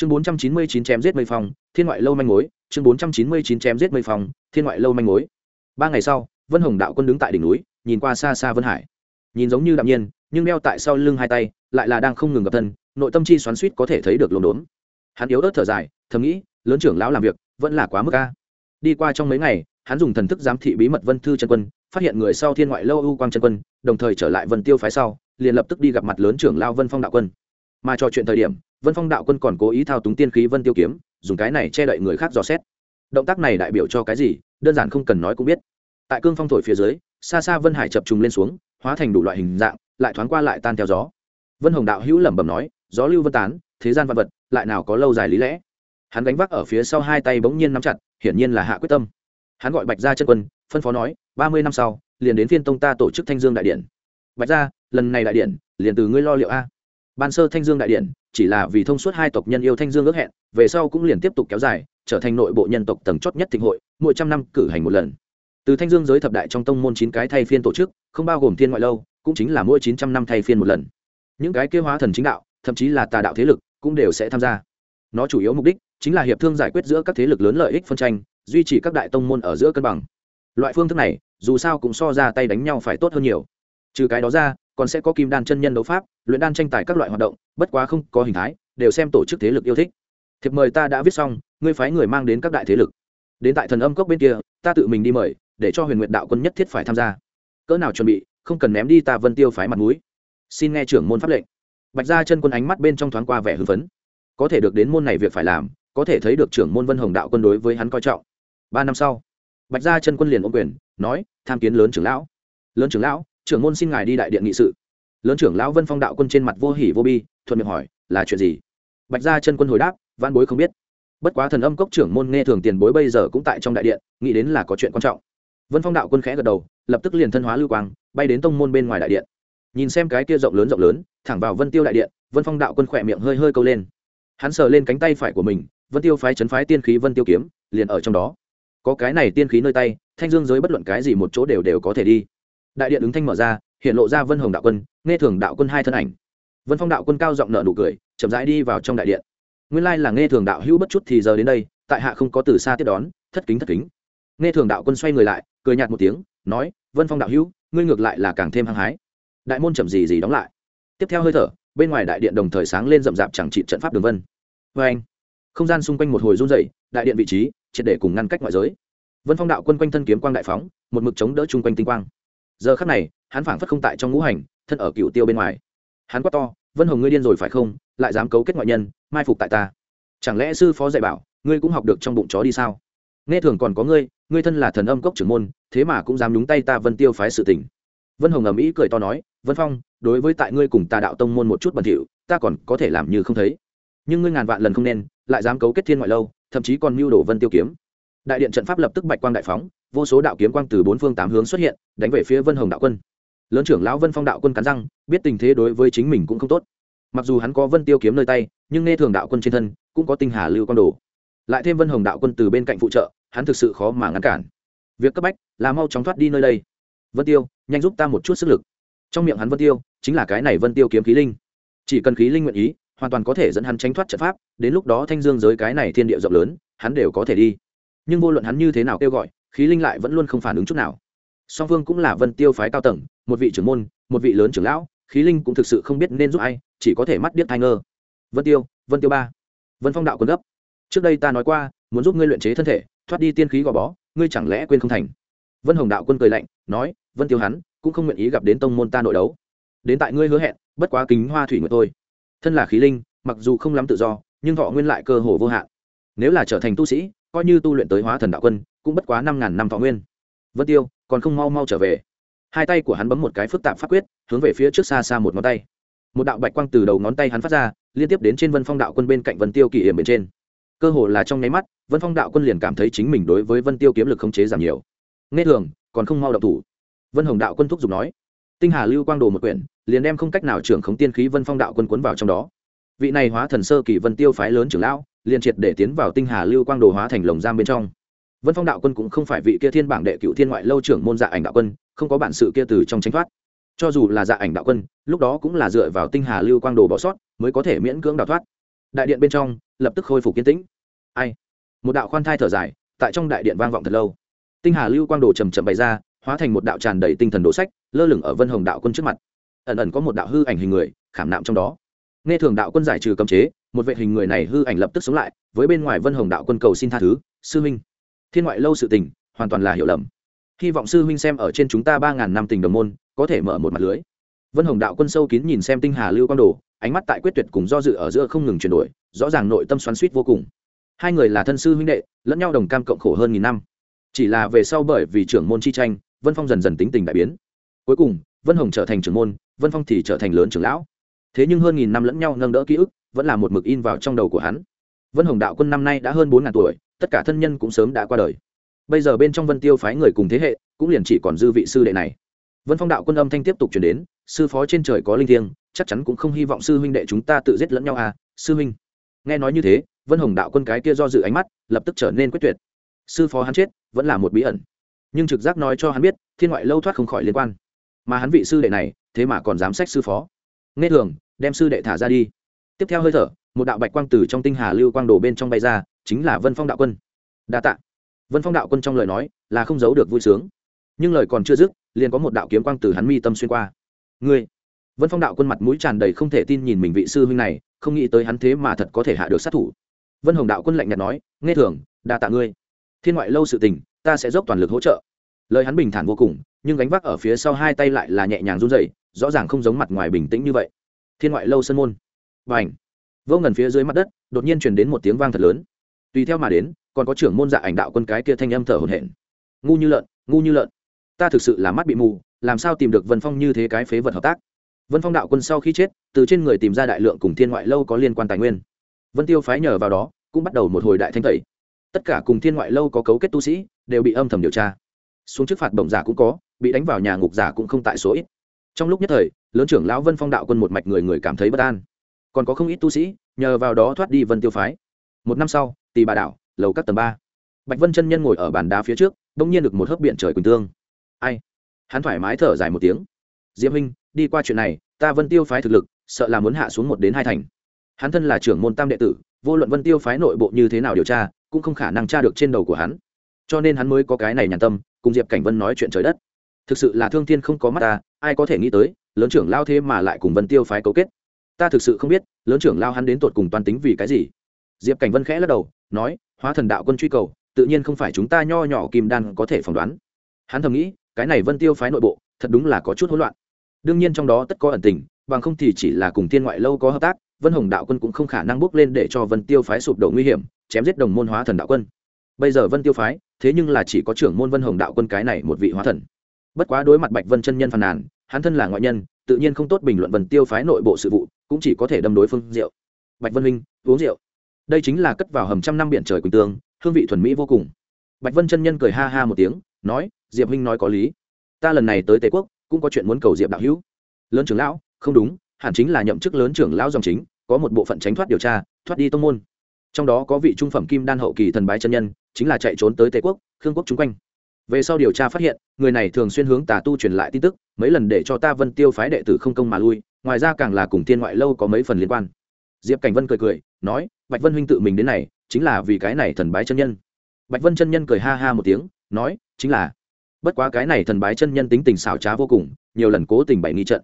chương bốn trăm chín mươi chín chém giết mây phong, thiên ngoại lâu manh mối. Chương bốn trăm chín mươi chín chém giết mây phong, thiên ngoại lâu manh mối. Ba ngày sau, vân hồng đạo quân đứng tại đỉnh núi, nhìn qua xa xa vân hải. Nhìn giống như đạm nhiên, nhưng đeo tại sau lưng hai tay, lại là đang không ngừng gặp thân, nội tâm chi xoắn suýt có thể thấy được lồn đốn. Hắn yếu ớt thở dài, thầm nghĩ, lớn trưởng lão làm việc, vẫn là quá mức ca đi qua trong mấy ngày, hắn dùng thần thức giám thị bí mật vân thư chân quân, phát hiện người sau thiên ngoại lâu ưu quang chân quân, đồng thời trở lại vân tiêu phái sau, liền lập tức đi gặp mặt lớn trưởng lao vân phong đạo quân mà trò chuyện thời điểm, vân phong đạo quân còn cố ý thao túng tiên khí vân tiêu kiếm, dùng cái này che đậy người khác dò xét. Động tác này đại biểu cho cái gì, đơn giản không cần nói cũng biết. Tại cương phong thổi phía dưới, xa xa vân hải chập trùng lên xuống, hóa thành đủ loại hình dạng, lại thoáng qua lại tan theo gió. Vân hồng đạo hữu lẩm bẩm nói, gió lưu vân tán, thế gian văn vật, lại nào có lâu dài lý lẽ? Hắn gánh vác ở phía sau hai tay bỗng nhiên nắm chặt, hiển nhiên là hạ quyết tâm. Hắn gọi bạch gia chân quân, phân phó nói, ba mươi năm sau, liền đến phiên tông ta tổ chức thanh dương đại điện. Bạch gia, lần này đại điện, liền từ ngươi lo liệu a ban sơ thanh dương đại điện, chỉ là vì thông suốt hai tộc nhân yêu thanh dương ước hẹn, về sau cũng liền tiếp tục kéo dài, trở thành nội bộ nhân tộc tầng chót nhất thịnh hội, mỗi trăm năm cử hành một lần. Từ thanh dương giới thập đại trong tông môn chín cái thay phiên tổ chức, không bao gồm thiên ngoại lâu, cũng chính là mỗi chín trăm năm thay phiên một lần. Những cái kêu hóa thần chính đạo, thậm chí là tà đạo thế lực, cũng đều sẽ tham gia. Nó chủ yếu mục đích chính là hiệp thương giải quyết giữa các thế lực lớn lợi ích phân tranh, duy trì các đại tông môn ở giữa cân bằng. Loại phương thức này, dù sao cũng so ra tay đánh nhau phải tốt hơn nhiều. Trừ cái đó ra còn sẽ có kim đan chân nhân đấu pháp, luyện đan tranh tài các loại hoạt động, bất quá không có hình thái, đều xem tổ chức thế lực yêu thích. Thiệp mời ta đã viết xong, ngươi phái người mang đến các đại thế lực. Đến tại thần âm cốc bên kia, ta tự mình đi mời, để cho huyền nguyện đạo quân nhất thiết phải tham gia. Cỡ nào chuẩn bị, không cần ném đi ta vân tiêu phái mặt mũi. Xin nghe trưởng môn pháp lệnh. Bạch gia chân quân ánh mắt bên trong thoáng qua vẻ hưng phấn. Có thể được đến môn này việc phải làm, có thể thấy được trưởng môn vân hồng đạo quân đối với hắn coi trọng. Ba năm sau, bạch gia chân quân liền ôm quyền, nói, tham kiến lớn trưởng lão. Lớn trưởng lão trưởng môn xin ngài đi đại điện nghị sự. Lớn trưởng lão vân phong đạo quân trên mặt vô hỉ vô bi, thuận miệng hỏi, là chuyện gì? Bạch gia chân quân hồi đáp văn bối không biết. Bất quá thần âm cốc trưởng môn nghe thường tiền bối bây giờ cũng tại trong đại điện, nghĩ đến là có chuyện quan trọng. Vân phong đạo quân khẽ gật đầu, lập tức liền thân hóa lưu quang, bay đến tông môn bên ngoài đại điện. Nhìn xem cái kia rộng lớn rộng lớn, thẳng vào vân tiêu đại điện, vân phong đạo quân khỏe miệng hơi hơi câu lên. Hắn sờ lên cánh tay phải của mình, vân tiêu phái chấn phái tiên khí vân tiêu kiếm, liền ở trong đó. Có cái này tiên khí nơi tay, thanh dương giới bất luận cái gì một chỗ đều đều có thể đi đại điện ứng thanh mở ra, hiện lộ ra vân hồng đạo quân, nghe thường đạo quân hai thân ảnh. Vân phong đạo quân cao giọng nợ nụ cười, chậm rãi đi vào trong đại điện. Nguyên lai là nghe thường đạo hữu bất chút thì giờ đến đây, tại hạ không có từ xa tiếp đón, thất kính thất kính. Nghe thường đạo quân xoay người lại, cười nhạt một tiếng, nói, vân phong đạo hữu, ngươi ngược lại là càng thêm hăng hái. Đại môn chậm gì gì đóng lại. Tiếp theo hơi thở, bên ngoài đại điện đồng thời sáng lên rậm rạp chẳng trị trận pháp đường vân. Vê anh. Không gian xung quanh một hồi run dày đại điện vị trí, triệt để cùng ngăn cách ngoại giới. Vân phong đạo quân quanh thân kiếm quang đại phóng, một mực chống đỡ chung quanh tinh quang giờ khắc này, hắn phảng phất không tại trong ngũ hành, thân ở cựu tiêu bên ngoài. Hắn quát to, vân hồng, ngươi điên rồi phải không? Lại dám cấu kết ngoại nhân, mai phục tại ta. Chẳng lẽ sư phó dạy bảo, ngươi cũng học được trong bụng chó đi sao? Nghe thường còn có ngươi ngươi thân là thần âm cốc trưởng môn, thế mà cũng dám nhúng tay ta vân tiêu phái sự tình. Vân hồng ầm ĩ cười to nói, vân phong, đối với tại ngươi cùng ta đạo tông môn một chút bẩn thỉu, ta còn có thể làm như không thấy. Nhưng ngươi ngàn vạn lần không nên, lại dám cấu kết thiên ngoại lâu, thậm chí còn mưu đồ vân tiêu kiếm đại điện trận pháp lập tức bạch quang đại phóng, vô số đạo kiếm quang từ bốn phương tám hướng xuất hiện, đánh về phía vân hồng đạo quân. Lớn trưởng lão vân phong đạo quân cắn răng, biết tình thế đối với chính mình cũng không tốt. Mặc dù hắn có vân tiêu kiếm nơi tay, nhưng nghe thường đạo quân trên thân, cũng có tinh hà lưu quan đồ. Lại thêm vân hồng đạo quân từ bên cạnh phụ trợ, hắn thực sự khó mà ngăn cản. Việc cấp bách là mau chóng thoát đi nơi đây. Vân tiêu, nhanh giúp ta một chút sức lực. Trong miệng hắn vân tiêu, chính là cái này vân tiêu kiếm khí linh. Chỉ cần khí linh nguyện ý, hoàn toàn có thể dẫn hắn tránh thoát trận pháp, đến lúc đó thanh dương giới cái này thiên địa rộng lớn, hắn đều có thể đi nhưng vô luận hắn như thế nào kêu gọi, khí linh lại vẫn luôn không phản ứng chút nào. Song phương cũng là vân tiêu phái cao tầng, một vị trưởng môn, một vị lớn trưởng lão, khí linh cũng thực sự không biết nên giúp ai, chỉ có thể mắt điếc thai ngơ. Vân tiêu vân tiêu ba. Vân phong đạo quân gấp. Trước đây ta nói qua, muốn giúp ngươi luyện chế thân thể, thoát đi tiên khí gò bó, ngươi chẳng lẽ quên không thành? Vân hồng đạo quân cười lạnh, nói, vân tiêu hắn, cũng không nguyện ý gặp đến tông môn ta nội đấu. Đến tại ngươi hứa hẹn, bất quá kính hoa thủy nguyệt tôi. Thân là khí linh, mặc dù không lắm tự do, nhưng thọ nguyên lại cơ hồ vô hạn. Nếu là trở thành tu sĩ coi như tu luyện tới hóa thần đạo quân, cũng bất quá năm ngàn năm thọ nguyên. Vân tiêu, còn không mau mau trở về. Hai tay của hắn bấm một cái phức tạp pháp quyết, hướng về phía trước xa xa một ngón tay. Một đạo bạch quang từ đầu ngón tay hắn phát ra, liên tiếp đến trên vân phong đạo quân bên cạnh vân tiêu kỳ hiểm bên trên. Cơ hồ là trong nháy mắt, vân phong đạo quân liền cảm thấy chính mình đối với vân tiêu kiếm lực không chế giảm nhiều. Nghe thường, còn không mau đậu thủ. Vân hồng đạo quân thúc giục nói. Tinh hà lưu quang đồ một quyển, liền đem không cách nào trưởng khống tiên khí vân phong đạo quân cuốn vào trong đó. Vị này hóa thần sơ kỳ vân tiêu phái lớn trưởng lão liền triệt để tiến vào tinh hà lưu quang đồ hóa thành lồng giam bên trong. Vân phong đạo quân cũng không phải vị kia thiên bảng đệ cựu thiên ngoại lâu trưởng môn dạ ảnh đạo quân, không có bản sự kia từ trong tranh thoát. Cho dù là dạ ảnh đạo quân, lúc đó cũng là dựa vào tinh hà lưu quang đồ bỏ sót, mới có thể miễn cưỡng đào thoát. Đại điện bên trong, lập tức khôi phục kiến tĩnh. Ai? Một đạo khoan thai thở dài, tại trong đại điện vang vọng thật lâu. Tinh hà lưu quang đồ chầm chậm bày ra, hóa thành một đạo tràn đầy tinh thần đồ sách, lơ lửng ở vân hồng đạo quân trước mặt. Ẩn ẩn có một đạo hư ảnh hình người, khảm nạm trong đó. Nghe thường đạo quân giải trừ cấm chế một vệ hình người này hư ảnh lập tức sống lại, với bên ngoài vân hồng đạo quân cầu xin tha thứ, sư huynh. Thiên ngoại lâu sự tình, hoàn toàn là hiểu lầm. Hy vọng sư huynh xem ở trên chúng ta ba ngàn năm tình đồng môn, có thể mở một mặt lưới. Vân hồng đạo quân sâu kín nhìn xem tinh hà lưu quang đồ, ánh mắt tại quyết tuyệt cùng do dự ở giữa không ngừng chuyển đổi, rõ ràng nội tâm xoắn suýt vô cùng. Hai người là thân sư huynh đệ, lẫn nhau đồng cam cộng khổ hơn nghìn năm. Chỉ là về sau bởi vì trưởng môn chi tranh, vân phong dần dần tính tình đại biến. Cuối cùng, vân hồng trở thành trưởng môn, vân phong thì trở thành lớn trưởng lão. Thế nhưng hơn nghìn năm lẫn nhau nâng đỡ ký ức vẫn là một mực in vào trong đầu của hắn. Vân hồng đạo quân năm nay đã hơn bốn ngàn tuổi, tất cả thân nhân cũng sớm đã qua đời. Bây giờ bên trong vân tiêu phái người cùng thế hệ, cũng liền chỉ còn dư vị sư đệ này. Vân phong đạo quân âm thanh tiếp tục chuyển đến, sư phó trên trời có linh thiêng, chắc chắn cũng không hy vọng sư huynh đệ chúng ta tự giết lẫn nhau à sư huynh. Nghe nói như thế, vân hồng đạo quân cái kia do dự ánh mắt, lập tức trở nên quyết tuyệt. Sư phó hắn chết, vẫn là một bí ẩn. Nhưng trực giác nói cho hắn biết, thiên ngoại lâu thoát không khỏi liên quan. Mà hắn vị sư đệ này, thế mà còn dám sách sư phó. Nghe thường, đem sư đệ thả ra đi tiếp theo hơi thở một đạo bạch quang từ trong tinh hà lưu quang đổ bên trong bay ra chính là vân phong đạo quân. Đa tạ. Vân phong đạo quân trong lời nói là không giấu được vui sướng. Nhưng lời còn chưa dứt liền có một đạo kiếm quang từ hắn mi tâm xuyên qua. Ngươi. Vân phong đạo quân mặt mũi tràn đầy không thể tin nhìn mình vị sư huynh này không nghĩ tới hắn thế mà thật có thể hạ được sát thủ. Vân hồng đạo quân lạnh nhạt nói nghe thường đa tạ ngươi. Thiên ngoại lâu sự tình ta sẽ dốc toàn lực hỗ trợ. Lời hắn bình thản vô cùng nhưng gánh vác ở phía sau hai tay lại là nhẹ nhàng run rẩy, rõ ràng không giống mặt ngoài bình tĩnh như vậy. Thiên ngoại lâu sân môn và ảnh. Vô ngần phía dưới mặt đất, đột nhiên truyền đến một tiếng vang thật lớn. Tùy theo mà đến, còn có trưởng môn dạ ảnh đạo quân cái kia thanh âm thở hổn hển. Ngu như lợn, ngu như lợn. Ta thực sự là mắt bị mù, làm sao tìm được vân phong như thế cái phế vật hợp tác? Vân phong đạo quân sau khi chết, từ trên người tìm ra đại lượng cùng thiên ngoại lâu có liên quan tài nguyên. Vân tiêu phái nhờ vào đó, cũng bắt đầu một hồi đại thanh tẩy. Tất cả cùng thiên ngoại lâu có cấu kết tu sĩ, đều bị âm thầm điều tra. Xuống chức phạt bổng giả cũng có, bị đánh vào nhà ngục giả cũng không tại số ít. Trong lúc nhất thời, lớn trưởng lão vân phong đạo quân một mạch người người cảm thấy bất an còn có không ít tu sĩ, nhờ vào đó thoát đi vân tiêu phái. Một năm sau tì bà đảo, lầu các tầng ba. Bạch vân chân nhân ngồi ở bàn đá phía trước đ ỗ n g nhiên được một hớp biển trời quỳnh tương. Ai? Hắn thoải mái thở dài một tiếng. Diễm huynh, đi qua chuyện này, ta vân tiêu phái thực lực, sợ là muốn hạ xuống một đến hai thành. Hắn thân là trưởng môn tam đệ tử, vô luận vân tiêu phái nội bộ như thế nào điều tra, cũng không khả năng tra được trên đầu của hắn. Cho nên hắn mới có cái này nhàn tâm, cùng diệp cảnh vân nói chuyện trời đất. Thực sự là thương thiên không có mắt ta, ai có thể nghĩ tới, lớn trưởng lao thế mà lại cùng vân tiêu phái cấu kết ta thực sự không biết, lớn trưởng lao hắn đến tột cùng toàn tính vì cái gì. Diệp cảnh vân khẽ lắc đầu, nói, hóa thần đạo quân truy cầu, tự nhiên không phải chúng ta nho nhỏ kim đan có thể phỏng đoán. Hắn thầm nghĩ, cái này vân tiêu phái nội bộ, thật đúng là có chút hỗn loạn. Đương nhiên trong đó tất có ẩn tình, bằng không thì chỉ là cùng thiên ngoại lâu có hợp tác, vân hồng đạo quân cũng không khả năng bước lên để cho vân tiêu phái sụp đổ nguy hiểm, chém giết đồng môn hóa thần đạo quân. Bây giờ vân tiêu phái, thế nhưng là chỉ có trưởng môn vân hồng đạo quân cái này một vị hóa thần. Bất quá đối mặt bạch vân chân nhân phàn nàn, hắn thân là ngoại nhân tự nhiên không tốt bình luận vần tiêu phái nội bộ sự vụ, cũng chỉ có thể đâm đối phương rượu. Bạch vân huynh, uống rượu. Đây chính là cất vào hầm trăm năm biển trời quỳnh tương, hương vị thuần mỹ vô cùng. Bạch vân chân nhân cười ha ha một tiếng, nói, diệp huynh nói có lý. Ta lần này tới tề quốc, cũng có chuyện muốn cầu diệp đạo hữu. Lớn trưởng lão, không đúng, hẳn chính là nhậm chức lớn trưởng lão dòng chính, có một bộ phận tránh thoát điều tra, thoát đi tông môn. Trong đó có vị trung phẩm kim đan hậu kỳ thần bái chân nhân, chính là chạy trốn tới tề quốc, khương quốc chung quanh về sau điều tra phát hiện, người này thường xuyên hướng tà tu truyền lại tin tức, mấy lần để cho ta vân tiêu phái đệ tử không công mà lui, ngoài ra càng là cùng thiên ngoại lâu có mấy phần liên quan. Diệp cảnh vân cười cười, nói, bạch vân huynh tự mình đến này, chính là vì cái này thần bái chân nhân. Bạch vân chân nhân cười ha ha một tiếng, nói, chính là. Bất quá cái này thần bái chân nhân tính tình xảo trá vô cùng, nhiều lần cố tình bày nghi trận.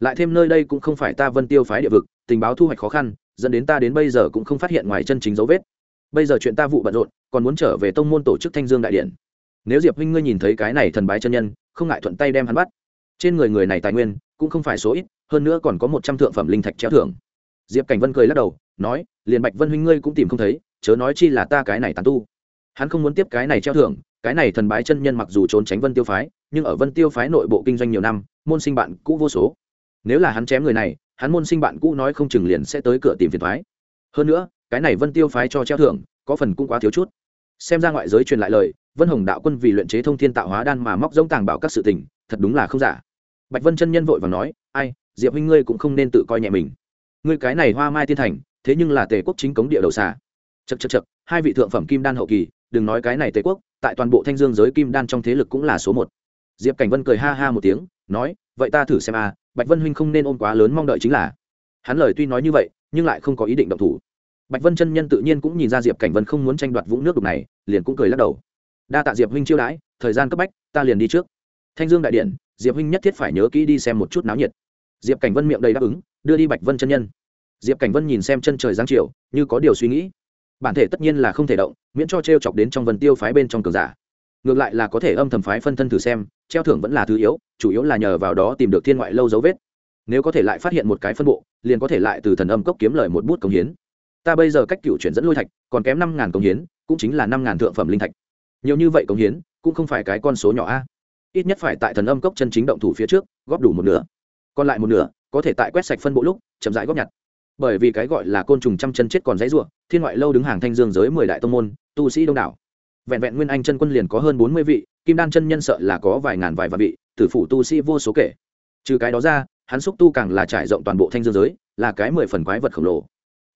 Lại thêm nơi đây cũng không phải ta vân tiêu phái địa vực, tình báo thu hoạch khó khăn, dẫn đến ta đến bây giờ cũng không phát hiện ngoài chân chính dấu vết. Bây giờ chuyện ta vụ bận rộn, còn muốn trở về tông môn tổ chức thanh dương đại điện nếu diệp huynh ngươi nhìn thấy cái này thần bái chân nhân, không ngại thuận tay đem hắn bắt. Trên người người này tài nguyên, cũng không phải số ít, hơn nữa còn có một trăm thượng phẩm linh thạch treo thưởng. Diệp cảnh vân cười lắc đầu, nói, liền bạch vân huynh ngươi cũng tìm không thấy, chớ nói chi là ta cái này tàn tu. Hắn không muốn tiếp cái này treo thưởng, cái này thần bái chân nhân mặc dù trốn tránh vân tiêu phái, nhưng ở vân tiêu phái nội bộ kinh doanh nhiều năm, môn sinh bạn cũ vô số. Nếu là hắn chém người này, hắn môn sinh bạn cũ nói không chừng liền sẽ tới cửa tìm phiền thoái hơn nữa, cái này vân tiêu phái cho treo thưởng, có phần cũng quá thiếu chút. Xem ra ngoại giới truyền lại lời vân hồng đạo quân vì luyện chế thông thiên tạo hóa đan mà móc giống tàng bảo các sự tình, thật đúng là không giả. Bạch vân chân nhân vội và nói, ai, diệp huynh ngươi cũng không nên tự coi nhẹ mình. Ngươi cái này hoa mai tiên thành, thế nhưng là tề quốc chính cống địa đầu xà. Chật chật chật hai vị thượng phẩm kim đan hậu kỳ, đừng nói cái này tề quốc, tại toàn bộ thanh dương giới kim đan trong thế lực cũng là số một. Diệp cảnh vân cười ha ha một tiếng, nói, vậy ta thử xem a, bạch vân huynh không nên ôm quá lớn mong đợi chính là. Hắn lời tuy nói như vậy, nhưng lại không có ý định động thủ. Bạch vân chân nhân tự nhiên cũng nhìn ra diệp cảnh vân không muốn tranh đoạt vũng nước đục này, liền cũng cười lắc đầu đa tạ diệp huynh chiêu đãi, thời gian cấp bách, ta liền đi trước. Thanh dương đại điện, diệp huynh nhất thiết phải nhớ kỹ đi xem một chút náo nhiệt. Diệp cảnh vân miệng đầy đáp ứng, đưa đi bạch vân chân nhân. Diệp cảnh vân nhìn xem chân trời giáng chiều, như có điều suy nghĩ. Bản thể tất nhiên là không thể động, miễn cho t r e o chọc đến trong vần tiêu phái bên trong cường giả. Ngược lại là có thể âm thầm phái phân thân thử xem, treo thưởng vẫn là thứ yếu, chủ yếu là nhờ vào đó tìm được thiên ngoại lâu dấu vết. Nếu có thể lại phát hiện một cái phân bộ, liền có thể lại từ thần âm cốc kiếm lời một bút công hiến. Ta bây giờ cách cựu chuyển dẫn lôi thạch, còn kém năm ngàn công hiến, cũng chính là năm ngàn thượng phẩm linh thạch nhiều như vậy công hiến, cũng không phải cái con số nhỏ a. Ít nhất phải tại thần âm cốc chân chính động thủ phía trước, góp đủ một nửa. Còn lại một nửa, có thể tại quét sạch phân bộ lúc, chậm rãi góp nhặt. Bởi vì cái gọi là côn trùng trăm chân chết còn dãy ruộng, thiên ngoại lâu đứng hàng thanh dương giới mười đại tông môn, tu sĩ đông đảo. Vẹn vẹn nguyên anh chân quân liền có hơn bốn mươi vị, kim đan chân nhân sợ là có vài ngàn vài vạn vị, tử phủ tu sĩ vô số kể. Trừ cái đó ra, hắn xúc tu càng là trải rộng toàn bộ thanh dương giới, là cái mười phần quái vật khổng lồ.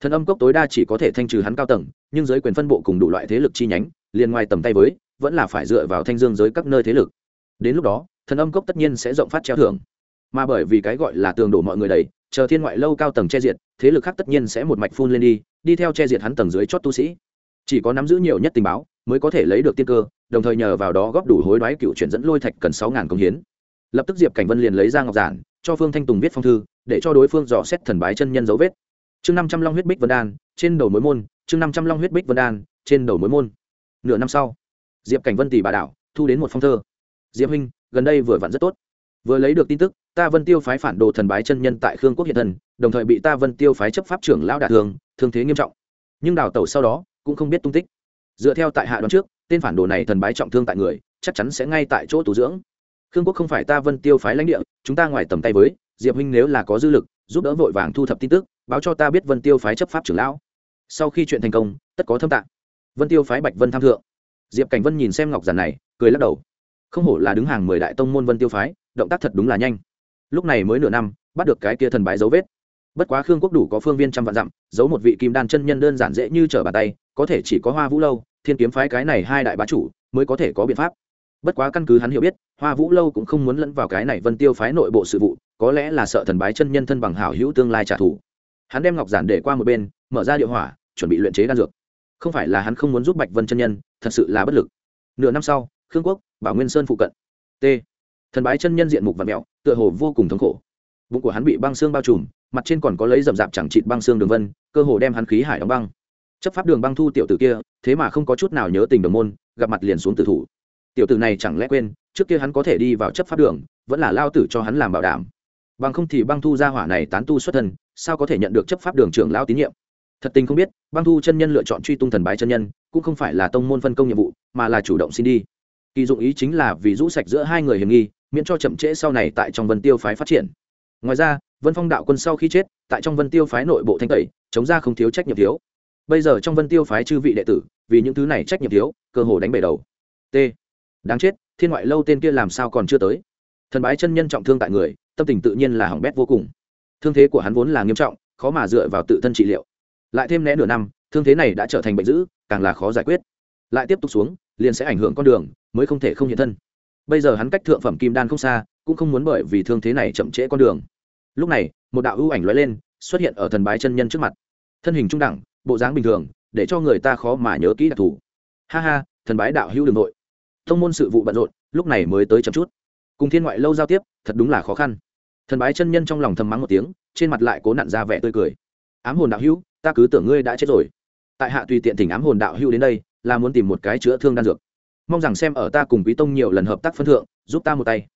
Thần âm cốc tối đa chỉ có thể thanh trừ hắn cao tầng, nhưng giới quyền phân bộ cùng đủ loại thế lực chi nhánh liền ngoài tầm tay với, vẫn là phải dựa vào thanh dương giới các nơi thế lực. Đến lúc đó, thần âm cốc tất nhiên sẽ rộng phát treo thưởng. Mà bởi vì cái gọi là tường đổ mọi người đầy, chờ thiên ngoại lâu cao tầng che diệt, thế lực khác tất nhiên sẽ một mạch phun lên đi đi theo che diệt hắn tầng dưới chót tu sĩ. Chỉ có nắm giữ nhiều nhất tình báo, mới có thể lấy được tiên cơ, đồng thời nhờ vào đó góp đủ hối đoái cựu chuyển dẫn lôi thạch cần sáu ngàn công hiến. Lập tức diệp cảnh vân liền lấy ra ngọc giản, cho phương thanh tùng viết phong thư, để cho đối phương dò xét thần bái chân nhân dấu vết. Chương năm trăm long huyết bích vân đan, trên đầu mối môn, chương năm trăm long huyết bích vân đan, trên đầu mối môn nửa năm sau, diệp cảnh vân tỷ bà đảo thu đến một phong thơ. Diệp huynh, gần đây vừa vặn rất tốt. Vừa lấy được tin tức, ta vân tiêu phái phản đồ thần bái chân nhân tại khương quốc hiện thần đồng thời bị ta vân tiêu phái chấp pháp trưởng lão đả thương thương thế nghiêm trọng. Nhưng đào tẩu sau đó, cũng không biết tung tích. Dựa theo tại hạ đoán trước, tên phản đồ này thần bái trọng thương tại người, chắc chắn sẽ ngay tại chỗ tù dưỡng. Khương quốc không phải ta vân tiêu phái lãnh địa, chúng ta ngoài tầm tay với, diệp huynh nếu là có dư lực, giúp đỡ vội vàng thu thập tin tức, báo cho ta biết vân tiêu phái chấp pháp trưởng lão. Sau khi chuyện thành công, tất có thâm tạng vân tiêu phái bạch vân tham thượng. Diệp cảnh vân nhìn xem ngọc giản này, cười lắc đầu. Không hổ là đứng hàng mười đại tông môn vân tiêu phái, động tác thật đúng là nhanh. Lúc này mới nửa năm, bắt được cái kia thần bái dấu vết. Bất quá khương quốc đủ có phương viên trăm vạn dặm, giấu một vị kim đan chân nhân đơn giản dễ như trở bàn tay, có thể chỉ có hoa vũ lâu, thiên kiếm phái cái này hai đại bá chủ mới có thể có biện pháp. Bất quá căn cứ hắn hiểu biết, hoa vũ lâu cũng không muốn lẫn vào cái này vân tiêu phái nội bộ sự vụ, có lẽ là sợ thần bái chân nhân thân bằng hảo hữu tương lai trả thù. Hắn đem ngọc giản để qua một bên, mở ra điệu hỏa, chuẩn bị luyện chế đan dược không phải là hắn không muốn giúp bạch vân chân nhân, thật sự là bất lực. Nửa năm sau, khương quốc, bảo nguyên sơn phụ cận. T. Thần bái chân nhân diện mục và mẹo, tựa hồ vô cùng thống khổ. Bụng của hắn bị băng xương bao trùm, mặt trên còn có lấy rậm rạp chẳng trịt băng xương đường vân, cơ hồ đem hắn khí hải đóng băng. Chấp pháp đường băng thu tiểu tử kia, thế mà không có chút nào nhớ tình đồng môn, gặp mặt liền xuống tử thủ. Tiểu tử này chẳng lẽ quên, trước kia hắn có thể đi vào chấp pháp đường, vẫn là lao tử cho hắn làm bảo đảm. Bằng không thì băng thu gia hỏa này tán tu xuất thân, sao có thể nhận được chấp pháp đường trưởng lao tín nhiệm? Thật tình không biết, băng thu chân nhân lựa chọn truy tung thần bái chân nhân, cũng không phải là tông môn phân công nhiệm vụ, mà là chủ động xin đi. Kỳ dụng ý chính là vì rũ sạch giữa hai người hiểm nghi, miễn cho chậm trễ sau này tại trong vân tiêu phái phát triển. Ngoài ra, vân phong đạo quân sau khi chết, tại trong vân tiêu phái nội bộ thanh tẩy, chống ra không thiếu trách nhiệm thiếu. Bây giờ trong vân tiêu phái chư vị đệ tử, vì những thứ này trách nhiệm thiếu, cơ hồ đánh bể đầu. T. Đáng chết, thiên ngoại lâu tên kia làm sao còn chưa tới? Thần bái chân nhân trọng thương tại người, tâm tình tự nhiên là hỏng bét vô cùng. Thương thế của hắn vốn là nghiêm trọng, khó mà dựa vào tự thân trị liệu lại thêm né nửa năm, thương thế này đã trở thành bệnh dữ, càng là khó giải quyết. Lại tiếp tục xuống, liền sẽ ảnh hưởng con đường, mới không thể không hiện thân. Bây giờ hắn cách thượng phẩm kim đan không xa, cũng không muốn bởi vì thương thế này chậm trễ con đường. Lúc này, một đạo ưu ảnh lóe lên, xuất hiện ở thần bái chân nhân trước mặt. Thân hình trung đẳng, bộ dáng bình thường, để cho người ta khó mà nhớ kỹ đặc thù. Ha ha, thần bái đạo hữu đường nội thông môn sự vụ bận rộn, lúc này mới tới chậm chút. Cùng thiên ngoại lâu giao tiếp, thật đúng là khó khăn. Thần bái chân nhân trong lòng thầm mắng một tiếng, trên mặt lại cố nặn ra vẻ tươi cười. Ám hồn đạo hữu ta cứ tưởng ngươi đã chết rồi. Tại hạ tùy tiện thỉnh ám hồn đạo hữu đến đây, là muốn tìm một cái chữa thương đan dược. Mong rằng xem ở ta cùng quý tông nhiều lần hợp tác phân thượng, giúp ta một tay.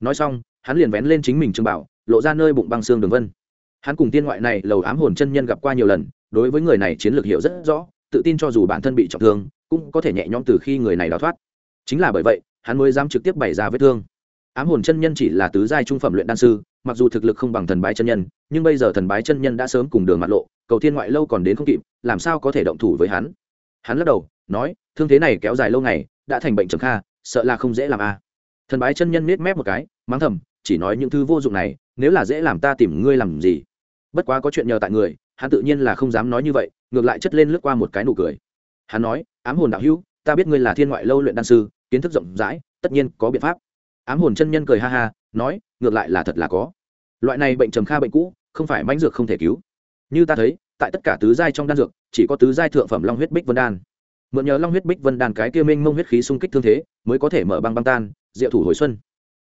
Nói xong, hắn liền vén lên chính mình trương bảo, lộ ra nơi bụng băng xương đường vân. Hắn cùng tiên ngoại này lầu ám hồn chân nhân gặp qua nhiều lần, đối với người này chiến lược hiểu rất rõ, tự tin cho dù bản thân bị trọng thương, cũng có thể nhẹ nhõm từ khi người này đào thoát. Chính là bởi vậy, hắn mới dám trực tiếp bày ra vết thương. Ám hồn chân nhân chỉ là tứ giai trung phẩm luyện đan sư mặc dù thực lực không bằng thần bái chân nhân, nhưng bây giờ thần bái chân nhân đã sớm cùng đường mặt lộ, cầu thiên ngoại lâu còn đến không kịp, làm sao có thể động thủ với hắn? Hắn lắc đầu, nói, thương thế này kéo dài lâu ngày, đã thành bệnh trầm kha, sợ là không dễ làm a. Thần bái chân nhân nết mép một cái, mắng thầm, chỉ nói những thứ vô dụng này, nếu là dễ làm ta tìm ngươi làm gì? Bất quá có chuyện nhờ tại người, hắn tự nhiên là không dám nói như vậy, ngược lại chất lên lướt qua một cái nụ cười. Hắn nói, ám hồn đạo hữu, ta biết ngươi là thiên ngoại lâu luyện đan sư, kiến thức rộng rãi, tất nhiên có biện pháp. Ám hồn chân nhân cười ha ha, nói ngược lại là thật là có. Loại này bệnh trầm kha bệnh cũ, không phải mãnh dược không thể cứu. Như ta thấy, tại tất cả tứ giai trong đan dược, chỉ có tứ giai thượng phẩm long huyết bích vân đan. Mượn nhờ long huyết bích vân đan cái kia minh mông huyết khí xung kích thương thế, mới có thể mở băng băng tan, diệu thủ hồi xuân.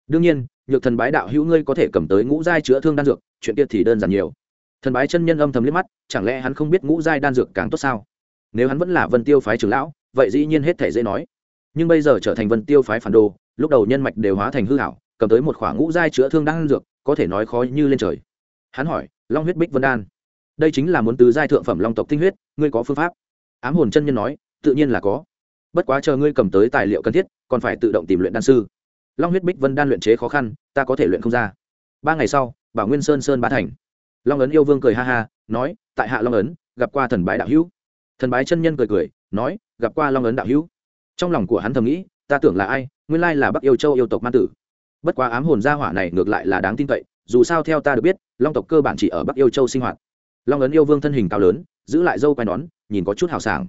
Đương nhiên, nhược thần bái đạo hữu ngươi có thể cầm tới ngũ giai chữa thương đan dược, chuyện kia thì đơn giản nhiều. Thần bái chân nhân âm thầm liếc mắt, chẳng lẽ hắn không biết ngũ giai đan dược càng tốt sao? Nếu hắn vẫn là vân tiêu phái trưởng lão, vậy dĩ nhiên hết thể dễ nói. Nhưng bây giờ trở thành vân tiêu phái phản đồ, lúc đầu nhân mạch đều hóa thành hư hảo cầm tới một khoảng ngũ giai chữa thương đang dược, có thể nói khó như lên trời. Hắn hỏi, long huyết bích vân đan, đây chính là muốn tứ giai thượng phẩm long tộc tinh huyết, ngươi có phương pháp? Ám hồn chân nhân nói, tự nhiên là có. Bất quá chờ ngươi cầm tới tài liệu cần thiết, còn phải tự động tìm luyện đan sư. Long huyết bích vân đan luyện chế khó khăn, ta có thể luyện không ra. Ba ngày sau, bảo nguyên sơn sơn bá thành. Long ấn yêu vương cười ha ha, nói, tại hạ long ấn, gặp qua thần bái đạo hữu. Thần bái chân nhân cười cười, nói, gặp qua long ấn đạo hữu. Trong lòng của hắn thầm nghĩ, ta tưởng là ai? Nguyên lai là bắc yêu châu yêu tộc man tử bất quá ám hồn gia hỏa này ngược lại là đáng tin cậy, dù sao theo ta được biết, long tộc cơ bản chỉ ở bắc yêu châu sinh hoạt. Long ấn yêu vương thân hình cao lớn, giữ lại dâu quai nón, nhìn có chút hào sảng.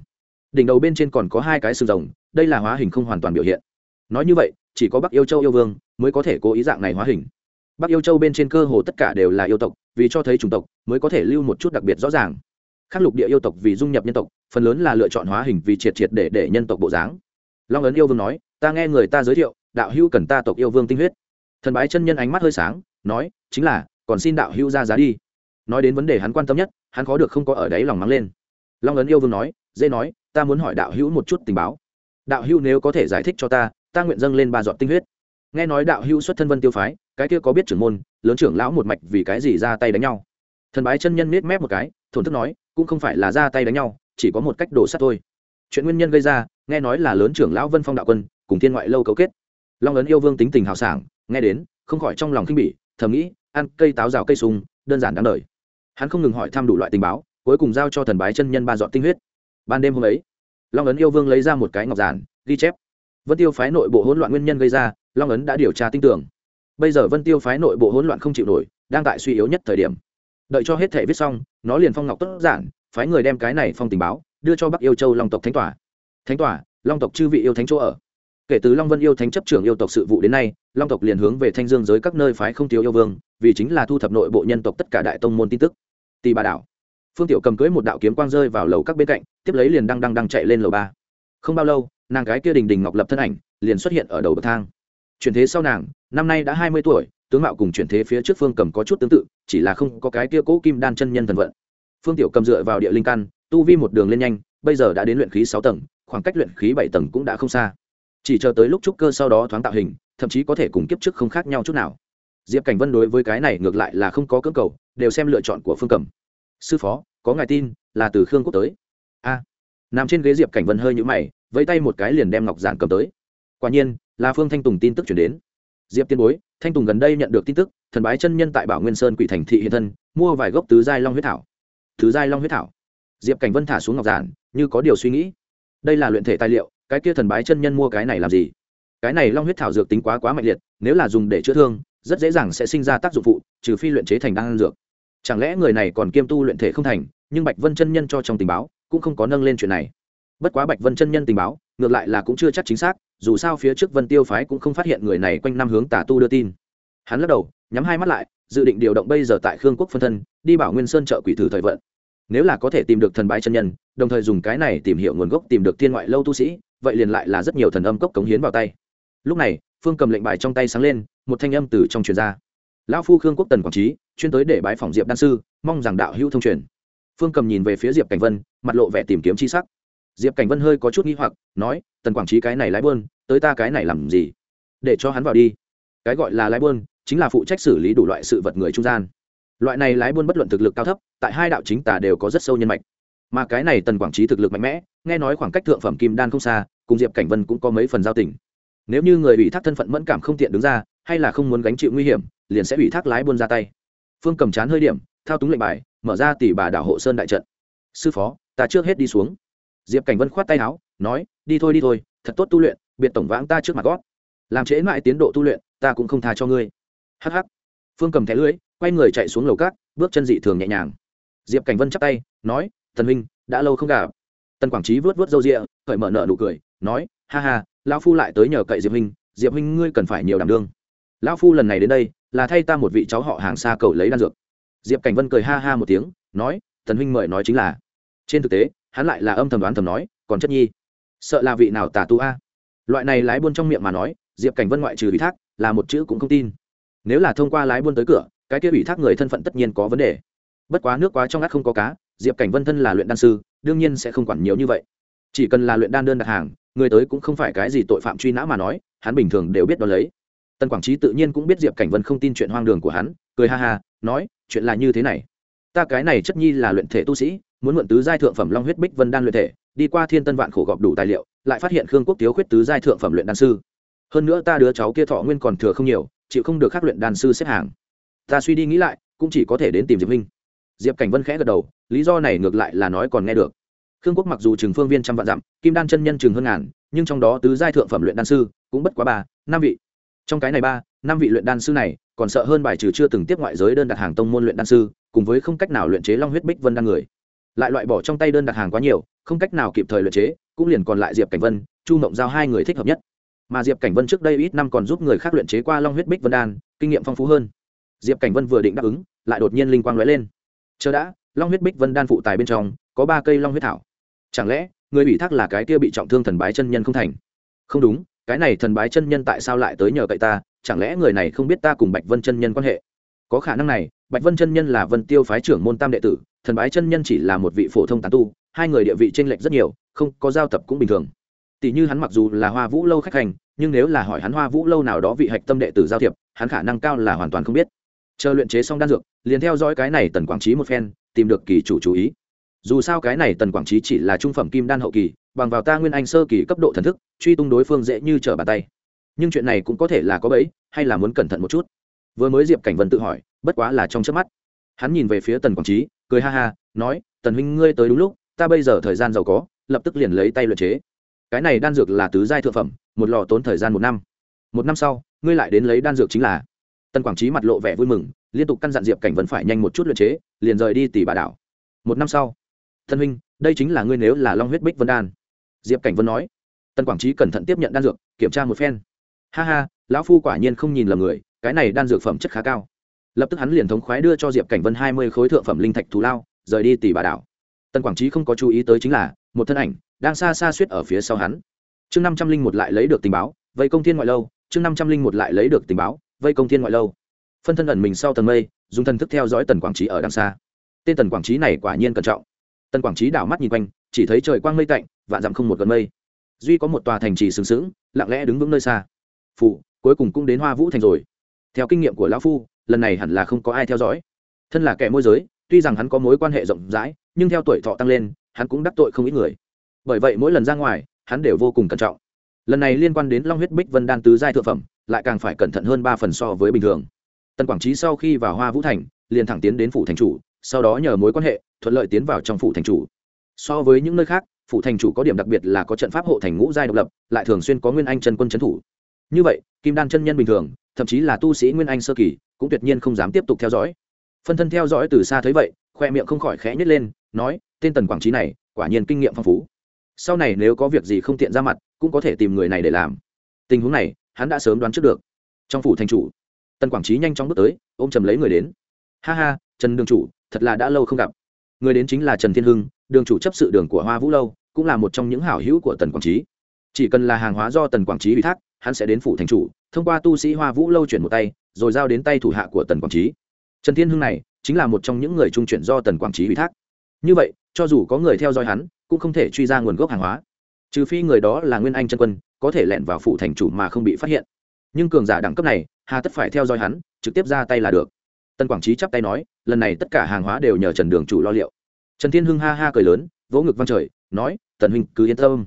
Đỉnh đầu bên trên còn có hai cái sừng rồng, đây là hóa hình không hoàn toàn biểu hiện. Nói như vậy, chỉ có bắc yêu châu yêu vương mới có thể cố ý dạng này hóa hình. Bắc yêu châu bên trên cơ hồ tất cả đều là yêu tộc, vì cho thấy chủng tộc mới có thể lưu một chút đặc biệt rõ ràng. Khắc lục địa yêu tộc vì dung nhập nhân tộc, phần lớn là lựa chọn hóa hình vì triệt triệt để để nhân tộc bộ dáng. Long ấn yêu vương nói, ta nghe người ta giới thiệu, đạo hữu cần ta tộc yêu vương tinh huyết thần bái chân nhân ánh mắt hơi sáng, nói, chính là, còn xin đạo hữu ra giá đi. Nói đến vấn đề hắn quan tâm nhất, hắn khó được không có ở đấy lòng mắng lên. Long ấn yêu vương nói, dễ nói, ta muốn hỏi đạo hữu một chút tình báo. Đạo hữu nếu có thể giải thích cho ta ta nguyện dâng lên ba dọn tinh huyết. Nghe nói đạo hữu xuất thân vân tiêu phái, cái kia có biết trưởng môn, lớn trưởng lão một mạch vì cái gì ra tay đánh nhau. Thần bái chân nhân nết mép một cái, thổn thức nói, cũng không phải là ra tay đánh nhau, chỉ có một cách đổ sắt thôi. Chuyện nguyên nhân gây ra, nghe nói là lớn trưởng lão vân phong đạo quân, cùng thiên ngoại lâu cấu kết. Long ấn yêu vương tính tình hào sảng nghe đến, không khỏi trong lòng khinh bỉ, thầm nghĩ, ăn cây táo rào cây sung, đơn giản đáng đời. Hắn không ngừng hỏi thăm đủ loại tình báo, cuối cùng giao cho thần bái chân nhân ba dọn tinh huyết. Ban đêm hôm ấy, long ấn yêu vương lấy ra một cái ngọc giản, ghi chép. Vân tiêu phái nội bộ hỗn loạn nguyên nhân gây ra, long ấn đã điều tra tin tưởng. Bây giờ vân tiêu phái nội bộ hỗn loạn không chịu nổi, đang tại suy yếu nhất thời điểm. Đợi cho hết thể viết xong, nó liền phong ngọc tốt giản, phái người đem cái này phong tình báo, đưa cho bắc yêu châu long tộc thánh tỏa thánh tỏa long tộc chư vị yêu thánh chỗ ở kể từ long vân yêu thánh chấp trưởng yêu tộc sự vụ đến nay, long tộc liền hướng về thanh dương giới các nơi phái không thiếu yêu vương, vì chính là thu thập nội bộ nhân tộc tất cả đại tông môn tin tức. Tì bà đảo. Phương tiểu cầm cưới một đạo kiếm quang rơi vào lầu các bên cạnh, tiếp lấy liền đang đang đang chạy lên lầu ba. Không bao lâu, nàng gái kia đình đình ngọc lập thân ảnh, liền xuất hiện ở đầu bậc thang. Chuyển thế sau nàng, năm nay đã hai mươi tuổi, tướng mạo cùng chuyển thế phía trước phương cầm có chút tương tự, chỉ là không có cái kia cố kim đan chân nhân thần vận. Phương tiểu cầm dựa vào địa linh căn, tu vi một đường lên nhanh, bây giờ đã đến luyện khí sáu tầng, khoảng cách luyện khí bảy tầng cũng đã không xa chỉ chờ tới lúc trúc cơ sau đó thoáng tạo hình, thậm chí có thể cùng kiếp trước không khác nhau chút nào. Diệp cảnh vân đối với cái này ngược lại là không có cưỡng cầu, đều xem lựa chọn của phương cầm sư phó, có ngài tin, là từ khương quốc tới. A. Nằm trên ghế diệp cảnh vân hơi nhũ mày, vẫy tay một cái liền đem ngọc giản cầm tới. Quả nhiên, là phương thanh tùng tin tức chuyển đến. Diệp tiên bối, thanh tùng gần đây nhận được tin tức, thần bái chân nhân tại bảo nguyên sơn quỷ thành thị hiện thân, mua vài gốc tứ giai long huyết thảo. Tứ giai long huyết thảo? Diệp cảnh vân thả xuống ngọc giản, như có điều suy nghĩ. Đây là luyện thể tài liệu cái kia thần bái chân nhân mua cái này làm gì? Cái này long huyết thảo dược tính quá quá mạnh liệt, nếu là dùng để chữa thương, rất dễ dàng sẽ sinh ra tác dụng phụ, trừ phi luyện chế thành đan dược. Chẳng lẽ người này còn kiêm tu luyện thể không thành, nhưng bạch vân chân nhân cho trong tình báo, cũng không có nâng lên chuyện này. Bất quá bạch vân chân nhân tình báo, ngược lại là cũng chưa chắc chính xác, dù sao phía trước vân tiêu phái cũng không phát hiện người này quanh năm hướng tả tu đưa tin. Hắn lắc đầu, nhắm hai mắt lại, dự định điều động bây giờ tại khương quốc phân thân, đi bảo nguyên sơn trợ quỷ thử thời vận. Nếu là có thể tìm được thần bái chân nhân, đồng thời dùng cái này tìm hiểu nguồn gốc tìm được thiên ngoại lâu tu sĩ vậy liền lại là rất nhiều thần âm cốc cống hiến vào tay. Lúc này, phương cầm lệnh bài trong tay sáng lên, một thanh âm từ trong truyền ra. Lão phu khương quốc tần quảng trí, chuyên tới để bái phỏng diệp đan sư, mong rằng đạo hữu thông truyền. Phương cầm nhìn về phía diệp cảnh vân, mặt lộ vẻ tìm kiếm c h i sắc. Diệp cảnh vân hơi có chút n g h i hoặc, nói, tần quảng trí cái này lái bơn tới ta cái này làm gì? Để cho hắn vào đi. Cái gọi là lái bơn chính là phụ trách xử lý đủ loại sự vật người trung gian. Loại này lái buôn bất luận thực lực cao thấp, tại hai đạo chính tà đều có rất sâu nhân mạch mà cái này tần quảng trí thực lực mạnh mẽ, nghe nói khoảng cách thượng phẩm kim đan không xa, cùng diệp cảnh vân cũng có mấy phần giao tình. Nếu như người ủy thác thân phận mẫn cảm không tiện đứng ra, hay là không muốn gánh chịu nguy hiểm, liền sẽ ủy thác lái buôn ra tay. Phương cầm chán hơi điểm, thao túng lệnh bài, mở ra tỷ bà đảo hộ sơn đại trận. Sư phó, ta trước hết đi xuống. Diệp cảnh vân khoát tay áo, nói, đi thôi đi thôi, thật tốt tu luyện, biệt tổng vãng ta trước mặt gót. Làm trễ mãi tiến độ tu luyện, ta cũng không tha cho ngươi. Hh phương cầm thẻ lưới quay người chạy xuống lầu cát, bước chân dị thường nhẹ nhàng. Diệp cảnh vân chắp tay, nói thần huynh, đã lâu không gặp. Tần quảng trí vớt vớt râu rịa khởi mở nợ nụ cười, nói, ha ha, lão phu lại tới nhờ cậy diệp huynh diệp huynh ngươi cần phải nhiều đảm đương. Lão phu lần này đến đây, là thay ta một vị cháu họ hàng xa cầu lấy đan dược. Diệp cảnh vân cười ha ha một tiếng, nói, tần huynh mời nói chính là. Trên thực tế, hắn lại là âm thầm đoán thầm nói, còn chất nhi. Sợ là vị nào tà tu a? Loại này lái buôn trong miệng mà nói, diệp cảnh vân ngoại trừ ủy thác, là một chữ cũng không tin. Nếu là thông qua lái buôn tới cửa, cái kia ủy thác người thân phận tất nhiên có vấn đề. Bất quá nước quá trong ngắt không có cá diệp cảnh vân thân là luyện đan sư, đương nhiên sẽ không quản nhiều như vậy. Chỉ cần là luyện đan đơn đặt hàng, người tới cũng không phải cái gì tội phạm truy nã mà nói, hắn bình thường đều biết đo lấy. Tần quảng trí tự nhiên cũng biết diệp cảnh vân không tin chuyện hoang đường của hắn, cười ha ha, nói, chuyện là như thế này. Ta cái này chất nhi là luyện thể tu sĩ, muốn mượn tứ giai thượng phẩm long huyết bích vân đan luyện thể, đi qua thiên tân vạn khổ gọp đủ tài liệu, lại phát hiện khương quốc tiếu khuyết tứ giai thượng phẩm luyện đan sư. Hơn nữa ta đứa cháu kia thọ nguyên còn thừa không nhiều, chịu không được khắc luyện đan sư xếp hàng. Ta suy đi nghĩ lại, cũng chỉ có thể đến tìm diệp Minh diệp cảnh vân khẽ gật đầu, lý do này ngược lại là nói còn nghe được. Khương quốc mặc dù trường phương viên trăm vạn dặm, kim đan chân nhân trường hơn ngàn, nhưng trong đó tứ giai thượng phẩm luyện đan sư cũng bất quá ba, năm vị. Trong cái này ba, năm vị luyện đan sư này, còn sợ hơn bài trừ chưa từng tiếp ngoại giới đơn đặt hàng tông môn luyện đan sư, cùng với không cách nào luyện chế long huyết bích vân đan người. Lại loại bỏ trong tay đơn đặt hàng quá nhiều, không cách nào kịp thời luyện chế, cũng liền còn lại diệp cảnh vân, chu mộng giao hai người thích hợp nhất. Mà diệp cảnh vân trước đây ít năm còn giúp người khác luyện chế qua long huyết bích vân đan, kinh nghiệm phong phú hơn. Diệp cảnh vân vừa định đáp ứng, lại đột nhiên linh quang lóe lên chờ đã, long huyết bích vân đan phụ tài bên trong, có ba cây long huyết thảo. Chẳng lẽ, người ủy thác là cái kia bị trọng thương thần bái chân nhân không thành? Không đúng, cái này thần bái chân nhân tại sao lại tới nhờ cậy ta? Chẳng lẽ người này không biết ta cùng bạch vân chân nhân quan hệ? Có khả năng này, bạch vân chân nhân là vân tiêu phái trưởng môn tam đệ tử, thần bái chân nhân chỉ là một vị phổ thông tán tu, hai người địa vị t r ê n lệch rất nhiều, không có giao tập cũng bình thường. Tỷ như hắn mặc dù là hoa vũ lâu khách hành, nhưng nếu là hỏi hắn hoa vũ lâu nào đó vị hạch tâm đệ tử giao thiệp, hắn khả năng cao là hoàn toàn không biết chờ luyện chế xong đan dược, liền theo dõi cái này tần quảng trí một phen, tìm được kỳ chủ chú ý. Dù sao cái này tần quảng trí chỉ là trung phẩm kim đan hậu kỳ, bằng vào ta nguyên anh sơ kỳ cấp độ thần thức, truy tung đối phương dễ như trở bàn tay. Nhưng chuyện này cũng có thể là có bẫy, hay là muốn cẩn thận một chút? Vừa mới diệp cảnh vân tự hỏi, bất quá là trong trước mắt. Hắn nhìn về phía tần quảng trí, cười ha ha, nói, tần huynh ngươi tới đúng lúc, ta bây giờ thời gian giàu có, lập tức liền lấy tay luyện chế. Cái này đan dược là tứ giai thượng phẩm, một lò tốn thời gian một năm. Một năm sau, ngươi lại đến lấy đan dược chính là tần quảng trí mặt lộ vẻ vui mừng, liên tục căn dặn diệp cảnh vẫn phải nhanh một chút luyện chế, liền rời đi tỷ bà đảo. Một năm sau thân huynh, đây chính là ngươi nếu là long huyết bích vân đan. Diệp cảnh vân nói. Tần quảng trí cẩn thận tiếp nhận đan dược, kiểm tra một phen. Ha ha, lão phu quả nhiên không nhìn lầm người, cái này đan dược phẩm chất khá cao. Lập tức hắn liền thống khoái đưa cho diệp cảnh vân hai mươi khối thượng phẩm linh thạch thù lao, rời đi tỷ bà đảo. Tần quảng trí không có chú ý tới chính là, một thân ảnh đang xa xa suýt ở phía sau hắn. Chương năm trăm linh một lại lấy được tình báo, vây công thiên ngoại lâu, chương năm trăm linh một lại lấy được tình báo vây công thiên ngoại lâu. Phân thân ẩn mình sau tầng mây, dùng thần thức theo dõi tần quảng trí ở đằng xa. Tên tần quảng trí này quả nhiên cẩn trọng. Tần quảng trí đảo mắt nhìn quanh, chỉ thấy trời quang mây tạnh, vạn dặm không một gần mây. Duy có một tòa thành trì sừng sững, lặng lẽ đứng vững nơi xa. Phụ cuối cùng cũng đến hoa vũ thành rồi. Theo kinh nghiệm của lão phu, lần này hẳn là không có ai theo dõi. Thân là kẻ môi giới, tuy rằng hắn có mối quan hệ rộng rãi, nhưng theo tuổi thọ tăng lên, hắn cũng đắc tội không ít người. Bởi vậy mỗi lần ra ngoài, hắn đều vô cùng cẩn trọng. Lần này liên quan đến long huyết bích vân đan tứ giai thượng phẩm lại càng phải cẩn thận hơn ba phần so với bình thường. Tần quảng trí sau khi vào hoa vũ thành, liền thẳng tiến đến phủ thành chủ, sau đó nhờ mối quan hệ, thuận lợi tiến vào trong phủ thành chủ. So với những nơi khác, phủ thành chủ có điểm đặc biệt là có trận pháp hộ thành ngũ giai độc lập, lại thường xuyên có nguyên anh chân quân trấn thủ. Như vậy, kim đan chân nhân bình thường, thậm chí là tu sĩ nguyên anh sơ kỳ, cũng tuyệt nhiên không dám tiếp tục theo dõi. Phân thân theo dõi từ xa thấy vậy, khoe miệng không khỏi khẽ nhét lên, nói, tên tần quảng trí này, quả nhiên kinh nghiệm phong phú. Sau này nếu có việc gì không tiện ra mặt, cũng có thể tìm người này để làm. Tình huống này hắn đã sớm đoán trước được. Trong phủ thành chủ, tần quảng trí nhanh chóng bước tới, ôm chầm lấy người đến. Ha ha, trần đường chủ, thật là đã lâu không gặp. Người đến chính là trần thiên hưng, đường chủ chấp sự đường của hoa vũ lâu, cũng là một trong những hảo hữu của tần quảng trí. Chỉ cần là hàng hóa do tần quảng trí ủy thác, hắn sẽ đến phủ thành chủ, thông qua tu sĩ hoa vũ lâu chuyển một tay, rồi giao đến tay thủ hạ của tần quảng trí. Trần thiên hưng này, chính là một trong những người trung chuyển do tần quảng trí ủy thác. Như vậy, cho dù có người theo dõi hắn, cũng không thể truy ra nguồn gốc hàng hóa trừ phi người đó là nguyên anh chân quân, có thể lẻn vào phủ thành chủ mà không bị phát hiện. Nhưng cường giả đẳng cấp này, hà tất phải theo dõi hắn, trực tiếp ra tay là được. Tần quảng trí chắp tay nói, lần này tất cả hàng hóa đều nhờ trần đường chủ lo liệu. Trần thiên hưng ha ha cười lớn, vỗ ngực văn trời, nói, tần huynh, cứ yên tâm.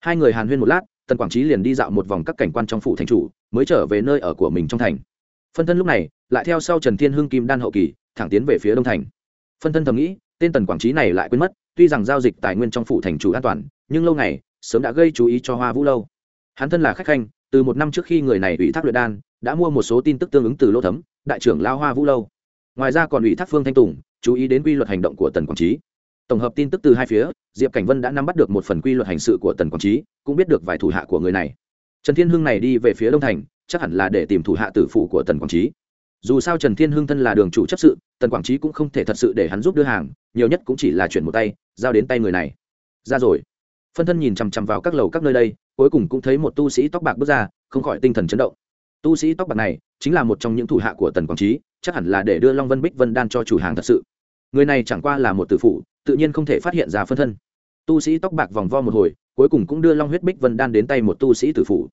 Hai người hàn huyên một lát tần quảng trí liền đi dạo một vòng các cảnh quan trong phủ thành chủ, mới trở về nơi ở của mình trong thành. Phân thân lúc này, lại theo sau trần thiên hưng kim đan hậu kỳ, thẳng tiến về phía đông thành. Phân thân thầm nghĩ, tên tần quảng trí này lại quên mất, tuy rằng giao dịch tài nguyên trong phủ thành chủ an toàn, nhưng lâu ngày sớm đã gây chú ý cho hoa vũ lâu. Hắn thân là khách khanh, từ một năm trước khi người này ủy thác luyện đan, đã mua một số tin tức tương ứng từ lô thấm, đại trưởng lao hoa vũ lâu. Ngoài ra còn ủy thác phương thanh tùng, chú ý đến quy luật hành động của tần quảng trí. Tổng hợp tin tức từ hai phía, diệp cảnh vân đã nắm bắt được một phần quy luật hành sự của tần quảng trí, cũng biết được vài thủ hạ của người này. Trần thiên hưng này đi về phía đông thành, chắc hẳn là để tìm thủ hạ tử phụ của tần quảng trí. Dù sao trần thiên hưng thân là đường chủ chấp sự, tần quảng trí cũng không thể thật sự để hắn giúp đưa hàng, nhiều nhất cũng chỉ là chuyển một tay, giao đến tay người này. Ra rồi phân thân nhìn chằm chằm vào các lầu các nơi đây, cuối cùng cũng thấy một tu sĩ tóc bạc bước ra, không khỏi tinh thần chấn động. Tu sĩ tóc bạc này chính là một trong những thủ hạ của tần quảng trí, chắc hẳn là để đưa long vân bích vân đan cho chủ hàng thật sự. Người này chẳng qua là một tử phụ, tự nhiên không thể phát hiện ra phân thân. Tu sĩ tóc bạc vòng vo một hồi, cuối cùng cũng đưa long huyết bích vân đan đến tay một tu sĩ tử phụ.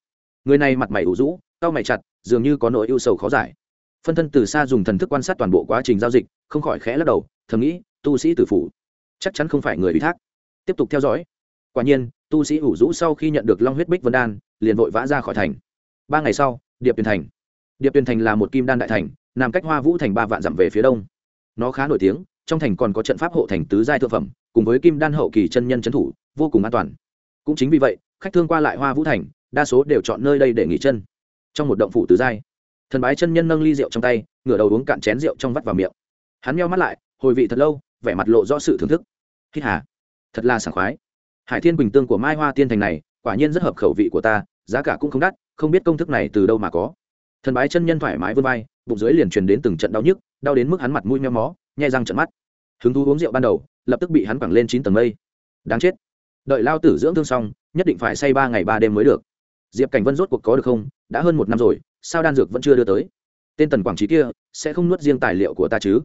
Người này mặt mày ủ rũ, cau mày chặt, dường như có nỗi ưu sầu khó giải. Phân thân từ xa dùng thần thức quan sát toàn bộ quá trình giao dịch, không khỏi khẽ lắc đầu, thầm nghĩ, tu sĩ tử phụ, chắc chắn không phải người ủy thác. Tiếp tục theo dõi quả nhiên, tu sĩ ủ rũ sau khi nhận được long huyết bích vân đan, liền vội vã ra khỏi thành. Ba ngày sau, điệp tuyền thành. Điệp tuyền thành là một kim đan đại thành, nằm cách hoa vũ thành ba vạn dặm về phía đông. Nó khá nổi tiếng, trong thành còn có trận pháp hộ thành tứ giai thượng phẩm, cùng với kim đan hậu kỳ chân nhân trấn thủ, vô cùng an toàn. Cũng chính vì vậy, khách thương qua lại hoa vũ thành, đa số đều chọn nơi đây để nghỉ chân. Trong một động phủ tứ giai, thần bái chân nhân nâng ly rượu trong tay, ngửa đầu uống cạn chén rượu trong vắt vào miệng. Hắn meo mắt lại, hồi vị thật lâu, vẻ mặt lộ rõ sự thưởng thức. Hít hà, thật là sảng khoái hải thiên bình tương của mai hoa tiên thành này, quả nhiên rất hợp khẩu vị của ta, giá cả cũng không đắt, không biết công thức này từ đâu mà có. Thần bái chân nhân thoải mái vươn vai, bụng dưới liền truyền đến từng trận đau nhức, đau đến mức hắn mặt mũi meo mó, nhai răng trận mắt. Hứng thú uống rượu ban đầu, lập tức bị hắn quẳng lên chín tầng mây. Đáng chết. Đợi lao tử dưỡng thương xong, nhất định phải say ba ngày ba đêm mới được. Diệp cảnh vân rốt cuộc có được không? Đã hơn một năm rồi, sao đan dược vẫn chưa đưa tới? Tên tần quảng trí kia, sẽ không nuốt riêng tài liệu của ta chứ?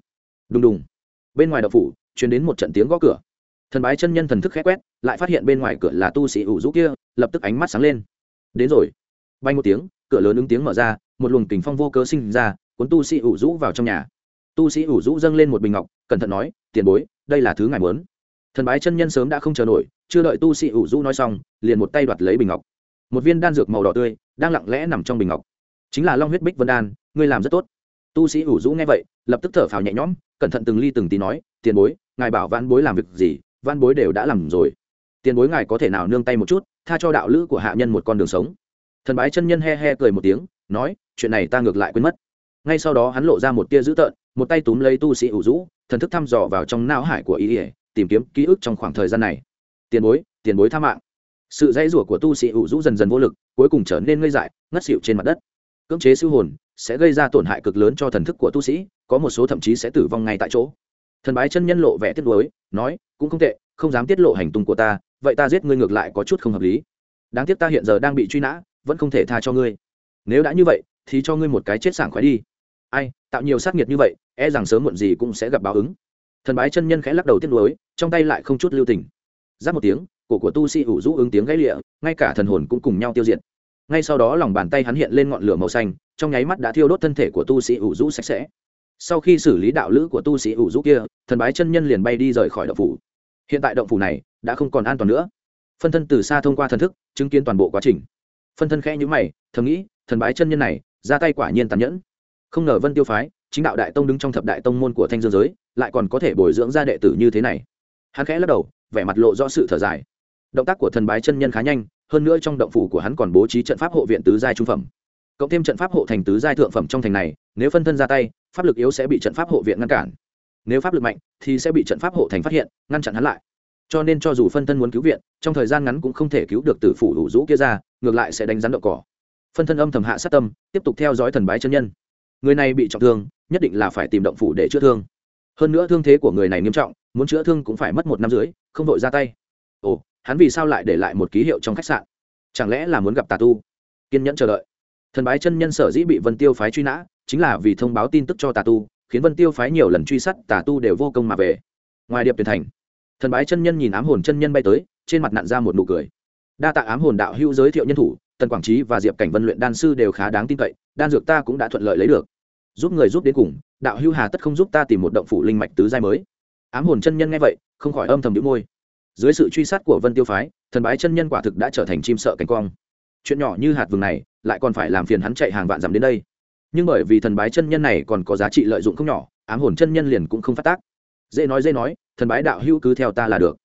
Đùng đùng. Bên ngoài đậu phủ chuyển đến một trận tiếng gõ cửa thần bái chân nhân thần thức khẽ quét, lại phát hiện bên ngoài cửa là tu sĩ ủ rũ kia, lập tức ánh mắt sáng lên. Đến rồi. Bay một tiếng, cửa lớn ứng tiếng mở ra, một luồng tình phong vô cơ sinh ra, cuốn tu sĩ ủ rũ vào trong nhà. Tu sĩ ủ rũ dâng lên một bình ngọc, cẩn thận nói, tiền bối, đây là thứ ngài muốn. Thần bái chân nhân sớm đã không chờ nổi, chưa đợi tu sĩ ủ rũ nói xong, liền một tay đoạt lấy bình ngọc. Một viên đan dược màu đỏ tươi, đang lặng lẽ nằm trong bình ngọc. Chính là long huyết bích vân đan, ngươi làm rất tốt. Tu sĩ ủ rũ nghe vậy, lập tức thở phào nhẹ nhõm, cẩn thận từng ly từng tí nói, tiền bối, ngài bảo vãn bối làm việc gì văn bối đều đã làm rồi. Tiền bối ngài có thể nào nương tay một chút, tha cho đạo lữ của hạ nhân một con đường sống. Thần bái chân nhân he he cười một tiếng, nói, chuyện này ta ngược lại quên mất. Ngay sau đó hắn lộ ra một tia dữ tợn, một tay túm lấy tu sĩ ủ rũ, thần thức thăm dò vào trong não hải của ý ỉa tìm kiếm ký ức trong khoảng thời gian này. Tiền bối tiền bối tha mạng. Sự dãy rủa của tu sĩ ủ rũ dần dần vô lực, cuối cùng trở nên ngây dại, ngất xịu trên mặt đất. Cưỡng chế siêu hồn sẽ gây ra tổn hại cực lớn cho thần thức của tu sĩ, có một số thậm chí sẽ tử vong ngay tại chỗ thần bái chân nhân lộ vẻ tiết nuối, nói, cũng không tệ, không dám tiết lộ hành tung của ta, vậy ta giết ngươi ngược lại có chút không hợp lý. Đáng tiếc ta hiện giờ đang bị truy nã, vẫn không thể tha cho ngươi. Nếu đã như vậy, thì cho ngươi một cái chết sảng khoái đi. Ai, tạo nhiều sát nghiệt như vậy e rằng sớm muộn gì cũng sẽ gặp báo ứng. Thần bái chân nhân khẽ lắc đầu tiếc nuối, trong tay lại không chút lưu tình. Giáp một tiếng, cổ của tu sĩ ủ rũ ứng tiếng gãy lịa, ngay cả thần hồn cũng cùng nhau tiêu diệt. Ngay sau đó lòng bàn tay hắn hiện lên ngọn lửa màu xanh, trong nháy mắt đã thiêu đốt thân thể của tu sĩ ủ rũ sạch sẽ sau khi xử lý đạo lữ của tu sĩ ủ rũ kia, thần bái chân nhân liền bay đi rời khỏi động phủ. Hiện tại động phủ này đã không còn an toàn nữa. Phân thân từ xa thông qua thần thức, chứng kiến toàn bộ quá trình. Phân thân khẽ nhữ mày, thầm nghĩ, thần bái chân nhân này, ra tay quả nhiên tàn nhẫn. Không ngờ vân tiêu phái, chính đạo đại tông đứng trong thập đại tông môn của thanh dương giới, lại còn có thể bồi dưỡng ra đệ tử như thế này. Hắn khẽ lắc đầu, vẻ mặt lộ rõ sự thở dài. Động tác của thần bái chân nhân khá nhanh, hơn nữa trong động phủ của hắn còn bố trí trận pháp hộ viện tứ giai trung phẩm. Cộng thêm trận pháp hộ thành tứ giai thượng phẩm trong thành này, nếu phân thân ra tay pháp lực yếu sẽ bị trận pháp hộ viện ngăn cản. Nếu pháp lực mạnh, thì sẽ bị trận pháp hộ thành phát hiện, ngăn chặn hắn lại. Cho nên cho dù phân thân muốn cứu viện, trong thời gian ngắn cũng không thể cứu được từ phủ đủ rũ kia ra, ngược lại sẽ đánh rắn đậu cỏ. Phân thân âm thầm hạ sát tâm, tiếp tục theo dõi thần bái chân nhân. Người này bị trọng thương, nhất định là phải tìm động phủ để chữa thương. Hơn nữa thương thế của người này nghiêm trọng, muốn chữa thương cũng phải mất một năm dưới không đội ra tay. Ồ, hắn vì sao lại để lại một ký hiệu trong khách sạn? Chẳng lẽ là muốn gặp tà tu? Kiên nhẫn chờ đợi. Thần bái chân nhân sở dĩ bị vân tiêu phái truy nã chính là vì thông báo tin tức cho tà tu, khiến vân tiêu phái nhiều lần truy sát, tà tu đều vô công mà về. Ngoài điệp tuyển thành, thần bái chân nhân nhìn ám hồn chân nhân bay tới, trên mặt nặn ra một nụ cười. Đa tạ ám hồn đạo hữu giới thiệu nhân thủ, tần quảng trí và diệp cảnh vân luyện đan sư đều khá đáng tin cậy, đan dược ta cũng đã thuận lợi lấy được. Giúp người giúp đến cùng, đạo hữu hà tất không giúp ta tìm một động phủ linh mạch tứ giai mới. Ám hồn chân nhân nghe vậy, không khỏi âm thầm đĩu môi. Dưới sự truy sát của vân tiêu phái, thần bái chân nhân quả thực đã trở thành chim sợ cánh quang. Chuyện nhỏ như hạt vừng này, lại còn phải làm phiền hắn chạy hàng vạn dặm đến đây nhưng bởi vì thần bái chân nhân này còn có giá trị lợi dụng không nhỏ, ám hồn chân nhân liền cũng không phát tác. Dễ nói dễ nói, thần bái đạo hữu cứ theo ta là được.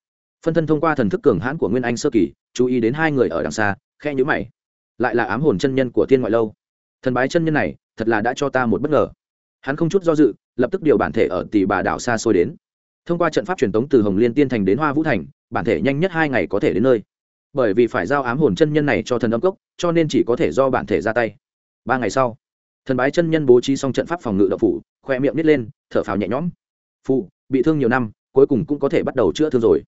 Phân thân thông qua thần thức cường hãn của nguyên anh sơ kỳ, chú ý đến hai người ở đằng xa khe nhữ mày. Lại là ám hồn chân nhân của thiên ngoại lâu. Thần bái chân nhân này, thật là đã cho ta một bất ngờ. Hắn không chút do dự, lập tức điều bản thể ở tỷ bà đảo xa xôi đến. Thông qua trận pháp truyền tống từ hồng liên tiên thành đến hoa vũ thành, bản thể nhanh nhất hai ngày có thể đến nơi. Bởi vì phải giao ám hồn chân nhân này cho thần âm cốc, cho nên chỉ có thể do bản thể ra tay. Ba ngày sau thần bái chân nhân bố trí xong trận pháp phòng ngự đậu phủ, khoe miệng nít lên, thở phào nhẹ nhõm. Phụ bị thương nhiều năm, cuối cùng cũng có thể bắt đầu chữa thương rồi.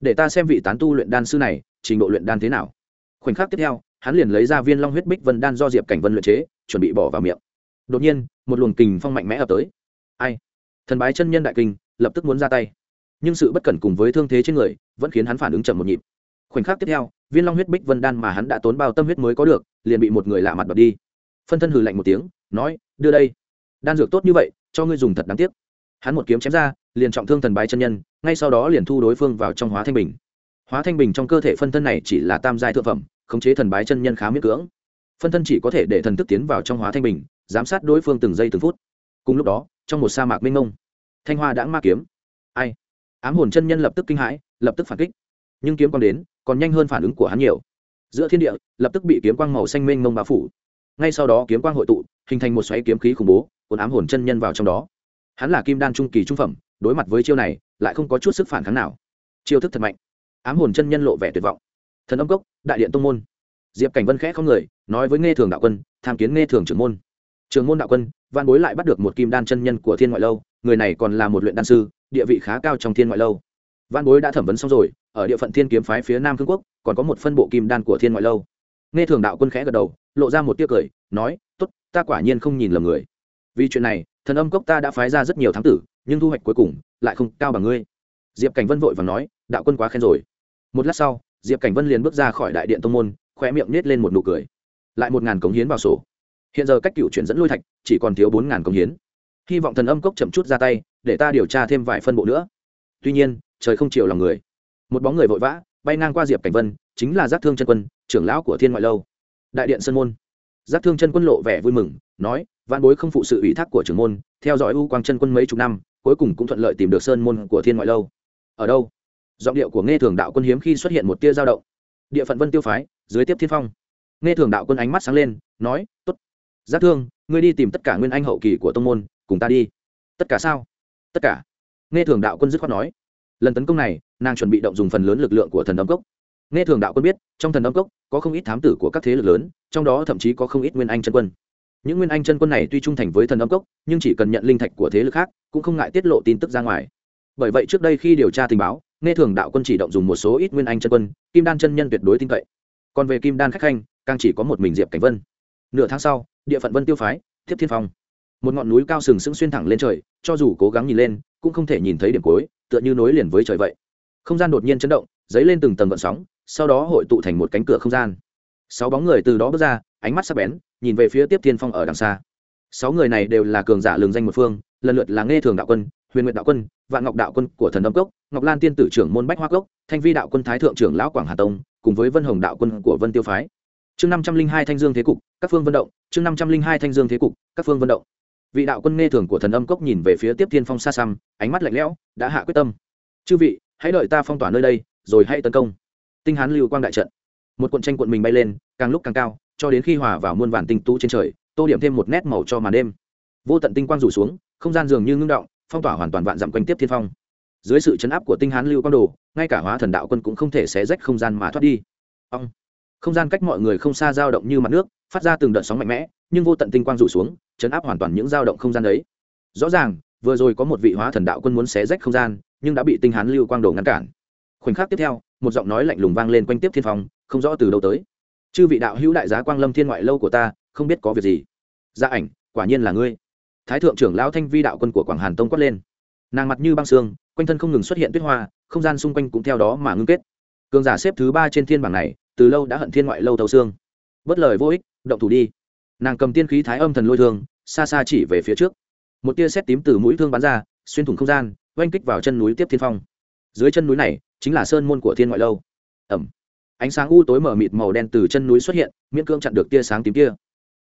Để ta xem vị tán tu luyện đan sư này, trình độ luyện đan thế nào. Khoảnh khắc tiếp theo, hắn liền lấy ra viên long huyết bích vân đan do diệp cảnh vân luyện chế, chuẩn bị bỏ vào miệng. Đột nhiên, một luồng kình phong mạnh mẽ ập tới. Ai? Thần bái chân nhân đại kinh lập tức muốn ra tay. Nhưng sự bất cẩn cùng với thương thế trên người, vẫn khiến hắn phản ứng chậm một nhịp. Khoảnh khắc tiếp theo, viên long huyết bích vân đan mà hắn đã tốn bao tâm huyết mới có được, liền bị một người lạ mặt bật đi. Phân thân hừ lạnh một tiếng nói, đưa đây. Đan dược tốt như vậy, cho ngươi dùng thật đáng tiếc. Hắn một kiếm chém ra, liền trọng thương thần bái chân nhân, ngay sau đó liền thu đối phương vào trong hóa thanh bình. Hóa thanh bình trong cơ thể phân thân này chỉ là tam giai thượng phẩm, khống chế thần bái chân nhân khá miễn cưỡng. Phân thân chỉ có thể để thần thức tiến vào trong hóa thanh bình, giám sát đối phương từng giây từng phút. Cùng lúc đó, trong một sa mạc mênh mông, thanh hoa đã ma kiếm. Ai? Ám hồn chân nhân lập tức kinh hãi, lập tức phản kích. Nhưng kiếm quang đến, còn nhanh hơn phản ứng của hắn nhiều. Giữa thiên địa, lập tức bị kiếm quang màu xanh mênh mông bao phủ. Ngay sau đó kiếm quang hội tụ hình thành một xoáy kiếm khí khủng bố, cuốn ám hồn chân nhân vào trong đó. Hắn là kim đan trung kỳ trung phẩm, đối mặt với chiêu này, lại không có chút sức phản kháng nào. Chiêu thức thật mạnh. Ám hồn chân nhân lộ vẻ tuyệt vọng. Thần âm cốc, đại điện tông môn. Diệp cảnh vân khẽ không người, nói với nghe thường đạo quân, tham kiến nghe thường trưởng môn. Trường môn đạo quân văn bối lại bắt được một kim đan chân nhân của thiên ngoại lâu, người này còn là một luyện đan sư, địa vị khá cao trong thiên ngoại lâu. Văn bối đã thẩm vấn xong rồi, ở địa phận thiên kiếm phái phía nam cương quốc, còn có một phân bộ kim đan của thiên ngoại lâu. Nghe thường đạo quân khẽ gật đầu, lộ ra một tiếc cười, nói t ố t ta quả nhiên không nhìn lầm người. Vì chuyện này, thần âm cốc ta đã phái ra rất nhiều thám tử, nhưng thu hoạch cuối cùng lại không cao bằng ngươi. Diệp cảnh vân vội và nói, đạo quân quá khen rồi. Một lát sau, diệp cảnh vân liền bước ra khỏi đại điện tông môn khoe miệng nết lên một nụ cười. Lại một ngàn cống hiến vào sổ. Hiện giờ cách cựu chuyển dẫn lôi thạch chỉ còn thiếu bốn ngàn cống hiến. Hy vọng thần âm cốc chậm chút ra tay, để ta điều tra thêm vài phân bộ nữa. Tuy nhiên, trời không chịu lòng người. Một bóng người vội vã, bay ngang qua diệp cảnh vân, chính là giác thương chân quân, trưởng lão của thiên ngoại lâu. Đại điện sơn môn giác thương chân quân lộ vẻ vui mừng, nói văn bối không phụ sự ủy thác của trưởng môn, theo dõi u quang chân quân mấy chục năm, cuối cùng cũng thuận lợi tìm được sơn môn của thiên ngoại lâu. Ở đâu? Giọng điệu của nghe thường đạo quân hiếm khi xuất hiện một tia dao động. Địa phận vân tiêu phái, dưới tiếp thiên phong. Nghe thường đạo quân ánh mắt sáng lên, nói t ố t giác thương, ngươi đi tìm tất cả nguyên anh hậu kỳ của tông môn, cùng ta đi. Tất cả sao? Tất cả. Nghe thường đạo quân dứt khoát nói. Lần tấn công này, nàng chuẩn bị động dùng phần lớn lực lượng của thần âm cốc nghe thường đạo quân biết, trong thần âm cốc, có không ít thám tử của các thế lực lớn, trong đó thậm chí có không ít nguyên anh chân quân. Những nguyên anh chân quân này tuy trung thành với thần âm cốc, nhưng chỉ cần nhận linh thạch của thế lực khác, cũng không ngại tiết lộ tin tức ra ngoài. Bởi vậy trước đây khi điều tra tình báo, nghe thường đạo quân chỉ động dùng một số ít nguyên anh chân quân, kim đan chân nhân tuyệt đối tin cậy. Còn về kim đan khách khanh, càng chỉ có một mình diệp cảnh vân. Nửa tháng sau, địa phận vân tiêu phái tiếp thiên phong. Một ngọn núi cao sừng sững xuyên thẳng lên trời, cho dù cố gắng nhìn lên, cũng không thể nhìn thấy điểm cuối, tựa như nối liền với trời vậy. Không gian đột nhiên chấn động, dấy lên từng tầng vận sóng sau đó hội tụ thành một cánh cửa không gian. Sáu bóng người từ đó bước ra, ánh mắt sắc bén, nhìn về phía tiếp thiên phong ở đằng xa. Sáu người này đều là cường giả lường danh một phương, lần lượt là nghe thường đạo quân, huyền nguyện đạo quân, vạn ngọc đạo quân của thần âm cốc, ngọc lan tiên tử trưởng môn bách hoa cốc, thanh vi đạo quân thái thượng trưởng lão quảng hà tông, cùng với vân hồng đạo quân của vân tiêu phái. Chương năm trăm linh hai thanh dương thế cục, các phương vận động. Chương năm trăm linh hai thanh dương thế cục, các phương vận động. Vị đạo quân nghe thường của thần âm cốc nhìn về phía tiếp thiên phong xa xăm, ánh mắt lạnh lẽo, đã hạ quyết tâm. Chư vị, hãy đợi ta phong tỏa nơi đây, rồi hãy tấn công tinh hán lưu quang đại trận. Một cuộn tranh cuộn mình bay lên, càng lúc càng cao, cho đến khi hòa vào muôn vàn tinh tú trên trời, tô điểm thêm một nét màu cho màn đêm. Vô tận tinh quang rủ xuống, không gian dường như ngưng động, phong tỏa hoàn toàn vạn dặm quanh tiếp thiên phong. Dưới sự chấn áp của tinh hán lưu quang đồ, ngay cả hóa thần đạo quân cũng không thể xé rách không gian mà thoát đi. Ông không gian cách mọi người không xa dao động như mặt nước, phát ra từng đợt sóng mạnh mẽ, nhưng vô tận tinh quang rủ xuống, chấn áp hoàn toàn những dao động không gian đấy. Rõ ràng, vừa rồi có một vị hóa thần đạo quân muốn xé rách không gian, nhưng đã bị tinh hán lưu quang đồ ngăn cản khoảnh khắc tiếp theo, một giọng nói lạnh lùng vang lên quanh tiếp thiên phong, không rõ từ đâu tới. Chư vị đạo hữu đại giá quang lâm thiên ngoại lâu của ta, không biết có việc gì? Gia ảnh, quả nhiên là ngươi. Thái thượng trưởng lão thanh vi đạo quân của quảng hàn tông quát lên. Nàng mặt như băng xương quanh thân không ngừng xuất hiện tuyết hoa, không gian xung quanh cũng theo đó mà ngưng kết. Cường giả xếp thứ ba trên thiên bảng này, từ lâu đã hận thiên ngoại lâu thâu xương. Bất lời vô ích, động thủ đi. Nàng cầm tiên khí thái âm thần lôi thương, xa xa chỉ về phía trước. Một tia xét tím từ mũi thương bắn ra, xuyên thủng không gian, oanh kích vào chân núi tiếp thiên phong. Dưới chân núi này chính là sơn môn của thiên ngoại lâu. Ẩm. Ánh sáng u tối mở mịt màu đen từ chân núi xuất hiện, miễn cưỡng chặn được tia sáng tím kia.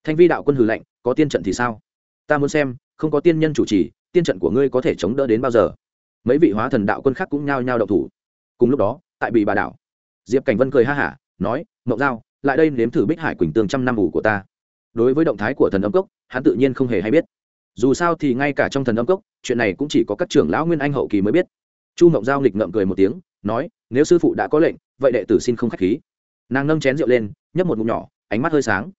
Thanh vi đạo quân hừ lạnh, có tiên trận thì sao? Ta muốn xem, không có tiên nhân chủ trì, tiên trận của ngươi có thể chống đỡ đến bao giờ? Mấy vị hóa thần đạo quân khác cũng nhao nhao đậu thủ. Cùng lúc đó, tại bị bà đảo, diệp cảnh vân cười ha hả, nói mậu giao, lại đây nếm thử bích hải quỳnh tương trăm năm ủ của ta. Đối với động thái của thần âm cốc, hắn tự nhiên không hề hay biết. Dù sao thì ngay cả trong thần âm cốc, chuyện này cũng chỉ có các trưởng lão nguyên anh hậu kỳ mới biết chu mộng giao nghịch ngậm cười một tiếng, nói, nếu sư phụ đã có lệnh, vậy đệ tử xin không k h á c h khí. Nàng nâng chén rượu lên, nhấp một ngụm nhỏ, ánh mắt hơi sáng.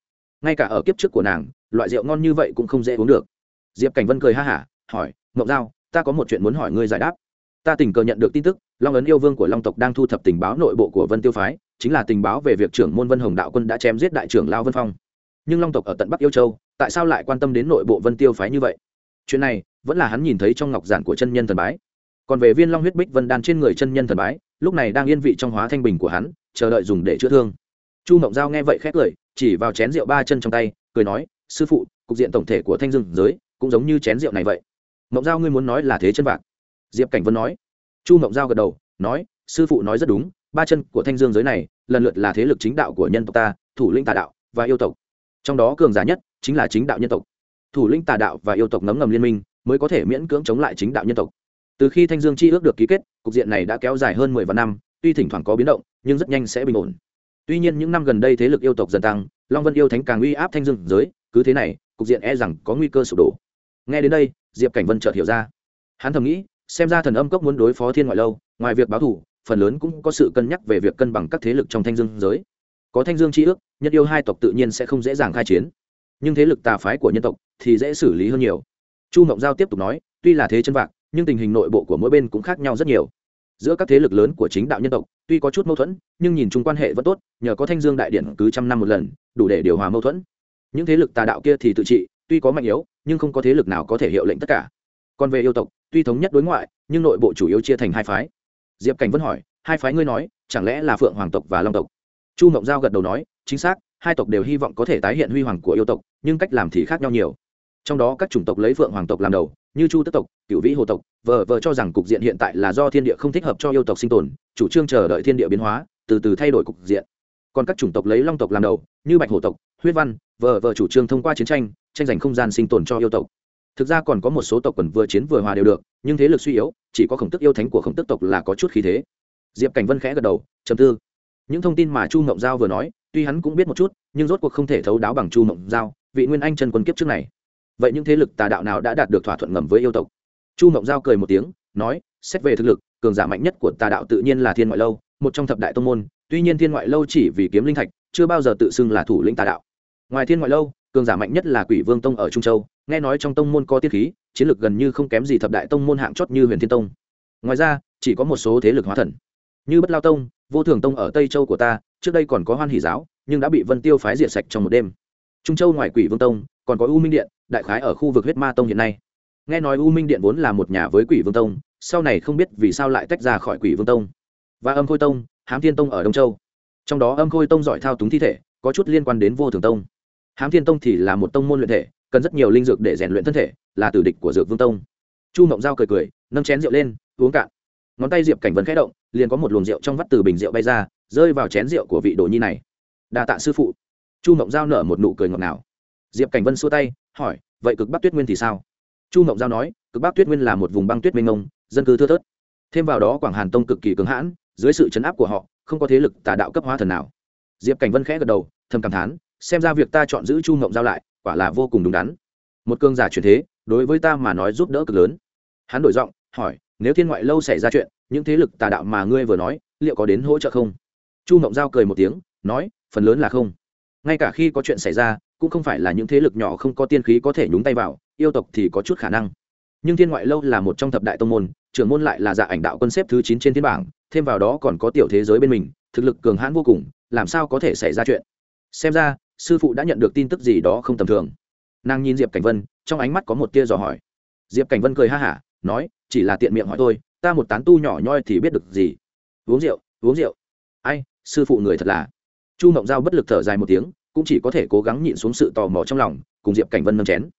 Ngay cả ở kiếp trước của nàng, loại rượu ngon như vậy cũng không dễ uống được. Diệp cảnh vân cười ha hả, hỏi mộng giao, ta có một chuyện muốn hỏi ngươi giải đáp. Ta tình cờ nhận được tin tức, long ấn yêu vương của long tộc đang thu thập tình báo nội bộ của vân tiêu phái, chính là tình báo về việc trưởng môn vân hồng đạo quân đã chém giết đại trưởng lao vân phong. Nhưng long tộc ở tận bắc yêu châu, tại sao lại quan tâm đến nội bộ vân tiêu phái như vậy? Chuyện này, vẫn là hắn nhìn thấy trong ngọc giản của chân nhân thần bái còn về viên long huyết bích vân đan trên người chân nhân thần bái, lúc này đang yên vị trong hóa thanh bình của hắn, chờ đợi dùng để chữa thương. Chu mộng giao nghe vậy khét cười, chỉ vào chén rượu ba chân trong tay, cười nói, sư phụ, cục diện tổng thể của thanh dương giới cũng giống như chén rượu này vậy. Mộng giao, ngươi muốn nói là thế chân vạc? Diệp cảnh vân nói. Chu mộng giao gật đầu, nói, sư phụ nói rất đúng, ba chân của thanh dương giới này lần lượt là thế lực chính đạo của nhân tộc ta, thủ lĩnh tà đạo và yêu tộc. Trong đó cường giả nhất chính là chính đạo nhân tộc. Thủ lĩnh tà đạo và yêu tộc ngấm ngầm liên minh mới có thể miễn cưỡng chống lại chính đạo nhân tộc từ khi thanh dương chi ước được ký kết, cục diện này đã kéo dài hơn mười vạn năm, tuy thỉnh thoảng có biến động, nhưng rất nhanh sẽ bình ổn. Tuy nhiên những năm gần đây thế lực yêu tộc dần tăng, long vân yêu thánh càng uy áp thanh dương giới, cứ thế này, cục diện e rằng có nguy cơ sụp đổ. Nghe đến đây, diệp cảnh vân chợt hiểu ra. Hắn thầm nghĩ, xem ra thần âm cốc muốn đối phó thiên ngoại lâu, ngoài việc báo thủ, phần lớn cũng có sự cân nhắc về việc cân bằng các thế lực trong thanh dương giới. Có thanh dương tri ước, nhất yêu hai tộc tự nhiên sẽ không dễ dàng khai chiến. Nhưng thế lực tà phái của nhân tộc thì dễ xử lý hơn nhiều. Chu mộng giao tiếp tục nói, tuy là thế chân vạc nhưng tình hình nội bộ của mỗi bên cũng khác nhau rất nhiều. Giữa các thế lực lớn của chính đạo nhân tộc, tuy có chút mâu thuẫn, nhưng nhìn chung quan hệ vẫn tốt, nhờ có thanh dương đại điện cứ trăm năm một lần, đủ để điều hòa mâu thuẫn. Những thế lực tà đạo kia thì tự trị, tuy có mạnh yếu, nhưng không có thế lực nào có thể hiệu lệnh tất cả. Còn về yêu tộc, tuy thống nhất đối ngoại, nhưng nội bộ chủ yếu chia thành hai phái. Diệp cảnh vẫn hỏi, hai phái ngươi nói, chẳng lẽ là phượng hoàng tộc và long tộc? Chu mộng giao gật đầu nói, chính xác, hai tộc đều hy vọng có thể tái hiện huy hoàng của yêu tộc, nhưng cách làm thì khác nhau nhiều trong đó các chủng tộc lấy phượng hoàng tộc làm đầu, như chu tức tộc cựu vĩ hồ tộc, vờ vờ cho rằng cục diện hiện tại là do thiên địa không thích hợp cho yêu tộc sinh tồn, chủ trương chờ đợi thiên địa biến hóa, từ từ thay đổi cục diện. Còn các chủng tộc lấy long tộc làm đầu, như bạch hồ tộc, huyết văn, vờ vờ chủ trương thông qua chiến tranh tranh giành không gian sinh tồn cho yêu tộc. Thực ra còn có một số tộc quần vừa chiến vừa hòa đều được, nhưng thế lực suy yếu, chỉ có khổng tức yêu thánh của khổng tức tộc là có chút khí thế. Diệp cảnh vân khẽ gật đầu chầm tư, những thông tin mà chu mộng giao vừa nói, tuy hắn cũng biết một chút, nhưng rốt cuộc không thể thấu đáo bằng chu mộng giao, vị nguyên anh trần quân kiếp trước này vậy những thế lực tà đạo nào đã đạt được thỏa thuận ngầm với yêu tộc? Chu mộng giao cười một tiếng, nói, xét về thực lực, cường giả mạnh nhất của tà đạo tự nhiên là thiên ngoại lâu, một trong thập đại tông môn. Tuy nhiên thiên ngoại lâu chỉ vì kiếm linh thạch, chưa bao giờ tự xưng là thủ lĩnh tà đạo. Ngoài thiên ngoại lâu, cường giả mạnh nhất là quỷ vương tông ở trung châu. Nghe nói trong tông môn có tiết khí, chiến lược gần như không kém gì thập đại tông môn hạng chót như huyền thiên tông. Ngoài ra, chỉ có một số thế lực hóa thần. Như bất lao tông, vô thường tông ở tây châu của ta, trước đây còn có hoan hỷ giáo, nhưng đã bị vân tiêu phái diệt sạch trong một đêm. Trung châu ngoài quỷ vương tông, còn có u minh điện đại khái ở khu vực huyết ma tông hiện nay. Nghe nói u minh điện vốn là một nhà với quỷ vương tông, sau này không biết vì sao lại tách ra khỏi quỷ vương tông. Và âm khôi tông, hám thiên tông ở đông châu. Trong đó âm khôi tông giỏi thao túng thi thể, có chút liên quan đến vô thường tông. Hám thiên tông thì là một tông môn luyện thể, cần rất nhiều linh dược để rèn luyện thân thể, là tử địch của dược vương tông. Chu mộng giao cười cười, nâng chén rượu lên, uống cạn. Ngón tay diệp cảnh vấn khẽ động, liền có một luồng rượu trong vắt từ bình rượu bay ra, rơi vào chén rượu của vị đồ nhi này. Đa tạ sư phụ. Chu mộng giao nở một nụ cười ngọt ngào. Diệp cảnh vân xua tay hỏi, vậy cực bắc tuyết nguyên thì sao? Chu mộng giao nói, cực bắc tuyết nguyên là một vùng băng tuyết mênh mông, dân cư thưa thớt. Thêm vào đó quảng hàn tông cực kỳ cứng hãn, dưới sự chấn áp của họ, không có thế lực tà đạo cấp hóa thần nào. Diệp cảnh vân khẽ gật đầu, thầm cảm thán, xem ra việc ta chọn giữ chu mộng giao lại, quả là vô cùng đúng đắn. Một cương giả truyền thế, đối với ta mà nói giúp đỡ cực lớn. Hắn đổi giọng, hỏi, nếu thiên ngoại lâu xảy ra chuyện, những thế lực tà đạo mà ngươi vừa nói, liệu có đến hỗ trợ không? Chu mộng giao cười một tiếng, nói, phần lớn là không. Ngay cả khi có chuyện xảy ra cũng không phải là những thế lực nhỏ không có tiên khí có thể nhúng tay vào, yêu tộc thì có chút khả năng. Nhưng thiên ngoại lâu là một trong thập đại tông môn, trưởng môn lại là dạ ảnh đạo quân xếp thứ chín trên thiên bảng, thêm vào đó còn có tiểu thế giới bên mình, thực lực cường hãn vô cùng, làm sao có thể xảy ra chuyện? Xem ra, sư phụ đã nhận được tin tức gì đó không tầm thường. Nàng nhìn diệp cảnh vân, trong ánh mắt có một tia dò hỏi. Diệp cảnh vân cười ha hả, nói, chỉ là tiện miệng hỏi tôi ta một tán tu nhỏ nhoi thì biết được gì? Uống rượu uống rượu. Ai, sư phụ người thật là. Chu mộng giao bất lực thở dài một tiếng cũng chỉ có thể cố gắng nhịn xuống sự tò mò trong lòng, cùng diệp cảnh vân nâng chén.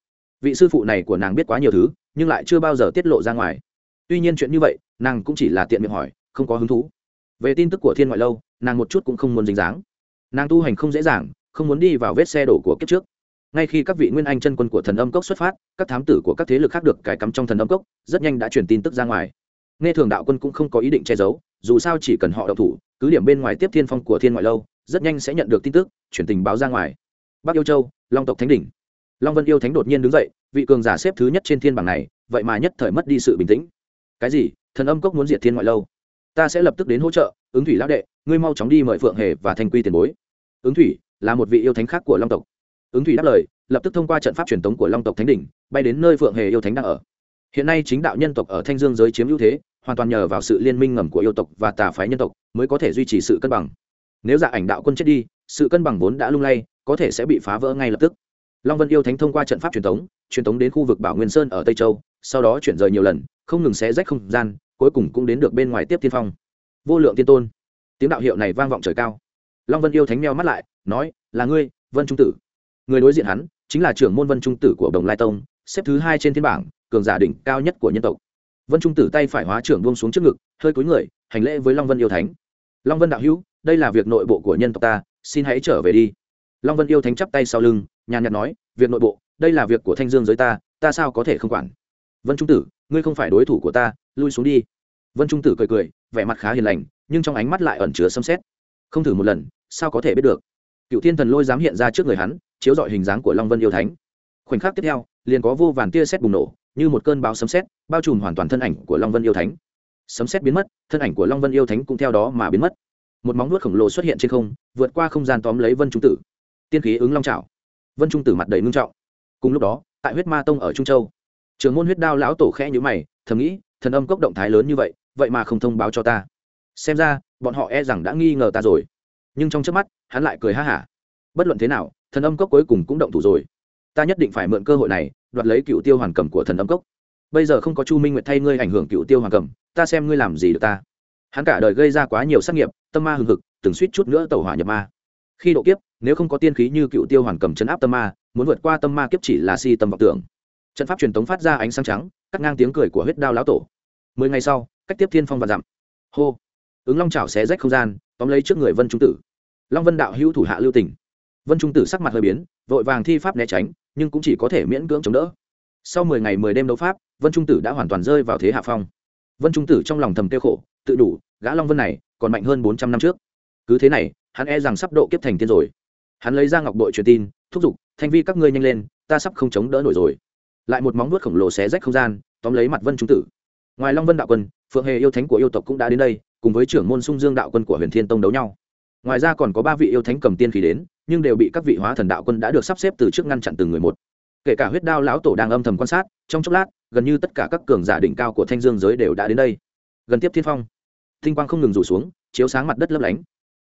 Vị sư phụ này của nàng biết quá nhiều thứ, nhưng lại chưa bao giờ tiết lộ ra ngoài. Tuy nhiên chuyện như vậy, nàng cũng chỉ là tiện miệng hỏi, không có hứng thú. Về tin tức của thiên ngoại lâu, nàng một chút cũng không muốn dính dáng. Nàng tu hành không dễ dàng, không muốn đi vào vết xe đổ của kiếp trước. Ngay khi các vị nguyên anh chân quân của thần âm cốc xuất phát, các thám tử của các thế lực khác được cài cắm trong thần âm cốc, rất nhanh đã truyền tin tức ra ngoài. Nghe thường đạo quân cũng không có ý định che giấu dù sao chỉ cần họ đậu thủ, cứ điểm bên ngoài tiếp thiên phong của thiên ngoại lâu, rất nhanh sẽ nhận được tin tức, chuyển tình báo ra ngoài. Bắc yêu châu, long tộc thánh đỉnh. Long vân yêu thánh đột nhiên đứng dậy, vị cường giả xếp thứ nhất trên thiên bảng này, vậy mà nhất thời mất đi sự bình tĩnh. Cái gì? Thần âm cốc muốn diệt thiên ngoại lâu? Ta sẽ lập tức đến hỗ trợ, ứng thủy lão đệ, ngươi mau chóng đi mời phượng hề và thanh quy tiền bối. Ứng thủy là một vị yêu thánh khác của long tộc. Ứng thủy đáp lời, lập tức thông qua trận pháp truyền thống của long tộc thánh đỉnh, bay đến nơi phượng hề yêu thánh đang ở. Hiện nay chính đạo nhân tộc ở thanh dương giới chiếm ưu thế hoàn toàn nhờ vào sự liên minh ngầm của yêu tộc và tà phái nhân tộc mới có thể duy trì sự cân bằng. Nếu dạ ảnh đạo quân chết đi, sự cân bằng vốn đã lung lay, có thể sẽ bị phá vỡ ngay lập tức. Long vân yêu thánh thông qua trận pháp truyền thống truyền thống đến khu vực bảo nguyên sơn ở tây châu, sau đó chuyển rời nhiều lần, không ngừng xé rách không gian, cuối cùng cũng đến được bên ngoài tiếp tiên phong. Vô lượng tiên tôn. Tiếng đạo hiệu này vang vọng trời cao. Long vân yêu thánh meo mắt lại, nói, là ngươi, vân trung tử. Người đối diện hắn chính là trưởng môn vân trung tử của đồng lai tông, xếp thứ hai trên thiên bảng, cường giả đỉnh cao nhất của nhân tộc vân trung tử tay phải hóa trưởng buông xuống trước ngực, hơi cúi người, hành lễ với long vân yêu thánh. Long vân đạo hữu, đây là việc nội bộ của nhân tộc ta, xin hãy trở về đi. Long vân yêu thánh chắp tay sau lưng, nhàn nhạt nói, việc nội bộ, đây là việc của thanh dương giới ta ta sao có thể không quản? Vân trung tử, ngươi không phải đối thủ của ta, lui xuống đi. Vân trung tử cười cười, vẻ mặt khá hiền lành, nhưng trong ánh mắt lại ẩn chứa xâm xét không thử một lần, sao có thể biết được? Cựu thiên thần lôi dám hiện ra trước người hắn, chiếu dọi hình dáng của long vân yêu thánh. Khoảnh khắc tiếp theo, liền có vô vàn tia xét bùng nổ như một cơn bão sấm sét, bao trùm hoàn toàn thân ảnh của long vân yêu thánh. Sấm sét biến mất thân ảnh của long vân yêu thánh cũng theo đó mà biến mất. Một móng nuốt khổng lồ xuất hiện trên không vượt qua không gian tóm lấy vân trung tử. Tiên khí ứng long trào vân trung tử mặt đầy ngưng trọng. Cùng lúc đó tại huyết ma tông ở trung châu trường môn huyết đao lão tổ khẽ nhữ mày thầm nghĩ thần âm cốc động thái lớn như vậy vậy mà không thông báo cho ta. Xem ra bọn họ e rằng đã nghi ngờ ta rồi. Nhưng trong trước mắt hắn lại cười ha hả. Bất luận thế nào thần âm cốc cuối cùng cũng động thủ rồi ta nhất định phải mượn cơ hội này, đoạt lấy cựu tiêu hoàn cầm của thần âm cốc. Bây giờ không có chu minh nguyệt thay ngươi ảnh hưởng cựu tiêu hoàn cầm, ta xem ngươi làm gì được ta. Hắn cả đời gây ra quá nhiều sát nghiệp, tâm ma hừng hực, từng suýt chút nữa tẩu hỏa nhập ma. Khi độ kiếp, nếu không có tiên khí như cựu tiêu hoàn cầm chấn áp tâm ma, muốn vượt qua tâm ma kiếp chỉ là si tâm vọng tưởng. Trận pháp truyền tống phát ra ánh sáng trắng, cắt ngang tiếng cười của huyết đao lão tổ. Mười ngày sau, cách tiếp thiên phong và dặm. Hô. Ứng long chảo xé rách không gian, tóm lấy trước người vân trung tử. Long vân đạo hữu thủ hạ lưu tỉnh vân trung tử sắc mặt hơi biến, vội vàng thi pháp né tránh, nhưng cũng chỉ có thể miễn cưỡng chống đỡ. Sau mười ngày mười đêm đấu pháp, vân trung tử đã hoàn toàn rơi vào thế hạ phong. Vân trung tử trong lòng thầm tiêu khổ, tự đủ, gã long vân này còn mạnh hơn bốn trăm năm trước. Cứ thế này, hắn e rằng sắp độ kiếp thành tiên rồi. Hắn lấy ra ngọc bội truyền tin, thúc giục, thanh vi các ngươi nhanh lên, ta sắp không chống đỡ nổi rồi. Lại một móng vuốt khổng lồ xé rách không gian, tóm lấy mặt vân trung tử. Ngoài long vân đạo quân, phượng hề yêu thánh của yêu tộc cũng đã đến đây, cùng với trưởng môn sung dương đạo quân của huyền thiên tông đấu nhau ngoài ra còn có ba vị yêu thánh cầm tiên khí đến, nhưng đều bị các vị hóa thần đạo quân đã được sắp xếp từ trước ngăn chặn từng người một. Kể cả huyết đao lão tổ đang âm thầm quan sát, trong chốc lát, gần như tất cả các cường giả đỉnh cao của thanh dương giới đều đã đến đây. Gần tiếp thiên phong, tinh quang không ngừng rủ xuống, chiếu sáng mặt đất lấp lánh.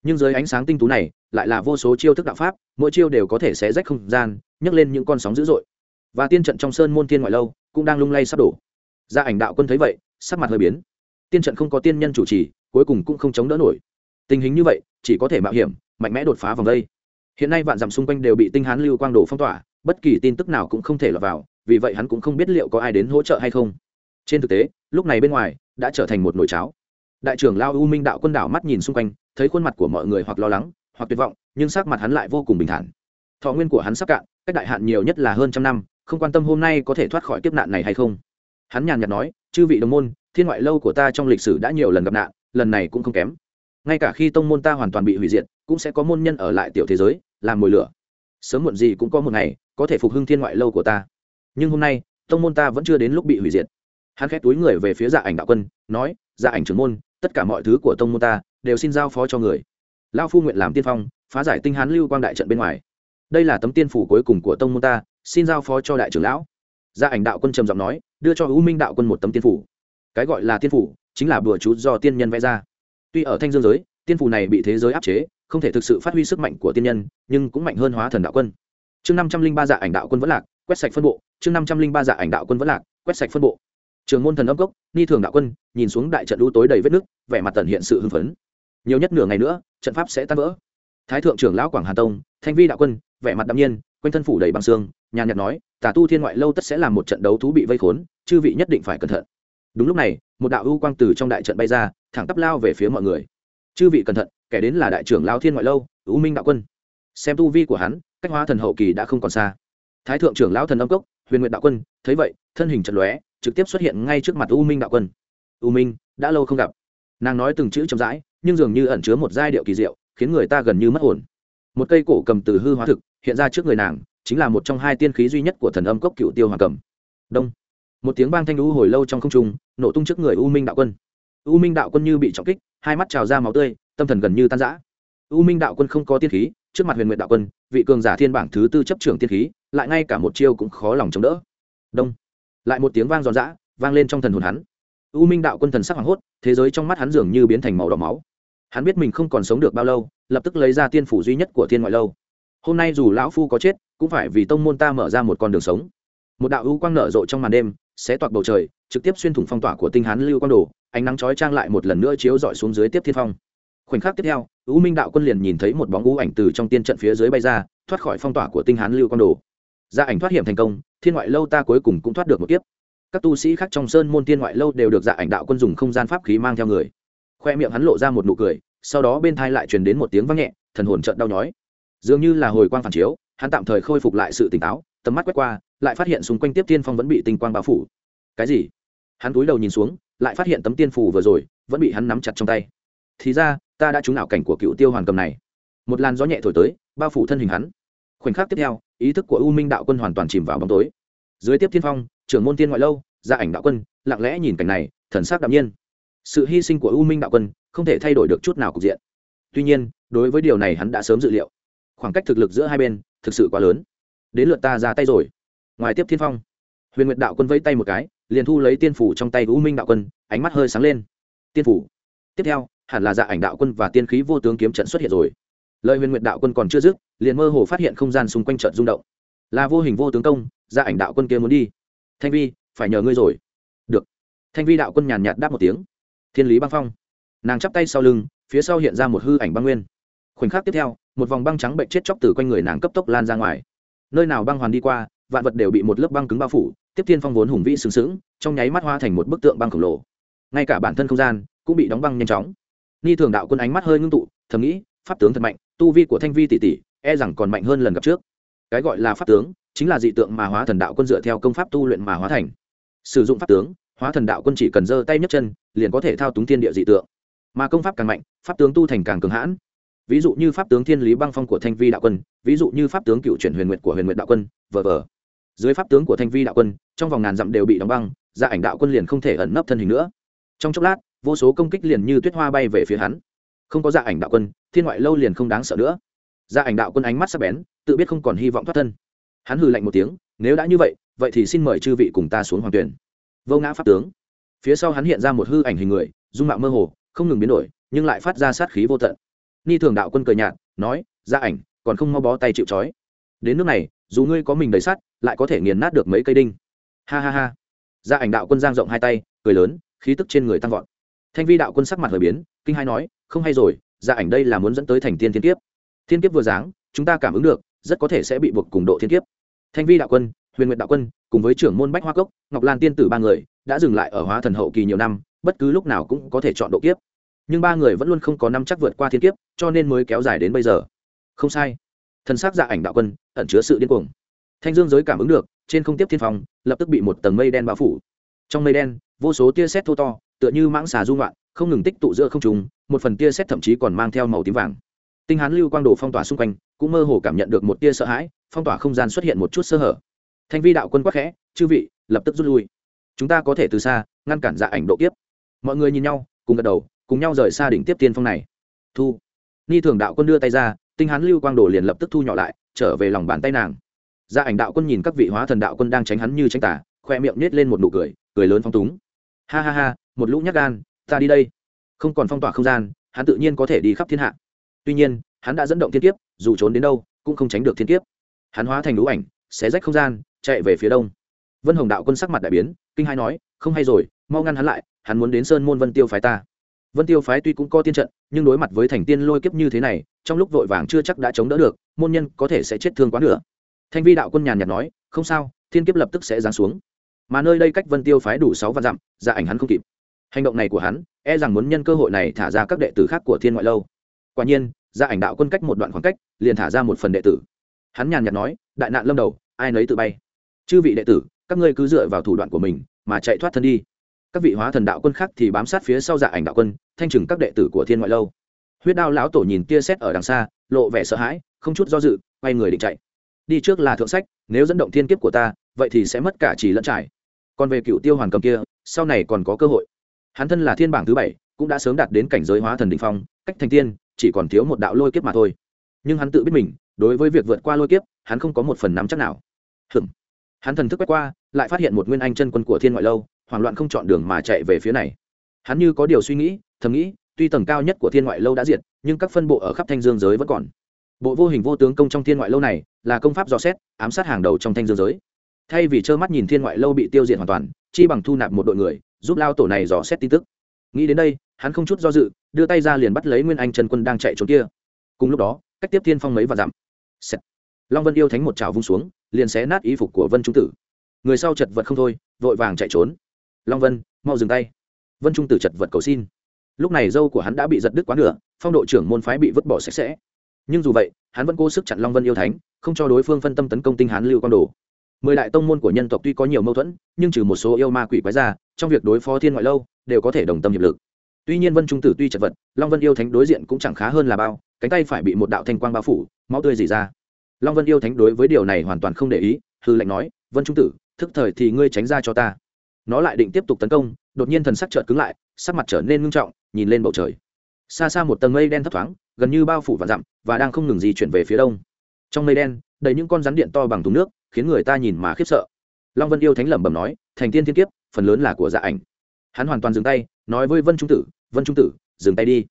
Nhưng dưới ánh sáng tinh tú này, lại là vô số chiêu thức đạo pháp, mỗi chiêu đều có thể xé rách không gian, nhấc lên những con sóng dữ dội. Và tiên trận trong sơn môn thiên ngoại lâu, cũng đang lung lay sắp đổ. Gia ảnh đạo quân thấy vậy, sắc mặt hơi biến. Tiên trận không có tiên nhân chủ trì, cuối cùng cũng không chống đỡ nổi. Tình hình như vậy chỉ có thể mạo hiểm, mạnh mẽ đột phá vòng đây. Hiện nay vạn dặm xung quanh đều bị tinh hán lưu quang đồ phong tỏa, bất kỳ tin tức nào cũng không thể lọt vào, vì vậy hắn cũng không biết liệu có ai đến hỗ trợ hay không. Trên thực tế, lúc này bên ngoài, đã trở thành một nồi cháo. Đại trưởng lao u minh đạo quân đảo mắt nhìn xung quanh, thấy khuôn mặt của mọi người hoặc lo lắng, hoặc tuyệt vọng, nhưng sắc mặt hắn lại vô cùng bình thản. Thọ nguyên của hắn sắp cạn, cách đại hạn nhiều nhất là hơn trăm năm, không quan tâm hôm nay có thể thoát khỏi kiếp nạn này hay không. Hắn nhàn nhạt nói, chư vị đồng môn, thiên ngoại lâu của ta trong lịch sử đã nhiều lần gặp nạn, lần này cũng không kém ngay cả khi tông môn ta hoàn toàn bị hủy diệt, cũng sẽ có môn nhân ở lại tiểu thế giới, làm mồi lửa. Sớm muộn gì cũng có một ngày, có thể phục hưng thiên ngoại lâu của ta. Nhưng hôm nay, tông môn ta vẫn chưa đến lúc bị hủy diệt. Hắn khét túi người về phía dạ ảnh đạo quân, nói dạ ảnh trưởng môn, tất cả mọi thứ của tông môn ta đều xin giao phó cho người. Lao phu nguyện làm tiên phong, phá giải tinh hán lưu quang đại trận bên ngoài. Đây là tấm tiên phủ cuối cùng của tông môn ta, xin giao phó cho đại trưởng lão. Gia ảnh đạo quân trầm giọng nói, đưa cho u minh đạo quân một tấm tiên phủ. Cái gọi là tiên phủ, chính là bừa chú do tiên nhân vẽ ra tuy ở thanh dương giới, tiên phù này bị thế giới áp chế, không thể thực sự phát huy sức mạnh của tiên nhân, nhưng cũng mạnh hơn hóa thần đạo quân. Chương năm trăm linh ba dạ ảnh đạo quân vẫn lạc, quét sạch phân bộ. Chương năm trăm linh ba dạ ảnh đạo quân vẫn lạc, quét sạch phân bộ. Trường môn thần âm cốc, ni thường đạo quân, nhìn xuống đại trận lũ tối đầy vết nước, vẻ mặt tần hiện sự hưng phấn. Nhiều nhất nửa ngày nữa, trận pháp sẽ tan vỡ. Thái thượng trưởng lão quảng hà tông, thanh vi đạo quân, vẻ mặt đ nhiên, quanh thân phủ đầy bằng xương, nhàn nhạt nói, tà tu thiên ngoại lâu tất sẽ là một trận đấu thú bị vây khốn, chư vị nhất định phải cẩn thận đúng lúc này, một đạo ưu quang từ trong đại trận bay ra, thẳng tắp lao về phía mọi người. Chư vị cẩn thận, kẻ đến là đại trưởng lao thiên ngoại lâu ưu minh đạo quân. Xem tu vi của hắn, cách hóa thần hậu kỳ đã không còn xa. Thái thượng trưởng lão thần âm cốc, huyền nguyện đạo quân, thấy vậy, thân hình trận lóe, trực tiếp xuất hiện ngay trước mặt u minh đạo quân. U minh, đã lâu không gặp. Nàng nói từng chữ chậm rãi, nhưng dường như ẩn chứa một giai điệu kỳ diệu, khiến người ta gần như mất ổn một cây cổ cầm từ hư hóa thực, hiện ra trước người nàng, chính là một trong hai tiên khí duy nhất của thần âm cốc cựu tiêu hoàng cầm. Đông một tiếng bang thanh lũ hồi lâu trong không trung, nổ tung trước người u minh đạo quân. U minh đạo quân như bị trọng kích, hai mắt trào ra máu tươi, tâm thần gần như tan rã. U minh đạo quân không có tiên khí, trước mặt huyền nguyện đạo quân, vị cường giả thiên bảng thứ tư chấp trưởng tiên khí, lại ngay cả một chiêu cũng khó lòng chống đỡ. Đông. Lại một tiếng vang giòn giã, vang lên trong thần hồn hắn. U minh đạo quân thần sắc hoảng hốt, thế giới trong mắt hắn dường như biến thành màu đỏ máu. Hắn biết mình không còn sống được bao lâu, lập tức lấy ra tiên phủ duy nhất của thiên ngoại lâu. Hôm nay dù lão phu có chết, cũng phải vì tông môn ta mở ra một con đường sống. Một đạo ưu quang nở rộ trong màn đêm xé toạc bầu trời, trực tiếp xuyên thủng phong tỏa của tinh hán lưu quang đồ, ánh nắng chói trang lại một lần nữa chiếu dọi xuống dưới tiếp thiên phong. Khoảnh khắc tiếp theo, u minh đạo quân liền nhìn thấy một bóng u ảnh từ trong tiên trận phía dưới bay ra, thoát khỏi phong tỏa của tinh hán lưu quang đồ. Gia ảnh thoát hiểm thành công, thiên ngoại lâu ta cuối cùng cũng thoát được một kiếp. Các tu sĩ khác trong sơn môn tiên ngoại lâu đều được dạ ảnh đạo quân dùng không gian pháp khí mang theo người. Khoe miệng hắn lộ ra một nụ cười, sau đó bên thai lại truyền đến một tiếng vang nhẹ, thần hồn trận đau nhói. Dường như là hồi quang phản chiếu, hắn tạm thời khôi phục lại sự tỉnh táo tầm mắt quét qua, lại phát hiện xung quanh tiếp tiên phong vẫn bị tinh quang bao phủ. Cái gì? Hắn cúi đầu nhìn xuống, lại phát hiện tấm tiên phủ vừa rồi, vẫn bị hắn nắm chặt trong tay. Thì ra, ta đã trúng ảo cảnh của cựu tiêu hoàn cầm này. Một làn gió nhẹ thổi tới, bao phủ thân hình hắn. Khoảnh khắc tiếp theo, ý thức của u minh đạo quân hoàn toàn chìm vào bóng tối. Dưới tiếp thiên phong, trưởng môn tiên ngoại lâu, gia ảnh đạo quân, lặng lẽ nhìn cảnh này, thần sắc đạm nhiên. Sự hy sinh của u minh đạo quân không thể thay đổi được chút nào cục diện. Tuy nhiên, đối với điều này hắn đã sớm dự liệu. Khoảng cách thực lực giữa hai bên thực sự quá lớn đến lượt ta ra tay rồi. Ngoài tiếp thiên phong, huyền nguyệt đạo quân vẫy tay một cái, liền thu lấy tiên phủ trong tay u minh đạo quân, ánh mắt hơi sáng lên. Tiên phủ. Tiếp theo, hẳn là dạ ảnh đạo quân và tiên khí vô tướng kiếm trận xuất hiện rồi. Lời huyền nguyệt đạo quân còn chưa dứt, liền mơ hồ phát hiện không gian xung quanh trận rung động. Là vô hình vô tướng công dạ ảnh đạo quân kia muốn đi. Thanh vi, phải nhờ ngươi rồi. Được. Thanh vi đạo quân nhàn nhạt đáp một tiếng. Thiên lý băng phong. Nàng chắp tay sau lưng, phía sau hiện ra một hư ảnh băng nguyên. Khoảnh khắc tiếp theo, một vòng băng trắng bệnh chết chóc từ quanh người nàng cấp tốc lan ra ngoài nơi nào băng hoàn đi qua, vạn vật đều bị một lớp băng cứng bao phủ, tiếp thiên phong vốn hùng vĩ sừng sững, trong nháy mắt hoa thành một bức tượng băng khổng lồ. Ngay cả bản thân không gian cũng bị đóng băng nhanh chóng. Ni thường đạo quân ánh mắt hơi ngưng tụ, thầm nghĩ, pháp tướng thật mạnh, tu vi của thanh vi tỷ tỷ e rằng còn mạnh hơn lần gặp trước. Cái gọi là pháp tướng chính là dị tượng mà hóa thần đạo quân dựa theo công pháp tu luyện mà hóa thành. Sử dụng pháp tướng, hóa thần đạo quân chỉ cần giơ tay nhấc chân, liền có thể thao túng thiên địa dị tượng. Mà công pháp càng mạnh, pháp tướng tu thành càng cường hãn ví dụ như pháp tướng thiên lý băng phong của thanh vi đạo quân, ví dụ như pháp tướng cựu chuyển huyền nguyệt của huyền nguyệt đạo quân, v v. Dưới pháp tướng của thanh vi đạo quân, trong vòng ngàn dặm đều bị đóng băng gia ảnh đạo quân liền không thể ẩn nấp thân hình nữa. Trong chốc lát, vô số công kích liền như tuyết hoa bay về phía hắn. Không có gia ảnh đạo quân, thiên ngoại lâu liền không đáng sợ nữa. Gia ảnh đạo quân ánh mắt sắc bén, tự biết không còn hy vọng thoát thân. Hắn hừ lạnh một tiếng, nếu đã như vậy vậy thì xin mời chư vị cùng ta xuống hoàng tuyển. Vô ngã pháp tướng. Phía sau hắn hiện ra một hư ảnh hình người, dung mạo mơ hồ, không ngừng biến đổi, nhưng lại phát ra sát khí vô tận ni thường đạo quân cười nhạt, nói gia ảnh, còn không mau bó tay chịu trói. Đến nước này, dù ngươi có mình đầy sắt, lại có thể nghiền nát được mấy cây đinh. Ha ha ha. Gia ảnh đạo quân giang rộng hai tay, cười lớn, khí tức trên người tăng vọt. Thanh vi đạo quân sắc mặt hơi biến, kinh hai nói, không hay rồi gia ảnh đây là muốn dẫn tới thành tiên thiên kiếp. Thiên kiếp vừa dáng chúng ta cảm ứng được, rất có thể sẽ bị buộc cùng độ thiên kiếp. Thanh vi đạo quân, huyền nguyệt đạo quân, cùng với trưởng môn bách hoa cốc, ngọc lan tiên tử ba người, đã dừng lại ở hóa thần hậu kỳ nhiều năm, bất cứ lúc nào cũng có thể chọn độ kiếp nhưng ba người vẫn luôn không có năm chắc vượt qua thiên kiếp cho nên mới kéo dài đến bây giờ. Không sai. Thân xác dạ ảnh đạo quân ẩn chứa sự điên cuồng. Thanh dương giới cảm ứng được trên không tiếp thiên phòng lập tức bị một tầng mây đen bao phủ. Trong mây đen vô số tia sét thô to tựa như mãng xà du loạn, không ngừng tích tụ giữa không trùng một phần tia sét thậm chí còn mang theo màu tím vàng. Tinh hán lưu quang đồ phong tỏa xung quanh cũng mơ hồ cảm nhận được một tia sợ hãi phong tỏa không gian xuất hiện một chút sơ hở. Thanh vi đạo quân quắc khẽ chư vị lập tức rút lui. Chúng ta có thể từ xa ngăn cản dạ ảnh độ kiếp. Mọi người nhìn nhau cùng gật đầu cùng nhau rời xa đỉnh tiếp tiên phong này. Thu. Ni thường đạo quân đưa tay ra, tinh hán lưu quang đồ liền lập tức thu nhỏ lại, trở về lòng bàn tay nàng. Gia ảnh đạo quân nhìn các vị hóa thần đạo quân đang tránh hắn như tránh tả khoe miệng nết lên một nụ cười cười lớn phong túng. Ha ha ha, một lũ nhắc gan, ta đi đây. Không còn phong tỏa không gian, hắn tự nhiên có thể đi khắp thiên hạ. Tuy nhiên, hắn đã dẫn động thiên kiếp, dù trốn đến đâu, cũng không tránh được thiên kiếp. Hắn hóa thành lũ ảnh, xé rách không gian, chạy về phía đông. Vân hồng đạo quân sắc mặt đại biến, kinh hai nói, không hay rồi, mau ngăn hắn lại, hắn muốn đến sơn môn vân tiêu phái ta vân tiêu phái tuy cũng có tiên trận, nhưng đối mặt với thành tiên lôi kiếp như thế này, trong lúc vội vàng chưa chắc đã chống đỡ được, môn nhân có thể sẽ chết thương quá nữa thanh vi đạo quân nhàn nhạt nói, không sao, thiên kiếp lập tức sẽ giáng xuống. Mà nơi đây cách vân tiêu phái đủ sáu vạn dặm ra ảnh hắn không kịp. Hành động này của hắn e rằng muốn nhân cơ hội này thả ra các đệ tử khác của thiên ngoại lâu. Quả nhiên ra ảnh đạo quân cách một đoạn khoảng cách, liền thả ra một phần đệ tử. Hắn nhàn nhạt nói, đại nạn lâm đầu, ai nấy tự bay. Chư vị đệ tử, các ngươi cứ dựa vào thủ đoạn của mình mà chạy thoát thân đi các vị hóa thần đạo quân khác thì bám sát phía sau dạ ảnh đạo quân, thanh trừng các đệ tử của thiên ngoại lâu. Huyết đao lão tổ nhìn tia xét ở đằng xa, lộ vẻ sợ hãi, không chút do dự, quay người định chạy. Đi trước là thượng sách, nếu dẫn động thiên kiếp của ta, vậy thì sẽ mất cả chỉ lẫn trải. Còn về cựu tiêu hoàn cầm kia, sau này còn có cơ hội. Hắn thân là thiên bảng thứ bảy, cũng đã sớm đạt đến cảnh giới hóa thần định phong, cách thành tiên, chỉ còn thiếu một đạo lôi kiếp mà thôi. Nhưng hắn tự biết mình, đối với việc vượt qua lôi kiếp, hắn không có một phần nắm chắc nào. Hừm hắn thần thức quét qua, lại phát hiện một nguyên anh chân quân của thiên ngoại lâu hoảng loạn không chọn đường mà chạy về phía này. Hắn như có điều suy nghĩ, thầm nghĩ, tuy tầng cao nhất của thiên ngoại lâu đã diệt, nhưng các phân bộ ở khắp thanh dương giới vẫn còn. Bộ vô hình vô tướng công trong thiên ngoại lâu này là công pháp dò xét, ám sát hàng đầu trong thanh dương giới. Thay vì trơ mắt nhìn thiên ngoại lâu bị tiêu diệt hoàn toàn, chi bằng thu nạp một đội người, giúp lao tổ này dò xét tin tức. Nghĩ đến đây, hắn không chút do dự, đưa tay ra liền bắt lấy nguyên anh trần quân đang chạy trốn kia. Cùng lúc đó, cách tiếp thiên phong mấy và dặm. Long vân yêu thánh một trào vung xuống, liền xé nát y phục của vân trung tử. Người sau chật vật không thôi, vội vàng chạy trốn long vân, mau dừng tay. Vân trung tử chật vật cầu xin. Lúc này dâu của hắn đã bị giật đứt quá nửa, phong độ trưởng môn phái bị vứt bỏ sạch sẽ. Nhưng dù vậy, hắn vẫn cố sức chặn long vân yêu thánh, không cho đối phương phân tâm tấn công tinh hán lưu quan đồ. Mười đại tông môn của nhân tộc tuy có nhiều mâu thuẫn, nhưng trừ một số yêu ma quỷ quái ra, trong việc đối phó thiên ngoại lâu, đều có thể đồng tâm hiệp lực. Tuy nhiên vân trung tử tuy chật vật, long vân yêu thánh đối diện cũng chẳng khá hơn là bao, cánh tay phải bị một đạo thanh quang bao phủ, máu tươi dì ra. Long vân yêu thánh đối với điều này hoàn toàn không để ý, hư lệnh nói, vân trung tử, thức thời thì ngươi tránh ra cho ta nó lại định tiếp tục tấn công, đột nhiên thần sắc trợt cứng lại, sắc mặt trở nên ngưng trọng, nhìn lên bầu trời. Xa xa một tầng mây đen thấp thoáng, gần như bao phủ và dặm, và đang không ngừng di chuyển về phía đông. Trong mây đen, đầy những con rắn điện to bằng thùng nước, khiến người ta nhìn mà khiếp sợ. Long vân yêu thánh lẩm bẩm nói, thành tiên thiên kiếp, phần lớn là của dạ ảnh. Hắn hoàn toàn dừng tay, nói với vân trung tử, vân trung tử, dừng tay đi.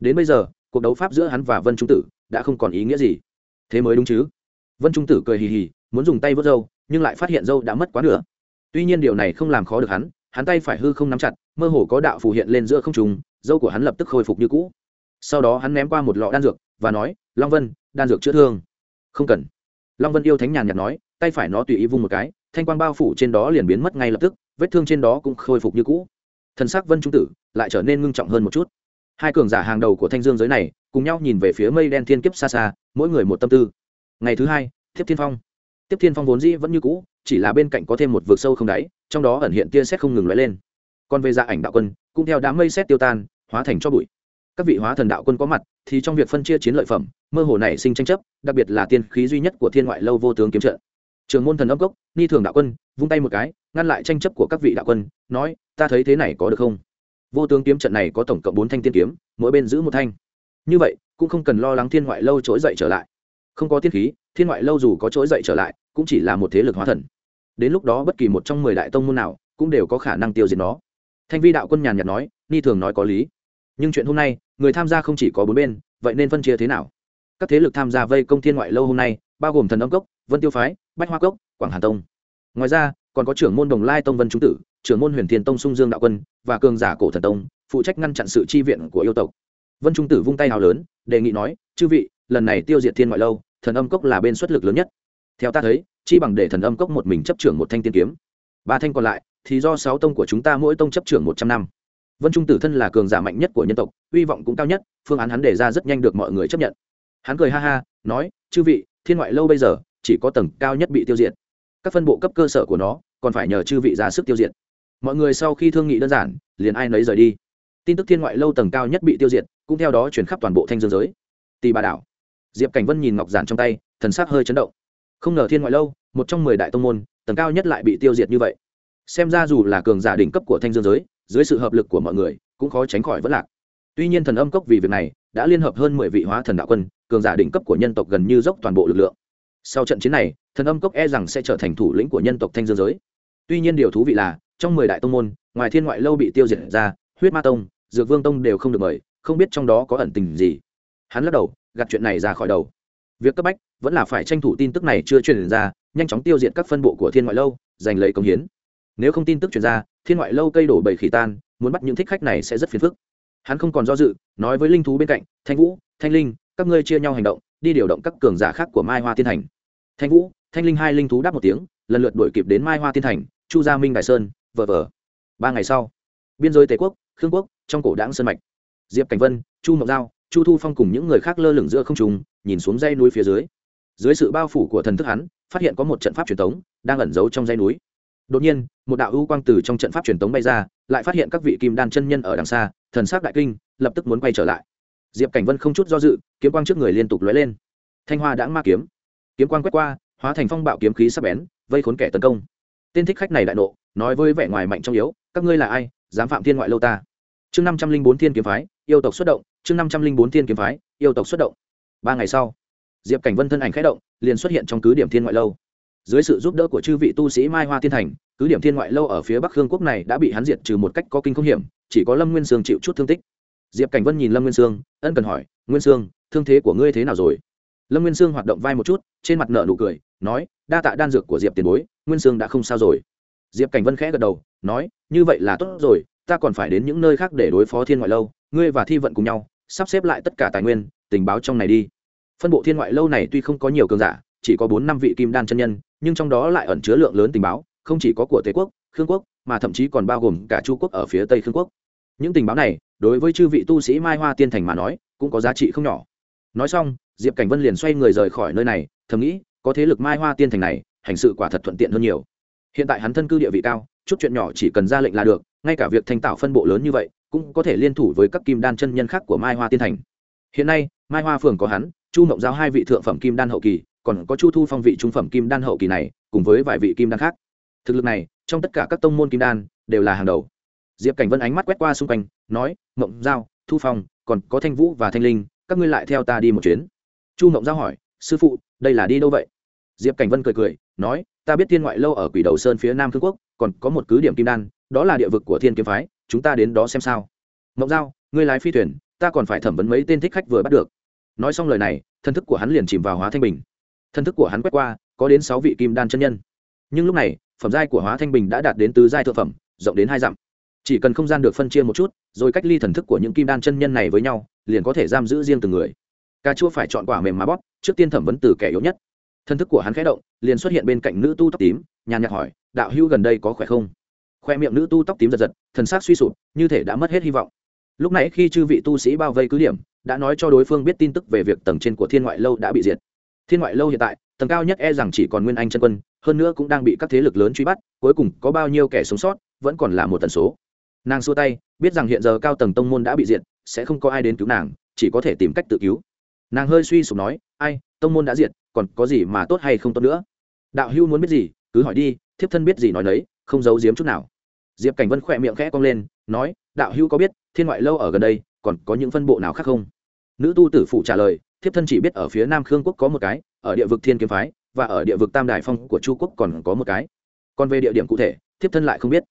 Đến bây giờ, cuộc đấu pháp giữa hắn và vân trung tử đã không còn ý nghĩa gì. Thế mới đúng chứ. Vân trung tử cười hì hì, muốn dùng tay vớt râu, nhưng lại phát hiện râu đã mất quá nửa tuy nhiên điều này không làm khó được hắn hắn tay phải hư không nắm chặt, mơ hồ có đạo phù hiện lên giữa không trùng dâu của hắn lập tức khôi phục như cũ. Sau đó hắn ném qua một lọ đan dược và nói, long vân, đan dược chữa thương. Không cần. Long vân yêu thánh nhàn nhạt nói, tay phải nó tùy ý vung một cái, thanh quang bao phủ trên đó liền biến mất ngay lập tức, vết thương trên đó cũng khôi phục như cũ. Thần sắc vân trung tử lại trở nên ngưng trọng hơn một chút. Hai cường giả hàng đầu của thanh dương giới này cùng nhau nhìn về phía mây đen thiên kiếp xa xa, mỗi người một tâm tư. Ngày thứ hai tiếp thiên phong. Tiếp thiên phong vốn dĩ vẫn như cũ chỉ là bên cạnh có thêm một vực sâu không đáy, trong đó ẩn hiện tia xét không ngừng lóe lên. Còn về dạ ảnh đạo quân, cũng theo đám mây xét tiêu tan, hóa thành cho bụi. Các vị hóa thần đạo quân có mặt, thì trong việc phân chia chiến lợi phẩm, mơ hồ nảy sinh tranh chấp, đặc biệt là tiên khí duy nhất của thiên ngoại lâu vô tướng kiếm trận. Trường môn thần âm cốc ni thường đạo quân, vung tay một cái, ngăn lại tranh chấp của các vị đạo quân, nói, ta thấy thế này có được không? Vô tướng kiếm trận này có tổng cộng bốn thanh tiên kiếm, mỗi bên giữ một thanh. Như vậy, cũng không cần lo lắng thiên ngoại lâu trỗi dậy trở lại. Không có tiên khí, thiên ngoại lâu dù có trỗi dậy trở lại cũng chỉ là một thế lực hóa thần. Đến lúc đó bất kỳ một trong mười đại tông môn nào cũng đều có khả năng tiêu diệt nó. Thanh vi đạo quân nhàn nhạt nói, ni thường nói có lý. Nhưng chuyện hôm nay, người tham gia không chỉ có bốn bên, vậy nên phân chia thế nào? Các thế lực tham gia vây công thiên ngoại lâu hôm nay, bao gồm thần âm cốc, vân tiêu phái, bách hoa cốc, quảng hà tông. Ngoài ra, còn có trưởng môn đồng lai tông vân trung tử, trưởng môn huyền thiên tông sung dương đạo quân và cường giả cổ thần tông, phụ trách ngăn chặn sự chi viện của yêu tộc. Vân trung tử vung tay hào lớn, đề nghị nói, chư vị, lần này tiêu diệt thiên ngoại lâu, thần âm cốc là bên xuất lực lớn nhất theo ta thấy, chi bằng để thần âm cốc một mình chấp trưởng một thanh tiên kiếm. Ba thanh còn lại, thì do sáu tông của chúng ta mỗi tông chấp trưởng một trăm năm. Vân trung tử thân là cường giả mạnh nhất của nhân tộc, hy vọng cũng cao nhất, phương án hắn đề ra rất nhanh được mọi người chấp nhận. Hắn cười ha ha, nói, chư vị, thiên ngoại lâu bây giờ, chỉ có tầng cao nhất bị tiêu diệt. Các phân bộ cấp cơ sở của nó, còn phải nhờ chư vị ra sức tiêu diệt. Mọi người sau khi thương nghị đơn giản, liền ai nấy rời đi. Tin tức thiên ngoại lâu tầng cao nhất bị tiêu diệt, cũng theo đó chuyển khắp toàn bộ thanh dương giới. Tì bà đảo. Diệp cảnh vân nhìn ngọc giản trong tay, thần sắc hơi chấn động không ngờ thiên ngoại lâu, một trong mười đại tông môn, tầng cao nhất lại bị tiêu diệt như vậy. Xem ra dù là cường giả đỉnh cấp của thanh dương giới, dưới sự hợp lực của mọi người, cũng khó tránh khỏi vẫn lạc. Tuy nhiên thần âm cốc vì việc này, đã liên hợp hơn mười vị hóa thần đạo quân, cường giả đỉnh cấp của nhân tộc gần như dốc toàn bộ lực lượng. Sau trận chiến này, thần âm cốc e rằng sẽ trở thành thủ lĩnh của nhân tộc thanh dương giới. Tuy nhiên điều thú vị là, trong mười đại tông môn, ngoài thiên ngoại lâu bị tiêu diệt ra, huyết ma tông, dược vương tông đều không được mời, không biết trong đó có ẩn tình gì. Hắn lắc đầu, gạt chuyện này ra khỏi đầu việc cấp bách vẫn là phải tranh thủ tin tức này chưa truyền ra, nhanh chóng tiêu diệt các phân bộ của thiên ngoại lâu, giành lấy công hiến. Nếu không tin tức truyền ra, thiên ngoại lâu cây đổ bầy khỉ tan, muốn bắt những thích khách này sẽ rất phiền phức. Hắn không còn do dự, nói với linh thú bên cạnh, thanh vũ, thanh linh, các ngươi chia nhau hành động, đi điều động các cường giả khác của mai hoa tiên thành. Thanh vũ, thanh linh hai linh thú đáp một tiếng, lần lượt đuổi kịp đến mai hoa tiên thành, chu gia minh đại sơn, vờ vờ. Ba ngày sau, biên giới tề quốc, khương quốc, trong cổ đáng sơn mạch. Diệp cảnh vân, chu mộc giao, chu thu phong cùng những người khác lơ lửng giữa không trùng nhìn xuống dây núi phía dưới. Dưới sự bao phủ của thần thức hắn, phát hiện có một trận pháp truyền thống đang ẩn giấu trong dây núi. Đột nhiên, một đạo ưu quang từ trong trận pháp truyền thống bay ra, lại phát hiện các vị kim đan chân nhân ở đằng xa, thần sắc đại kinh, lập tức muốn quay trở lại. Diệp cảnh vân không chút do dự, kiếm quang trước người liên tục lóe lên. Thanh hoa đã ma kiếm. Kiếm quang quét qua, hóa thành phong bạo kiếm khí sắp bén, vây khốn kẻ tấn công. Tên thích khách này đại nộ, nói với vẻ ngoài mạnh trong yếu, các ngươi là ai? Dám phạm thiên ngoại lâu ta. Chương năm trăm linh bốn thiên kiếm phái, yêu tộc xuất động. Chương năm trăm linh bốn thiên kiếm phái, yêu tộc xuất động ba ngày sau, diệp cảnh vân thân ảnh k h ẽ động, liền xuất hiện trong cứ điểm thiên ngoại lâu. Dưới sự giúp đỡ của chư vị tu sĩ mai hoa thiên thành, cứ điểm thiên ngoại lâu ở phía bắc hương quốc này đã bị hắn diệt trừ một cách có kinh không hiểm, chỉ có lâm nguyên sương chịu chút thương tích. Diệp cảnh vân nhìn lâm nguyên sương, ân cần hỏi, nguyên sương, thương thế của ngươi thế nào rồi? Lâm nguyên sương hoạt động vai một chút, trên mặt nợ nụ cười, nói, đa tạ đan dược của diệp tiền bối, nguyên sương đã không sao rồi. Diệp cảnh vân khẽ gật đầu, nói, như vậy là tốt rồi, ta còn phải đến những nơi khác để đối phó thiên ngoại lâu, ngươi và thi vận cùng nhau sắp xếp lại tất cả tài nguyên, tình báo trong này đi. Phân bộ thiên ngoại lâu này tuy không có nhiều cường giả, chỉ có bốn năm vị kim đan chân nhân, nhưng trong đó lại ẩn chứa lượng lớn tình báo, không chỉ có của tề quốc, khương quốc, mà thậm chí còn bao gồm cả chu quốc ở phía tây khương quốc. Những tình báo này, đối với chư vị tu sĩ mai hoa tiên thành mà nói, cũng có giá trị không nhỏ. Nói xong, diệp cảnh vân liền xoay người rời khỏi nơi này, thầm nghĩ, có thế lực mai hoa tiên thành này, hành sự quả thật thuận tiện hơn nhiều. Hiện tại hắn thân cư địa vị cao, chút chuyện nhỏ chỉ cần ra lệnh là được, ngay cả việc thành tạo phân bộ lớn như vậy cũng có thể liên thủ với các kim đan chân nhân khác của mai hoa tiên thành. Hiện nay, mai hoa phường có hắn, chu mộng giao hai vị thượng phẩm kim đan hậu kỳ, còn có chu thu phong vị trung phẩm kim đan hậu kỳ này, cùng với vài vị kim đan khác. Thực lực này, trong tất cả các tông môn kim đan, đều là hàng đầu. Diệp cảnh vân ánh mắt quét qua xung quanh, nói, mộng giao, thu phong, còn có thanh vũ và thanh linh, các ngươi lại theo ta đi một chuyến. Chu mộng giao hỏi, sư phụ, đây là đi đâu vậy? Diệp cảnh vân cười cười, nói, ta biết thiên ngoại lâu ở quỷ đầu sơn phía nam thương quốc, còn có một cứ điểm kim đan, đó là địa vực của thiên kiếm phái chúng ta đến đó xem sao. Mộng giao, ngươi lái phi thuyền, ta còn phải thẩm vấn mấy tên thích khách vừa bắt được. Nói xong lời này, thân thức của hắn liền chìm vào hóa thanh bình. Thân thức của hắn quét qua, có đến sáu vị kim đan chân nhân. Nhưng lúc này, phẩm giai của hóa thanh bình đã đạt đến tứ giai thượng phẩm, rộng đến hai dặm. Chỉ cần không gian được phân chia một chút, rồi cách ly thần thức của những kim đan chân nhân này với nhau, liền có thể giam giữ riêng từng người. Cà chua phải chọn quả mềm má bóp, trước tiên thẩm vấn từ kẻ yếu nhất. Thân thức của hắn khẽ động, liền xuất hiện bên cạnh nữ tu tóc tím, nhàn nhạc hỏi, đạo hữu gần đây có khỏe không? Khoe miệng nữ tu tóc tím giật giật thần sắc suy sụp như thể đã mất hết hy vọng. Lúc nãy khi chư vị tu sĩ bao vây cứ điểm đã nói cho đối phương biết tin tức về việc tầng trên của thiên ngoại lâu đã bị diệt. Thiên ngoại lâu hiện tại tầng cao nhất e rằng chỉ còn nguyên anh chân quân hơn nữa cũng đang bị các thế lực lớn truy bắt cuối cùng có bao nhiêu kẻ sống sót vẫn còn là một tần số. Nàng xua tay biết rằng hiện giờ cao tầng tông môn đã bị diệt sẽ không có ai đến cứu nàng chỉ có thể tìm cách tự cứu. Nàng hơi suy sụp nói ai tông môn đã diệt còn có gì mà tốt hay không tốt nữa? Đạo hưu muốn biết gì cứ hỏi đi thiếp thân biết gì nói đấy, không giấu giếm chút nào diệp cảnh vân khỏe miệng khẽ cong lên, nói, đạo hưu có biết, thiên ngoại lâu ở gần đây, còn có những phân bộ nào khác không? Nữ tu tử phụ trả lời, thiếp thân chỉ biết ở phía nam khương quốc có một cái, ở địa vực thiên kiếm phái, và ở địa vực tam đài phong của chu quốc còn có một cái. Còn về địa điểm cụ thể, thiếp thân lại không biết.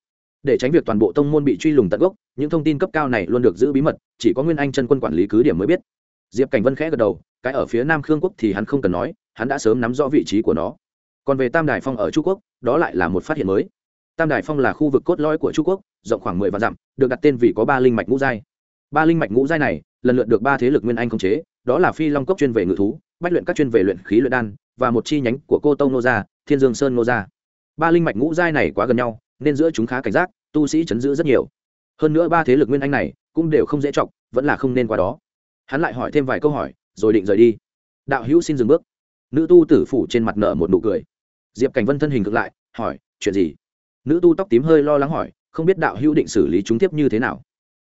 Để tránh việc toàn bộ tông môn bị truy lùng tận gốc, những thông tin cấp cao này luôn được giữ bí mật, chỉ có nguyên anh chân quân quản lý cứ điểm mới biết. Diệp cảnh vân khẽ gật đầu, cái ở phía nam khương quốc thì hắn không cần nói, hắn đã sớm nắm rõ vị trí của nó. Còn về tam đài phong ở Chu quốc, đó lại là một phát hiện mới tam đài phong là khu vực cốt lõi của trung quốc, rộng khoảng mười vạn dặm, được đặt tên vì có ba linh mạch ngũ giai. Ba linh mạch ngũ giai này, lần lượt được ba thế lực nguyên anh khống chế, đó là phi long cốc chuyên về ngự thú, bách luyện các chuyên về luyện khí luyện đan, và một chi nhánh của cô tông nô gia, thiên dương sơn nô gia. Ba linh mạch ngũ giai này quá gần nhau, nên giữa chúng khá cảnh giác, tu sĩ chấn giữ rất nhiều. Hơn nữa ba thế lực nguyên anh này cũng đều không dễ chọc, vẫn là không nên qua đó. Hắn lại hỏi thêm vài câu hỏi, rồi định rời đi. Đạo hữu xin dừng bước. Nữ tu tử phủ trên mặt nở một nụ cười. Diệp cảnh vân thân hình cực lại, hỏi, chuyện gì? Nữ tu tóc tím hơi lo lắng hỏi, không biết đạo hữu định xử lý chúng tiếp như thế nào?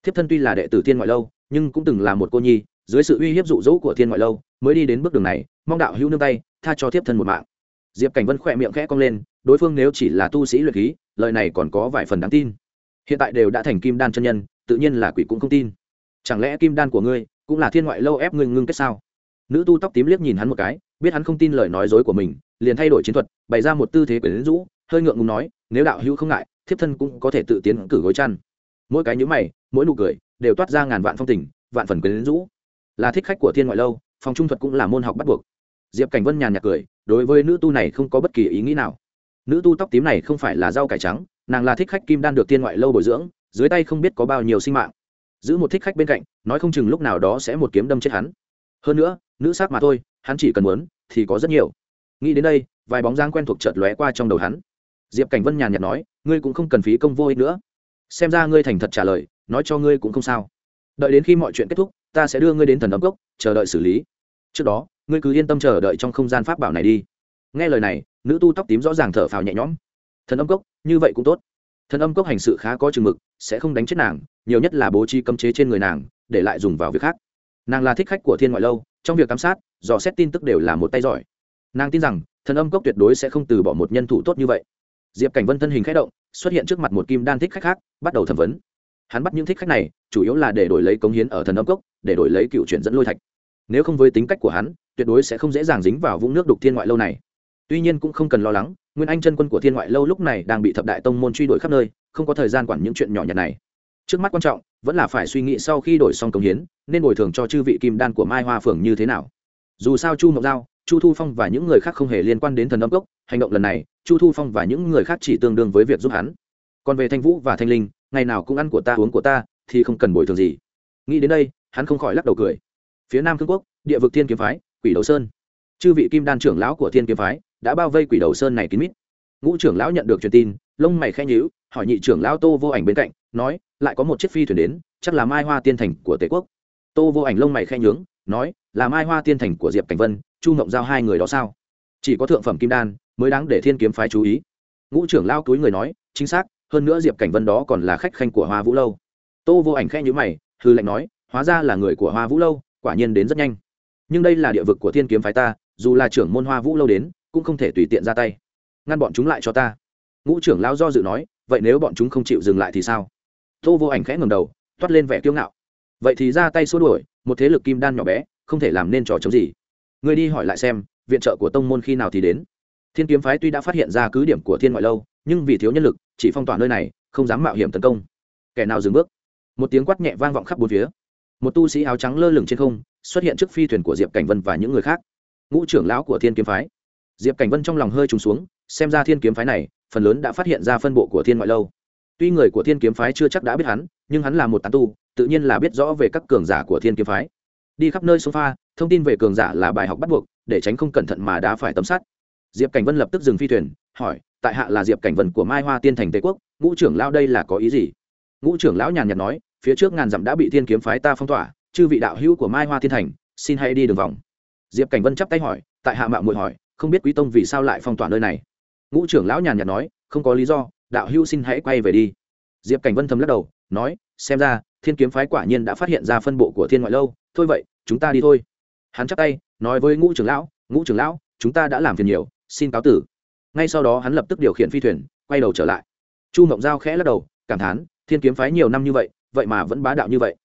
Thiếp thân tuy là đệ tử thiên ngoại lâu, nhưng cũng từng là một cô nhi, dưới sự uy hiếp rụ rỗ của thiên ngoại lâu, mới đi đến bước đường này, mong đạo hữu nương tay, tha cho thiếp thân một mạng. Diệp cảnh vân khỏe miệng khẽ cong lên, đối phương nếu chỉ là tu sĩ luyện khí, lời này còn có vài phần đáng tin. Hiện tại đều đã thành kim đan chân nhân, tự nhiên là quỷ cũng không tin. Chẳng lẽ kim đan của ngươi cũng là thiên ngoại lâu ép ngươi ngưng kết sao? Nữ tu tóc tím liếc nhìn hắn một cái, biết hắn không tin lời nói dối của mình, liền thay đổi chiến thuật, bày ra một tư thế quyển rũ hơi ngượng ngùng nói, nếu đạo hữu không ngại, thiếp thân cũng có thể tự tiến cử gối chăn. Mỗi cái nhữ mày, mỗi nụ cười đều toát ra ngàn vạn phong tình, vạn phần quyến rũ. Là thích khách của thiên ngoại lâu, phòng trung thuật cũng là môn học bắt buộc. Diệp cảnh vân nhàn nhạt cười, đối với nữ tu này không có bất kỳ ý nghĩ nào. Nữ tu tóc tím này không phải là rau cải trắng, nàng là thích khách kim đan được thiên ngoại lâu bồi dưỡng, dưới tay không biết có bao nhiêu sinh mạng. Giữ một thích khách bên cạnh, nói không chừng lúc nào đó sẽ một kiếm đâm chết hắn. Hơn nữa, nữ sắc mà thôi, hắn chỉ cần muốn, thì có rất nhiều. Nghĩ đến đây, vài bóng dáng quen thuộc chợt lóe qua trong đầu hắn diệp cảnh vân nhàn nhạt nói, ngươi cũng không cần phí công vô ích nữa. Xem ra ngươi thành thật trả lời, nói cho ngươi cũng không sao. Đợi đến khi mọi chuyện kết thúc, ta sẽ đưa ngươi đến thần ấm cốc, chờ đợi xử lý. Trước đó, ngươi cứ yên tâm chờ đợi trong không gian pháp bảo này đi. Nghe lời này, nữ tu tóc tím rõ ràng thở phào nhẹ nhõm. Thần âm cốc, như vậy cũng tốt. Thần âm cốc hành sự khá có chừng mực, sẽ không đánh chết nàng, nhiều nhất là bố trí cấm chế trên người nàng, để lại dùng vào việc khác. Nàng là thích khách của thiên ngoại lâu, trong việc giám sát, dò xét tin tức đều là một tay giỏi. Nàng tin rằng, thần âm cốc tuyệt đối sẽ không từ bỏ một nhân thủ tốt như vậy diệp cảnh vân thân hình k h ẽ động, xuất hiện trước mặt một kim đan thích khách khác, bắt đầu thẩm vấn. Hắn bắt những thích khách này, chủ yếu là để đổi lấy cống hiến ở thần âm cốc, để đổi lấy cựu chuyển dẫn lôi thạch. Nếu không với tính cách của hắn, tuyệt đối sẽ không dễ dàng dính vào vũng nước đục thiên ngoại lâu này. Tuy nhiên cũng không cần lo lắng, nguyên anh chân quân của thiên ngoại lâu lúc này đang bị thập đại tông môn truy đuổi khắp nơi, không có thời gian quản những chuyện nhỏ nhặt này. Trước mắt quan trọng, vẫn là phải suy nghĩ sau khi đổi xong cống hiến, nên bồi thường cho chư vị kim đan của mai hoa phường như thế nào. Dù sao chu mộng giao chu thu phong và những người khác không hề liên quan đến thần âm cốc, hành động lần này, chu thu phong và những người khác chỉ tương đương với việc giúp hắn. Còn về thanh vũ và thanh linh, ngày nào cũng ăn của ta, uống của ta, thì không cần bồi thường gì. Nghĩ đến đây, hắn không khỏi lắc đầu cười. Phía nam thương quốc, địa vực thiên kiếm phái, quỷ đầu sơn. Chư vị kim đan trưởng lão của thiên kiếm phái đã bao vây quỷ đầu sơn này kín mít. Ngũ trưởng lão nhận được truyền tin, lông mày khen nhíu, hỏi nhị trưởng lão tô vô ảnh bên cạnh, nói, lại có một chiếc phi thuyền đến, chắc là mai hoa tiên thành của tề quốc. Tô vô ảnh lông mày khen nhướng, nói, là mai hoa tiên thành của diệp cảnh vân chu ngộng giao hai người đó sao? Chỉ có thượng phẩm kim đan mới đáng để thiên kiếm phái chú ý. Ngũ trưởng lao túi người nói, chính xác, hơn nữa diệp cảnh vân đó còn là khách khanh của hoa vũ lâu. Tô vô ảnh khẽ nhữ mày, hư lệnh nói, hóa ra là người của hoa vũ lâu, quả nhiên đến rất nhanh. Nhưng đây là địa vực của thiên kiếm phái ta, dù là trưởng môn hoa vũ lâu đến, cũng không thể tùy tiện ra tay. Ngăn bọn chúng lại cho ta. Ngũ trưởng lao do dự nói, vậy nếu bọn chúng không chịu dừng lại thì sao? Tô vô ảnh khẽ ngầm đầu, toát lên vẻ kiêu ngạo. Vậy thì ra tay xua đuổi, một thế lực kim đan nhỏ bé, không thể làm nên trò chống gì người đi hỏi lại xem, viện trợ của tông môn khi nào thì đến. Thiên kiếm phái tuy đã phát hiện ra cứ điểm của thiên ngoại lâu, nhưng vì thiếu nhân lực, chỉ phong tỏa nơi này, không dám mạo hiểm tấn công. Kẻ nào dừng bước? Một tiếng quát nhẹ vang vọng khắp bốn phía. Một tu sĩ áo trắng lơ lửng trên không, xuất hiện trước phi thuyền của diệp cảnh vân và những người khác. Ngũ trưởng lão của thiên kiếm phái. Diệp cảnh vân trong lòng hơi trùng xuống, xem ra thiên kiếm phái này, phần lớn đã phát hiện ra phân bộ của thiên ngoại lâu. Tuy người của thiên kiếm phái chưa chắc đã biết hắn, nhưng hắn là một tán tu, tự nhiên là biết rõ về các cường giả của thiên kiếm phái đi khắp nơi sofa, thông tin về cường giả là bài học bắt buộc, để tránh không cẩn thận mà đã phải tấm sát diệp cảnh vân lập tức dừng phi thuyền, hỏi, tại hạ là diệp cảnh vân của mai hoa tiên thành tây quốc, ngũ trưởng lão đây là có ý gì? Ngũ trưởng lão nhàn nhạt nói, phía trước ngàn dặm đã bị thiên kiếm phái ta phong tỏa, chư vị đạo hữu của mai hoa tiên thành, xin hãy đi đường vòng. Diệp cảnh vân chắp tay hỏi, tại hạ mạo muội hỏi, không biết quý tông vì sao lại phong tỏa nơi này? Ngũ trưởng lão nhàn nhạt nói, không có lý do, đạo hữu xin hãy quay về đi. Diệp cảnh vân thầm lắc đầu, nói, xem ra thiên kiếm phái quả nhiên đã phát hiện ra phân bộ của thiên ngoại lâu, thôi vậy, chúng ta đi thôi. Hắn chắp tay, nói với ngũ trưởng lão, ngũ trưởng lão, chúng ta đã làm phiền nhiều, xin cáo tử. Ngay sau đó hắn lập tức điều khiển phi thuyền, quay đầu trở lại. Chu mộng giao khẽ lắc đầu, cảm thán, thiên kiếm phái nhiều năm như vậy vậy mà vẫn bá đạo như vậy.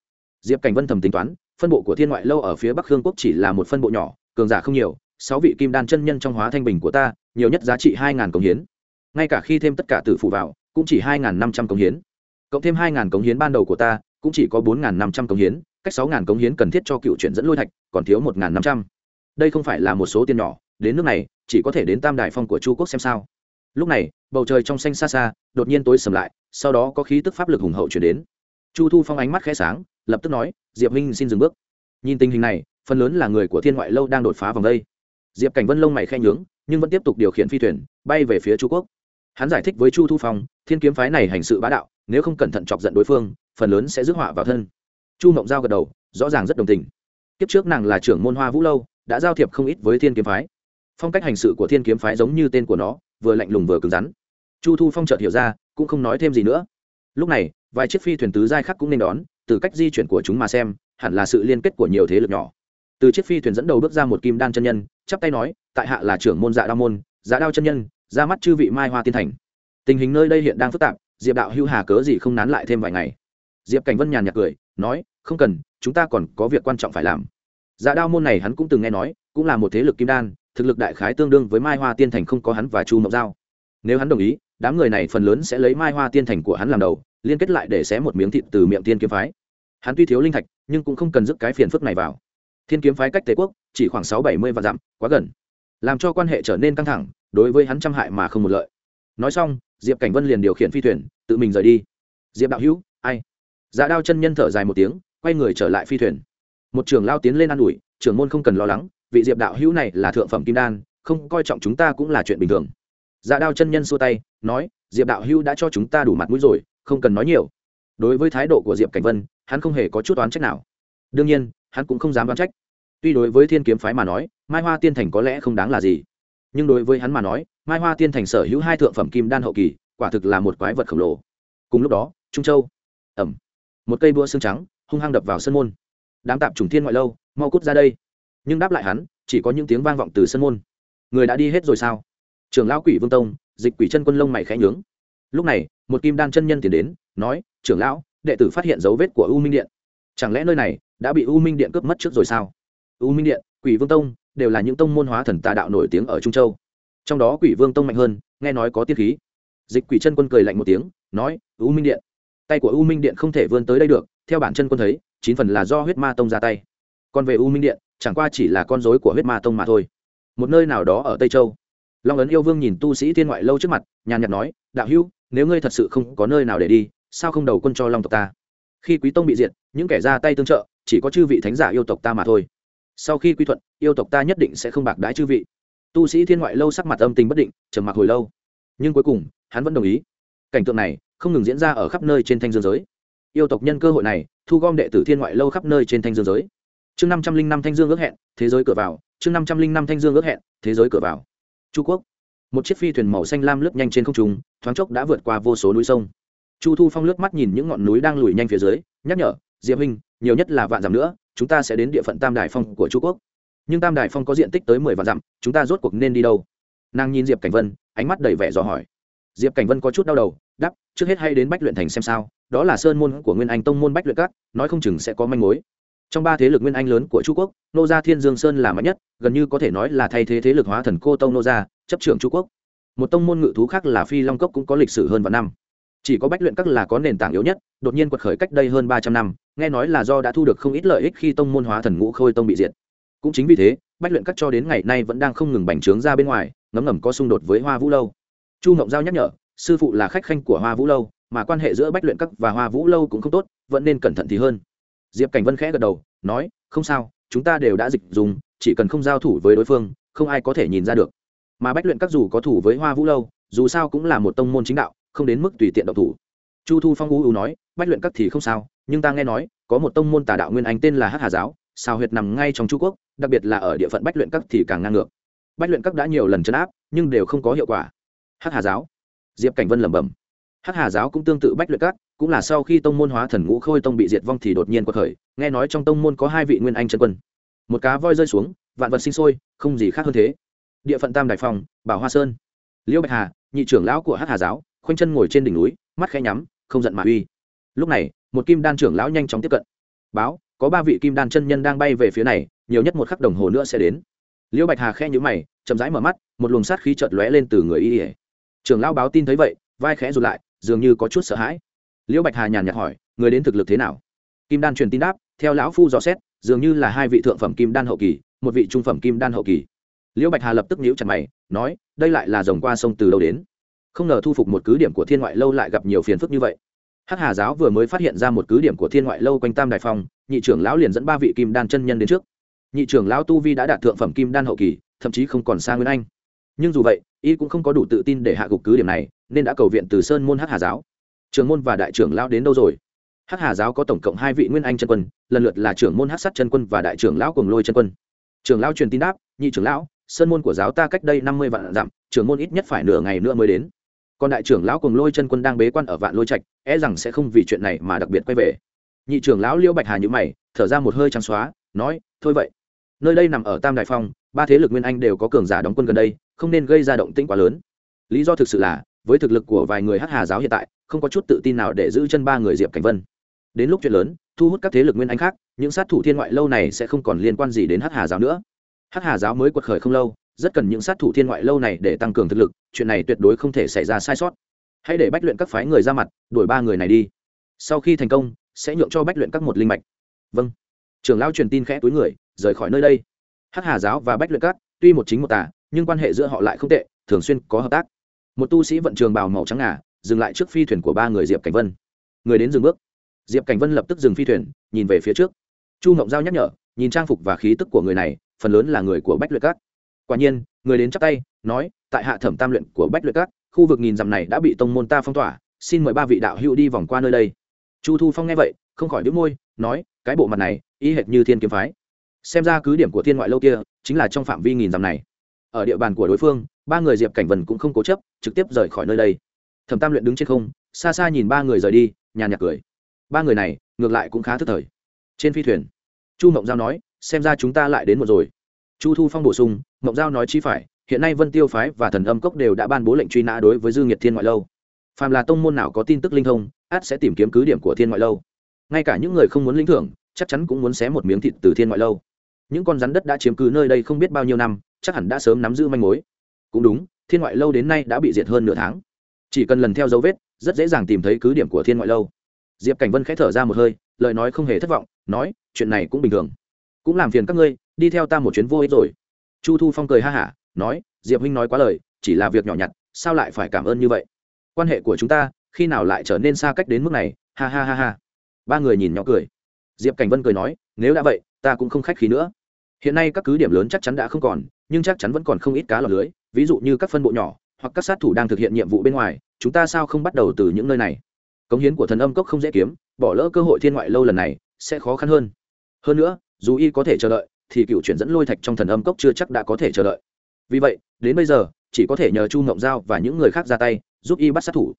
Diệp cảnh vân thầm tính toán, phân bộ của thiên ngoại lâu ở phía bắc hương quốc chỉ là một phân bộ nhỏ, cường giả không nhiều, sáu vị kim đan chân nhân trong hóa thanh bình của ta, nhiều nhất giá trị hai ngàn cống hiến. Ngay cả khi thêm tất cả tử phụ vào, cũng chỉ hai ngàn năm trăm cống hiến. Cộng thêm hai ngàn cống hiến ban đầu của ta cũng chỉ có bốn ngàn năm trăm cống hiến, cách sáu ngàn cống hiến cần thiết cho cựu chuyển dẫn lôi thạch, còn thiếu một ngàn năm trăm. Đây không phải là một số tiền nhỏ, đến nước này, chỉ có thể đến tam đại phong của chu quốc xem sao. Lúc này, bầu trời trong xanh xa xa, đột nhiên tối sầm lại, sau đó có khí tức pháp lực hùng hậu chuyển đến. Chu thu phong ánh mắt khẽ sáng, lập tức nói, diệp minh xin dừng bước. Nhìn tình hình này, phần lớn là người của thiên ngoại lâu đang đột phá vòng đây. Diệp cảnh vân lông mày khe nhướng, nhưng vẫn tiếp tục điều khiển phi thuyền, bay về phía chu quốc. Hắn giải thích với chu thu phong, thiên kiếm phái này hành sự bá đạo, nếu không cẩn thận chọc giận đối phương phần lớn sẽ rước họa vào thân. Chu mộng giao gật đầu, rõ ràng rất đồng tình. Kiếp trước nàng là trưởng môn hoa vũ lâu, đã giao thiệp không ít với thiên kiếm phái. Phong cách hành sự của thiên kiếm phái giống như tên của nó, vừa lạnh lùng vừa cứng rắn. Chu thu phong chợt hiểu ra, cũng không nói thêm gì nữa. Lúc này, vài chiếc phi thuyền tứ giai khác cũng nên đón, từ cách di chuyển của chúng mà xem, hẳn là sự liên kết của nhiều thế lực nhỏ. Từ chiếc phi thuyền dẫn đầu bước ra một kim đan chân nhân, chắp tay nói, tại hạ là trưởng môn dạ đao môn dạ đao chân nhân, ra mắt chư vị mai hoa tiên thành. Tình hình nơi đây hiện đang phức tạp, diệp đạo hưu hà cớ gì không nán lại thêm vài ngày? Diệp cảnh vân nhàn nhạt cười, nói, không cần, chúng ta còn có việc quan trọng phải làm. Dạ đao môn này hắn cũng từng nghe nói, cũng là một thế lực kim đan, thực lực đại khái tương đương với mai hoa tiên thành không có hắn và chu mộng giao. Nếu hắn đồng ý, đám người này phần lớn sẽ lấy mai hoa tiên thành của hắn làm đầu, liên kết lại để xé một miếng thịt từ miệng tiên kiếm phái. Hắn tuy thiếu linh thạch, nhưng cũng không cần dứt cái phiền phức này vào. Thiên kiếm phái cách tề quốc, chỉ khoảng sáu bảy mươi và dặm, quá gần. Làm cho quan hệ trở nên căng thẳng, đối với hắn trăm hại mà không một lợi. Nói xong, diệp cảnh vân liền điều khiển phi thuyền, tự mình rời đi. Diệp đạo hữu dạ đao chân nhân thở dài một tiếng, quay người trở lại phi thuyền. Một trưởng lao tiến lên ă n ủi, trưởng môn không cần lo lắng, vị diệp đạo hữu này là thượng phẩm kim đan, không coi trọng chúng ta cũng là chuyện bình thường. Dạ đao chân nhân xua tay, nói, diệp đạo hữu đã cho chúng ta đủ mặt mũi rồi, không cần nói nhiều. Đối với thái độ của diệp cảnh vân, hắn không hề có chút oán trách nào. Đương nhiên, hắn cũng không dám oán trách. Tuy đối với thiên kiếm phái mà nói, mai hoa tiên thành có lẽ không đáng là gì. Nhưng đối với hắn mà nói, mai hoa tiên thành sở hữu hai thượng phẩm kim đan hậu kỳ, quả thực là một quái vật khổng lồ. Cùng lúc đó, trung châu. Ẩm một cây búa xương trắng, hung hăng đập vào sân môn. Đám tạp chủng thiên ngoại lâu, mau cút ra đây. Nhưng đáp lại hắn, chỉ có những tiếng vang vọng từ sân môn. Người đã đi hết rồi sao? Trưởng lão quỷ vương tông, dịch quỷ chân quân lông mày khẽ nhướng. Lúc này, một kim đan chân nhân tiến đến, nói, trưởng lão, đệ tử phát hiện dấu vết của u minh điện. Chẳng lẽ nơi này đã bị u minh điện cướp mất trước rồi sao? U minh điện, quỷ vương tông, đều là những tông môn hóa thần tà đạo nổi tiếng ở trung châu. Trong đó quỷ vương tông mạnh hơn, nghe nói có tiết khí. Dịch quỷ chân quân cười lạnh một tiếng, nói, u minh điện tay của u minh điện không thể vươn tới đây được, theo bản chân quân thấy, chín phần là do huyết ma tông ra tay. Còn về u minh điện, chẳng qua chỉ là con dối của huyết ma tông mà thôi. Một nơi nào đó ở tây châu. Long ấn yêu vương nhìn tu sĩ thiên ngoại lâu trước mặt, nhàn nhạt nói, đạo hữu, nếu ngươi thật sự không có nơi nào để đi, sao không đầu quân cho long tộc ta? Khi quý tông bị diệt, những kẻ ra tay tương trợ, chỉ có chư vị thánh giả yêu tộc ta mà thôi. Sau khi quy thuận, yêu tộc ta nhất định sẽ không bạc đãi chư vị. Tu sĩ thiên ngoại lâu sắc mặt âm tình bất định, trầm mặc hồi lâu. Nhưng cuối cùng, hắn vẫn đồng ý. Cảnh tượng này không ngừng diễn ra ở khắp nơi trên thanh dương giới. Yêu tộc nhân cơ hội này, thu gom đệ tử thiên ngoại lâu khắp nơi trên thanh dương giới. Chương năm trăm linh năm thanh dương ước hẹn, thế giới cửa vào. Chương năm trăm linh năm thanh dương ước hẹn, thế giới cửa vào. Chu quốc. Một chiếc phi thuyền màu xanh lam lướt nhanh trên không trung, thoáng chốc đã vượt qua vô số núi sông. Chu thu phong lướt mắt nhìn những ngọn núi đang lùi nhanh phía dưới, nhắc nhở, diệp huynh, nhiều nhất là vạn dặm nữa, chúng ta sẽ đến địa phận tam đài phong của chu quốc. Nhưng tam đài phong có diện tích tới mười vạn dặm, chúng ta rốt cuộc nên đi đâu? Nàng nhìn diệp cảnh vân, ánh mắt đầy vẻ dò hỏi. Diệp cảnh vân có chút đau đầu đắp trước hết hay đến bách luyện thành xem sao, đó là sơn môn của nguyên anh tông môn bách luyện các, nói không chừng sẽ có manh mối. Trong ba thế lực nguyên anh lớn của trung quốc, nô gia thiên dương sơn là mạnh nhất, gần như có thể nói là thay thế thế lực hóa thần cô tông nô gia, chấp trưởng trung quốc. Một tông môn ngự thú khác là phi long cốc cũng có lịch sử hơn vạn năm. Chỉ có bách luyện các là có nền tảng yếu nhất, đột nhiên quật khởi cách đây hơn ba trăm năm, nghe nói là do đã thu được không ít lợi ích khi tông môn hóa thần ngũ khôi tông bị diệt. Cũng chính vì thế, bách luyện các cho đến ngày nay vẫn đang không ngừng bành trướng ra bên ngoài, ngấm ngầm có xung đột với hoa vũ lâu. Chu ngộng giao nhắc nhở sư phụ là khách khanh của hoa vũ lâu, mà quan hệ giữa bách luyện các và hoa vũ lâu cũng không tốt, vẫn nên cẩn thận thì hơn. Diệp cảnh vân khẽ gật đầu, nói, không sao, chúng ta đều đã dịch dùng, chỉ cần không giao thủ với đối phương, không ai có thể nhìn ra được. Mà bách luyện các dù có thủ với hoa vũ lâu, dù sao cũng là một tông môn chính đạo, không đến mức tùy tiện độc thủ. Chu thu phong u u nói, bách luyện các thì không sao, nhưng ta nghe nói, có một tông môn tà đạo nguyên anh tên là hắc hà giáo sao huyệt nằm ngay trong chu quốc, đặc biệt là ở địa phận bách luyện các thì càng ngang ngược. Bách luyện các đã nhiều lần chấn áp, nhưng đều không có hiệu quả. Hắc hà giáo diệp cảnh vân lẩm bẩm. Hắc hà giáo cũng tương tự bách luyện cát, cũng là sau khi tông môn hóa thần ngũ khôi tông bị diệt vong thì đột nhiên có khởi nghe nói trong tông môn có hai vị nguyên anh chân quân. Một cá voi rơi xuống vạn vật sinh sôi không gì khác hơn thế. Địa phận tam đại phòng bảo hoa sơn. Liêu bạch hà nhị trưởng lão của hắc hà giáo khoanh chân ngồi trên đỉnh núi mắt khẽ nhắm không giận mà uy. Lúc này một kim đan trưởng lão nhanh chóng tiếp cận. Báo có ba vị kim đan chân nhân đang bay về phía này nhiều nhất một khắc đồng hồ nữa sẽ đến. Liêu bạch hà khẽ nhíu mày chậm rãi mở mắt một luồng sát khí chợt lóe lên từ người y ỉa trưởng lão báo tin thấy vậy, vai khẽ rụt lại, dường như có chút sợ hãi. Liễu bạch hà nhàn nhạt hỏi, người đến thực lực thế nào? Kim đan truyền tin đáp, theo lão phu dò xét, dường như là hai vị thượng phẩm kim đan hậu kỳ, một vị trung phẩm kim đan hậu kỳ. Liễu bạch hà lập tức nhíu chặt mày, nói, đây lại là dòng qua sông từ đâu đến? Không ngờ thu phục một cứ điểm của thiên ngoại lâu lại gặp nhiều phiền phức như vậy. Hắc hà giáo vừa mới phát hiện ra một cứ điểm của thiên ngoại lâu quanh tam đại phong, nhị trưởng lão liền dẫn ba vị kim đan chân nhân đến trước. Nhị trưởng lão tu vi đã đạt thượng phẩm kim đan hậu kỳ, thậm chí không còn xa nguyên anh. Nhưng dù vậy y cũng không có đủ tự tin để hạ gục cứ điểm này, nên đã cầu viện từ sơn môn hắc hà giáo. Trưởng môn và đại trưởng lão đến đâu rồi? Hắc hà giáo có tổng cộng hai vị nguyên anh chân quân, lần lượt là trưởng môn hắc sắt chân quân và đại trưởng lão cùng lôi chân quân. Trưởng lão truyền tin đáp, nhị trưởng lão, sơn môn của giáo ta cách đây năm mươi vạn dặm, trưởng môn ít nhất phải nửa ngày nữa mới đến. Còn đại trưởng lão cùng lôi chân quân đang bế quan ở vạn lôi trạch e rằng sẽ không vì chuyện này mà đặc biệt quay về. Nhị trưởng lão liêu bạch hà nhữ mày, thở ra một hơi trắng xóa, nói, thôi vậy. Nơi đây nằm ở tam đại phong, ba thế lực nguyên anh đều có cường giả đóng quân gần đây không nên gây ra động tĩnh quá lớn. Lý do thực sự là, với thực lực của vài người hắc hà giáo hiện tại, không có chút tự tin nào để giữ chân ba người diệp cảnh vân. Đến lúc chuyện lớn, thu hút các thế lực nguyên anh khác, những sát thủ thiên ngoại lâu này sẽ không còn liên quan gì đến hắc hà giáo nữa. Hắc hà giáo mới quật khởi không lâu, rất cần những sát thủ thiên ngoại lâu này để tăng cường thực lực, chuyện này tuyệt đối không thể xảy ra sai sót. Hãy để bách luyện các phái người ra mặt, đuổi ba người này đi. Sau khi thành công, sẽ nhượng cho bách luyện các một linh mạch. Vâng. Trưởng lão truyền tin khẽ túi người, rời khỏi nơi đây. Hắc hà giáo và bách luyện các, tuy một chính một tà nhưng quan hệ giữa họ lại không tệ, thường xuyên có hợp tác. Một tu sĩ vận trường bào màu trắng ngà, dừng lại trước phi thuyền của ba người diệp cảnh vân. Người đến dừng bước. Diệp cảnh vân lập tức dừng phi thuyền, nhìn về phía trước. Chu ngộng giao nhắc nhở, nhìn trang phục và khí tức của người này, phần lớn là người của bách luyện các. Quả nhiên, người đến chắc tay, nói, tại hạ thẩm tam luyện của bách luyện các, khu vực nghìn dặm này đã bị tông môn ta phong tỏa, xin mời ba vị đạo hữu đi vòng qua nơi đây. Chu thu phong nghe vậy, không khỏi đĩu môi, nói, cái bộ mặt này, y hệt như thiên kiếm phái. Xem ra cứ điểm của thiên ngoại lâu kia, chính là trong phạm vi nghìn dặm này ở địa bàn của đối phương, ba người diệp cảnh vân cũng không cố chấp, trực tiếp rời khỏi nơi đây. Thẩm tam luyện đứng trên không, xa xa nhìn ba người rời đi, nhàn nhạt cười. Ba người này, ngược lại cũng khá thức thời. Trên phi thuyền, chu mộng giao nói, xem ra chúng ta lại đến một rồi. Chu thu phong bổ sung, mộng giao nói chi phải, hiện nay vân tiêu phái và thần âm cốc đều đã ban bố lệnh truy nã đối với dư nghiệt thiên ngoại lâu. Phàm là tông môn nào có tin tức linh thông át sẽ tìm kiếm cứ điểm của thiên ngoại lâu. Ngay cả những người không muốn lĩnh thưởng, chắc chắn cũng muốn xé một miếng thịt từ thiên ngoại lâu. Những con rắn đất đã chiếm cứ nơi đây không biết bao nhiêu năm chắc hẳn đã sớm nắm giữ manh mối. Cũng đúng, thiên ngoại lâu đến nay đã bị diệt hơn nửa tháng. Chỉ cần lần theo dấu vết, rất dễ dàng tìm thấy cứ điểm của thiên ngoại lâu. Diệp cảnh vân k h ẽ thở ra một hơi, lời nói không hề thất vọng, nói, chuyện này cũng bình thường. Cũng làm phiền các ngươi, đi theo ta một chuyến vô ích rồi. Chu thu phong cười ha hả, nói, diệp huynh nói quá lời, chỉ là việc nhỏ nhặt, sao lại phải cảm ơn như vậy? Quan hệ của chúng ta, khi nào lại trở nên xa cách đến mức này? Ha ha ha ha. Ba người nhìn nhỏ cười. Diệp cảnh vân cười nói, nếu đã vậy, ta cũng không khách khí nữa hiện nay các cứ điểm lớn chắc chắn đã không còn, nhưng chắc chắn vẫn còn không ít cá lọc lưới, ví dụ như các phân bộ nhỏ, hoặc các sát thủ đang thực hiện nhiệm vụ bên ngoài, chúng ta sao không bắt đầu từ những nơi này? Cống hiến của thần âm cốc không dễ kiếm, bỏ lỡ cơ hội thiên ngoại lâu lần này, sẽ khó khăn hơn. Hơn nữa, dù y có thể chờ đợi, thì cựu chuyển dẫn lôi thạch trong thần âm cốc chưa chắc đã có thể chờ đợi. Vì vậy, đến bây giờ, chỉ có thể nhờ chu ngộng giao và những người khác ra tay, giúp y bắt sát thủ.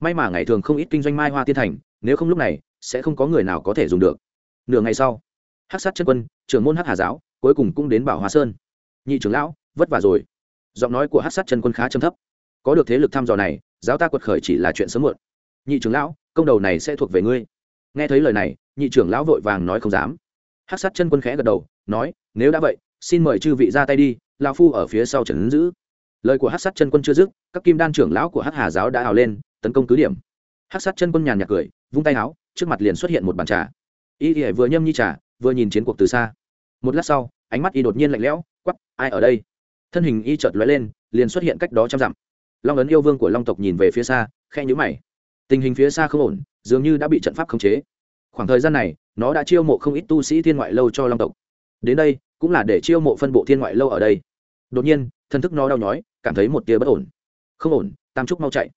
May mà ngày thường không ít kinh doanh mai hoa tiên thành, nếu không lúc này, sẽ không có người nào có thể dùng được. Nửa ngày sau, hắc sát chân quân, trưởng môn hắc hà giáo cuối cùng cũng đến bảo hóa sơn. Nhị trưởng lão, vất vả rồi. Giọng nói của hắc sát chân quân khá trầm thấp. Có được thế lực thăm dò này, giáo ta quật khởi chỉ là chuyện sớm muộn. Nhị trưởng lão, công đầu này sẽ thuộc về ngươi. Nghe thấy lời này, nhị trưởng lão vội vàng nói không dám. Hắc sát chân quân khẽ gật đầu, nói, nếu đã vậy, xin mời chư vị ra tay đi, lão phu ở phía sau trần giữ. Lời của hắc sát chân quân chưa dứt, các kim đan trưởng lão của hắc hà giáo đã hào lên, tấn công cứ điểm. Hắc sát chân quân nhàn nhạt cười, vung tay áo, trước mặt liền xuất hiện một bàn trà. Y ỉa vừa nhâm nhi trà, vừa nhìn chiến cuộc từ xa một lát sau, ánh mắt y đột nhiên lạnh lẽo quắp ai ở đây? Thân hình y chợt lóe lên, liền xuất hiện cách đó trăm dặm. Long ấn yêu vương của long tộc nhìn về phía xa khe nhữ mày. Tình hình phía xa không ổn, dường như đã bị trận pháp khống chế. Khoảng thời gian này, nó đã chiêu mộ không ít tu sĩ thiên ngoại lâu cho long tộc. Đến đây, cũng là để chiêu mộ phân bộ thiên ngoại lâu ở đây. Đột nhiên thân thức nó đau nhói, cảm thấy một tia bất ổn. Không ổn, tam trúc mau chạy.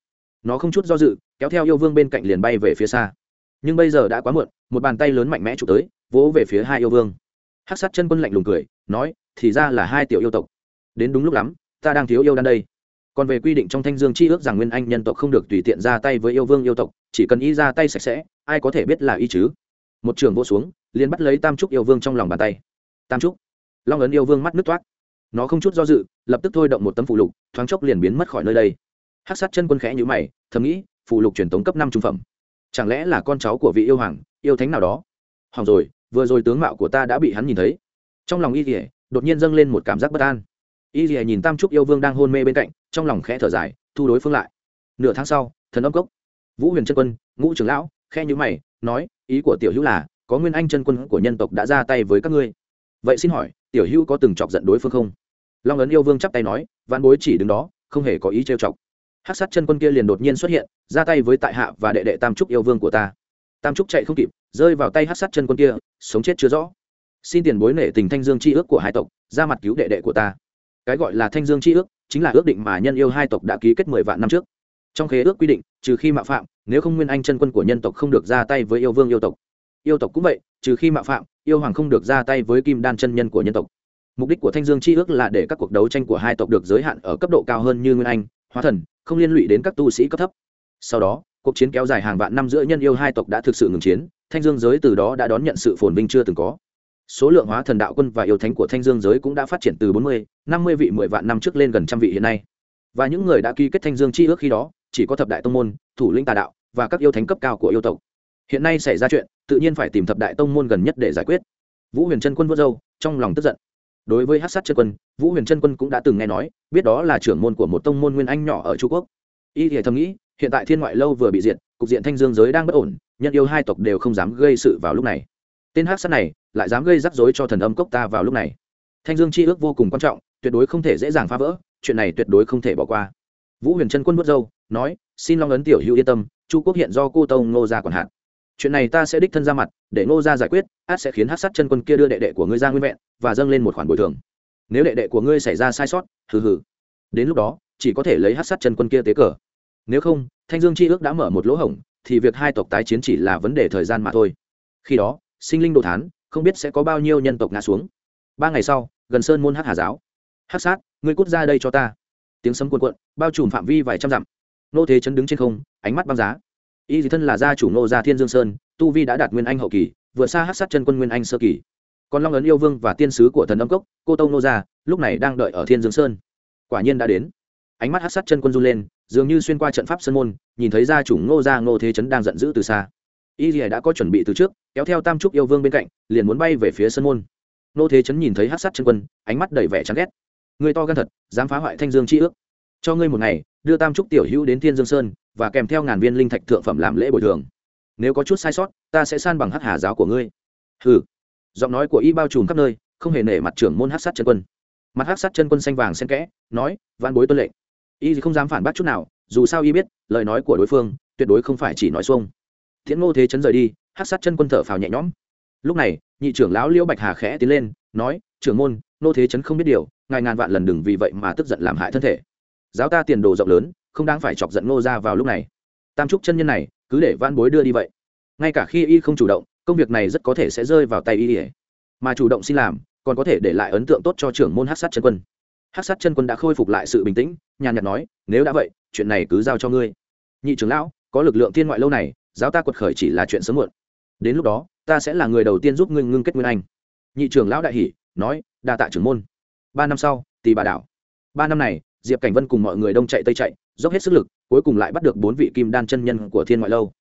Nó không chút do dự, kéo theo yêu vương bên cạnh liền bay về phía xa. Nhưng bây giờ đã quá muộn, một bàn tay lớn mạnh mẽ chụp tới, vỗ về phía hai yêu vương hát sát chân quân lạnh lùng cười, nói, thì ra là hai tiểu yêu tộc. Đến đúng lúc lắm, ta đang thiếu yêu đan đây. Còn về quy định trong thanh dương chi ước rằng nguyên anh nhân tộc không được tùy tiện ra tay với yêu vương yêu tộc, chỉ cần y ra tay sạch sẽ, ai có thể biết là y chứ? Một trường vô xuống, liền bắt lấy tam trúc yêu vương trong lòng bàn tay. Tam trúc, long ấn yêu vương mắt nước toát. Nó không chút do dự, lập tức thôi động một tấm phụ lục, thoáng chốc liền biến mất khỏi nơi đây. Hát sát chân quân khẽ nhữ mày, thầm nghĩ phụ lục truyền thống cấp năm trung phẩm. Chẳng lẽ là con cháu của vị yêu hoàng, yêu thánh nào đó? Hỏng rồi vừa rồi tướng mạo của ta đã bị hắn nhìn thấy. Trong lòng y kỉa đột nhiên dâng lên một cảm giác bất an. Y kỉa nhìn tam trúc yêu vương đang hôn mê bên cạnh, trong lòng khẽ thở dài, thu đối phương lại. Nửa tháng sau, thần âm cốc. Vũ huyền chân quân, ngũ trưởng lão khe nhữ mày, nói, ý của tiểu hữu là, có nguyên anh chân quân của nhân tộc đã ra tay với các ngươi. Vậy xin hỏi, tiểu hữu có từng chọc giận đối phương không? Long ấn yêu vương chắp tay nói văn bối chỉ đứng đó, không hề có ý trêu chọc. Hát sát chân quân kia liền đột nhiên xuất hiện, ra tay với tại hạ và đệ đệ tam trúc yêu vương của ta tam trúc chạy không kịp, rơi vào tay hát sát chân quân kia, sống chết chưa rõ. Xin tiền bối nể tình thanh dương c h i ước của hai tộc, ra mặt cứu đệ đệ của ta. Cái gọi là thanh dương c h i ước, chính là ước định mà nhân yêu hai tộc đã ký kết mười vạn năm trước. Trong khế ước quy định, trừ khi mạo phạm, nếu không nguyên anh chân quân của nhân tộc không được ra tay với yêu vương yêu tộc. Yêu tộc cũng vậy, trừ khi mạo phạm, yêu hoàng không được ra tay với kim đan chân nhân của nhân tộc. Mục đích của thanh dương c h i ước là để các cuộc đấu tranh của hai tộc được giới hạn ở cấp độ cao hơn như nguyên anh, hóa thần, không liên lụy đến các tu sĩ cấp thấp. Sau đó cuộc chiến kéo dài hàng vạn năm giữa nhân yêu hai tộc đã thực sự ngừng chiến, thanh dương giới từ đó đã đón nhận sự phồn vinh chưa từng có. Số lượng hóa thần đạo quân và yêu thánh của thanh dương giới cũng đã phát triển từ bốn mươi, năm mươi vị mười vạn năm trước lên gần trăm vị hiện nay. Và những người đã ký kết thanh dương chi ước khi đó, chỉ có thập đại tông môn, thủ lĩnh tà đạo và các yêu thánh cấp cao của yêu tộc. Hiện nay xảy ra chuyện, tự nhiên phải tìm thập đại tông môn gần nhất để giải quyết. Vũ huyền trân quân vớt dâu trong lòng tức giận. Đối với hát sát chân quân, vũ huyền trân quân cũng đã từng nghe nói, biết đó là trưởng môn của một tông môn nguyên anh nhỏ ở trung quốc y thì thầm nghĩ, hiện tại thiên ngoại lâu vừa bị diệt, cục diện thanh dương giới đang bất ổn, nhân yêu hai tộc đều không dám gây sự vào lúc này. Tên hát sát này lại dám gây rắc rối cho thần âm cốc ta vào lúc này. Thanh dương chi ước vô cùng quan trọng, tuyệt đối không thể dễ dàng phá vỡ, chuyện này tuyệt đối không thể bỏ qua. Vũ huyền trân quân vớt dâu nói, xin long ấn tiểu hữu yên tâm, chu quốc hiện do cô tông ngô gia còn hạn chuyện này ta sẽ đích thân ra mặt, để ngô gia giải quyết, át sẽ khiến hát sát chân quân kia đưa đệ đệ của ngươi ra nguyên vẹn, và dâng lên một khoản bồi thường. Nếu đệ đệ của ngươi xảy ra sai sót, hừ hừ. Đến lúc đó chỉ có thể lấy hát sát chân quân kia tế cờ. Nếu không, thanh dương c h i ước đã mở một lỗ hổng, thì việc hai tộc tái chiến chỉ là vấn đề thời gian mà thôi. Khi đó, sinh linh đồ thán, không biết sẽ có bao nhiêu nhân tộc ngã xuống. Ba ngày sau, gần sơn môn hát hà giáo. Hát sát, ngươi cút ra đây cho ta. Tiếng sấm cuộn cuộn, bao trùm phạm vi vài trăm dặm. Nô thế chấn đứng trên không, ánh mắt băng giá. Y dị thân là gia chủ nô gia thiên dương sơn, tu vi đã đạt nguyên anh hậu kỳ vượt xa hát sát chân quân nguyên anh sơ kỳ. Còn long ấn yêu vương và tiên sứ của thần âm cốc, cô tông nô gia, lúc này đang đợi ở thiên dương sơn. Quả nhiên đã đến ánh mắt hát sát chân quân run lên, dường như xuyên qua trận pháp sơn môn, nhìn thấy gia chủ ngô gia ngô thế chấn đang giận dữ từ xa. Y dì đã có chuẩn bị từ trước, kéo theo tam trúc yêu vương bên cạnh, liền muốn bay về phía sơn môn. Ngô thế chấn nhìn thấy hát sát chân quân, ánh mắt đầy vẻ chán ghét. Người to gan thật, dám phá hoại thanh dương chi ước. Cho ngươi một ngày, đưa tam trúc tiểu hữu đến thiên dương sơn, và kèm theo ngàn viên linh thạch thượng phẩm làm lễ bồi thường. Nếu có chút sai sót, ta sẽ san bằng hắc hà giáo của ngươi. Hừ. Giọng nói của y bao trùm khắp nơi, không hề nể mặt trưởng môn hát sát chân quân. Mặt hát sát chân quân xanh vàng xen kẽ, nói văn bối tuân lệnh y không dám phản bác chút nào, dù sao y biết, lời nói của đối phương, tuyệt đối không phải chỉ nói xuông. Thiện ngô thế chấn rời đi, hát sát chân quân thở phào nhẹ nhõm. Lúc này, nhị trưởng lão liễu bạch hà khẽ tiến lên, nói, trưởng môn nô thế chấn không biết điều, ngài ngàn vạn lần đừng vì vậy mà tức giận làm hại thân thể. Giáo ta tiền đồ rộng lớn, không đáng phải chọc giận ngô ra vào lúc này. Tam trúc chân nhân này, cứ để van bối đưa đi vậy. Ngay cả khi y không chủ động, công việc này rất có thể sẽ rơi vào tay y. Mà chủ động xin làm, còn có thể để lại ấn tượng tốt cho trưởng môn hát sát chân quân hát sát chân quân đã khôi phục lại sự bình tĩnh, nhàn nhạt nói, nếu đã vậy, chuyện này cứ giao cho ngươi. Nhị trưởng lão, có lực lượng thiên ngoại lâu này, giáo ta quật khởi chỉ là chuyện sớm muộn. Đến lúc đó, ta sẽ là người đầu tiên giúp ngươi ngưng kết nguyên anh. Nhị trưởng lão đại hỷ nói, đa tạ trưởng môn. Ba năm sau tì bà đảo. Ba năm này, diệp cảnh vân cùng mọi người đông chạy tây chạy, dốc hết sức lực, cuối cùng lại bắt được bốn vị kim đan chân nhân của thiên ngoại lâu.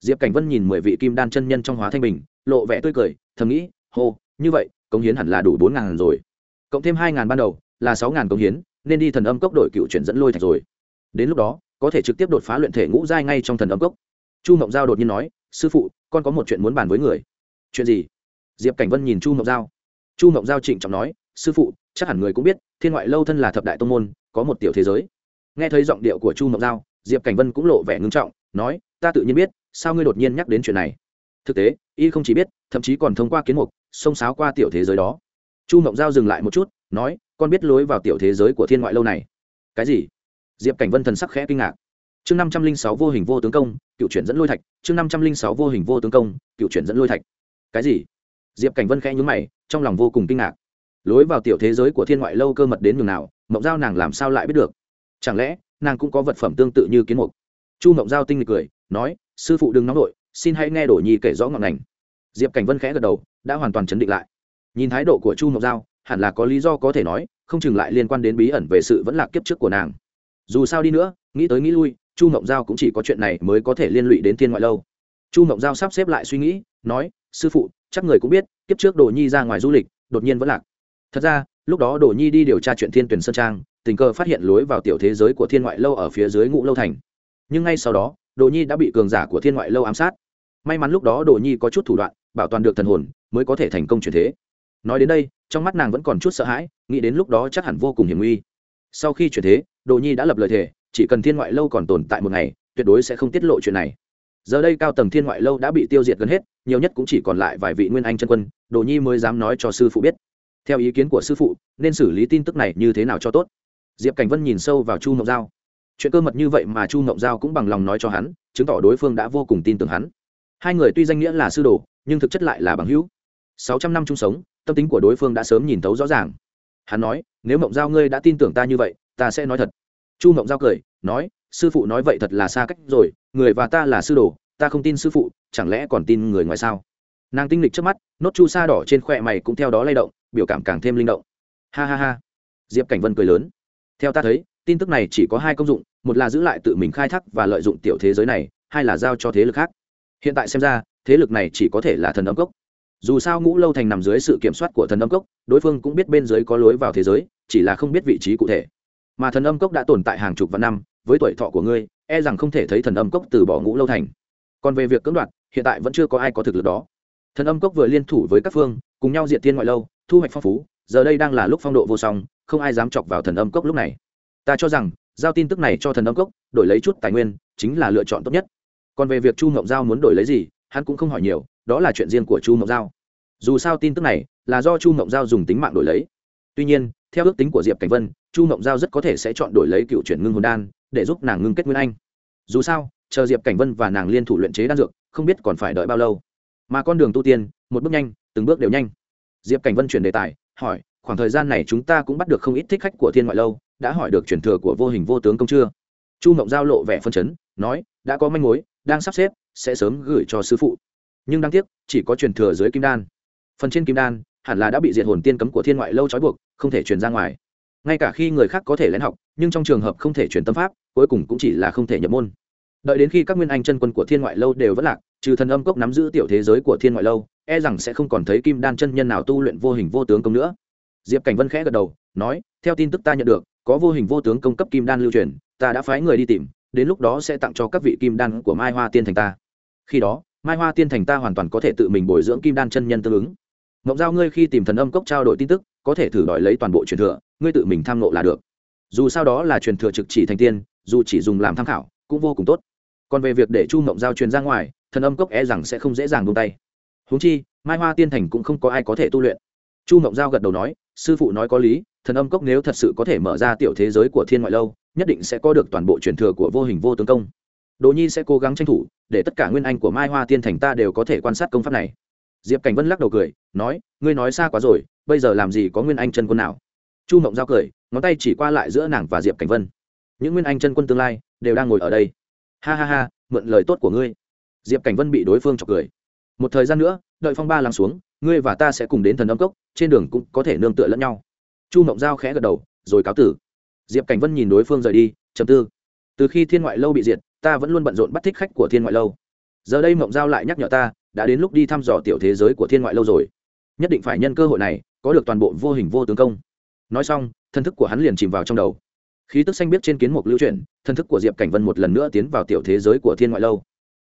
Diệp cảnh vân nhìn mười vị kim đan chân nhân trong hóa thanh bình, lộ vẻ tươi cười, thầm nghĩ, hô, như vậy công hiến hẳn là đủ bốn ngàn rồi. Cộng thêm hai ngàn ban đầu là sáu ngàn công hiến, nên đi thần âm cốc đổi cựu chuyển dẫn lôi thạch rồi. Đến lúc đó, có thể trực tiếp đột phá luyện thể ngũ giai ngay trong thần âm cốc. Chu mộng giao đột nhiên nói, sư phụ, con có một chuyện muốn bàn với người. Chuyện gì? Diệp cảnh vân nhìn chu mộng giao. Chu mộng giao trịnh trọng nói, sư phụ, chắc hẳn người cũng biết, thiên ngoại lâu thân là thập đại tông môn, có một tiểu thế giới. Nghe thấy giọng điệu của chu mộng giao, diệp cảnh vân cũng lộ vẻ ngưng trọng, nói, ta tự nhiên biết, sao ngươi đột nhiên nhắc đến chuyện này? Thực tế, y không chỉ biết, thậm chí còn thông qua kiến mục, xông xáo qua tiểu thế giới đó. Chu mộng giao dừng lại một chút nói, con biết lối vào tiểu thế giới của thiên ngoại lâu này. Cái gì? Diệp cảnh vân thần sắc khẽ kinh ngạc. Chương năm trăm linh sáu vô hình vô tướng công, cựu chuyển dẫn lôi thạch, chương năm trăm linh sáu vô hình vô tướng công, cựu chuyển dẫn lôi thạch. Cái gì? Diệp cảnh vân khẽ nhún mày, trong lòng vô cùng kinh ngạc. Lối vào tiểu thế giới của thiên ngoại lâu cơ mật đến nhường nào, mộng giao nàng làm sao lại biết được? Chẳng lẽ, nàng cũng có vật phẩm tương tự như kiến mục? Chu mộng giao tinh cười, nói, sư phụ đừng nóng nội, xin hãy nghe Đổ nhi kể rõ ngọn ngành. Diệp cảnh vân khẽ gật đầu, đã hoàn toàn chấn định lại. Nhìn thái độ của chu mộng giao hẳn là có lý do có thể nói, không chừng lại liên quan đến bí ẩn về sự vẫn lạc kiếp trước của nàng. Dù sao đi nữa, nghĩ tới nghĩ lui, chu mộng giao cũng chỉ có chuyện này mới có thể liên lụy đến thiên ngoại lâu. Chu mộng giao sắp xếp lại suy nghĩ, nói, sư phụ, chắc người cũng biết, kiếp trước đồ nhi ra ngoài du lịch, đột nhiên vẫn lạc. Thật ra, lúc đó đồ nhi đi điều tra chuyện thiên tuyển sơn trang, tình cờ phát hiện lối vào tiểu thế giới của thiên ngoại lâu ở phía dưới ngũ lâu thành. Nhưng ngay sau đó, đồ nhi đã bị cường giả của thiên ngoại lâu ám sát. May mắn lúc đó đồ nhi có chút thủ đoạn, bảo toàn được thần hồn, mới có thể thành công chuyển thế. Nói đến đây trong mắt nàng vẫn còn chút sợ hãi, nghĩ đến lúc đó chắc hẳn vô cùng hiểm nguy. Sau khi chuyển thế, đồ nhi đã lập lời thề, chỉ cần thiên ngoại lâu còn tồn tại một ngày, tuyệt đối sẽ không tiết lộ chuyện này. Giờ đây cao tầng thiên ngoại lâu đã bị tiêu diệt gần hết, nhiều nhất cũng chỉ còn lại vài vị nguyên anh chân quân, đồ nhi mới dám nói cho sư phụ biết. Theo ý kiến của sư phụ, nên xử lý tin tức này như thế nào cho tốt? Diệp cảnh vân nhìn sâu vào chu ngọc giao. Chuyện cơ mật như vậy mà chu ngọc giao cũng bằng lòng nói cho hắn, chứng tỏ đối phương đã vô cùng tin tưởng hắn. Hai người tuy danh nghĩa là sư đồ, nhưng thực chất lại là bằng hữu. Sáu trăm năm chung sống tâm tính của đối phương đã sớm nhìn thấu rõ ràng. Hắn nói, nếu mộng giao ngươi đã tin tưởng ta như vậy, ta sẽ nói thật. Chu mộng giao cười, nói, sư phụ nói vậy thật là xa cách rồi, người và ta là sư đồ, ta không tin sư phụ, chẳng lẽ còn tin người ngoài sao? Nàng tinh lịch trước mắt, nốt chu sa đỏ trên khoe mày cũng theo đó lay động, biểu cảm càng thêm linh động. Ha ha ha. Diệp cảnh vân cười lớn. Theo ta thấy, tin tức này chỉ có hai công dụng, một là giữ lại tự mình khai thác và lợi dụng tiểu thế giới này, hai là giao cho thế lực khác. Hiện tại xem ra, thế lực này chỉ có thể là thần âm cốc dù sao ngũ lâu thành nằm dưới sự kiểm soát của thần âm cốc, đối phương cũng biết bên dưới có lối vào thế giới, chỉ là không biết vị trí cụ thể. Mà thần âm cốc đã tồn tại hàng chục vạn năm, với tuổi thọ của ngươi e rằng không thể thấy thần âm cốc từ bỏ ngũ lâu thành. Còn về việc cưỡng đoạt, hiện tại vẫn chưa có ai có thực lực đó. Thần âm cốc vừa liên thủ với các phương, cùng nhau diện tiên ngoại lâu, thu hoạch phong phú, giờ đây đang là lúc phong độ vô song, không ai dám chọc vào thần âm cốc lúc này. Ta cho rằng, giao tin tức này cho thần âm cốc, đổi lấy chút tài nguyên, chính là lựa chọn tốt nhất. Còn về việc chu ngộng giao muốn đổi lấy gì, hắn cũng không hỏi nhiều đó là chuyện riêng của chu mộng giao. Dù sao tin tức này là do chu mộng giao dùng tính mạng đổi lấy. Tuy nhiên, theo ước tính của diệp cảnh vân, chu mộng giao rất có thể sẽ chọn đổi lấy cựu chuyển ngưng hồn đan để giúp nàng ngưng kết nguyên anh. Dù sao, chờ diệp cảnh vân và nàng liên thủ luyện chế đan dược, không biết còn phải đợi bao lâu. Mà con đường tu tiên, một bước nhanh, từng bước đều nhanh. Diệp cảnh vân chuyển đề tài, hỏi, khoảng thời gian này chúng ta cũng bắt được không ít thích khách của thiên ngoại lâu, đã hỏi được chuyển thừa của vô hình vô tướng công chưa? Chu mộng giao lộ vẻ phân chấn, nói, đã có manh mối, đang sắp xếp, sẽ sớm gửi cho sư phụ nhưng đáng tiếc, chỉ có truyền thừa dưới kim đan. Phần trên kim đan, hẳn là đã bị diệt hồn tiên cấm của thiên ngoại lâu trói buộc, không thể truyền ra ngoài. Ngay cả khi người khác có thể lén học, nhưng trong trường hợp không thể truyền tâm pháp, cuối cùng cũng chỉ là không thể nhập môn. Đợi đến khi các nguyên anh chân quân của thiên ngoại lâu đều vất lạc, trừ thần âm cốc nắm giữ tiểu thế giới của thiên ngoại lâu e rằng sẽ không còn thấy kim đan chân nhân nào tu luyện vô hình vô tướng công nữa. Diệp cảnh vân khẽ gật đầu, nói, theo tin tức ta nhận được, có vô hình vô tướng công cấp kim đan lưu truyền, ta đã phái người đi tìm, đến lúc đó sẽ tặng cho các vị kim đan của mai hoa tiên thành ta. Khi đó mai hoa tiên thành ta hoàn toàn có thể tự mình bồi dưỡng kim đan chân nhân tương ứng. Mộng giao ngươi khi tìm thần âm cốc trao đổi tin tức, có thể thử đòi lấy toàn bộ truyền thừa, ngươi tự mình tham nộ là được. Dù sao đó là truyền thừa trực chỉ thành tiên, dù chỉ dùng làm tham khảo, cũng vô cùng tốt. Còn về việc để chu mộng giao truyền ra ngoài, thần âm cốc e rằng sẽ không dễ dàng buông tay. Huống chi, mai hoa tiên thành cũng không có ai có thể tu luyện. Chu mộng giao gật đầu nói, sư phụ nói có lý, thần âm cốc nếu thật sự có thể mở ra tiểu thế giới của thiên ngoại lâu, nhất định sẽ có được toàn bộ truyền thừa của vô hình vô tướng công đỗ nhi sẽ cố gắng tranh thủ, để tất cả nguyên anh của mai hoa tiên thành ta đều có thể quan sát công pháp này. Diệp cảnh vân lắc đầu cười, nói, ngươi nói xa quá rồi, bây giờ làm gì có nguyên anh chân quân nào? Chu mộng giao cười, ngón tay chỉ qua lại giữa nàng và diệp cảnh vân. Những nguyên anh chân quân tương lai đều đang ngồi ở đây. Ha ha ha, mượn lời tốt của ngươi. Diệp cảnh vân bị đối phương chọc cười. Một thời gian nữa, đợi phong ba lắng xuống, ngươi và ta sẽ cùng đến thần âm cốc, trên đường cũng có thể nương tựa lẫn nhau. Chu mộng giao khẽ gật đầu, rồi cáo tử. Diệp cảnh vân nhìn đối phương rời đi, trầm tư. Từ khi thiên ngoại lâu bị diệt ta vẫn luôn bận rộn bắt thích khách của thiên ngoại lâu. Giờ đây mộng giao lại nhắc nhở ta, đã đến lúc đi thăm dò tiểu thế giới của thiên ngoại lâu rồi. Nhất định phải nhân cơ hội này, có được toàn bộ vô hình vô tướng công. Nói xong, thân thức của hắn liền chìm vào trong đầu. Khí tức xanh biết trên kiến mục lưu chuyển, thân thức của diệp cảnh vân một lần nữa tiến vào tiểu thế giới của thiên ngoại lâu.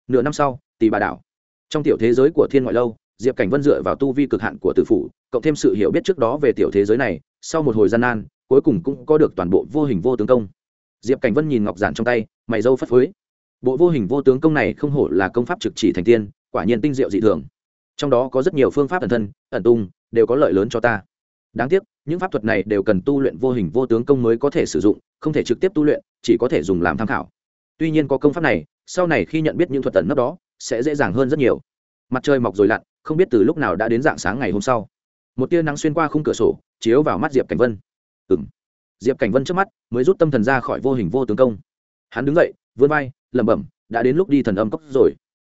Nửa năm sau tì bà đảo. Trong tiểu thế giới của thiên ngoại lâu, diệp cảnh vân dựa vào tu vi cực hạn của tử phủ, cộng thêm sự hiểu biết trước đó về tiểu thế giới này, sau một hồi gian nan, cuối cùng cũng có được toàn bộ vô hình vô tướng công. Diệp cảnh vân nhìn ngọc giản trong tay, mày dâu phất phới bộ vô hình vô tướng công này không hổ là công pháp trực chỉ thành tiên, quả nhiên tinh diệu dị thường. Trong đó có rất nhiều phương pháp ẩn thân, ẩn tung, đều có lợi lớn cho ta. Đáng tiếc, những pháp thuật này đều cần tu luyện vô hình vô tướng công mới có thể sử dụng, không thể trực tiếp tu luyện, chỉ có thể dùng làm tham khảo. Tuy nhiên có công pháp này, sau này khi nhận biết những thuật tẩn nấp đó, sẽ dễ dàng hơn rất nhiều. Mặt trời mọc rồi lặn, không biết từ lúc nào đã đến dạng sáng ngày hôm sau. Một tia nắng xuyên qua khung cửa sổ, chiếu vào mắt diệp cảnh vân. Ừ m diệp cảnh vân trước mắt, mới rút tâm thần ra khỏi vô hình vô tướng công. Hắn đứng dậy vươn vai, lẩm bẩm, đã đến lúc đi thần âm cốc rồi.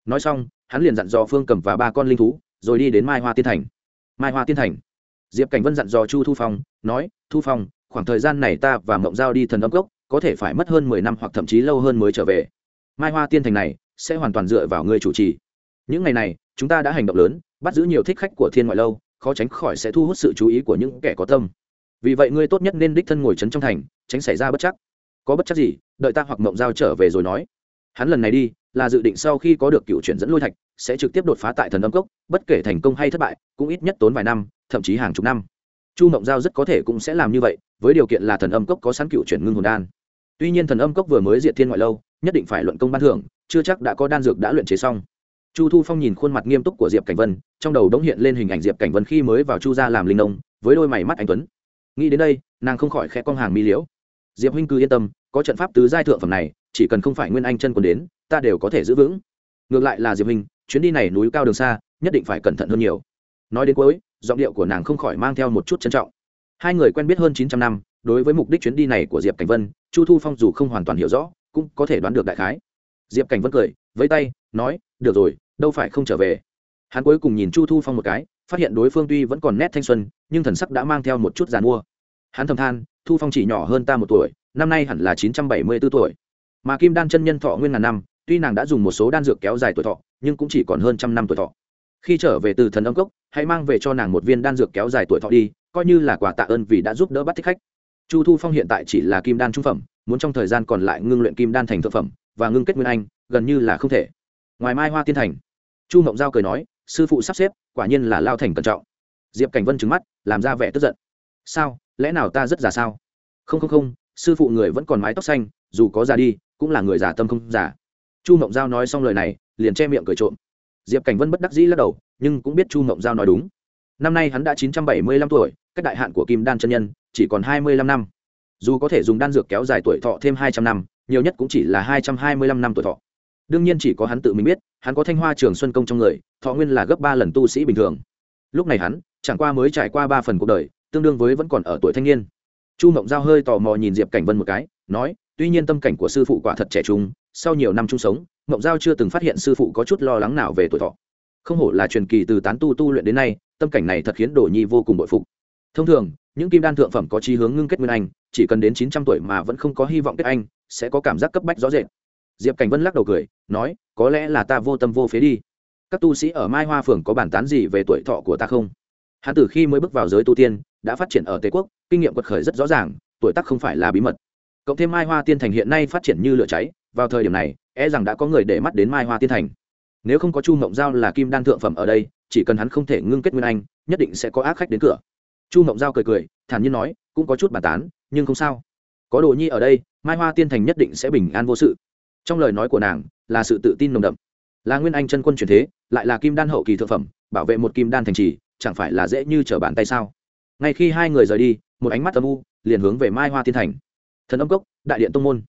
Nói xong, hắn liền dặn dò phương cầm và ba con linh thú, rồi đi đến mai hoa tiên thành. Mai hoa tiên thành. Diệp cảnh vân dặn dò chu thu phong, nói, thu phong, khoảng thời gian này ta và mộng giao đi thần âm cốc, có thể phải mất hơn mười năm hoặc thậm chí lâu hơn mới trở về. Mai hoa tiên thành này sẽ hoàn toàn dựa vào người chủ trì. Những ngày này, chúng ta đã hành động lớn, bắt giữ nhiều thích khách của thiên ngoại lâu, khó tránh khỏi sẽ thu hút sự chú ý của những kẻ có tâm. Vì vậy ngươi tốt nhất nên đích thân ngồi trấn trong thành, tránh xảy ra bất chắc có bất chắc gì, đợi ta hoặc mộng giao trở về rồi nói. Hắn lần này đi, là dự định sau khi có được cựu chuyển dẫn lôi thạch, sẽ trực tiếp đột phá tại thần âm cốc, bất kể thành công hay thất bại, cũng ít nhất tốn vài năm, thậm chí hàng chục năm. Chu mộng giao rất có thể cũng sẽ làm như vậy, với điều kiện là thần âm cốc có sẵn cựu chuyển ngưng hồn đan. Tuy nhiên thần âm cốc vừa mới diệt thiên ngoại lâu, nhất định phải luận công ban thưởng, chưa chắc đã có đan dược đã luyện chế xong. Chu thu phong nhìn khuôn mặt nghiêm túc của diệp cảnh vân, trong đầu đống hiện lên hình ảnh diệp cảnh vân khi mới vào chu ra làm linh nông, với đôi mày mắt anh tuấn. Nghĩ đến đây, nàng không khỏi khẽ con hàng mi liễu diệp huynh cứ yên tâm, có trận pháp tứ giai thượng phẩm này, chỉ cần không phải nguyên anh chân còn đến, ta đều có thể giữ vững. Ngược lại là diệp huynh, chuyến đi này núi cao đường xa, nhất định phải cẩn thận hơn nhiều. Nói đến cuối, giọng điệu của nàng không khỏi mang theo một chút trân trọng. Hai người quen biết hơn chín trăm năm, đối với mục đích chuyến đi này của diệp cảnh vân, chu thu phong dù không hoàn toàn hiểu rõ, cũng có thể đoán được đại khái. Diệp cảnh vân cười, vẫy tay, nói, được rồi, đâu phải không trở về. Hắn cuối cùng nhìn chu thu phong một cái, phát hiện đối phương tuy vẫn còn nét thanh xuân, nhưng thần sắc đã mang theo một chút g i à n mua hắn thầm than thu phong chỉ nhỏ hơn ta một tuổi, năm nay hẳn là chín trăm bảy mươi b ố tuổi. Mà kim đan chân nhân thọ nguyên ngàn năm, tuy nàng đã dùng một số đan dược kéo dài tuổi thọ, nhưng cũng chỉ còn hơn trăm năm tuổi thọ. Khi trở về từ thần âm cốc, hãy mang về cho nàng một viên đan dược kéo dài tuổi thọ đi, coi như là quà tạ ơn vì đã giúp đỡ bắt thích khách. Chu thu phong hiện tại chỉ là kim đan trung phẩm, muốn trong thời gian còn lại ngưng luyện kim đan thành thực phẩm, và ngưng kết nguyên anh, gần như là không thể. Ngoài mai hoa tiên thành, chu mộng giao cười nói, sư phụ sắp xếp, quả nhiên là lao thành cẩn trọng. Diệp cảnh vân trứng mắt, làm ra vẻ tức giận. Sao? Lẽ nào ta rất già sao? Không không không, sư phụ người vẫn còn mái tóc xanh, dù có già đi, cũng là người già tâm không già. Chu mộng giao nói xong lời này, liền che miệng cười trộm. Diệp cảnh vân bất đắc dĩ lắc đầu, nhưng cũng biết chu mộng giao nói đúng. Năm nay hắn đã chín trăm bảy mươi lăm tuổi, cách đại hạn của kim đan chân nhân, chỉ còn hai mươi lăm năm. Dù có thể dùng đan dược kéo dài tuổi thọ thêm hai trăm năm, nhiều nhất cũng chỉ là hai trăm hai mươi lăm năm tuổi thọ. Đương nhiên chỉ có hắn tự mình biết, hắn có thanh hoa trường xuân công trong người, thọ nguyên là gấp ba lần tu sĩ bình thường. Lúc này hắn, chẳng qua mới trải qua ba phần cuộc đời tương đương với vẫn còn ở tuổi thanh niên. Chu mộng giao hơi tò mò nhìn diệp cảnh vân một cái, nói, tuy nhiên tâm cảnh của sư phụ quả thật trẻ trung, sau nhiều năm chung sống, mộng giao chưa từng phát hiện sư phụ có chút lo lắng nào về tuổi thọ. Không hổ là truyền kỳ từ tán tu tu luyện đến nay, tâm cảnh này thật khiến đồ nhi vô cùng bội phục. Thông thường, những kim đan thượng phẩm có chí hướng ngưng kết nguyên anh, chỉ cần đến chín trăm tuổi mà vẫn không có hy vọng kết anh, sẽ có cảm giác cấp bách rõ rệt. Diệp cảnh vân lắc đầu cười, nói, có lẽ là ta vô tâm vô phế đi. Các tu sĩ ở mai hoa phường có bàn tán gì về tuổi thọ của ta không? Hắn từ khi mới bước vào giới tu tiên đã phát triển ở tây quốc, kinh nghiệm quật khởi rất rõ ràng, tuổi tác không phải là bí mật. Cộng thêm mai hoa tiên thành hiện nay phát triển như lửa cháy, vào thời điểm này e rằng đã có người để mắt đến mai hoa tiên thành. Nếu không có chu mộng giao là kim đan thượng phẩm ở đây, chỉ cần hắn không thể ngưng kết nguyên anh, nhất định sẽ có ác khách đến cửa. Chu mộng giao cười cười, thản nhiên nói, cũng có chút bàn tán, nhưng không sao. Có đồ nhi ở đây, mai hoa tiên thành nhất định sẽ bình an vô sự. Trong lời nói của nàng, là sự tự tin nồng đậm. Là nguyên anh chân quân truyền thế, lại là kim đan hậu kỳ thượng phẩm, bảo vệ một kim đan thành trì, chẳng phải là dễ như trở bàn tay sao? Ngay khi hai người rời đi, một ánh mắt âm u liền hướng về mai hoa tiên thành. Thần âm cốc, đại điện tông môn.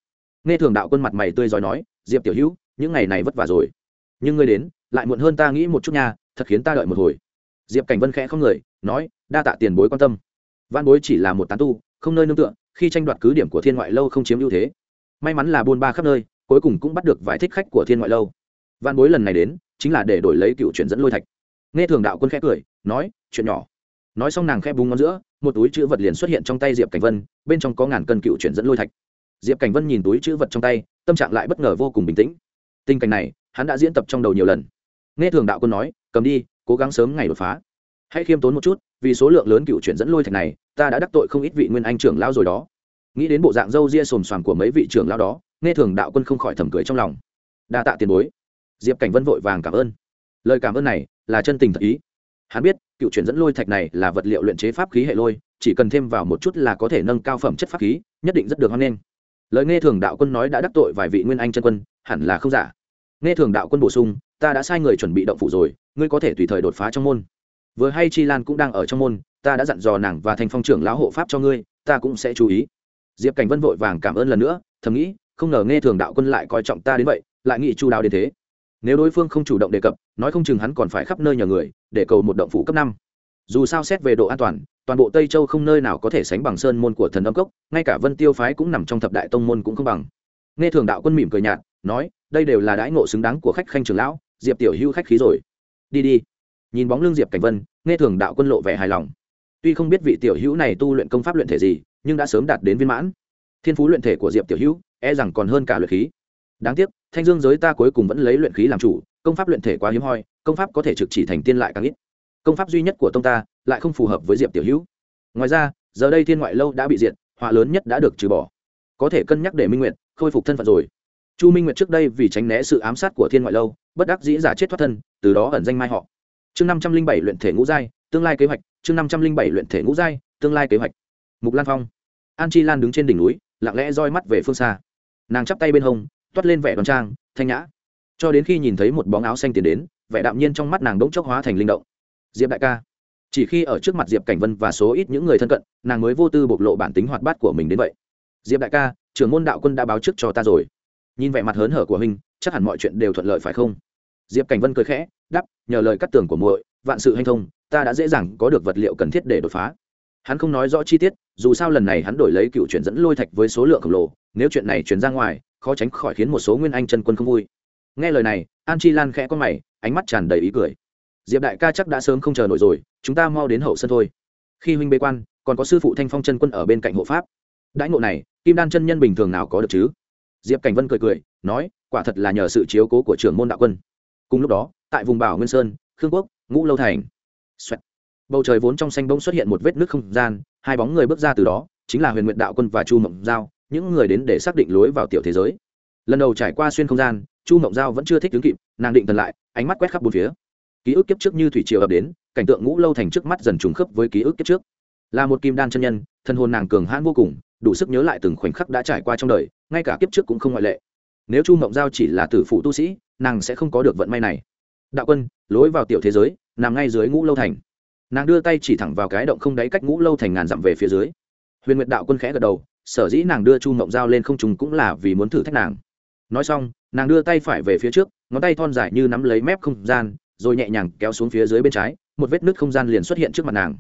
Nghe thường đạo quân mặt mày tươi giỏi nói, diệp tiểu hữu, những ngày này vất vả rồi. Nhưng ngươi đến, lại muộn hơn ta nghĩ một chút nha, thật khiến ta đợi một hồi. Diệp cảnh vân khẽ không người, nói, đa tạ tiền bối quan tâm. Văn bối chỉ là một tán tu, không nơi nương tựa, khi tranh đoạt cứ điểm của thiên ngoại lâu không chiếm ưu thế. May mắn là buôn ba khắp nơi, cuối cùng cũng bắt được vài thích khách của thiên ngoại lâu. Văn bối lần này đến, chính là để đổi lấy cựu chuyện dẫn lôi thạch. Nghe thường đạo quân khẽ cười, nói, chuyện nhỏ nói xong nàng khẽ búng ngón giữa, một túi chữ vật liền xuất hiện trong tay diệp cảnh vân, bên trong có ngàn cân cựu chuyển dẫn lôi thạch. Diệp cảnh vân nhìn túi chữ vật trong tay, tâm trạng lại bất ngờ vô cùng bình tĩnh. Tình cảnh này, hắn đã diễn tập trong đầu nhiều lần. Nghe thường đạo quân nói, cầm đi, cố gắng sớm ngày đột phá. Hãy khiêm tốn một chút, vì số lượng lớn cựu chuyển dẫn lôi thạch này, ta đã đắc tội không ít vị nguyên anh trưởng lao rồi đó. Nghĩ đến bộ dạng râu ria xồm xoàm của mấy vị trưởng lao đó, nghe thường đạo quân không khỏi thầm cười trong lòng. Đa tạ tiền bối. Diệp cảnh vân vội vàng cảm ơn. Lời cảm ơn này là chân tình thật ý hắn biết, cựu chuyển dẫn lôi thạch này là vật liệu luyện chế pháp khí hệ lôi, chỉ cần thêm vào một chút là có thể nâng cao phẩm chất pháp khí, nhất định rất được hoan nghênh. Lời nghe thường đạo quân nói đã đắc tội vài vị nguyên anh chân quân, hẳn là không giả. Nghe thường đạo quân bổ sung, ta đã sai người chuẩn bị động phủ rồi, ngươi có thể tùy thời đột phá trong môn. Vừa hay chi lan cũng đang ở trong môn, ta đã dặn dò nàng và thành phong trưởng lão hộ pháp cho ngươi, ta cũng sẽ chú ý. Diệp cảnh vân vội vàng cảm ơn lần nữa, thầm nghĩ, không ngờ nghe thường đạo quân lại coi trọng ta đến vậy, lại nghĩ chu đáo đến thế nếu đối phương không chủ động đề cập, nói không chừng hắn còn phải khắp nơi nhờ người, để cầu một động phủ cấp năm. Dù sao xét về độ an toàn toàn bộ tây châu không nơi nào có thể sánh bằng sơn môn của thần âm cốc, ngay cả vân tiêu phái cũng nằm trong thập đại tông môn cũng không bằng. Nghe thường đạo quân mỉm cười nhạt, nói, đây đều là đãi ngộ xứng đáng của khách khanh trường lão, diệp tiểu hưu khách khí rồi. Đi đi. Nhìn bóng lưng diệp cảnh vân, nghe thường đạo quân lộ vẻ hài lòng. Tuy không biết vị tiểu hữu này tu luyện công pháp luyện thể gì, nhưng đã sớm đạt đến viên mãn. Thiên phú luyện thể của diệp tiểu hữu e rằng còn hơn cả luyện khí đáng tiếc, thanh dương giới ta cuối cùng vẫn lấy luyện khí làm chủ, công pháp luyện thể quá hiếm hoi, công pháp có thể trực chỉ thành tiên lại càng ít. Công pháp duy nhất của tông ta lại không phù hợp với diệp tiểu hữu. Ngoài ra, giờ đây thiên ngoại lâu đã bị diệt, họa lớn nhất đã được trừ bỏ. Có thể cân nhắc để minh nguyện khôi phục thân phận rồi. Chu minh nguyệt trước đây vì tránh né sự ám sát của thiên ngoại lâu, bất đắc dĩ giả chết thoát thân, từ đó ẩn danh mai họ. Chương năm trăm linh bảy luyện thể ngũ giai, tương lai kế hoạch, chương năm trăm linh bảy luyện thể ngũ giai, tương lai kế hoạch. Mục lan phong. An chi lan đứng trên đỉnh núi, lặng lẽ roi mắt về phương xa. Nàng chắp tay bên hông toát lên vẻ đoan trang, thanh nhã. Cho đến khi nhìn thấy một bóng áo xanh tiến đến, vẻ đạm nhiên trong mắt nàng đỗng chốc hóa thành linh động. Diệp đại ca, chỉ khi ở trước mặt diệp cảnh vân và số ít những người thân cận, nàng mới vô tư bộc lộ bản tính hoạt bát của mình đến vậy. Diệp đại ca, trưởng môn đạo quân đã báo trước cho ta rồi. Nhìn vẻ mặt hớn hở của huynh, chắc hẳn mọi chuyện đều thuận lợi phải không? Diệp cảnh vân cười khẽ đắp nhờ lời cắt tường của muội, vạn sự hanh thông, ta đã dễ dàng có được vật liệu cần thiết để đột phá. Hắn không nói rõ chi tiết, dù sao lần này hắn đổi lấy cựu chuyển dẫn lôi thạch với số lượng khổng lồ, nếu chuyện này chuyển ra ngoài khó tránh khỏi khiến một số nguyên anh chân quân không vui. Nghe lời này, an chi lan khẽ con mày, ánh mắt tràn đầy ý cười. Diệp đại ca chắc đã sớm không chờ nổi rồi, chúng ta mau đến hậu sân thôi. Khi huynh bê quan, còn có sư phụ thanh phong chân quân ở bên cạnh hộ pháp. Đãi ngộ này, kim đan chân nhân bình thường nào có được chứ? Diệp cảnh vân cười cười, nói, quả thật là nhờ sự chiếu cố của trưởng môn đạo quân. Cùng lúc đó, tại vùng bảo nguyên sơn, khương quốc, ngũ lâu thành. Xoẹt. bầu trời vốn trong xanh bỗng xuất hiện một vết nước không gian, hai bóng người bước ra từ đó, chính là huyền nguyện đạo quân và chu mộng giao những người đến để xác định lối vào tiểu thế giới. Lần đầu trải qua xuyên không gian, chu mộng giao vẫn chưa thích đứng kịp, nàng định thần lại, ánh mắt quét khắp bốn phía. Ký ức kiếp trước như thủy triều ập đến, cảnh tượng ngũ lâu thành trước mắt dần trùng khớp với ký ức kiếp trước. Là một kim đan chân nhân thân hồn nàng cường hãn vô cùng, đủ sức nhớ lại từng khoảnh khắc đã trải qua trong đời, ngay cả kiếp trước cũng không ngoại lệ. Nếu chu mộng giao chỉ là tử phụ tu sĩ, nàng sẽ không có được vận may này. Đạo quân, lối vào tiểu thế giới, nằm ngay dưới ngũ lâu thành. Nàng đưa tay chỉ thẳng vào cái động không đáy cách ngũ lâu thành ngàn dặm về phía dưới. Huyền nguyệt đạo quân khẽ gật đầu sở dĩ nàng đưa chu mộng dao lên không trùng cũng là vì muốn thử thách nàng. Nói xong, nàng đưa tay phải về phía trước, ngón tay thon dài như nắm lấy mép không gian, rồi nhẹ nhàng kéo xuống phía dưới bên trái, một vết nứt không gian liền xuất hiện trước mặt nàng.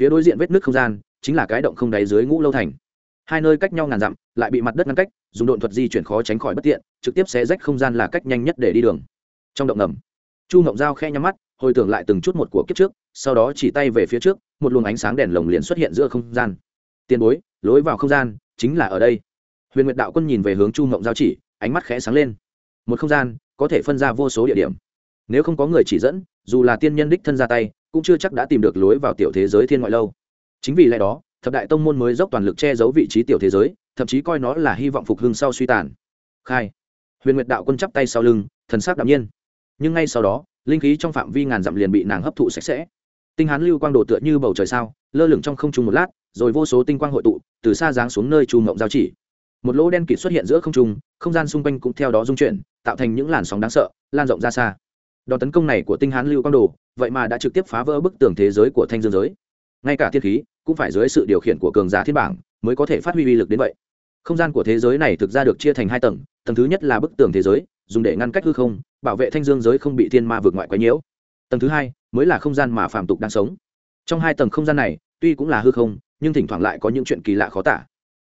Phía đối diện vết nứt không gian chính là cái động không đáy dưới ngũ lâu thành. Hai nơi cách nhau ngàn dặm, lại bị mặt đất ngăn cách, dùng độn thuật di chuyển khó tránh khỏi bất tiện, trực tiếp xé rách không gian là cách nhanh nhất để đi đường. Trong động ngầm, chu ngộng dao khe nhắm mắt, hồi tưởng lại từng chút một của kiếp trước, sau đó chỉ tay về phía trước, một luồng ánh sáng đèn lồng liền xuất hiện giữa không gian. Tiền bối lối vào không gian chính là ở đây. Huyền nguyệt đạo quân nhìn về hướng chu mộng giao chỉ, ánh mắt khẽ sáng lên. Một không gian có thể phân ra vô số địa điểm. Nếu không có người chỉ dẫn, dù là tiên nhân đích thân ra tay, cũng chưa chắc đã tìm được lối vào tiểu thế giới thiên ngoại lâu. Chính vì lẽ đó, thập đại tông môn mới dốc toàn lực che giấu vị trí tiểu thế giới, thậm chí coi nó là hy vọng phục hưng sau suy tàn. Khai. Huyền nguyệt đạo quân chắp tay sau lưng, thần sắc đạm nhiên. Nhưng ngay sau đó, linh khí trong phạm vi ngàn dặm liền bị nàng hấp thụ sạch sẽ. Tinh hán lưu quang đồ tựa như bầu trời sao lơ lửng trong không trung một lát, rồi vô số tinh quang hội tụ, từ xa giáng xuống nơi chu mộng giao chỉ. Một lỗ đen kịt xuất hiện giữa không trung, không gian xung quanh cũng theo đó dung chuyển, tạo thành những làn sóng đáng sợ, lan rộng ra xa. Đòn tấn công này của tinh hán lưu quang đồ, vậy mà đã trực tiếp phá vỡ bức tường thế giới của thanh dương giới. Ngay cả thiên khí, cũng phải dưới sự điều khiển của cường giả thiên bảng, mới có thể phát huy uy lực đến vậy. Không gian của thế giới này thực ra được chia thành hai tầng tầng thứ nhất là bức tường thế giới, dùng để ngăn cách hư không, bảo vệ thanh dương giới không bị thiên ma vượt ngoại quấy nhiễu. Tầng thứ hai, mới là không gian mà phạm tục đang sống trong hai tầng không gian này, tuy cũng là hư không, nhưng thỉnh thoảng lại có những chuyện kỳ lạ khó tả.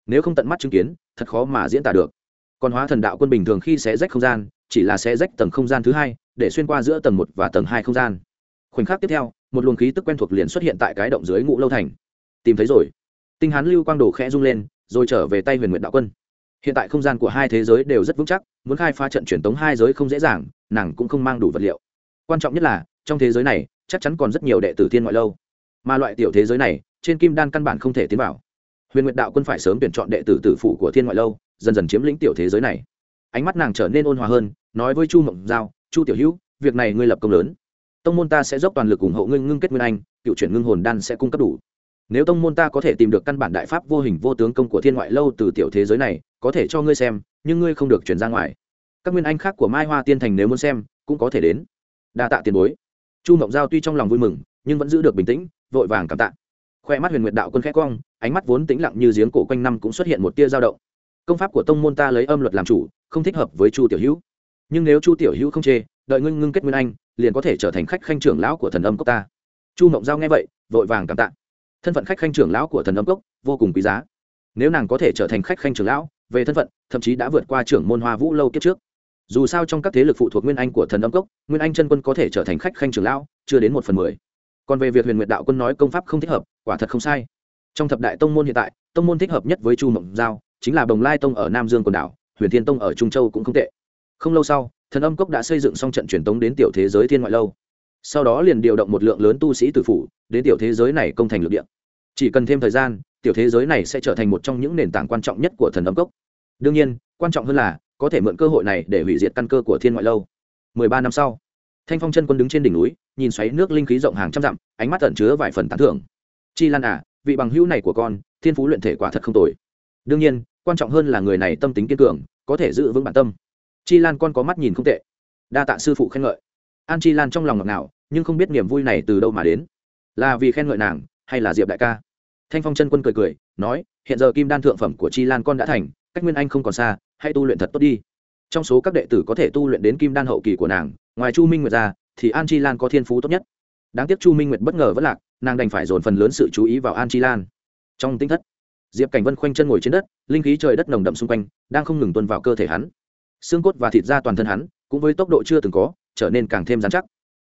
Nếu không tận mắt chứng kiến, thật khó mà diễn tả được. Còn hóa thần đạo quân bình thường khi sẽ rách không gian, chỉ là sẽ rách tầng không gian thứ hai, để xuyên qua giữa tầng một và tầng hai không gian. Khoảnh khắc tiếp theo, một luồng khí tức quen thuộc liền xuất hiện tại cái động dưới ngũ lâu thành. Tìm thấy rồi. Tinh hán lưu quang đồ khẽ rung lên, rồi trở về tay huyền nguyện đạo quân. Hiện tại không gian của hai thế giới đều rất vững chắc, muốn khai phá trận truyền tống hai giới không dễ dàng, nàng cũng không mang đủ vật liệu. Quan trọng nhất là, trong thế giới này, chắc chắn còn rất nhiều đệ tử thiên ngoại lâu mà loại tiểu thế giới này, trên kim đan căn bản không thể tiến vào. Huyền nguyệt đạo quân phải sớm tuyển chọn đệ tử tử phụ của thiên ngoại lâu, dần dần chiếm lĩnh tiểu thế giới này. Ánh mắt nàng trở nên ôn hòa hơn, nói với chu mộng giao, chu tiểu hữu, việc này ngươi lập công lớn. Tông môn ta sẽ dốc toàn lực ủng hộ ngươi ngưng kết nguyên anh, cựu chuyển ngưng hồn đan sẽ cung cấp đủ. Nếu tông môn ta có thể tìm được căn bản đại pháp vô hình vô tướng công của thiên ngoại lâu từ tiểu thế giới này, có thể cho ngươi xem, nhưng ngươi không được chuyển ra ngoài. Các nguyên anh khác của mai hoa tiên thành nếu muốn xem, cũng có thể đến. Đa tạ tiền bối. Chu mộng giao tuy trong lòng vui mừng, nhưng vẫn giữ được bình tĩnh vội vàng cảm tạ. Khoe mắt huyền nguyệt đạo quân khẽ quang, ánh mắt vốn tĩnh lặng như giếng cổ quanh năm cũng xuất hiện một tia dao động. Công pháp của tông môn ta lấy âm luật làm chủ không thích hợp với chu tiểu hữu. Nhưng nếu chu tiểu hữu không chê đợi ngưng ngưng kết nguyên anh liền có thể trở thành khách khanh trưởng lão của thần âm cốc ta. Chu mộng giao nghe vậy vội vàng cảm tạ. Thân phận khách khanh trưởng lão của thần âm cốc vô cùng quý giá. Nếu nàng có thể trở thành khách khanh trưởng lão về thân phận thậm chí đã vượt qua trưởng môn hoa vũ lâu kiếp trước. Dù sao trong các thế lực phụ thuộc nguyên anh của thần âm cốc nguyên anh chân quân có thể trở thành khách khanh trưởng lão chưa đến một phần mười còn về việc huyền nguyệt đạo quân nói công pháp không thích hợp, quả thật không sai. Trong thập đại tông môn hiện tại, tông môn thích hợp nhất với chu mộng giao, chính là bồng lai tông ở nam dương quần đảo, huyền thiên tông ở trung châu cũng không tệ. Không lâu sau, thần âm cốc đã xây dựng xong trận truyền tống đến tiểu thế giới thiên ngoại lâu. Sau đó liền điều động một lượng lớn tu sĩ từ phủ, đến tiểu thế giới này công thành lực địa. Chỉ cần thêm thời gian, tiểu thế giới này sẽ trở thành một trong những nền tảng quan trọng nhất của thần âm cốc. Đương nhiên, quan trọng hơn là, có thể mượn cơ hội này để hủy diệt căn cơ của thiên ngoại lâu. Mười ba năm sau, thanh phong chân quân đứng trên đỉnh núi nhìn xoáy nước linh khí rộng hàng trăm dặm, ánh mắt tẩn chứa vài phần tán thưởng. Chi lan à vị bằng hữu này của con, thiên phú luyện thể quả thật không tồi. Đương nhiên, quan trọng hơn là người này tâm tính kiên cường, có thể giữ vững bản tâm. Chi lan con có mắt nhìn không tệ. Đa tạ sư phụ khen ngợi. An chi lan trong lòng ngọt ngào, nhưng không biết niềm vui này từ đâu mà đến. Là vì khen ngợi nàng, hay là diệp đại ca? Thanh phong chân quân cười cười, nói, hiện giờ kim đan thượng phẩm của chi lan con đã thành, cách nguyên anh không còn xa, hãy tu luyện thật tốt đi. Trong số các đệ tử có thể tu luyện đến kim đan hậu kỳ của nàng, ngoài chu minh nguyệt ra thì an chi lan có thiên phú tốt nhất. Đáng tiếc chu minh nguyệt bất ngờ vất lạc, nàng đành phải dồn phần lớn sự chú ý vào an chi lan. Trong tinh thất, diệp cảnh vân khoanh chân ngồi trên đất, linh khí trời đất nồng đậm xung quanh, đang không ngừng tuân vào cơ thể hắn. Xương cốt và thịt da toàn thân hắn, cũng với tốc độ chưa từng có, trở nên càng thêm dán chắc.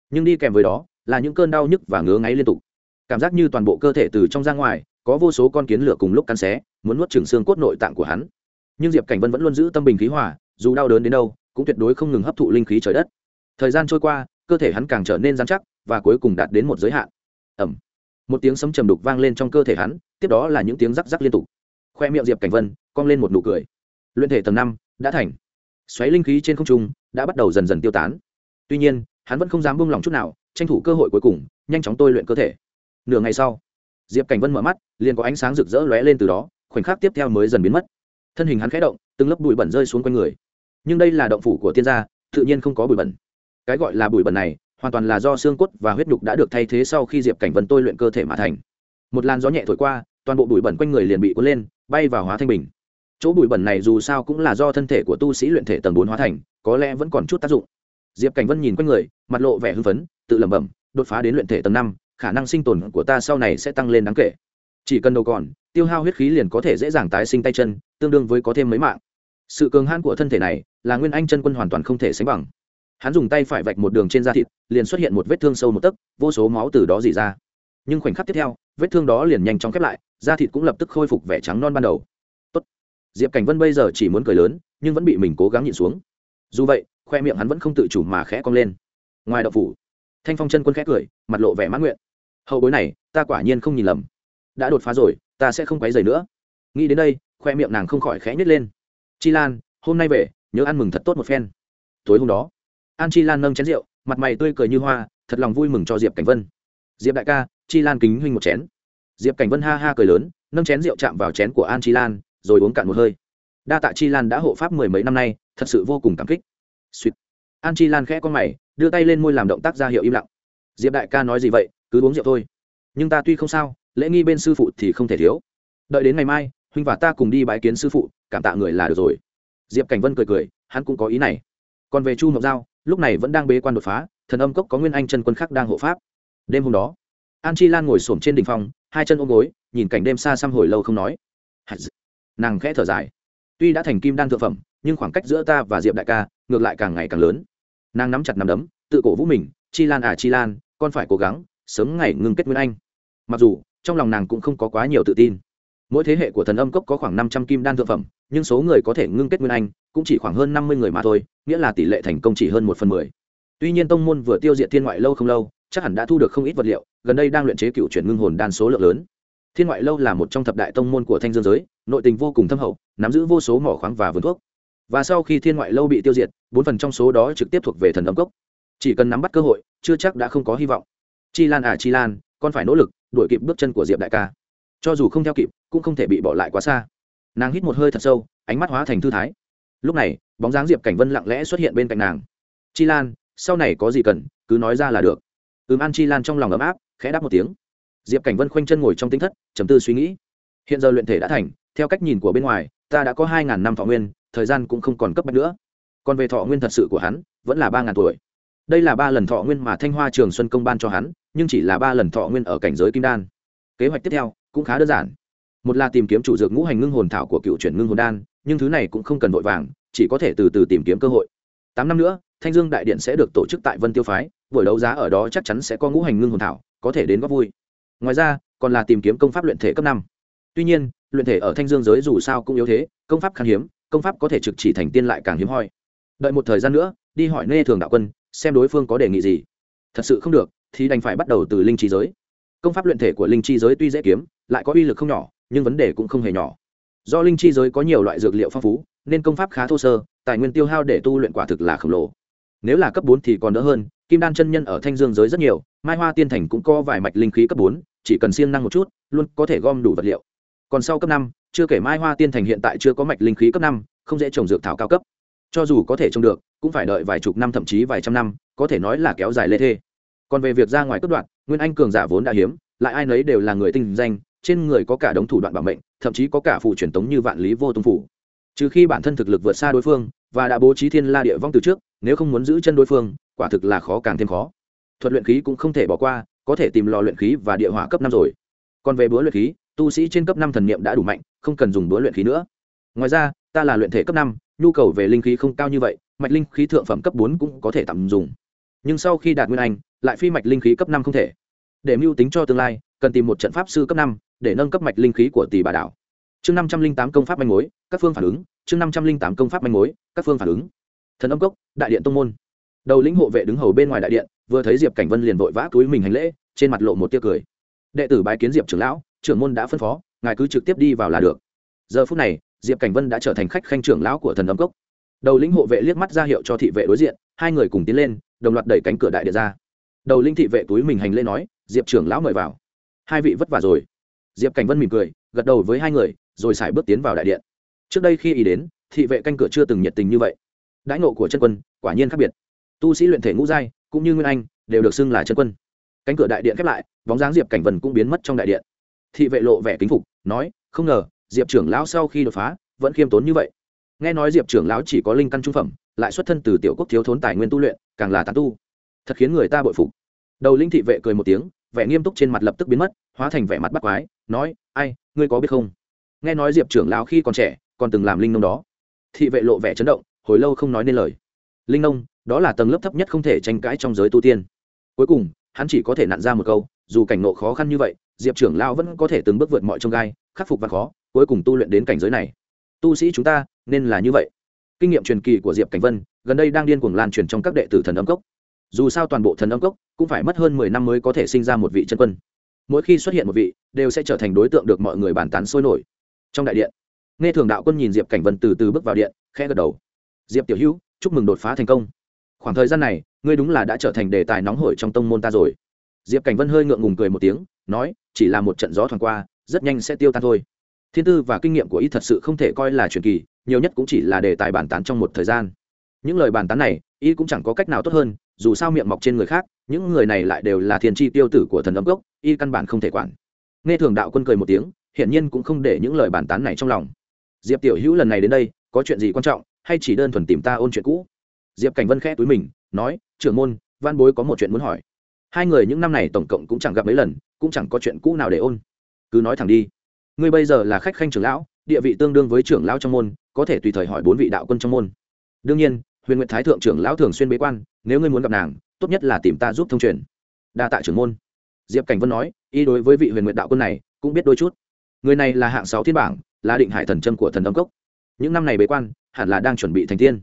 Nhưng đi kèm với đó, là những cơn đau nhức và ngứa ngáy liên tục. Cảm giác như toàn bộ cơ thể từ trong ra ngoài, có vô số con kiến lửa cùng lúc cắn xé, muốn nuốt chửng xương cốt nội tạng của hắn. Nhưng diệp cảnh vân vẫn luôn giữ tâm bình khí hòa, dù đau đớn đến đâu, cũng tuyệt đối không ngừng hấp thụ linh khí trời đất. Thời gian trôi qua cơ thể hắn càng trở nên dán chắc và cuối cùng đạt đến một giới hạn. Ẩm một tiếng sấm trầm đục vang lên trong cơ thể hắn, tiếp đó là những tiếng rắc rắc liên tục. Khoe miệng diệp cảnh vân cong lên một nụ cười. Luyện thể tầng năm đã thành. Xoáy linh khí trên không trung đã bắt đầu dần dần tiêu tán. Tuy nhiên, hắn vẫn không dám buông lỏng chút nào, tranh thủ cơ hội cuối cùng, nhanh chóng tôi luyện cơ thể. Nửa ngày sau, diệp cảnh vân mở mắt, liền có ánh sáng rực rỡ lóe lên từ đó, khoảnh khắc tiếp theo mới dần biến mất. Thân hình hắn khẽ động, từng lớp bụi bẩn rơi xuống quanh người. Nhưng đây là động phủ của tiên gia, tự nhiên không có bụi bẩn cái gọi là bụi bẩn này, hoàn toàn là do xương cốt và huyết nhục đã được thay thế sau khi diệp cảnh vân tôi luyện cơ thể mà thành. Một làn gió nhẹ thổi qua, toàn bộ bụi bẩn quanh người liền bị cuốn lên, bay vào hóa thanh bình. Chỗ bụi bẩn này dù sao cũng là do thân thể của tu sĩ luyện thể tầng bốn hóa thành, có lẽ vẫn còn chút tác dụng. Diệp cảnh vân nhìn quanh người, mặt lộ vẻ hưng phấn, tự lẩm bẩm, đột phá đến luyện thể tầng năm, khả năng sinh tồn của ta sau này sẽ tăng lên đáng kể. Chỉ cần đầu còn, tiêu hao huyết khí liền có thể dễ dàng tái sinh tay chân, tương đương với có thêm mấy mạng. Sự cường hãn của thân thể này là nguyên anh chân quân hoàn toàn không thể sánh bằng hắn dùng tay phải vạch một đường trên da thịt, liền xuất hiện một vết thương sâu một tấc, vô số máu từ đó dỉ ra. Nhưng khoảnh khắc tiếp theo, vết thương đó liền nhanh chóng khép lại, da thịt cũng lập tức khôi phục vẻ trắng non ban đầu. Tốt. diệp cảnh vân bây giờ chỉ muốn cười lớn, nhưng vẫn bị mình cố gắng nhịn xuống. Dù vậy, khoe miệng hắn vẫn không tự chủ mà khẽ cong lên. Ngoài đậu phủ, thanh phong chân quân khẽ cười, mặt lộ vẻ mãn nguyện. Hậu bối này, ta quả nhiên không nhìn lầm. Đã đột phá rồi, ta sẽ không quấy rầy nữa. Nghĩ đến đây, khoe miệng nàng không khỏi khẽ nhếch lên. Chi lan, hôm nay về, nhớ ăn mừng thật tốt một phen. Tối hôm đó an chi lan nâng chén rượu, mặt mày tươi cười như hoa, thật lòng vui mừng cho diệp cảnh vân. Diệp đại ca, chi lan kính huynh một chén. Diệp cảnh vân ha ha cười lớn, nâng chén rượu chạm vào chén của an chi lan, rồi uống cạn một hơi. Đa tạ chi lan đã hộ pháp mười mấy năm nay, thật sự vô cùng cảm kích. Suýt an chi lan khẽ con mày, đưa tay lên môi làm động tác ra hiệu im lặng. Diệp đại ca nói gì vậy, cứ uống rượu thôi. Nhưng ta tuy không sao, lễ nghi bên sư phụ thì không thể thiếu. Đợi đến ngày mai, huynh và ta cùng đi bái kiến sư phụ, cảm tạ người là được rồi. Diệp cảnh vân cười cười, hắn cũng có ý này. Còn về chu ngọc giao lúc này vẫn đang bế quan đột phá, thần âm cốc có nguyên anh chân quân khác đang hộ pháp. Đêm hôm đó, an chi lan ngồi s ổ m trên đ ỉ n h phong hai chân ôm gối, nhìn cảnh đêm xa xăm hồi lâu không nói. Nàng khẽ thở dài. Tuy đã thành kim đan thượng phẩm, nhưng khoảng cách giữa ta và diệp đại ca, ngược lại càng ngày càng lớn. Nàng nắm chặt nắm đấm, tự cổ vũ mình, chi lan à chi lan, con phải cố gắng, sớm ngày ngưng kết nguyên anh. Mặc dù, trong lòng nàng cũng không có quá nhiều tự tin. Mỗi thế hệ của thần âm cốc có khoảng năm trăm kim đan thượng phẩm nhưng số người có thể ngưng kết nguyên anh cũng chỉ khoảng hơn năm mươi người mà thôi, nghĩa là tỷ lệ thành công chỉ hơn một phần mười. Tuy nhiên tông môn vừa tiêu diệt thiên ngoại lâu không lâu, chắc hẳn đã thu được không ít vật liệu, gần đây đang luyện chế cựu chuyển ngưng hồn đan số lượng lớn. Thiên ngoại lâu là một trong thập đại tông môn của thanh dương giới, nội tình vô cùng thâm hậu, nắm giữ vô số mỏ khoáng và vườn thuốc. Và sau khi thiên ngoại lâu bị tiêu diệt, bốn phần trong số đó trực tiếp thuộc về thần âm cốc. Chỉ cần nắm bắt cơ hội, chưa chắc đã không có hy vọng. Chi lan à chi lan, con phải nỗ lực, đuổi kịp bước chân của diệp đại ca. Cho dù không theo kịp, cũng không thể bị bỏ lại quá xa nàng hít một hơi thật sâu, ánh mắt hóa thành thư thái. Lúc này, bóng dáng diệp cảnh vân lặng lẽ xuất hiện bên cạnh nàng. Chi lan, sau này có gì cần, cứ nói ra là được. Ừm an chi lan trong lòng ấm áp, khẽ đáp một tiếng. Diệp cảnh vân khoanh chân ngồi trong tính thất chấm tư suy nghĩ. Hiện giờ luyện thể đã thành, theo cách nhìn của bên ngoài, ta đã có hai ngàn năm thọ nguyên, thời gian cũng không còn cấp bách nữa. Còn về thọ nguyên thật sự của hắn, vẫn là ba ngàn tuổi. Đây là ba lần thọ nguyên mà thanh hoa trường xuân công ban cho hắn, nhưng chỉ là ba lần thọ nguyên ở cảnh giới kim đan. Kế hoạch tiếp theo cũng khá đơn giản một là tìm kiếm chủ dược ngũ hành ngưng hồn thảo của cựu chuyển ngưng hồn đan, nhưng thứ này cũng không cần vội vàng, chỉ có thể từ từ tìm kiếm cơ hội. Tám năm nữa, thanh dương đại điện sẽ được tổ chức tại vân tiêu phái, buổi đấu giá ở đó chắc chắn sẽ có ngũ hành ngưng hồn thảo, có thể đến góp vui. Ngoài ra, còn là tìm kiếm công pháp luyện thể cấp năm. Tuy nhiên, luyện thể ở thanh dương giới dù sao cũng yếu thế, công pháp khan hiếm, công pháp có thể trực chỉ thành tiên lại càng hiếm hoi. Đợi một thời gian nữa, đi hỏi nê thường đạo quân, xem đối phương có đề nghị gì. Thật sự không được, thì đành phải bắt đầu từ linh trí giới. Công pháp luyện thể của linh chi giới tuy dễ kiếm, lại có uy lực không nhỏ nhưng vấn đề cũng không hề nhỏ. Do linh chi giới có nhiều loại dược liệu phong phú, nên công pháp khá thô sơ, tài nguyên tiêu hao để tu luyện quả thực là khổng lồ. Nếu là cấp bốn thì còn đỡ hơn, kim đan chân nhân ở thanh dương giới rất nhiều, mai hoa tiên thành cũng có vài mạch linh khí cấp bốn, chỉ cần siêng năng một chút, luôn có thể gom đủ vật liệu. Còn sau cấp năm, chưa kể mai hoa tiên thành hiện tại chưa có mạch linh khí cấp năm, không dễ trồng dược thảo cao cấp. Cho dù có thể trồng được, cũng phải đợi vài chục năm thậm chí vài trăm năm, có thể nói là kéo dài lê thê. Còn về việc ra ngoài cấp đoạn nguyên anh cường giả vốn đã hiếm, lại ai nấy đều là người tinh danh trên người có cả đống thủ đoạn bảo mệnh, thậm chí có cả phù truyền tống như vạn lý vô tung phủ. Trừ khi bản thân thực lực vượt xa đối phương, và đã bố trí thiên la địa vong từ trước, nếu không muốn giữ chân đối phương, quả thực là khó càng thêm khó. Thuật luyện khí cũng không thể bỏ qua, có thể tìm lò luyện khí và địa hỏa cấp năm rồi. Còn về búa luyện khí, tu sĩ trên cấp năm thần niệm đã đủ mạnh, không cần dùng búa luyện khí nữa. Ngoài ra, ta là luyện thể cấp năm, nhu cầu về linh khí không cao như vậy, mạch linh khí thượng phẩm cấp bốn cũng có thể tạm dùng. Nhưng sau khi đạt nguyên anh, lại phi mạch linh khí cấp năm không thể. Để mưu tính cho tương lai cần tìm một trận pháp sư cấp năm để nâng cấp mạch linh khí của tỷ bà đảo. Chương năm trăm linh tám công pháp manh mối, các phương phản ứng. Chương năm trăm linh tám công pháp manh mối, các phương phản ứng. Thần âm cốc, đại điện tông môn. Đầu lĩnh hộ vệ đứng hầu bên ngoài đại điện, vừa thấy diệp cảnh vân liền vội vã túi mình hành lễ, trên mặt lộ một tia cười. Đệ tử bái kiến diệp trưởng lão, trưởng môn đã phân phó, ngài cứ trực tiếp đi vào là được. Giờ phút này, diệp cảnh vân đã trở thành khách khanh trưởng lão của thần âm cốc. Đầu lĩnh hộ vệ liếc mắt ra hiệu cho thị vệ đối diện, hai người cùng tiến lên, đồng loạt đẩy cánh cửa đại điện ra. Đầu linh thị vệ túi mình hành lễ nói, diệp trưởng lão mời vào hai vị vất vả rồi. Diệp cảnh vân mỉm cười, gật đầu với hai người, rồi xài bước tiến vào đại điện. Trước đây khi ý đến, thị vệ canh cửa chưa từng nhiệt tình như vậy. Đãi ngộ của chân quân, quả nhiên khác biệt. Tu sĩ luyện thể ngũ giai, cũng như nguyên anh, đều được xưng là chân quân. Cánh cửa đại điện khép lại, bóng dáng diệp cảnh vân cũng biến mất trong đại điện. Thị vệ lộ vẻ kính phục, nói, không ngờ, diệp trưởng lão sau khi đột phá, vẫn khiêm tốn như vậy. Nghe nói diệp trưởng lão chỉ có linh căn trung phẩm, lại xuất thân từ tiểu quốc thiếu thốn tài nguyên tu luyện, càng là tán tu. Thật khiến người ta bội phục. Đầu linh thị vệ cười một tiếng vẻ nghiêm túc trên mặt lập tức biến mất, hóa thành vẻ mặt bắt quái, nói, ai, ngươi có biết không? Nghe nói diệp trưởng lão khi còn trẻ, còn từng làm linh nông đó. Thị vệ lộ vẻ chấn động, hồi lâu không nói nên lời. Linh nông, đó là tầng lớp thấp nhất không thể tranh cãi trong giới tu tiên. Cuối cùng, hắn chỉ có thể nặn ra một câu, dù cảnh ngộ khó khăn như vậy, diệp trưởng lão vẫn có thể từng bước vượt mọi trông gai, khắc phục và khó, cuối cùng tu luyện đến cảnh giới này. Tu sĩ chúng ta, nên là như vậy. Kinh nghiệm truyền kỳ của diệp cảnh vân, gần đây đang điên cuồng lan truyền trong các đệ tử thần âm cốc dù sao toàn bộ thần âm cốc cũng phải mất hơn mười năm mới có thể sinh ra một vị chân quân. Mỗi khi xuất hiện một vị, đều sẽ trở thành đối tượng được mọi người bàn tán sôi nổi. Trong đại điện, nghe thường đạo quân nhìn diệp cảnh vân từ từ bước vào điện, khẽ gật đầu. Diệp tiểu hữu, chúc mừng đột phá thành công. Khoảng thời gian này, ngươi đúng là đã trở thành đề tài nóng hổi trong tông môn ta rồi. Diệp cảnh vân hơi ngượng ngùng cười một tiếng, nói, chỉ là một trận gió thoảng qua, rất nhanh sẽ tiêu tan thôi. Thiên tư và kinh nghiệm của y thật sự không thể coi là truyền kỳ, nhiều nhất cũng chỉ là đề tài bàn tán trong một thời gian những lời bàn tán này, y cũng chẳng có cách nào tốt hơn, dù sao miệng mọc trên người khác, những người này lại đều là thiên tri tiêu tử của thần âm gốc y căn bản không thể quản. Nghe thường đạo quân cười một tiếng, hiển nhiên cũng không để những lời bàn tán này trong lòng. Diệp tiểu hữu lần này đến đây, có chuyện gì quan trọng, hay chỉ đơn thuần tìm ta ôn chuyện cũ? Diệp cảnh vân khẽ túi mình, nói, trưởng môn, văn bối có một chuyện muốn hỏi. Hai người những năm này tổng cộng cũng chẳng gặp mấy lần, cũng chẳng có chuyện cũ nào để ôn. Cứ nói thẳng đi. Ngươi bây giờ là khách khanh trưởng lão, địa vị tương đương với trưởng lão trong môn, có thể tùy thời hỏi bốn vị đạo quân trong môn đương nhiên, huyền nguyện thái thượng trưởng lão thường xuyên bế quan, nếu ngươi muốn gặp nàng, tốt nhất là tìm ta giúp thông truyền. Đa tạ trưởng môn. Diệp cảnh vân nói y đối với vị huyền nguyện đạo quân này, cũng biết đôi chút. Người này là hạng sáu thiên bảng, là định hải thần trâm của thần đông cốc. Những năm này bế quan, hẳn là đang chuẩn bị thành tiên.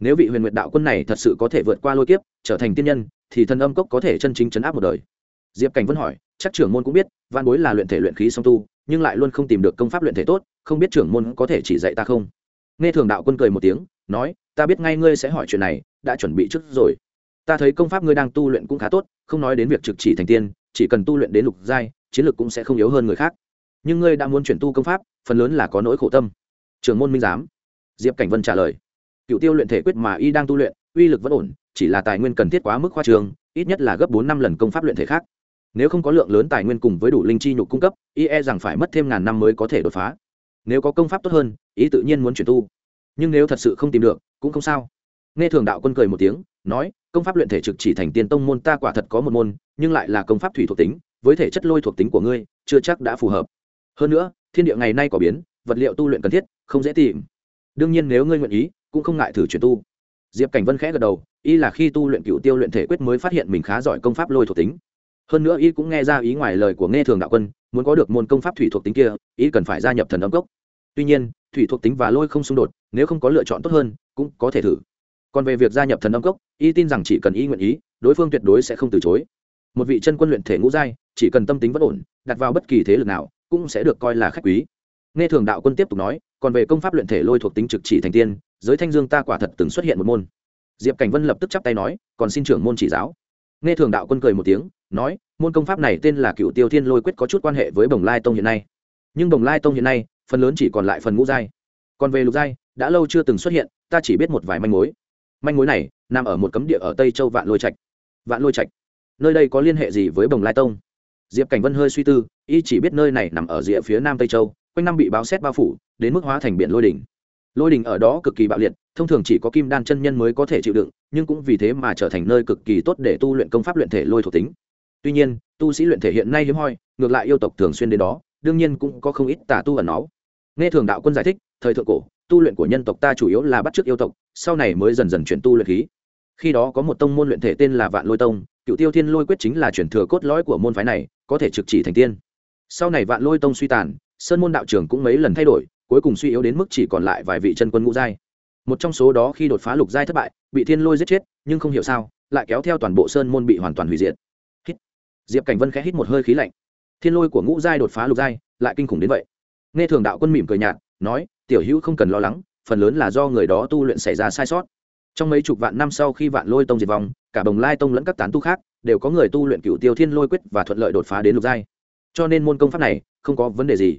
Nếu vị huyền nguyện đạo quân này thật sự có thể vượt qua lôi kiếp, trở thành tiên nhân, thì thần âm cốc có thể chân chính chấn áp một đời. Diệp cảnh vân hỏi, chắc trưởng môn cũng biết văn bối là luyện thể luyện khí song tu, nhưng lại luôn không tìm được công pháp luyện thể tốt, không biết trưởng môn có thể chỉ dạy ta không? Nghe thường đạo quân cười một tiếng, nói ta biết ngay ngươi sẽ hỏi chuyện này, đã chuẩn bị trước rồi. Ta thấy công pháp ngươi đang tu luyện cũng khá tốt, không nói đến việc trực chỉ thành tiên, chỉ cần tu luyện đến lục giai, chiến lược cũng sẽ không yếu hơn người khác. Nhưng ngươi đã muốn chuyển tu công pháp, phần lớn là có nỗi khổ tâm. Trưởng môn minh giám. Diệp cảnh vân trả lời. Cựu tiêu luyện thể quyết mà y đang tu luyện, uy lực vẫn ổn, chỉ là tài nguyên cần thiết quá mức khoa trường ít nhất là gấp bốn năm lần công pháp luyện thể khác. Nếu không có lượng lớn tài nguyên cùng với đủ linh chi nhục cung cấp, y e rằng phải mất thêm ngàn năm mới có thể đột phá. Nếu có công pháp tốt hơn ý tự nhiên muốn chuyển tu. Nhưng nếu thật sự không tìm được cũng không sao. Nghe thường đạo quân cười một tiếng, nói, công pháp luyện thể trực chỉ thành tiên tông môn ta quả thật có một môn, nhưng lại là công pháp thủy thuộc tính, với thể chất lôi thuộc tính của ngươi, chưa chắc đã phù hợp. Hơn nữa, thiên địa ngày nay có biến, vật liệu tu luyện cần thiết, không dễ tìm. Đương nhiên nếu ngươi nguyện ý, cũng không ngại thử chuyển tu. Diệp cảnh vân khẽ gật đầu, y là khi tu luyện cựu tiêu luyện thể quyết mới phát hiện mình khá giỏi công pháp lôi thuộc tính. Hơn nữa y cũng nghe ra ý ngoài lời của nghe thường đạo quân, muốn có được môn công pháp thủy thuộc tính kia, y cần phải gia nhập thần âm cốc. Tuy nhiên, thủy thuộc tính và lôi không xung đột, nếu không có lựa chọn tốt hơn cũng có thể thử. Còn về việc gia nhập thần âm cốc, y tin rằng chỉ cần y nguyện ý, đối phương tuyệt đối sẽ không từ chối. Một vị chân quân luyện thể ngũ giai, chỉ cần tâm tính bất ổn, đặt vào bất kỳ thế lực nào, cũng sẽ được coi là khách quý. Nghe thường đạo quân tiếp tục nói, còn về công pháp luyện thể lôi thuộc tính trực chỉ thành tiên, giới thanh dương ta quả thật từng xuất hiện một môn. Diệp cảnh vân lập tức chắp tay nói, còn xin trưởng môn chỉ giáo. Nghe thường đạo quân cười một tiếng, nói, môn công pháp này tên là cựu tiêu thiên lôi quyết có chút quan hệ với bồng lai tông hiện nay. Nhưng bồng lai tông hiện nay, phần lớn chỉ còn lại phần ngũ giai. Còn về lục giai, đã lâu chưa từng xuất hiện ta chỉ biết một vài manh mối. Manh mối này nằm ở một cấm địa ở tây châu vạn lôi trạch. Vạn lôi trạch. Nơi đây có liên hệ gì với bồng lai tông? Diệp cảnh vân hơi suy tư, y chỉ biết nơi này nằm ở rìa phía nam tây châu, quanh năm bị báo xét bao phủ, đến mức hóa thành biển lôi đỉnh lôi đỉnh ở đó cực kỳ bạo liệt, thông thường chỉ có kim đan chân nhân mới có thể chịu đựng, nhưng cũng vì thế mà trở thành nơi cực kỳ tốt để tu luyện công pháp luyện thể lôi thuộc tính. Tuy nhiên, tu sĩ luyện thể hiện nay hiếm hoi, ngược lại yêu tộc thường xuyên đến đó, đương nhiên cũng có không ít tà tu ẩn náu. Nghe thường đạo quân giải thích, thời thượng cổ tu luyện của nhân tộc ta chủ yếu là bắt chước yêu tộc, sau này mới dần dần chuyển tu luyện khí. Khi đó có một tông môn luyện thể tên là vạn lôi tông, cựu tiêu thiên lôi quyết chính là chuyển thừa cốt lõi của môn phái này, có thể trực chỉ thành tiên. Sau này vạn lôi tông suy tàn, sơn môn đạo trường cũng mấy lần thay đổi, cuối cùng suy yếu đến mức chỉ còn lại vài vị chân quân ngũ giai. Một trong số đó khi đột phá lục giai thất bại, bị thiên lôi giết chết, nhưng không hiểu sao, lại kéo theo toàn bộ sơn môn bị hoàn toàn hủy diệt. Hít. diệp cảnh vân khẽ hít một hơi khí lạnh. Thiên lôi của ngũ giai đột phá lục giai, lại kinh khủng đến vậy. Nghe thường đạo quân mỉm cười nhạt, nói tiểu hữu không cần lo lắng, phần lớn là do người đó tu luyện xảy ra sai sót. Trong mấy chục vạn năm sau khi vạn lôi tông diệt vong, cả bồng lai tông lẫn các tán tu khác đều có người tu luyện cựu tiêu thiên lôi quyết và thuận lợi đột phá đến lục giai. Cho nên môn công pháp này không có vấn đề gì.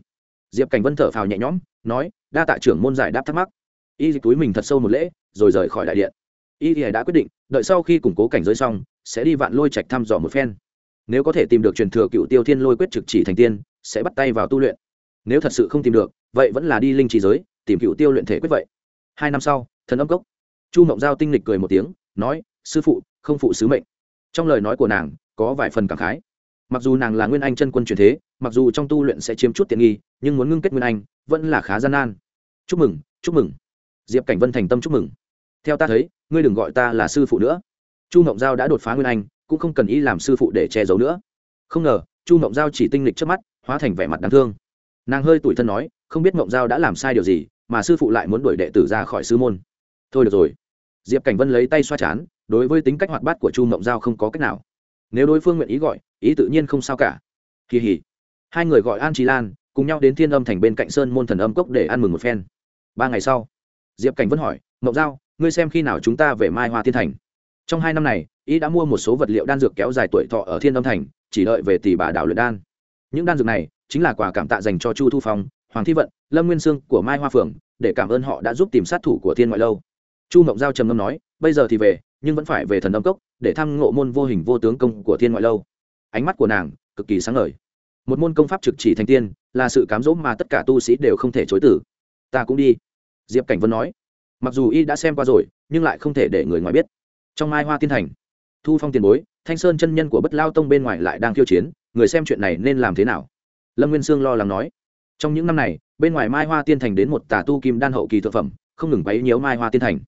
Diệp cảnh vân thở phào nhẹ nhõm, nói, đa tạ trưởng môn giải đáp thắc mắc. Y dịch túi mình thật sâu một lễ, rồi rời khỏi đại điện. Y thì đã quyết định, đợi sau khi củng cố cảnh giới xong, sẽ đi vạn lôi trạch thăm dò một phen. Nếu có thể tìm được truyền thừa cựu tiêu thiên lôi quyết trực chỉ thành tiên, sẽ bắt tay vào tu luyện nếu thật sự không tìm được, vậy vẫn là đi linh trí giới, tìm cựu tiêu luyện thể quyết vậy. Hai năm sau, thần âm cốc. Chu mộng giao tinh lịch cười một tiếng, nói, sư phụ, không phụ sứ mệnh. Trong lời nói của nàng, có vài phần cảm khái. Mặc dù nàng là nguyên anh chân quân truyền thế, mặc dù trong tu luyện sẽ chiếm chút tiện nghi, nhưng muốn ngưng kết nguyên anh, vẫn là khá gian nan. Chúc mừng chúc mừng. Diệp cảnh vân thành tâm chúc mừng. Theo ta thấy, ngươi đừng gọi ta là sư phụ nữa. Chu mộng giao đã đột phá nguyên anh, cũng không cần ý làm sư phụ để che giấu nữa. Không ngờ, chu mộng giao chỉ tinh lịch trước mắt, hóa thành vẻ mặt đáng thương nàng hơi tủi thân nói, không biết mộng giao đã làm sai điều gì, mà sư phụ lại muốn đuổi đệ tử ra khỏi sư môn. Thôi được rồi. Diệp cảnh vân lấy tay xoa chán, đối với tính cách hoạt bát của chu mộng giao không có cách nào. Nếu đối phương nguyện ý gọi, ý tự nhiên không sao cả. Kỳ hỉ. Hai người gọi an trí lan, cùng nhau đến thiên âm thành bên cạnh sơn môn thần âm cốc để ăn mừng một phen. Ba ngày sau, diệp cảnh vân hỏi, mộng giao, ngươi xem khi nào chúng ta về mai hoa thiên thành? Trong hai năm này, ý đã mua một số vật liệu đan dược kéo dài tuổi thọ ở thiên âm thành, chỉ đợi về tỷ bà đảo luyện đan những đan dược này chính là quà cảm tạ dành cho chu thu phong, hoàng thi vận, lâm nguyên sương của mai hoa phượng, để cảm ơn họ đã giúp tìm sát thủ của thiên ngoại lâu. Chu mộng giao trầm ngâm nói, bây giờ thì về, nhưng vẫn phải về thần âm cốc để thăm ngộ môn vô hình vô tướng công của thiên ngoại lâu. Ánh mắt của nàng cực kỳ sáng ngời. Một môn công pháp trực chỉ thành tiên là sự cám dỗ mà tất cả tu sĩ đều không thể chối tử ta cũng đi. Diệp cảnh vân nói. Mặc dù y đã xem qua rồi, nhưng lại không thể để người ngoài biết. Trong mai hoa tiên thành, thu phong tiền bối, thanh sơn chân nhân của bất lao tông bên ngoài lại đang khiêu chiến người xem chuyện này nên làm thế nào? Lâm nguyên sương lo lắng nói. Trong những năm này, bên ngoài mai hoa tiên thành đến một tà tu kim đan hậu kỳ thực phẩm, không ngừng quấy nhiễu mai hoa tiên thành.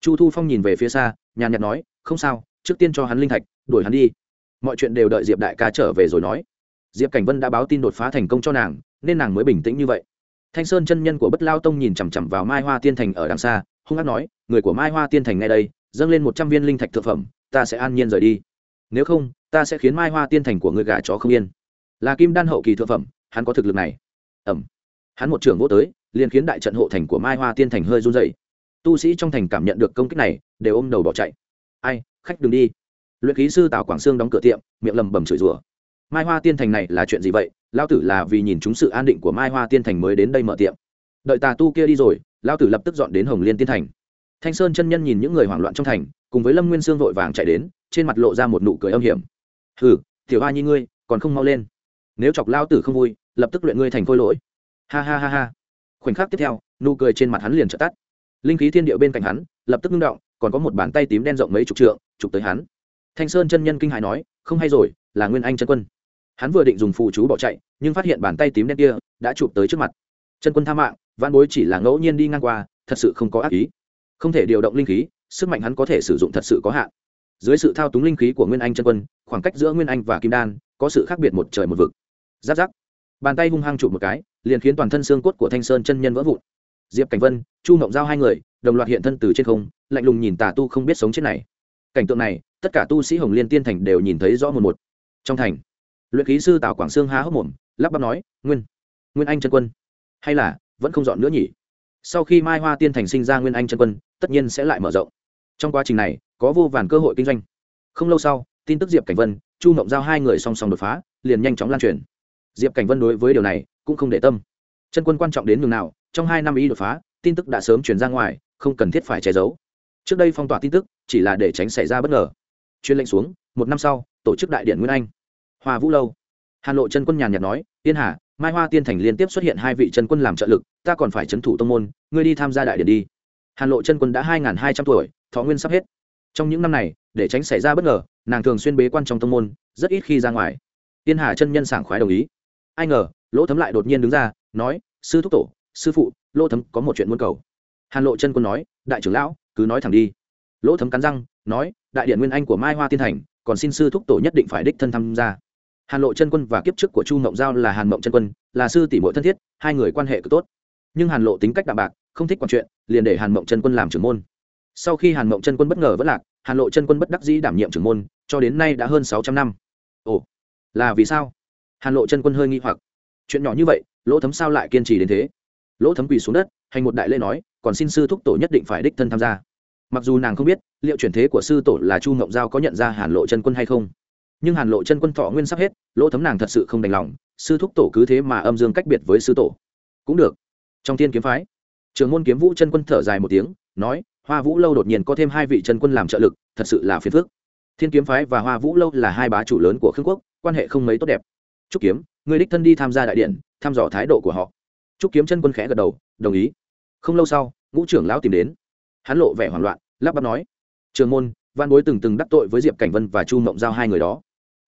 Chu thu phong nhìn về phía xa, nhàn nhạt nói, không sao, trước tiên cho hắn linh thạch, đuổi hắn đi. Mọi chuyện đều đợi diệp đại ca trở về rồi nói. Diệp cảnh vân đã báo tin đột phá thành công cho nàng, nên nàng mới bình tĩnh như vậy. Thanh sơn chân nhân của bất lao tông nhìn chằm chằm vào mai hoa tiên thành ở đằng xa, hung hát nói, người của mai hoa tiên thành ngay đây, dâng lên một trăm viên linh thạch thực phẩm, ta sẽ an nhiên rời đi. Nếu không ta sẽ khiến mai hoa tiên thành của người gà chó không yên. Là kim đan hậu kỳ thượng phẩm, hắn có thực lực này. Ẩm. Hắn một trưởng vô tới, liền khiến đại trận hộ thành của mai hoa tiên thành hơi run dày tu sĩ trong thành cảm nhận được công kích này, đều ôm đầu bỏ chạy. Ai, khách đừng đi. Luyện khí sư tào quảng sương đóng cửa tiệm, miệng lầm bầm chửi rủa. Mai hoa tiên thành này là chuyện gì vậy? Lao tử là vì nhìn chúng sự an định của mai hoa tiên thành mới đến đây mở tiệm. Đợi tà tu kia đi rồi lao tử lập tức dọn đến hồng liên tiên thành. Thanh sơn chân nhân nhìn những người hoảng loạn trong thành, cùng với lâm nguyên sương vội vàng chạy đến, trên mặt lộ ra một nụ cười âm hiểm hừ, tiểu hoa nhi ngươi, còn không mau lên. Nếu chọc lao tử không vui, lập tức luyện ngươi thành khôi lỗi. Ha ha ha ha. Khoảnh khắc tiếp theo, nụ cười trên mặt hắn liền trợ tắt. Linh khí thiên điệu bên cạnh hắn, lập tức ngưng động, còn có một bàn tay tím đen rộng mấy chục trượng, chụp tới hắn. Thanh sơn chân nhân kinh hài nói, không hay rồi, là nguyên anh chân quân. Hắn vừa định dùng phụ chú bỏ chạy, nhưng phát hiện bàn tay tím đen kia đã chụp tới trước mặt. Chân quân tha mạng văn bối chỉ là ngẫu nhiên đi ngang qua, thật sự không có ác ý. Không thể điều động linh khí, sức mạnh hắn có thể sử dụng thật sự có hạn dưới sự thao túng linh khí của nguyên anh chân quân, khoảng cách giữa nguyên anh và kim đan có sự khác biệt một trời một vực. Giáp giáp. Bàn tay hung hăng chụp một cái, liền khiến toàn thân xương cốt của thanh sơn chân nhân vỡ vụn. Diệp cảnh vân, chu mộng giao hai người, đồng loạt hiện thân từ trên không, lạnh lùng nhìn tà tu không biết sống chết này. Cảnh tượng này, tất cả tu sĩ hồng liên tiên thành đều nhìn thấy rõ một một. Trong thành, luyện khí sư tào quảng sương há hốc mồm, lắp bắp nói, nguyên nguyên anh chân quân, hay là vẫn không dọn nữa nhỉ? Sau khi mai hoa tiên thành sinh ra nguyên anh chân quân, tất nhiên sẽ lại mở rộng. Trong quá trình này có vô vàn cơ hội kinh doanh. Không lâu sau, tin tức diệp cảnh vân, chu mộng giao hai người song song đột phá, liền nhanh chóng lan truyền. Diệp cảnh vân đối với điều này cũng không để tâm. Chân quân quan trọng đến nhường nào, trong hai năm ý đột phá, tin tức đã sớm truyền ra ngoài, không cần thiết phải che giấu. Trước đây phong tỏa tin tức, chỉ là để tránh xảy ra bất ngờ. Chuyên lệnh xuống, một năm sau, tổ chức đại điện nguyên anh. Hoa vũ lâu. Hà nội chân quân nhàn nhạt nói tiên hà, mai hoa tiên thành liên tiếp xuất hiện hai vị chân quân làm trợ lực, ta còn phải c h ấ n thủ tông môn, ngươi đi tham gia đại điện đi. Hà nội chân quân đã hai hai trăm tuổi, thọ nguyên sắp hết trong những năm này, để tránh xảy ra bất ngờ, nàng thường xuyên bế quan trong tông môn, rất ít khi ra ngoài. Tiên hà chân nhân sảng khoái đồng ý. Ai ngờ, lỗ thấm lại đột nhiên đứng ra, nói, sư thúc tổ, sư phụ, lỗ thấm có một chuyện muốn cầu. Hàn lộ chân quân nói, đại trưởng lão, cứ nói thẳng đi. Lỗ thấm cắn răng, nói, đại điện nguyên anh của mai hoa tiên thành, còn xin sư thúc tổ nhất định phải đích thân tham gia. Hàn lộ chân quân và kiếp trước của chu mộng giao là hàn mộng chân quân, là sư tỷ mội thân thiết, hai người quan hệ cực tốt. Nhưng hàn lộ tính cách đạm bạc, không thích quản chuyện, liền để hàn mộng chân quân làm trưởng môn sau khi hàn mộng chân quân bất ngờ vất lạc, hàn lộ chân quân bất đắc dĩ đảm nhiệm trưởng môn, cho đến nay đã hơn sáu trăm năm. Ồ, là vì sao? Hàn lộ chân quân hơi nghi hoặc. Chuyện nhỏ như vậy, lỗ thấm sao lại kiên trì đến thế? Lỗ thấm quỳ xuống đất, hành một đại lễ nói, còn xin sư thúc tổ nhất định phải đích thân tham gia. Mặc dù nàng không biết, liệu chuyển thế của sư tổ là chu ngộng giao có nhận ra hàn lộ chân quân hay không. Nhưng hàn lộ chân quân thọ nguyên sắp hết, lỗ thấm nàng thật sự không đành lòng, sư thúc tổ cứ thế mà âm dương cách biệt với sư tổ. Cũng được. Trong thiên kiếm phái trường môn kiếm vũ chân quân thở dài một tiếng, nói hoa vũ lâu đột nhiên có thêm hai vị chân quân làm trợ lực, thật sự là phiền phức. Thiên kiếm phái và hoa vũ lâu là hai bá chủ lớn của khương quốc, quan hệ không mấy tốt đẹp. Trúc kiếm, người đích thân đi tham gia đại điện, thăm dò thái độ của họ. Trúc kiếm chân quân khẽ gật đầu, đồng ý. Không lâu sau, ngũ trưởng lão tìm đến. Hắn lộ vẻ hoảng loạn, lắp bắp nói. Trường môn, văn bối từng từng đắc tội với diệp cảnh vân và chu mộng giao hai người đó.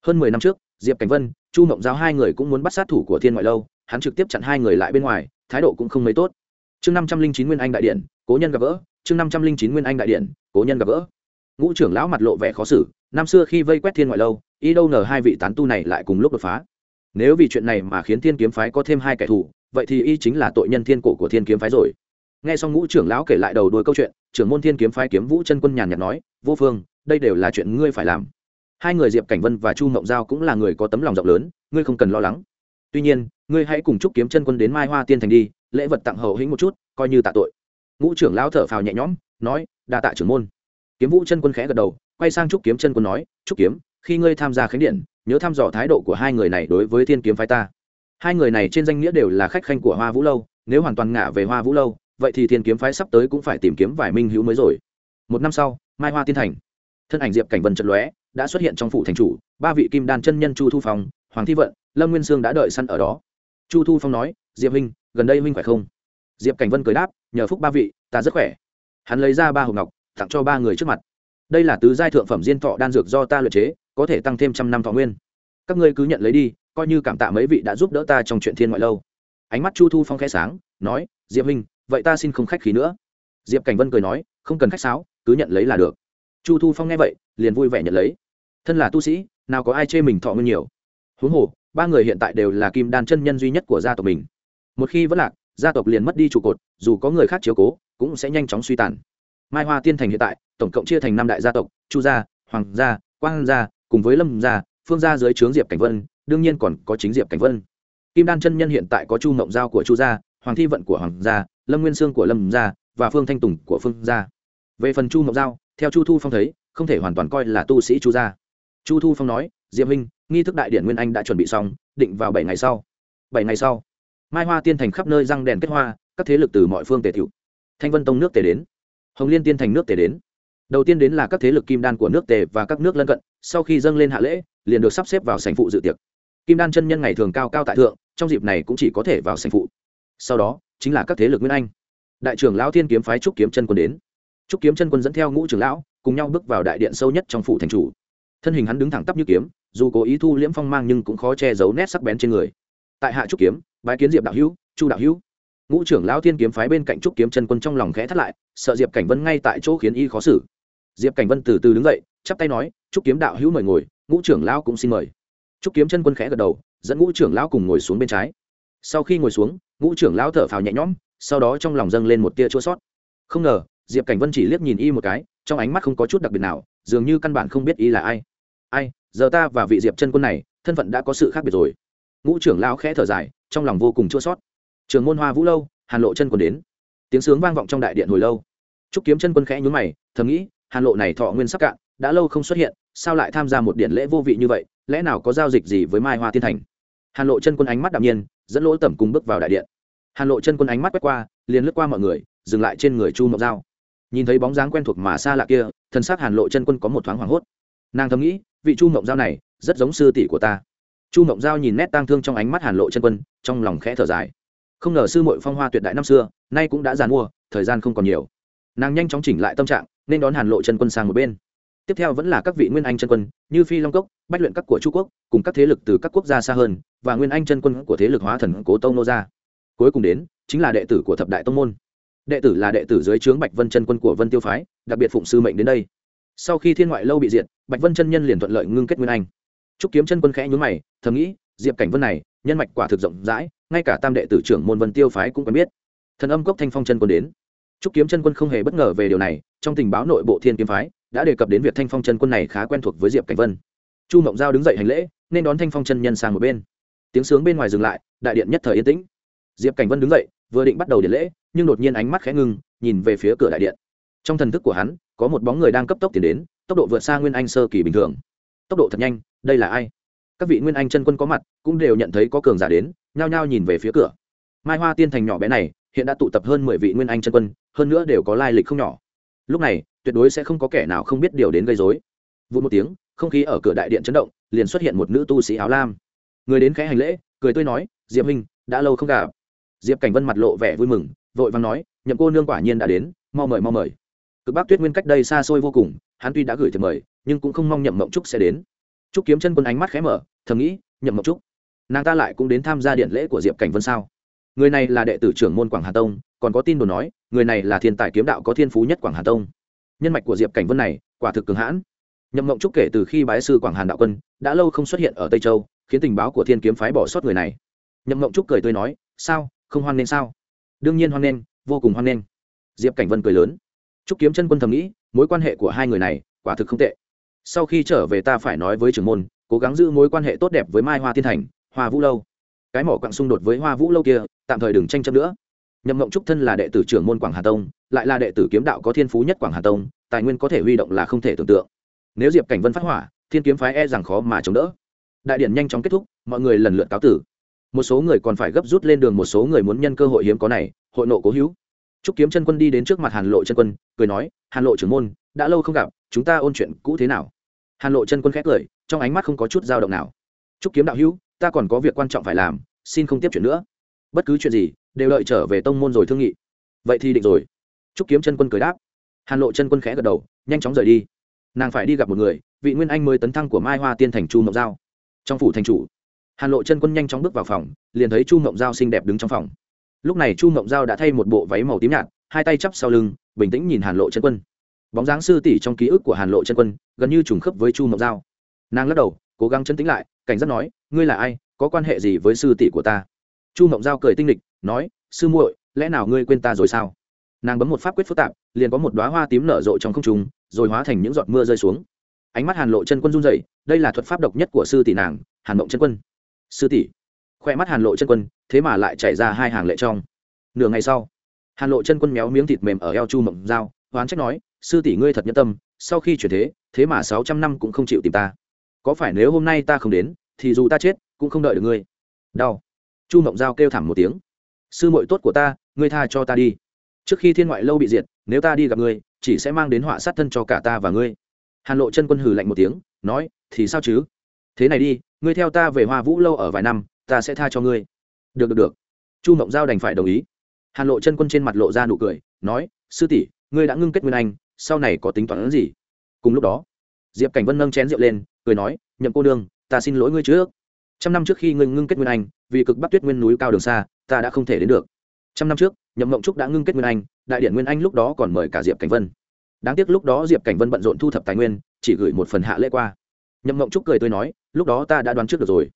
Hơn mười năm trước, diệp cảnh vân, chu mộng giao hai người cũng muốn bắt sát thủ của thiên ngoại lâu, hắn trực tiếp chặn hai người lại bên ngoài, thái độ cũng không mấy tốt. Chương năm trăm linh chín nguyên anh đại điện, cố nhân gặp gỡ chương năm trăm linh chín nguyên anh đại điện, cố nhân gặp gỡ. Ngũ trưởng lão mặt lộ vẻ khó xử, năm xưa khi vây quét thiên ngoại lâu, y đâu ngờ hai vị tán tu này lại cùng lúc đột phá. Nếu vì chuyện này mà khiến thiên kiếm phái có thêm hai kẻ thù, vậy thì y chính là tội nhân thiên cổ của thiên kiếm phái rồi. Nghe xong ngũ trưởng lão kể lại đầu đuôi câu chuyện, trưởng môn thiên kiếm phái kiếm vũ chân quân nhàn nhạt nói, vô phương, đây đều là chuyện ngươi phải làm. Hai người diệp cảnh vân và chu mộng giao cũng là người có tấm lòng rộng lớn, ngươi không cần lo lắng. Tuy nhiên, ngươi hãy cùng chúc kiếm chân quân đến mai hoa tiên thành đi, lễ vật tặng hậu hĩnh một chút, coi như tạ tội ngũ trưởng lão thở phào nhẹ nhõm, nói, đa tạ trưởng môn. Kiếm vũ chân quân khẽ gật đầu, quay sang trúc kiếm chân quân nói, trúc kiếm, khi ngươi tham gia khánh điện, nhớ thăm dò thái độ của hai người này đối với thiên kiếm phái ta. Hai người này trên danh nghĩa đều là khách khanh của hoa vũ lâu, nếu hoàn toàn ngả về hoa vũ lâu, vậy thì thiên kiếm phái sắp tới cũng phải tìm kiếm vài minh hữu mới rồi. Một năm sau, mai hoa tiên thành, thân ảnh diệp cảnh vân trận lóe, đã xuất hiện trong phủ thành chủ, ba vị kim đan chân nhân chu thu phong, hoàng thi vận, lâm nguyên sương đã đợi săn ở đó. Chu thu phong nói, diệp huynh, gần đây huynh khỏe không? Diệp cảnh vân cười đáp nhờ phúc ba vị, ta rất khỏe. Hắn lấy ra ba hộp ngọc, tặng cho ba người trước mặt. Đây là tứ giai thượng phẩm diên thọ đan dược do ta luyện chế, có thể tăng thêm trăm năm thọ nguyên. Các ngươi cứ nhận lấy đi, coi như cảm tạ mấy vị đã giúp đỡ ta trong chuyện thiên ngoại lâu. Ánh mắt chu thu phong khẽ sáng, nói, diệp huynh, vậy ta xin không khách khí nữa. Diệp cảnh vân cười nói, không cần khách sáo, cứ nhận lấy là được. Chu thu phong nghe vậy, liền vui vẻ nhận lấy. Thân là tu sĩ, nào có ai chê mình thọ nguyên nhiều? Huống hồ, ba người hiện tại đều là kim đan chân nhân duy nhất của gia tộc mình. Một khi vẫn lạc gia tộc liền mất đi trụ cột, dù có người khác chiếu cố, cũng sẽ nhanh chóng suy tàn. Mai hoa tiên thành hiện tại, tổng cộng chia thành năm đại gia tộc, chu gia, hoàng gia, quang gia, cùng với lâm gia, phương gia dưới trướng diệp cảnh vân, đương nhiên còn có chính diệp cảnh vân. Kim đan chân nhân hiện tại có chu mộng giao của chu gia, hoàng thi vận của hoàng gia, lâm nguyên sương của lâm gia, và phương thanh tùng của phương gia. Về phần chu mộng giao, theo chu thu phong thấy, không thể hoàn toàn coi là tu sĩ chu gia. Chu thu phong nói, diệp huynh, nghi thức đại điển nguyên anh đã chuẩn bị xong, định vào bảy ngày sau. Bảy ngày sau mai hoa tiên thành khắp nơi răng đèn kết hoa, các thế lực từ mọi phương tề thiệu thanh vân tông nước tề đến. Hồng liên tiên thành nước tề đến. Đầu tiên đến là các thế lực kim đan của nước tề và các nước lân cận, sau khi dâng lên hạ lễ, liền được sắp xếp vào sành phụ dự tiệc. Kim đan chân nhân ngày thường cao cao tại thượng, trong dịp này cũng chỉ có thể vào sành phụ. Sau đó, chính là các thế lực nguyên anh. Đại trưởng lão thiên kiếm phái trúc kiếm chân quân đến. Trúc kiếm chân quân dẫn theo ngũ trưởng lão, cùng nhau bước vào đại điện sâu nhất trong phủ thành chủ. Thân hình hắn đứng thẳng tắp như kiếm, dù cố ý thu liễm phong mang nhưng cũng khó che giấu nét sắc bén trên người. Tại hạ trúc kiếm bái kiến diệp đạo hữu, chu đạo hữu. Ngũ trưởng lão thiên kiếm phái bên cạnh trúc kiếm chân quân trong lòng khẽ thắt lại, sợ diệp cảnh vân ngay tại chỗ khiến y khó xử. Diệp cảnh vân từ từ đứng dậy, chắp tay nói, trúc kiếm đạo hữu mời ngồi, ngũ trưởng lão cũng xin mời. Trúc kiếm chân quân khẽ gật đầu, dẫn ngũ trưởng lão cùng ngồi xuống bên trái. Sau khi ngồi xuống, ngũ trưởng lão thở phào nhẹ nhõm, sau đó trong lòng dâng lên một tia chua sót không ngờ, diệp cảnh vân chỉ liếc nhìn y một cái, trong ánh mắt không có chút đặc biệt nào, dường như căn bản không biết y là ai. Ai, giờ ta và vị diệp chân quân này, thân phận đã có sự khác biệt rồi ngũ trưởng lão khẽ thở dài, trong lòng vô cùng chua sót. Trường môn hoa vũ lâu, hàn lộ chân quân đến. Tiếng sướng vang vọng trong đại điện hồi lâu. Trúc kiếm chân quân khẽ nhún mày, thầm nghĩ, hàn lộ này thọ nguyên sắc cạn, đã lâu không xuất hiện, sao lại tham gia một điện lễ vô vị như vậy, lẽ nào có giao dịch gì với mai hoa tiên thành? Hàn lộ chân quân ánh mắt đạm nhiên, dẫn lỗ tẩm cùng bước vào đại điện. Hàn lộ chân quân ánh mắt quét qua, liền lướt qua mọi người, dừng lại trên người chu mộc dao nhìn thấy bóng dáng quen thuộc mà xa lạ kia thân xác hàn lộ chân quân có một thoáng hoảng hốt. Nàng thầm nghĩ, vị chu mộng giao này, rất giống sư tỷ của ta chu mộng giao nhìn nét tang thương trong ánh mắt hàn lộ chân quân, trong lòng khẽ thở dài. Không ngờ sư mội phong hoa tuyệt đại năm xưa, nay cũng đã giàn mua, thời gian không còn nhiều. Nàng nhanh chóng chỉnh lại tâm trạng, nên đón hàn lộ chân quân sang một bên. Tiếp theo vẫn là các vị nguyên anh chân quân, như phi long cốc, bách luyện các của trung quốc, cùng các thế lực từ các quốc gia xa hơn, và nguyên anh chân quân của thế lực hóa thần cố tông nô gia. Cuối cùng đến, chính là đệ tử của thập đại tông môn. Đệ tử là đệ tử dưới trướng bạch vân chân quân của vân tiêu phái, đặc biệt phụng sư mệnh đến đây. Sau khi thiên ngoại lâu bị diệt, bạch vân chân nhân liền thuận lợi ngưng kết nguyên anh. Trúc kiếm chân quân khẽ nhún mày thầm nghĩ, diệp cảnh vân này, nhân mạch quả thực rộng rãi, ngay cả tam đệ tử trưởng môn vân tiêu phái cũng quen biết. Thần âm cốc thanh phong chân quân đến. Trúc kiếm chân quân không hề bất ngờ về điều này, trong tình báo nội bộ thiên kiếm phái, đã đề cập đến việc thanh phong chân quân này khá quen thuộc với diệp cảnh vân. Chu mộng giao đứng dậy hành lễ, nên đón thanh phong chân nhân sang một bên. Tiếng sướng bên ngoài dừng lại, đại điện nhất thời yên tĩnh. Diệp cảnh vân đứng dậy, vừa định bắt đầu điện lễ, nhưng đột nhiên ánh mắt khẽ ngưng, nhìn về phía cửa đại điện. Trong thần thức của hắn, có một bóng người đang cấp tốc tiến đến, tốc độ vượt xa nguyên anh sơ kỳ bình thường. Tốc độ thật nhanh, đây là ai? Các vị nguyên anh chân quân có mặt, cũng đều nhận thấy có cường giả đến, nhao nhao nhìn về phía cửa. Mai hoa tiên thành nhỏ bé này, hiện đã tụ tập hơn mười vị nguyên anh chân quân, hơn nữa đều có lai lịch không nhỏ. Lúc này, tuyệt đối sẽ không có kẻ nào không biết điều đến gây dối vụ một tiếng, không khí ở cửa đại điện chấn động, liền xuất hiện một nữ tu sĩ áo lam. Người đến khẽ hành lễ, cười tươi nói, diệp huynh, đã lâu không gặp. Diệp cảnh vân mặt lộ vẻ vui mừng, vội vàng nói, nhậm cô nương quả nhiên đã đến, mau mời mau mời. Cực bắc tuyết nguyên cách đây xa xôi vô cùng, hắn tuy đã gửi thiệp mời, nhưng cũng không mong nhậm mộng trúc sẽ đến trúc kiếm chân quân ánh mắt khẽ mở, thầm nghĩ, nhậm mộng trúc, nàng ta lại cũng đến tham gia điện lễ của diệp cảnh vân sao? Người này là đệ tử trưởng môn quảng hà tông, còn có tin đồn nói, người này là thiên tài kiếm đạo có thiên phú nhất quảng hà tông. Nhân mạch của diệp cảnh vân này, quả thực cường hãn. Nhậm mộng trúc kể từ khi bái sư quảng hàn đạo quân, đã lâu không xuất hiện ở tây châu, khiến tình báo của thiên kiếm phái bỏ sót người này. Nhậm mộng trúc cười tươi nói, sao, không hoan nên sao? Đương nhiên hoan nên vô cùng hoan nên diệp cảnh vân cười lớn. Trúc kiếm chân quân thầm nghĩ, mối quan hệ của hai người này, quả thực không tệ sau khi trở về ta phải nói với trưởng môn, cố gắng giữ mối quan hệ tốt đẹp với mai hoa thiên thành, hoa vũ lâu. Cái mỏ quặng xung đột với hoa vũ lâu kia, tạm thời đừng tranh chấp nữa. Nhậm mộng trúc thân là đệ tử trưởng môn quảng hà tông, lại là đệ tử kiếm đạo có thiên phú nhất quảng hà tông, tài nguyên có thể huy động là không thể tưởng tượng. Nếu diệp cảnh vân phát hỏa, thiên kiếm phái e rằng khó mà chống đỡ. Đại điện nhanh chóng kết thúc, mọi người lần lượt cáo tử. Một số người còn phải gấp rút lên đường, một số người muốn nhân cơ hội hiếm có này, hội nộ cố hữu trúc kiếm chân quân đi đến trước mặt hàn lộ chân quân, cười nói, hàn lộ trưởng môn, đã lâu không gặp, chúng ta ôn chuyện cũ thế nào? Hàn lộ chân quân khẽ cười, trong ánh mắt không có chút dao động nào. Trúc kiếm đạo hữu, ta còn có việc quan trọng phải làm, xin không tiếp chuyện nữa. Bất cứ chuyện gì, đều đợi trở về tông môn rồi thương nghị. Vậy thì định rồi. Trúc kiếm chân quân cười đáp. Hàn lộ chân quân khẽ gật đầu, nhanh chóng rời đi. Nàng phải đi gặp một người, vị nguyên anh mới tấn thăng của mai hoa tiên thành chu mộng giao. Trong phủ thành chủ, hàn lộ chân quân nhanh chóng bước vào phòng, liền thấy chu mộng giao xinh đẹp đứng trong phòng lúc này chu mộng giao đã thay một bộ váy màu tím nhạt, hai tay chắp sau lưng, bình tĩnh nhìn hàn lộ chân quân. Bóng dáng sư tỷ trong ký ức của hàn lộ chân quân, gần như trùng khớp với chu mộng giao. Nàng lắc đầu, cố gắng chân tĩnh lại, cảnh giác nói, ngươi là ai? Có quan hệ gì với sư tỷ của ta? Chu mộng giao cười tinh lịch nói, sư muội, lẽ nào ngươi quên ta rồi sao? Nàng bấm một pháp quyết phức tạp, liền có một đoá hoa tím nở rộ trong không trung, rồi hóa thành những giọt mưa rơi xuống. Ánh mắt hàn lộ chân quân run dậy đây là thuật pháp độc nhất của sư tỷ nàng, hàn mộng chân quân. Sư tỷ khoe mắt hàn lộ chân quân, thế mà lại chảy ra hai hàng lệ trong. Nửa ngày sau, hàn lộ chân quân méo miếng thịt mềm ở eo chu mộng dao hoán trách nói, sư tỷ ngươi thật nhân tâm, sau khi chuyển thế thế mà sáu trăm năm cũng không chịu tìm ta. Có phải nếu hôm nay ta không đến, thì dù ta chết, cũng không đợi được ngươi. Đau. Chu mộng giao kêu thảm một tiếng, sư mội tốt của ta, ngươi tha cho ta đi. Trước khi thiên ngoại lâu bị diệt, nếu ta đi gặp ngươi, chỉ sẽ mang đến họa sát thân cho cả ta và ngươi. Hàn lộ chân quân hừ lạnh một tiếng, nói, thì sao chứ? Thế này đi, ngươi theo ta về hoa vũ lâu ở vài năm ta sẽ tha cho ngươi. Được được được. Chu mộng giao đành phải đồng ý. Hàn lộ chân quân trên mặt lộ ra nụ cười, nói, sư tỷ, ngươi đã ngưng kết nguyên anh, sau này có tính toán gì? Cùng lúc đó, diệp cảnh vân nâng chén rượu lên, cười nói, nhậm cô đương ta xin lỗi ngươi trước. Trăm năm trước khi ngươi ngưng kết nguyên anh, vì cực bắc tuyết nguyên núi cao đường xa, ta đã không thể đến được. Trăm năm trước, nhậm mộng trúc đã ngưng kết nguyên anh, đại điện nguyên anh lúc đó còn mời cả diệp cảnh vân. Đáng tiếc lúc đó diệp cảnh vân bận rộn thu thập tài nguyên, chỉ gửi một phần hạ lễ qua. Nhậm mộng trúc cười tôi nói, lúc đó ta đã đoán trước được rồi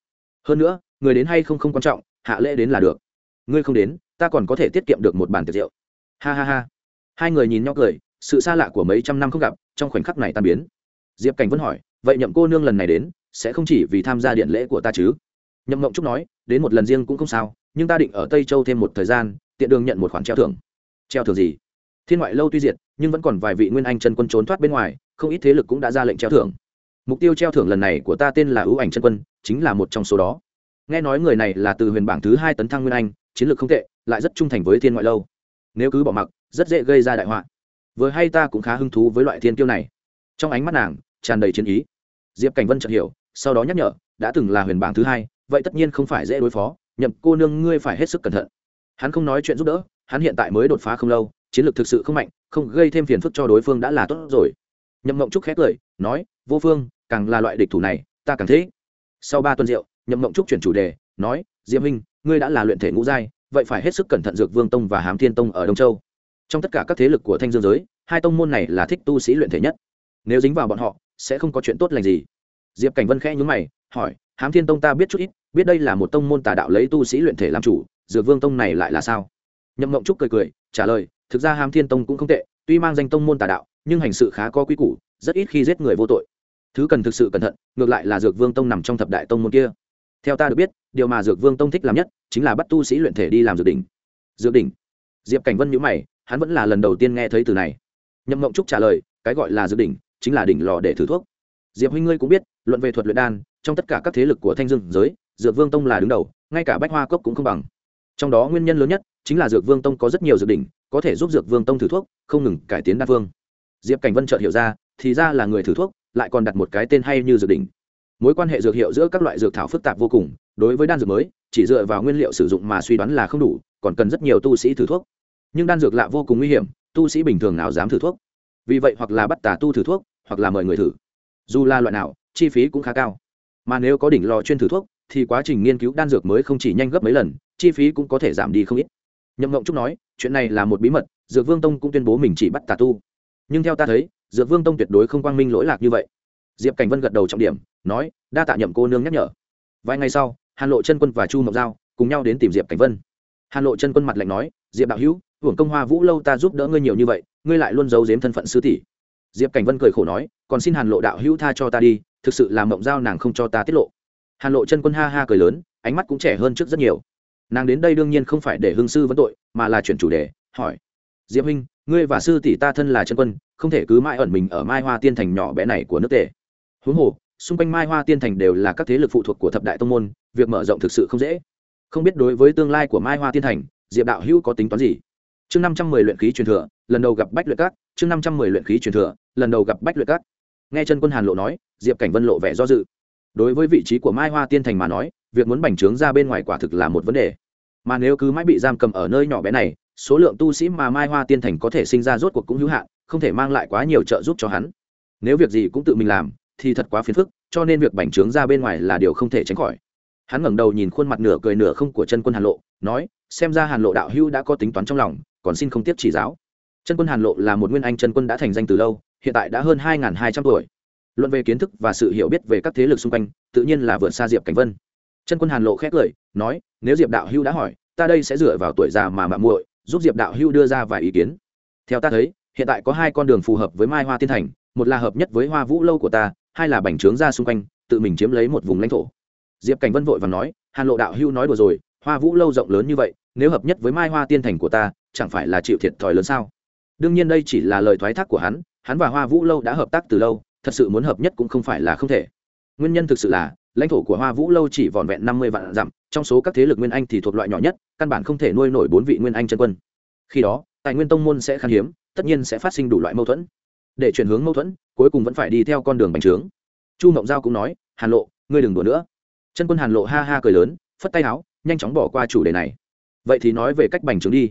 hơn nữa, người đến hay không không quan trọng, hạ lễ đến là được. Ngươi không đến, ta còn có thể tiết kiệm được một bàn tiệc rượu. Ha ha ha. Hai người nhìn nhau cười, sự xa lạ của mấy trăm năm không gặp, trong khoảnh khắc này tan biến. Diệp cảnh vẫn hỏi, vậy nhậm cô nương lần này đến, sẽ không chỉ vì tham gia điện lễ của ta chứ? Nhậm mộng trúc nói, đến một lần riêng cũng không sao, nhưng ta định ở tây châu thêm một thời gian, tiện đường nhận một khoản treo thưởng. Treo thưởng gì? Thiên ngoại lâu tuy diệt, nhưng vẫn còn vài vị nguyên anh chân quân trốn thoát bên ngoài, không ít thế lực cũng đã ra lệnh treo thưởng mục tiêu treo thưởng lần này của ta tên là ưu ảnh chân quân, chính là một trong số đó. Nghe nói người này là từ huyền bảng thứ hai tấn thăng nguyên anh, chiến lược không tệ, lại rất trung thành với thiên ngoại lâu. Nếu cứ bỏ mặc, rất dễ gây ra đại họa. Vừa hay ta cũng khá hứng thú với loại thiên tiêu này. Trong ánh mắt nàng, tràn đầy chiến ý. Diệp cảnh vân chợt hiểu, sau đó nhắc nhở, đã từng là huyền bảng thứ hai, vậy tất nhiên không phải dễ đối phó, nhậm cô nương ngươi phải hết sức cẩn thận. Hắn không nói chuyện giúp đỡ, hắn hiện tại mới đột phá không lâu, chiến lược thực sự không mạnh, không gây thêm phiền phức cho đối phương đã là tốt rồi. Nhậm mộng trúc khét cười, nói, vô phương càng là loại địch thủ này ta càng thế sau ba tuần rượu nhậm mộng trúc chuyển chủ đề nói diễm Minh, ngươi đã là luyện thể ngũ giai vậy phải hết sức cẩn thận dược vương tông và hám thiên tông ở đông châu. Trong tất cả các thế lực của thanh dương giới hai tông môn này là thích tu sĩ luyện thể nhất. Nếu dính vào bọn họ sẽ không có chuyện tốt lành gì. Diệp cảnh vân khẽ nhúng mày hỏi hám thiên tông ta biết chút ít biết đây là một tông môn tà đạo lấy tu sĩ luyện thể làm chủ dược vương tông này lại là sao? Nhậm mộng trúc cười cười trả lời thực ra hám thiên tông cũng không tệ tuy mang danh tông môn tà đạo nhưng hành sự khá có quy củ rất ít khi giết người vô tội thứ cần thực sự cẩn thận, ngược lại là dược vương tông nằm trong thập đại tông môn kia. Theo ta được biết, điều mà dược vương tông thích làm nhất, chính là bắt tu sĩ luyện thể đi làm dược đỉnh. Dược đỉnh? Diệp cảnh vân nhữ mày, hắn vẫn là lần đầu tiên nghe thấy từ này. Nhậm mộng trúc trả lời, cái gọi là dược đỉnh, chính là đỉnh lò để thử thuốc. Diệp huynh ngươi cũng biết, luận về thuật luyện đan, trong tất cả các thế lực của thanh dương giới, dược vương tông là đứng đầu, ngay cả bách hoa cốc cũng không bằng. Trong đó nguyên nhân lớn nhất, chính là dược vương tông có rất nhiều dược đỉnh, có thể giúp dược vương tông thử thuốc, không ngừng cải tiến đa phương. Diệp cảnh vân chợt hiểu ra, thì ra là người thử thuốc lại còn đặt một cái tên hay như dược đỉnh. Mối quan hệ dược hiệu giữa các loại dược thảo phức tạp vô cùng, đối với đan dược mới, chỉ dựa vào nguyên liệu sử dụng mà suy đoán là không đủ, còn cần rất nhiều tu sĩ thử thuốc. Nhưng đan dược lạ vô cùng nguy hiểm, tu sĩ bình thường nào dám thử thuốc? Vì vậy hoặc là bắt tà tu thử thuốc, hoặc là mời người thử. Dù là loại nào, chi phí cũng khá cao. Mà nếu có đỉnh lò chuyên thử thuốc, thì quá trình nghiên cứu đan dược mới không chỉ nhanh gấp mấy lần, chi phí cũng có thể giảm đi không ít. Nhậm ngộng trúc nói, chuyện này là một bí mật, dược vương tông cũng tuyên bố mình chỉ bắt tà tu. Nhưng theo ta thấy dược vương tông tuyệt đối không quang minh lỗi lạc như vậy. Diệp cảnh vân gật đầu trọng điểm, nói, đa tạ nhậm cô nương nhắc nhở. Vài ngày sau, hàn lộ chân quân và chu mộc giao cùng nhau đến tìm diệp cảnh vân. Hàn lộ chân quân mặt lạnh nói, diệp đạo hữu, hưởng công hoa vũ lâu ta giúp đỡ ngươi nhiều như vậy, ngươi lại luôn giấu giếm thân phận sư tỷ. Diệp cảnh vân cười khổ nói, còn xin hàn lộ đạo hữu tha cho ta đi, thực sự là mộng giao nàng không cho ta tiết lộ. Hàn lộ chân quân ha ha cười lớn, ánh mắt cũng trẻ hơn trước rất nhiều. Nàng đến đây đương nhiên không phải để hương sư vấn tội, mà là chuyển chủ đề, hỏi, diệp huynh ngươi và sư tỷ ta thân là chân quân, không thể cứ mãi ẩn mình ở mai hoa tiên thành nhỏ bé này của nước tề. Huống hồ, xung quanh mai hoa tiên thành đều là các thế lực phụ thuộc của thập đại tông môn, việc mở rộng thực sự không dễ. Không biết đối với tương lai của mai hoa tiên thành, diệp đạo hữu có tính toán gì? Chương năm trăm mười luyện khí truyền thừa, lần đầu gặp bách luyện các. Chương năm trăm mười luyện khí truyền thừa, lần đầu gặp bách luyện các. Nghe chân quân hàn lộ nói, diệp cảnh vân lộ vẻ do dự. Đối với vị trí của mai hoa tiên thành mà nói, việc muốn bành trướng ra bên ngoài quả thực là một vấn đề. Mà nếu cứ mãi bị giam cầm ở nơi nhỏ bé này số lượng tu sĩ mà mai hoa tiên thành có thể sinh ra rốt cuộc cũng hữu hạn, không thể mang lại quá nhiều trợ giúp cho hắn. Nếu việc gì cũng tự mình làm, thì thật quá phiền phức, cho nên việc bành trướng ra bên ngoài là điều không thể tránh khỏi. Hắn ngẩng đầu nhìn khuôn mặt nửa cười nửa không của chân quân hàn lộ, nói, xem ra hàn lộ đạo hữu đã có tính toán trong lòng, còn xin không tiếp chỉ giáo. Chân quân hàn lộ là một nguyên anh chân quân đã thành danh từ lâu, hiện tại đã hơn hai hai trăm tuổi. Luận về kiến thức và sự hiểu biết về các thế lực xung quanh, tự nhiên là vượt xa diệp cảnh vân. Chân quân hàn lộ khét lời nói, nếu diệp đạo hữu đã hỏi, ta đây sẽ dựa vào tuổi già mà mạng muội giúp diệp đạo hưu đưa ra vài ý kiến. Theo ta thấy, hiện tại có hai con đường phù hợp với mai hoa tiên thành, một là hợp nhất với hoa vũ lâu của ta, hai là bành trướng ra xung quanh, tự mình chiếm lấy một vùng lãnh thổ. Diệp cảnh vân vội và nói, hàn lộ đạo hưu nói đùa rồi, hoa vũ lâu rộng lớn như vậy, nếu hợp nhất với mai hoa tiên thành của ta, chẳng phải là chịu thiệt thòi lớn sao? Đương nhiên đây chỉ là lời thoái thác của hắn hắn và hoa vũ lâu đã hợp tác từ lâu, thật sự muốn hợp nhất cũng không phải là không thể. Nguyên nhân thực sự là lãnh thổ của hoa vũ lâu chỉ vỏn vẹn năm mươi vạn dặm, trong số các thế lực nguyên anh thì thuộc loại nhỏ nhất, căn bản không thể nuôi nổi bốn vị nguyên anh chân quân. Khi đó, tài nguyên tông môn sẽ khan hiếm, tất nhiên sẽ phát sinh đủ loại mâu thuẫn. Để chuyển hướng mâu thuẫn, cuối cùng vẫn phải đi theo con đường bành trướng. Chu mộng giao cũng nói, hàn lộ, ngươi đừng đùa nữa. Chân quân hàn lộ ha ha cười lớn, phất tay áo, nhanh chóng bỏ qua chủ đề này. Vậy thì nói về cách bành trướng đi.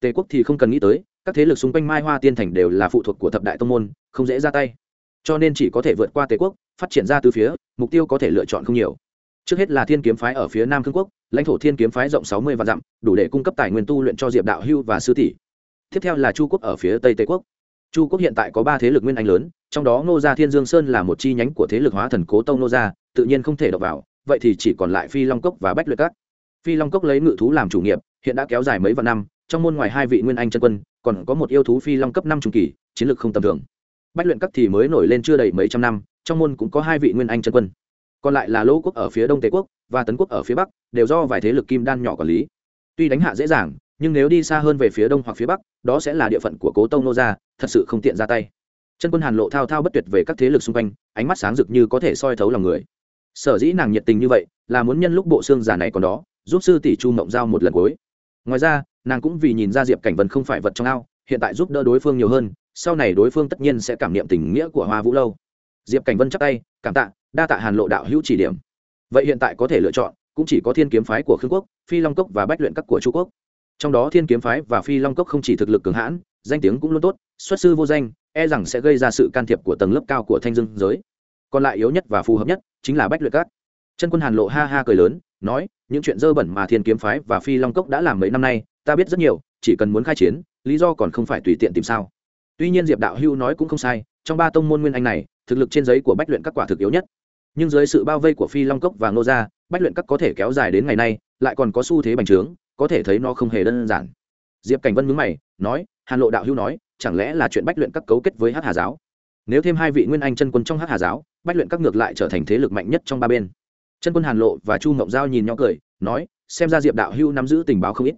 Tề quốc thì không cần nghĩ tới, các thế lực xung quanh mai hoa tiên thành đều là phụ thuộc của thập đại tông môn, không dễ ra tay. Cho nên chỉ có thể vượt qua tề quốc phát triển ra từ phía, mục tiêu có thể lựa chọn không nhiều. Trước hết là thiên kiếm phái ở phía nam cương quốc, lãnh thổ thiên kiếm phái rộng sáu mươi vạn dặm, đủ để cung cấp tài nguyên tu luyện cho diệp đạo hưu và sư tỷ. Tiếp theo là chu quốc ở phía tây tây quốc. Chu quốc hiện tại có ba thế lực nguyên anh lớn, trong đó ngô gia thiên dương sơn là một chi nhánh của thế lực hóa thần cố tông ngô gia, tự nhiên không thể đọc vào, vậy thì chỉ còn lại phi long cốc và bách luyện các. Phi long cốc lấy ngự thú làm chủ nghiệp, hiện đã kéo dài mấy vạn năm, trong môn ngoài hai vị nguyên anh chân quân, còn có một yêu thú phi long cấp năm trung kỳ, chiến lược không tầm thường bách luyện các thì mới nổi lên chưa đầy mấy trăm năm, trong môn cũng có hai vị nguyên anh chân quân. Còn lại là lỗ quốc ở phía đông Tề quốc và tấn quốc ở phía bắc, đều do vài thế lực kim đan nhỏ quản lý. Tuy đánh hạ dễ dàng, nhưng nếu đi xa hơn về phía đông hoặc phía bắc, đó sẽ là địa phận của cố tông nô gia, thật sự không tiện ra tay. Chân quân hàn lộ thao thao bất tuyệt về các thế lực xung quanh, ánh mắt sáng rực như có thể soi thấu lòng người. Sở dĩ nàng nhiệt tình như vậy, là muốn nhân lúc bộ xương già này còn đó, giúp sư tỷ chu mộng giao một lần cuối. Ngoài ra, nàng cũng vì nhìn ra diệp cảnh vân không phải vật trong ao, hiện tại giúp đỡ đối phương nhiều hơn sau này đối phương tất nhiên sẽ cảm niệm tình nghĩa của hoa vũ lâu. Diệp cảnh vân chắc tay, cảm tạ, đa tạ hàn lộ đạo hữu chỉ điểm. Vậy hiện tại có thể lựa chọn, cũng chỉ có thiên kiếm phái của khương quốc, phi long cốc và bách luyện các của trung quốc. Trong đó thiên kiếm phái và phi long cốc không chỉ thực lực cường hãn, danh tiếng cũng luôn tốt, xuất sư vô danh e rằng sẽ gây ra sự can thiệp của tầng lớp cao của thanh dương giới. Còn lại yếu nhất và phù hợp nhất chính là bách luyện các. Chân quân hàn lộ ha ha cười lớn, nói, những chuyện dơ bẩn mà thiên kiếm phái và phi long cốc đã làm mấy năm nay, ta biết rất nhiều, chỉ cần muốn khai chiến, lý do còn không phải tùy tiện tìm sao tuy nhiên diệp đạo hưu nói cũng không sai, trong ba tông môn nguyên anh này, thực lực trên giấy của bách luyện các quả thực yếu nhất. Nhưng dưới sự bao vây của phi long cốc và ngô gia, bách luyện các có thể kéo dài đến ngày nay, lại còn có xu thế bành trướng, có thể thấy nó không hề đơn giản. Diệp cảnh vân mướn mày, nói, hàn lộ đạo hưu nói, chẳng lẽ là chuyện bách luyện các cấu kết với hát hà giáo? Nếu thêm hai vị nguyên anh chân quân trong hát hà giáo, bách luyện các ngược lại trở thành thế lực mạnh nhất trong ba bên. Chân quân hàn lộ và chu ngộng giao nhìn nhau cười, nói, xem ra diệp đạo hưu nắm giữ tình báo không ít.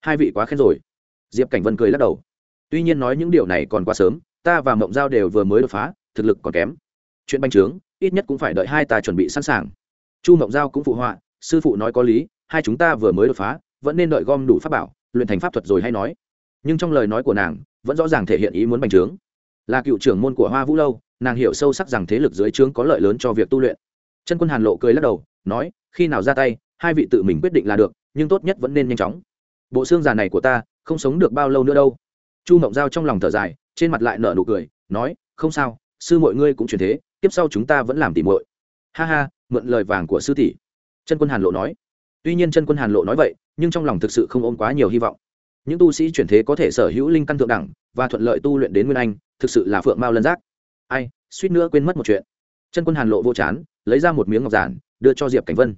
Hai vị quá khen rồi. Diệp cảnh vân cười lắc đầu tuy nhiên nói những điều này còn quá sớm, ta và mộng giao đều vừa mới đột phá, thực lực còn kém. Chuyện bành trướng, ít nhất cũng phải đợi hai ta chuẩn bị sẵn sàng. Chu mộng giao cũng phụ họa, sư phụ nói có lý, hai chúng ta vừa mới đột phá, vẫn nên đợi gom đủ pháp bảo, luyện thành pháp thuật rồi hay nói. Nhưng trong lời nói của nàng, vẫn rõ ràng thể hiện ý muốn bành trướng. Là cựu trưởng môn của hoa vũ lâu, nàng hiểu sâu sắc rằng thế lực dưới trướng có lợi lớn cho việc tu luyện. Chân quân hàn lộ cười lắc đầu, nói, khi nào ra tay, hai vị tự mình quyết định là được, nhưng tốt nhất vẫn nên nhanh chóng. Bộ xương già này của ta, không sống được bao lâu nữa đâu chu mộng giao trong lòng thở dài, trên mặt lại nở nụ cười, nói, không sao, sư mọi ngươi cũng chuyển thế, tiếp sau chúng ta vẫn làm tìm muội. Ha ha, mượn lời vàng của sư tỷ. Chân quân hàn lộ nói. Tuy nhiên chân quân hàn lộ nói vậy, nhưng trong lòng thực sự không ôm quá nhiều hy vọng. Những tu sĩ chuyển thế có thể sở hữu linh căn thượng đẳng và thuận lợi tu luyện đến nguyên anh, thực sự là phượng mao lân giác. Ai, suýt nữa quên mất một chuyện. Chân quân hàn lộ vô chán, lấy ra một miếng ngọc giản, đưa cho diệp cảnh vân.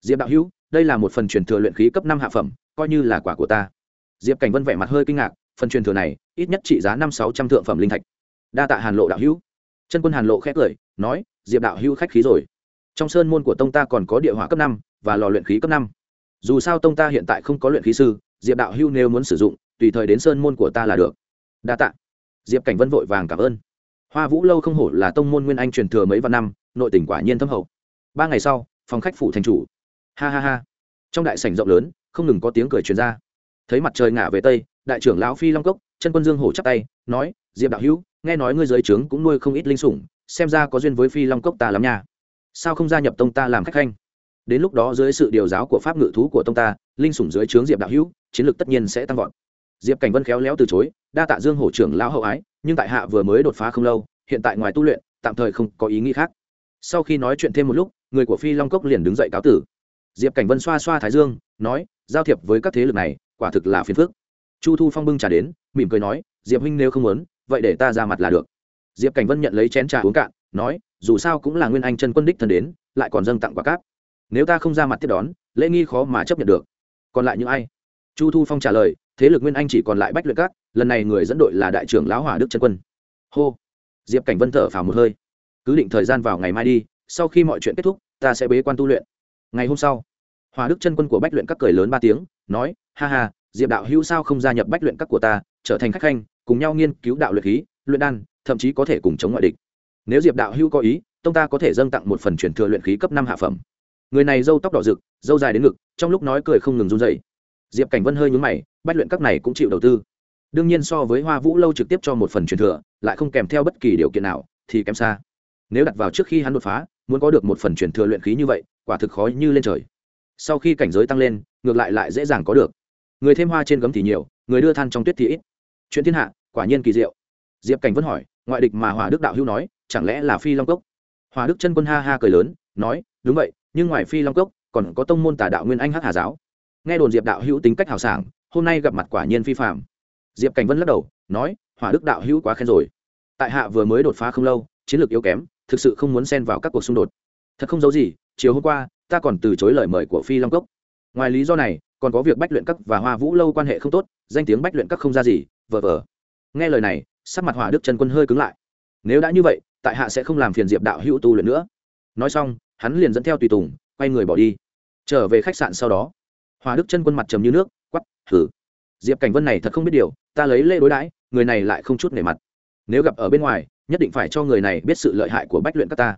Diệp đạo hữu, đây là một phần truyền thừa luyện khí cấp năm hạ phẩm, coi như là quả của ta. Diệp cảnh vân vẻ mặt hơi kinh ngạc phần truyền thừa này, ít nhất trị giá năm sáu trăm thượng phẩm linh thạch. Đa tạ hàn lộ đạo hữu. Chân quân hàn lộ khét cười, nói, diệp đạo hữu khách khí rồi. Trong sơn môn của tông ta còn có địa hỏa cấp năm và lò luyện khí cấp năm. Dù sao tông ta hiện tại không có luyện khí sư, diệp đạo hữu nếu muốn sử dụng, tùy thời đến sơn môn của ta là được. Đa tạ. Diệp cảnh vân vội vàng cảm ơn. Hoa vũ lâu không hổ là tông môn nguyên anh truyền thừa mấy vạn năm, nội tỉnh quả nhiên thâm hậu. Ba ngày sau, phòng khách phủ thành chủ. Ha ha ha. Trong đại sảnh rộng lớn, không ngừng có tiếng cười truyền ra thấy mặt trời ngả về tây, đại trưởng lão phi long cốc, chân quân dương hổ chắp tay, nói, diệp đạo hữu, nghe nói ngươi giới trướng cũng nuôi không ít linh sủng, xem ra có duyên với phi long cốc ta lắm nha. Sao không gia nhập tông ta làm khách khanh? Đến lúc đó dưới sự điều giáo của pháp ngự thú của tông ta, linh sủng dưới trướng diệp đạo hữu, chiến lược tất nhiên sẽ tăng vọt. Diệp cảnh vân khéo léo từ chối, đa tạ dương hổ trưởng lão hậu ái, nhưng tại hạ vừa mới đột phá không lâu, hiện tại ngoài tu luyện, tạm thời không có ý nghĩ khác. Sau khi nói chuyện thêm một lúc, người của phi long cốc liền đứng dậy cáo tử. Diệp cảnh vân xoa xoa thái dương, nói, giao thiệp với các thế lực này quả thực là phiền phức. Chu thu phong bưng trà đến, mỉm cười nói, diệp huynh nếu không muốn, vậy để ta ra mặt là được. Diệp cảnh vân nhận lấy chén trà uống cạn, nói, dù sao cũng là nguyên anh chân quân đích thân đến, lại còn dâng tặng quả cáp. Nếu ta không ra mặt tiếp đón, lễ nghi khó mà chấp nhận được. Còn lại những ai? Chu thu phong trả lời, thế lực nguyên anh chỉ còn lại bách luyện các, lần này người dẫn đội là đại trưởng lão hỏa đức chân quân. Hô. Diệp cảnh vân thở phào một hơi. Cứ định thời gian vào ngày mai đi, sau khi mọi chuyện kết thúc, ta sẽ bế quan tu luyện. Ngày hôm sau hòa đức chân quân của bách luyện các cười lớn ba tiếng nói, ha ha, diệp đạo hữu sao không gia nhập bách luyện các của ta, trở thành khách khanh, cùng nhau nghiên cứu đạo luyện khí, luyện đan, thậm chí có thể cùng chống ngoại địch. Nếu diệp đạo hữu có ý, tông ta có thể dâng tặng một phần truyền thừa luyện khí cấp năm hạ phẩm. Người này râu tóc đỏ rực, râu dài đến ngực, trong lúc nói cười không ngừng run dậy diệp cảnh vân hơi nhúng mày, bách luyện các này cũng chịu đầu tư. Đương nhiên so với hoa vũ lâu trực tiếp cho một phần truyền thừa, lại không kèm theo bất kỳ điều kiện nào, thì kém xa. Nếu đặt vào trước khi hắn đột phá, muốn có được một phần truyền thừa luyện khí như vậy, quả thực khó như lên trời sau khi cảnh giới tăng lên, ngược lại lại dễ dàng có được. Người thêm hoa trên gấm thì nhiều, người đưa than trong tuyết thì ít. Chuyện thiên hạ, quả nhiên kỳ diệu. Diệp cảnh vẫn hỏi, ngoại địch mà hòa đức đạo hữu nói, chẳng lẽ là phi long cốc? Hòa đức chân quân ha ha cười lớn, nói, đúng vậy, nhưng ngoài phi long cốc, còn có tông môn tà đạo nguyên anh hắc hà giáo. Nghe đồn diệp đạo hữu tính cách hào sảng, hôm nay gặp mặt quả nhiên phi phạm diệp cảnh vân lắc đầu, nói, hỏa đức đạo hữu quá khen rồi. Tại hạ vừa mới đột phá không lâu, chiến lược yếu kém, thực sự không muốn xen vào các cuộc xung đột. Thật không giấu gì, chiều hôm qua ta còn từ chối lời mời của phi long cốc. Ngoài lý do này, còn có việc bách luyện các và hoa vũ lâu quan hệ không tốt, danh tiếng bách luyện các không ra gì, vờ vờ. Nghe lời này, sắc mặt hỏa đức trần quân hơi cứng lại. Nếu đã như vậy, tại hạ sẽ không làm phiền diệp đạo hữu tu luyện nữa. Nói xong, hắn liền dẫn theo tùy tùng, quay người bỏ đi. Trở về khách sạn sau đó hòa đức chân quân mặt trầm như nước quắp thử diệp cảnh vân này thật không biết điều, ta lấy lễ đối đãi, người này lại không chút nể mặt. Nếu gặp ở bên ngoài, nhất định phải cho người này biết sự lợi hại của bách luyện các ta.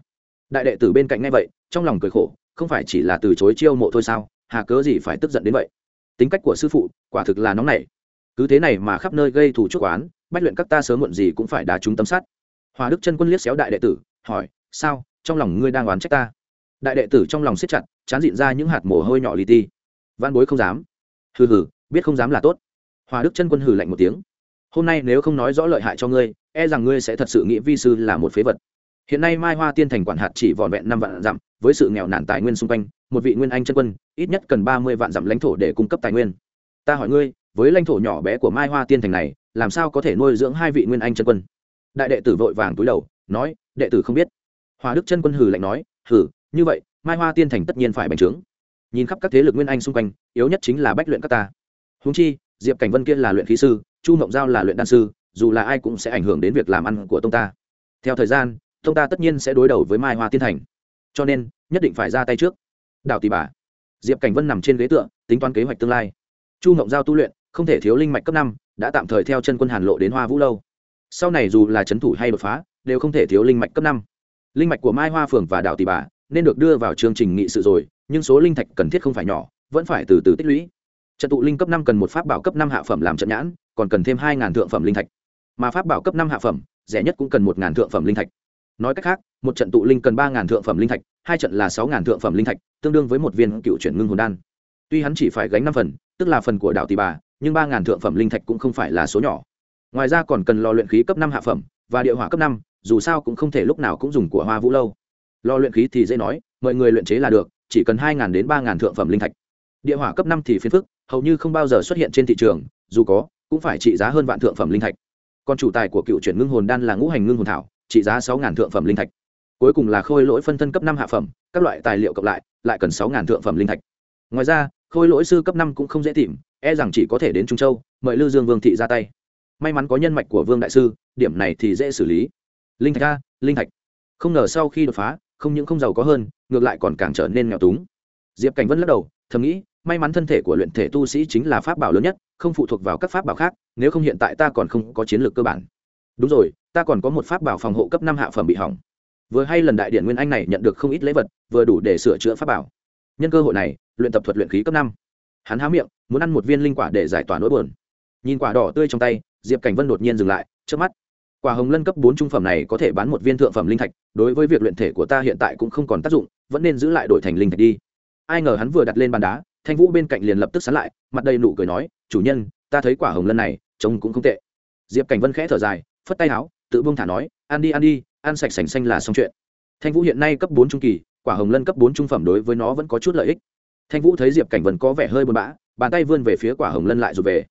Đại đệ tử bên cạnh ngay vậy, trong lòng cười khổ không phải chỉ là từ chối chiêu mộ thôi sao? Hà cớ gì phải tức giận đến vậy? Tính cách của sư phụ, quả thực là nóng nảy. Cứ thế này mà khắp nơi gây thù chuốc oán, bách luyện các ta sớm muộn gì cũng phải đá chúng tấm sắt hòa đức chân quân liếc xéo đại đệ tử, hỏi, sao? Trong lòng ngươi đang oán trách ta? Đại đệ tử trong lòng siết chặt, chán dịn ra những hạt mồ hôi nhỏ li ti. Văn bối không dám. Hừ hừ, biết không dám là tốt. Hòa đức chân quân hừ lạnh một tiếng. Hôm nay nếu không nói rõ lợi hại cho ngươi e rằng ngươi sẽ thật sự nghĩ vi sư là một phế vật hiện nay mai hoa tiên thành quản hạt chỉ vòn vẹn năm vạn dặm, với sự nghèo nàn tài nguyên xung quanh, một vị nguyên anh chân quân, ít nhất cần ba mươi vạn dặm lãnh thổ để cung cấp tài nguyên. Ta hỏi ngươi, với lãnh thổ nhỏ bé của mai hoa tiên thành này, làm sao có thể nuôi dưỡng hai vị nguyên anh chân quân? Đại đệ tử vội vàng túi đầu, nói, đệ tử không biết. Hòa đức chân quân hừ lạnh nói, hừ, như vậy, mai hoa tiên thành tất nhiên phải bành trướng. Nhìn khắp các thế lực nguyên anh xung quanh, yếu nhất chính là bách luyện các ta. Húng chi, diệp cảnh vân kia là luyện khí sư, chu mộng giao là luyện đan sư, dù là ai cũng sẽ ảnh hưởng đến việc làm ăn của tông ta. Theo thời gian tông ta tất nhiên sẽ đối đầu với mai hoa tiên thành. Cho nên, nhất định phải ra tay trước. Đào tỷ bà. Diệp cảnh vân nằm trên ghế tựa, tính toán kế hoạch tương lai. Chu ngộng giao tu luyện, không thể thiếu linh mạch cấp năm, đã tạm thời theo chân quân hàn lộ đến hoa vũ lâu. Sau này dù là c h ấ n thủ hay đột phá, đều không thể thiếu linh mạch cấp năm. Linh mạch của mai hoa phường và đào tỷ bà nên được đưa vào chương trình nghị sự rồi, nhưng số linh thạch cần thiết không phải nhỏ, vẫn phải từ từ tích lũy. Trận tụ linh cấp năm cần một pháp bảo cấp năm hạ phẩm làm trận nhãn, còn cần thêm hai ngàn thượng phẩm linh thạch. Mà pháp bảo cấp năm hạ phẩm, rẻ nhất cũng cần một ngàn thượng phẩm linh thạch nói cách khác, một trận tụ linh cần ba ngàn thượng phẩm linh thạch, hai trận là sáu ngàn thượng phẩm linh thạch, tương đương với một viên cựu chuyển ngưng hồn đan. Tuy hắn chỉ phải gánh năm phần, tức là phần của đạo tỷ bà, nhưng ba ngàn thượng phẩm linh thạch cũng không phải là số nhỏ. Ngoài ra còn cần lò luyện khí cấp năm hạ phẩm, và địa hỏa cấp năm, dù sao cũng không thể lúc nào cũng dùng của hoa vũ lâu. Lò luyện khí thì dễ nói, mọi người luyện chế là được, chỉ cần hai đến ba thượng phẩm linh thạch. Địa hỏa cấp năm thì phiền phức, hầu như không bao giờ xuất hiện trên thị trường, dù có, cũng phải trị giá hơn vạn thượng phẩm linh thạch. Còn chủ tài của cựu chuyển ngưng hồn đan là ngũ hành ngưng hồn thảo trị giá sáu thượng phẩm linh thạch. Cuối cùng là khôi lỗi phân thân cấp năm hạ phẩm, các loại tài liệu cộng lại lại cần sáu thượng phẩm linh thạch. Ngoài ra, khôi lỗi sư cấp năm cũng không dễ tìm e rằng chỉ có thể đến trung châu, mời lư dương vương thị ra tay. May mắn có nhân mạch của vương đại sư, điểm này thì dễ xử lý. Linh thạch a, linh thạch. Không ngờ sau khi đột phá, không những không giàu có hơn, ngược lại còn càng trở nên nghèo túng. Diệp cảnh vân lắc đầu, thầm nghĩ, may mắn thân thể của luyện thể tu sĩ chính là pháp bảo lớn nhất, không phụ thuộc vào các pháp bảo khác, nếu không hiện tại ta còn không có chiến lược cơ bản đúng rồi, ta còn có một pháp bảo phòng hộ cấp năm hạ phẩm bị hỏng. Vừa hay lần đại điện nguyên anh này nhận được không ít lễ vật, vừa đủ để sửa chữa pháp bảo. Nhân cơ hội này, luyện tập thuật luyện khí cấp năm. Hắn há miệng, muốn ăn một viên linh quả để giải tỏa nỗi buồn. Nhìn quả đỏ tươi trong tay, diệp cảnh vân đột nhiên dừng lại trước mắt. Quả hồng lân cấp bốn trung phẩm này có thể bán một viên thượng phẩm linh thạch, đối với việc luyện thể của ta hiện tại cũng không còn tác dụng, vẫn nên giữ lại đổi thành linh thạch đi. Ai ngờ hắn vừa đặt lên bàn đá, thanh vũ bên cạnh liền lập tức sán lại, mặt đầy nụ cười nói, chủ nhân, ta thấy quả hồng lân này, trông cũng không tệ. Diệp cảnh vân khẽ thở dài phất tay áo, tự buông thả nói, ăn đi ăn đi, ăn sạch sành xanh là xong chuyện. Thanh vũ hiện nay cấp bốn trung kỳ, quả hồng lân cấp bốn trung phẩm đối với nó vẫn có chút lợi ích. Thanh vũ thấy diệp cảnh vân có vẻ hơi buồn bã, bàn tay vươn về phía quả hồng lân lại rụt về.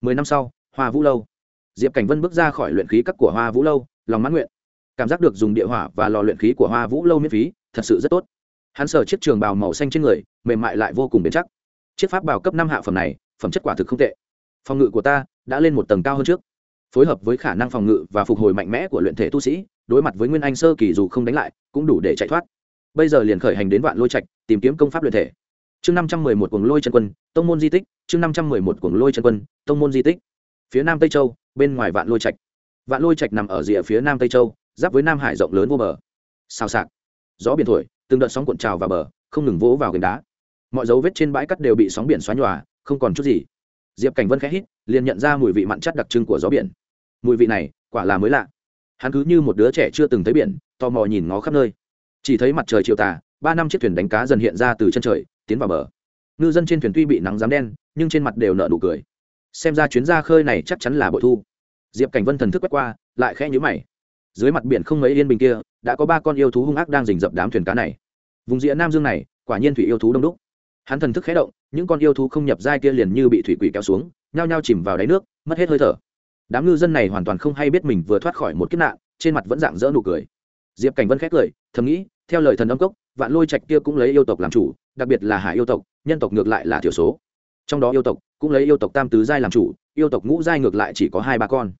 Mười năm sau, hoa vũ lâu. Diệp cảnh vân bước ra khỏi luyện khí các của hoa vũ lâu, lòng mãn nguyện. Cảm giác được dùng địa hỏa và lò luyện khí của hoa vũ lâu miễn phí, thật sự rất tốt. Hắn sờ chiếc trường bào màu xanh trên người, mềm mại lại vô cùng bền chắc. Chiếc pháp bào cấp năm hạ phẩm này, phẩm chất quả thực không tệ. Phòng ngự của ta đã lên một tầng cao hơn trước phối hợp với khả năng phòng ngự và phục hồi mạnh mẽ của luyện thể tu sĩ, đối mặt với nguyên anh sơ kỳ dù không đánh lại, cũng đủ để chạy thoát. Bây giờ liền khởi hành đến vạn lôi trạch, tìm kiếm công pháp luyện thể. Chương năm trăm mười một cuồng lôi chân quân, tông môn di tích. Chương năm trăm mười một cuồng lôi chân quân, tông môn di tích. Phía nam tây châu, bên ngoài vạn lôi trạch. Vạn lôi trạch nằm ở rìa phía nam tây châu, giáp với nam hải rộng lớn vô bờ. Xào xạc. Gió biển thổi, từng đợt sóng cuộn trào vào bờ, không ngừng vỗ vào gành đá. Mọi dấu vết trên bãi cắt đều bị sóng biển xóa nhòa, không còn chút gì. Diệp cảnh vân khẽ hít, liền nhận ra mùi vị mặn chát đặc trưng của gió biển mùi vị này quả là mới lạ. Hắn cứ như một đứa trẻ chưa từng thấy biển, tò mò nhìn ngó khắp nơi. Chỉ thấy mặt trời chiều tà, ba năm chiếc thuyền đánh cá dần hiện ra từ chân trời, tiến vào bờ. Ngư dân trên thuyền tuy bị nắng rám đen, nhưng trên mặt đều nở nụ cười. Xem ra chuyến ra khơi này chắc chắn là bội thu. Diệp cảnh vân thần thức quét qua, lại khẽ nhữ mày. Dưới mặt biển không mấy yên bình kia, đã có ba con yêu thú hung ác đang rình rập đám thuyền cá này. Vùng rìa nam dương này, quả nhiên thủy yêu thú đông đúc. Hắn thần thức khé động, những con yêu thú không nhập giai kia liền như bị thủy quỷ kéo xuống, nhao nhao chìm vào đáy nước, mất hết hơi thở đám ngư dân này hoàn toàn không hay biết mình vừa thoát khỏi một kiếp nạn, trên mặt vẫn dạng dỡ nụ cười. Diệp cảnh vân khét cười, thầm nghĩ, theo lời thần âm cốc, vạn lôi trạch kia cũng lấy yêu tộc làm chủ, đặc biệt là hải yêu tộc, nhân tộc ngược lại là thiểu số. Trong đó yêu tộc cũng lấy yêu tộc tam tứ giai làm chủ, yêu tộc ngũ giai ngược lại chỉ có hai ba con.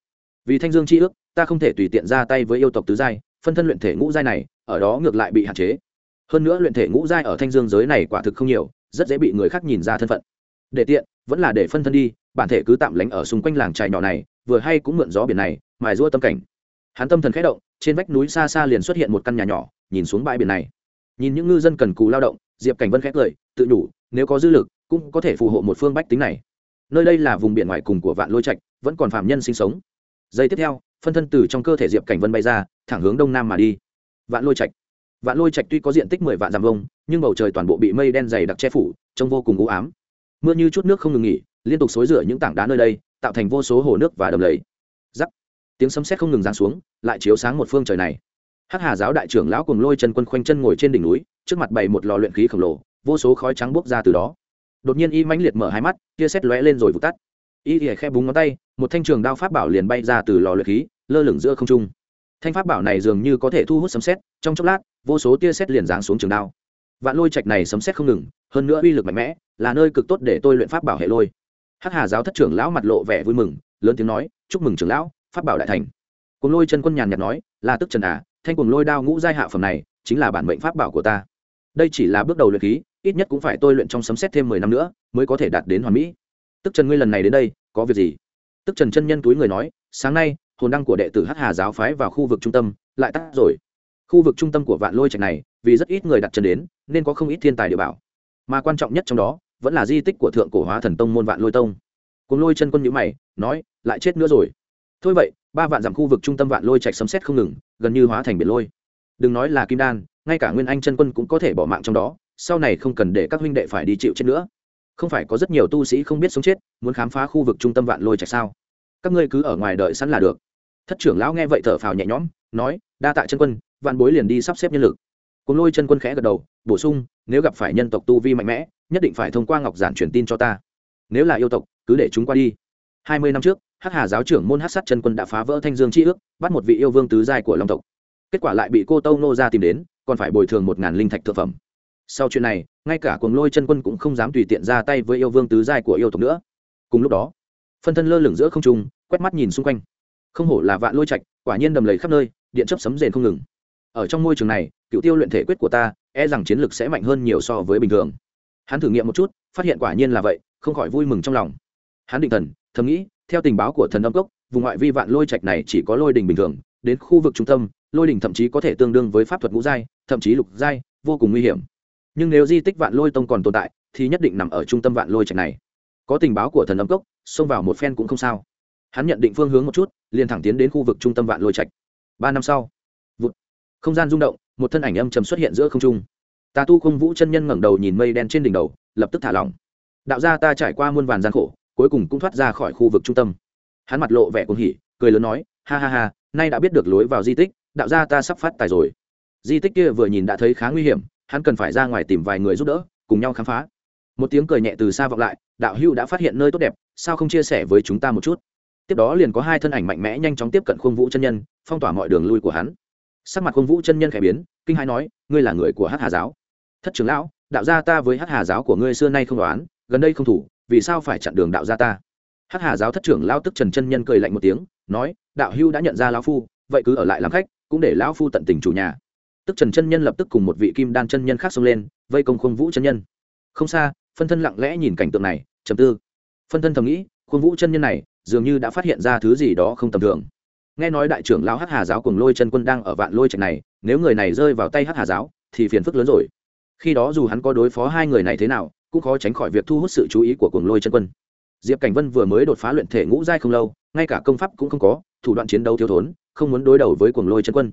Vì thanh dương chi ước, ta không thể tùy tiện ra tay với yêu tộc tứ giai, phân thân luyện thể ngũ giai này, ở đó ngược lại bị hạn chế. Hơn nữa luyện thể ngũ giai ở thanh dương giới này quả thực không nhiều, rất dễ bị người khác nhìn ra thân phận. Để tiện, vẫn là để phân thân đi, bản thể cứ tạm lánh ở xung quanh làng trài nhỏ này vừa hay cũng mượn gió biển này, mài rua tâm cảnh. Hắn tâm thần khẽ động, trên vách núi xa xa liền xuất hiện một căn nhà nhỏ, nhìn xuống bãi biển này. Nhìn những ngư dân cần cù lao động, diệp cảnh vân khẽ cười, tự nhủ, nếu có dư lực, cũng có thể phù hộ một phương bách tính này. Nơi đây là vùng biển ngoài cùng của vạn lôi trạch, vẫn còn phạm nhân sinh sống. Giây tiếp theo, phân thân từ trong cơ thể diệp cảnh vân bay ra, thẳng hướng đông nam mà đi. Vạn lôi trạch. Vạn lôi trạch tuy có diện tích mười vạn dặm vông nhưng bầu trời toàn bộ bị mây đen dày đặc che phủ, trông vô cùng u ám. Mưa như chút nước không ngừng nghỉ, liên tục xối rửa những tảng đá nơi đây tạo thành vô số hồ nước và đầm lầy. Giắc tiếng sấm sét không ngừng giáng xuống, lại chiếu sáng một phương trời này. Hắc hà giáo đại trưởng lão cùng lôi chân quân khoanh chân ngồi trên đỉnh núi, trước mặt bày một lò luyện khí khổng lồ, vô số khói trắng bốc ra từ đó. Đột nhiên y mãnh liệt mở hai mắt, tia sét lóe lên rồi vụt tắt. Y thì khe búng ngón tay, một thanh trường đao pháp bảo liền bay ra từ lò luyện khí, lơ lửng giữa không trung. Thanh pháp bảo này dường như có thể thu hút sấm sét, trong chốc lát, vô số tia sét liền giáng xuống trường đao. Vạn lôi trạch này sấm sét không ngừng, hơn nữa uy lực mạnh mẽ, là nơi cực tốt để tôi luyện pháp bảo hệ lôi hắc hà giáo thất trưởng lão mặt lộ vẻ vui mừng, lớn tiếng nói, chúc mừng trưởng lão, pháp bảo đại thành. Cùng lôi chân quân nhàn nhạt nói, là tức trần à thanh cùng lôi đao ngũ giai hạ phẩm này, chính là bản mệnh pháp bảo của ta. Đây chỉ là bước đầu luyện khí, ít nhất cũng phải tôi luyện trong sấm xét thêm mười năm nữa, mới có thể đạt đến hoàn mỹ. Tức trần ngươi lần này đến đây, có việc gì? Tức trần chân nhân túi người nói, sáng nay, hồn đăng của đệ tử hắc hà giáo phái vào khu vực trung tâm, lại tắt rồi. Khu vực trung tâm của vạn lôi trạch này, vì rất ít người đặt chân đến, nên có không ít thiên tài địa bảo. Mà quan trọng nhất trong đó vẫn là di tích của thượng cổ hóa thần tông môn vạn lôi tông. Cùng lôi chân quân nhữ mày, nói, lại chết nữa rồi. Thôi vậy, ba vạn dặm khu vực trung tâm vạn lôi trạch sấm xét không ngừng, gần như hóa thành biển lôi. Đừng nói là kim đan, ngay cả nguyên anh chân quân cũng có thể bỏ mạng trong đó, sau này không cần để các huynh đệ phải đi chịu chết nữa. Không phải có rất nhiều tu sĩ không biết sống chết, muốn khám phá khu vực trung tâm vạn lôi trạch sao? Các ngươi cứ ở ngoài đợi sẵn là được. Thất trưởng lão nghe vậy thở phào nhẹ nhõm, nói, đa tạ chân quân, vạn bối liền đi sắp xếp nhân lực cùng lôi chân quân khẽ gật đầu, bổ sung, nếu gặp phải nhân tộc tu vi mạnh mẽ, nhất định phải thông qua ngọc giản truyền tin cho ta. Nếu là yêu tộc, cứ để chúng qua đi. Hai mươi năm trước, hắc hà giáo trưởng môn hắc sát chân quân đã phá vỡ thanh dương chi ước, bắt một vị yêu vương tứ giai của long tộc. Kết quả lại bị cô tâu nô ra tìm đến, còn phải bồi thường một ngàn linh thạch thượng phẩm. Sau chuyện này, ngay cả cuồng lôi chân quân cũng không dám tùy tiện ra tay với yêu vương tứ giai của yêu tộc nữa. Cùng lúc đó, phân thân lơ lửng giữa không trung, quét mắt nhìn xung quanh. Không hổ là vạn lôi trạch, quả nhiên đầm lầy khắp nơi, điện chấp sấm rền không ngừng ở trong môi trường này, cựu tiêu luyện thể quyết của ta e rằng chiến lực sẽ mạnh hơn nhiều so với bình thường. Hắn thử nghiệm một chút, phát hiện quả nhiên là vậy, không khỏi vui mừng trong lòng. Hắn định thần, thầm nghĩ, theo tình báo của thần âm cốc, vùng ngoại vi vạn lôi trạch này chỉ có lôi đình bình thường, đến khu vực trung tâm, lôi đình thậm chí có thể tương đương với pháp thuật ngũ giai, thậm chí lục giai, vô cùng nguy hiểm. Nhưng nếu di tích vạn lôi tông còn tồn tại, thì nhất định nằm ở trung tâm vạn lôi trạch này. Có tình báo của thần âm cốc, xông vào một phen cũng không sao. Hắn nhận định phương hướng một chút, liền thẳng tiến đến khu vực trung tâm vạn lôi trạch. Ba năm sau không gian rung động, một thân ảnh âm trầm xuất hiện giữa không trung. Tà tu không vũ chân nhân ngẩng đầu nhìn mây đen trên đỉnh đầu, lập tức thả lỏng. Đạo gia ta trải qua muôn vàn gian khổ, cuối cùng cũng thoát ra khỏi khu vực trung tâm. Hắn mặt lộ vẻ cuồng hỉ, cười lớn nói, ha ha ha, nay đã biết được lối vào di tích, đạo gia ta sắp phát tài rồi. Di tích kia vừa nhìn đã thấy khá nguy hiểm, hắn cần phải ra ngoài tìm vài người giúp đỡ, cùng nhau khám phá. Một tiếng cười nhẹ từ xa vọng lại, đạo hưu đã phát hiện nơi tốt đẹp, sao không chia sẻ với chúng ta một chút? Tiếp đó liền có hai thân ảnh mạnh mẽ nhanh chóng tiếp cận khuôn vũ chân nhân, phong tỏa mọi đường lui của hắn sắc mặt khuôn vũ chân nhân khẽ biến, kinh hai nói, ngươi là người của hát hà giáo? Thất trưởng lão, đạo gia ta với hát hà giáo của ngươi xưa nay không đoán, gần đây không thủ, vì sao phải chặn đường đạo gia ta? Hát hà giáo thất trưởng lao tức trần chân nhân cười lạnh một tiếng, nói, đạo hưu đã nhận ra lão phu, vậy cứ ở lại làm khách, cũng để lão phu tận tình chủ nhà. Tức trần chân nhân lập tức cùng một vị kim đan chân nhân khác xông lên, vây công khuôn vũ chân nhân. Không xa, phân thân lặng lẽ nhìn cảnh tượng này, trầm tư. Phân thân thầm nghĩ khuôn vũ chân nhân này dường như đã phát hiện ra thứ gì đó không tầm thường nghe nói đại trưởng lão hắc hà giáo cùng lôi chân quân đang ở vạn lôi trạch này, nếu người này rơi vào tay hắc hà giáo, thì phiền phức lớn rồi. Khi đó dù hắn có đối phó hai người này thế nào, cũng khó tránh khỏi việc thu hút sự chú ý của cuồng lôi chân quân. Diệp cảnh vân vừa mới đột phá luyện thể ngũ giai không lâu, ngay cả công pháp cũng không có, thủ đoạn chiến đấu thiếu thốn, không muốn đối đầu với cuồng lôi chân quân.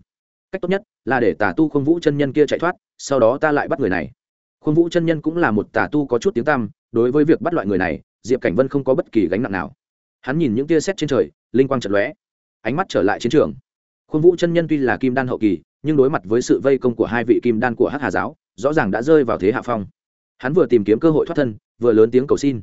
Cách tốt nhất là để tà tu khôn vũ chân nhân kia chạy thoát, sau đó ta lại bắt người này. Khôn vũ chân nhân cũng là một tà tu có chút tiếng tăm, đối với việc bắt loại người này, diệp cảnh vân không có bất kỳ gánh nặng nào. Hắn nhìn những tia xét trên trời, linh quang trận lóe ánh mắt trở lại chiến trường. Khôn vũ chân nhân tuy là kim đan hậu kỳ, nhưng đối mặt với sự vây công của hai vị kim đan của hát hà giáo, rõ ràng đã rơi vào thế hạ phong. Hắn vừa tìm kiếm cơ hội thoát thân, vừa lớn tiếng cầu xin.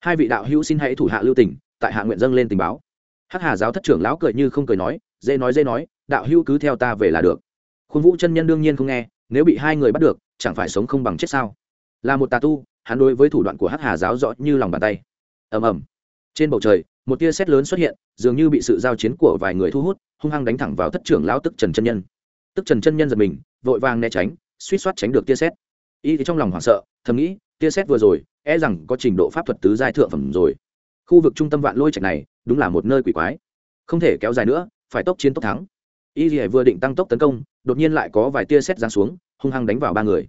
Hai vị đạo hữu xin hãy thủ hạ lưu tỉnh tại hạ nguyện dâng lên tình báo. Hắc hà giáo thất trưởng lão cười như không cười nói, dễ nói dễ nói, đạo hữu cứ theo ta về là được. Khuôn vũ chân nhân đương nhiên không nghe, nếu bị hai người bắt được, chẳng phải sống không bằng chết sao? Là một tà tu, hắn đối với thủ đoạn của hắc hà giáo rõ như lòng bàn tay. Ầm ầm. Trên bầu trời một tia sét lớn xuất hiện, dường như bị sự giao chiến của vài người thu hút, hung hăng đánh thẳng vào thất trưởng lão tức trần chân nhân. Tức trần chân nhân giật mình, vội vàng né tránh, suýt soát tránh được tia sét. Y thì trong lòng hoảng sợ, thầm nghĩ, tia sét vừa rồi e rằng có trình độ pháp thuật tứ giai thượng phẩm rồi. Khu vực trung tâm vạn lôi trạch này, đúng là một nơi quỷ quái. Không thể kéo dài nữa, phải tốc chiến tốc thắng. Y thì vừa định tăng tốc tấn công, đột nhiên lại có vài tia xét giáng xuống, hung hăng đánh vào ba người.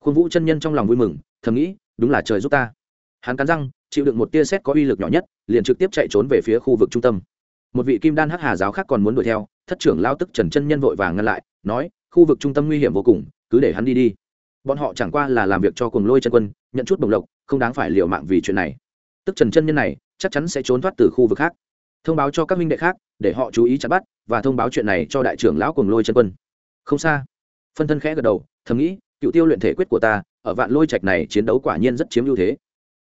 Khuôn vũ chân nhân trong lòng vui mừng, thầm nghĩ, đúng là trời giúp ta. Hắn cắn răng chịu đựng một tia xét có uy lực nhỏ nhất, liền trực tiếp chạy trốn về phía khu vực trung tâm. Một vị kim đan hắc hà giáo khác còn muốn đuổi theo, thất trưởng lao tức trần chân nhân vội vàng ngăn lại, nói, khu vực trung tâm nguy hiểm vô cùng, cứ để hắn đi đi. Bọn họ chẳng qua là làm việc cho cùng lôi chân quân, nhận chút bồng lộc, không đáng phải liều mạng vì chuyện này. Tức trần chân nhân này, chắc chắn sẽ trốn thoát từ khu vực khác. Thông báo cho các minh đệ khác, để họ chú ý chặt bắt, và thông báo chuyện này cho đại trưởng lão cùng lôi chân quân. Không xa, phân thân khẽ gật đầu, thầm nghĩ, cựu tiêu luyện thể quyết của ta, ở vạn lôi trạch này chiến đấu quả nhiên rất chiếm ưu thế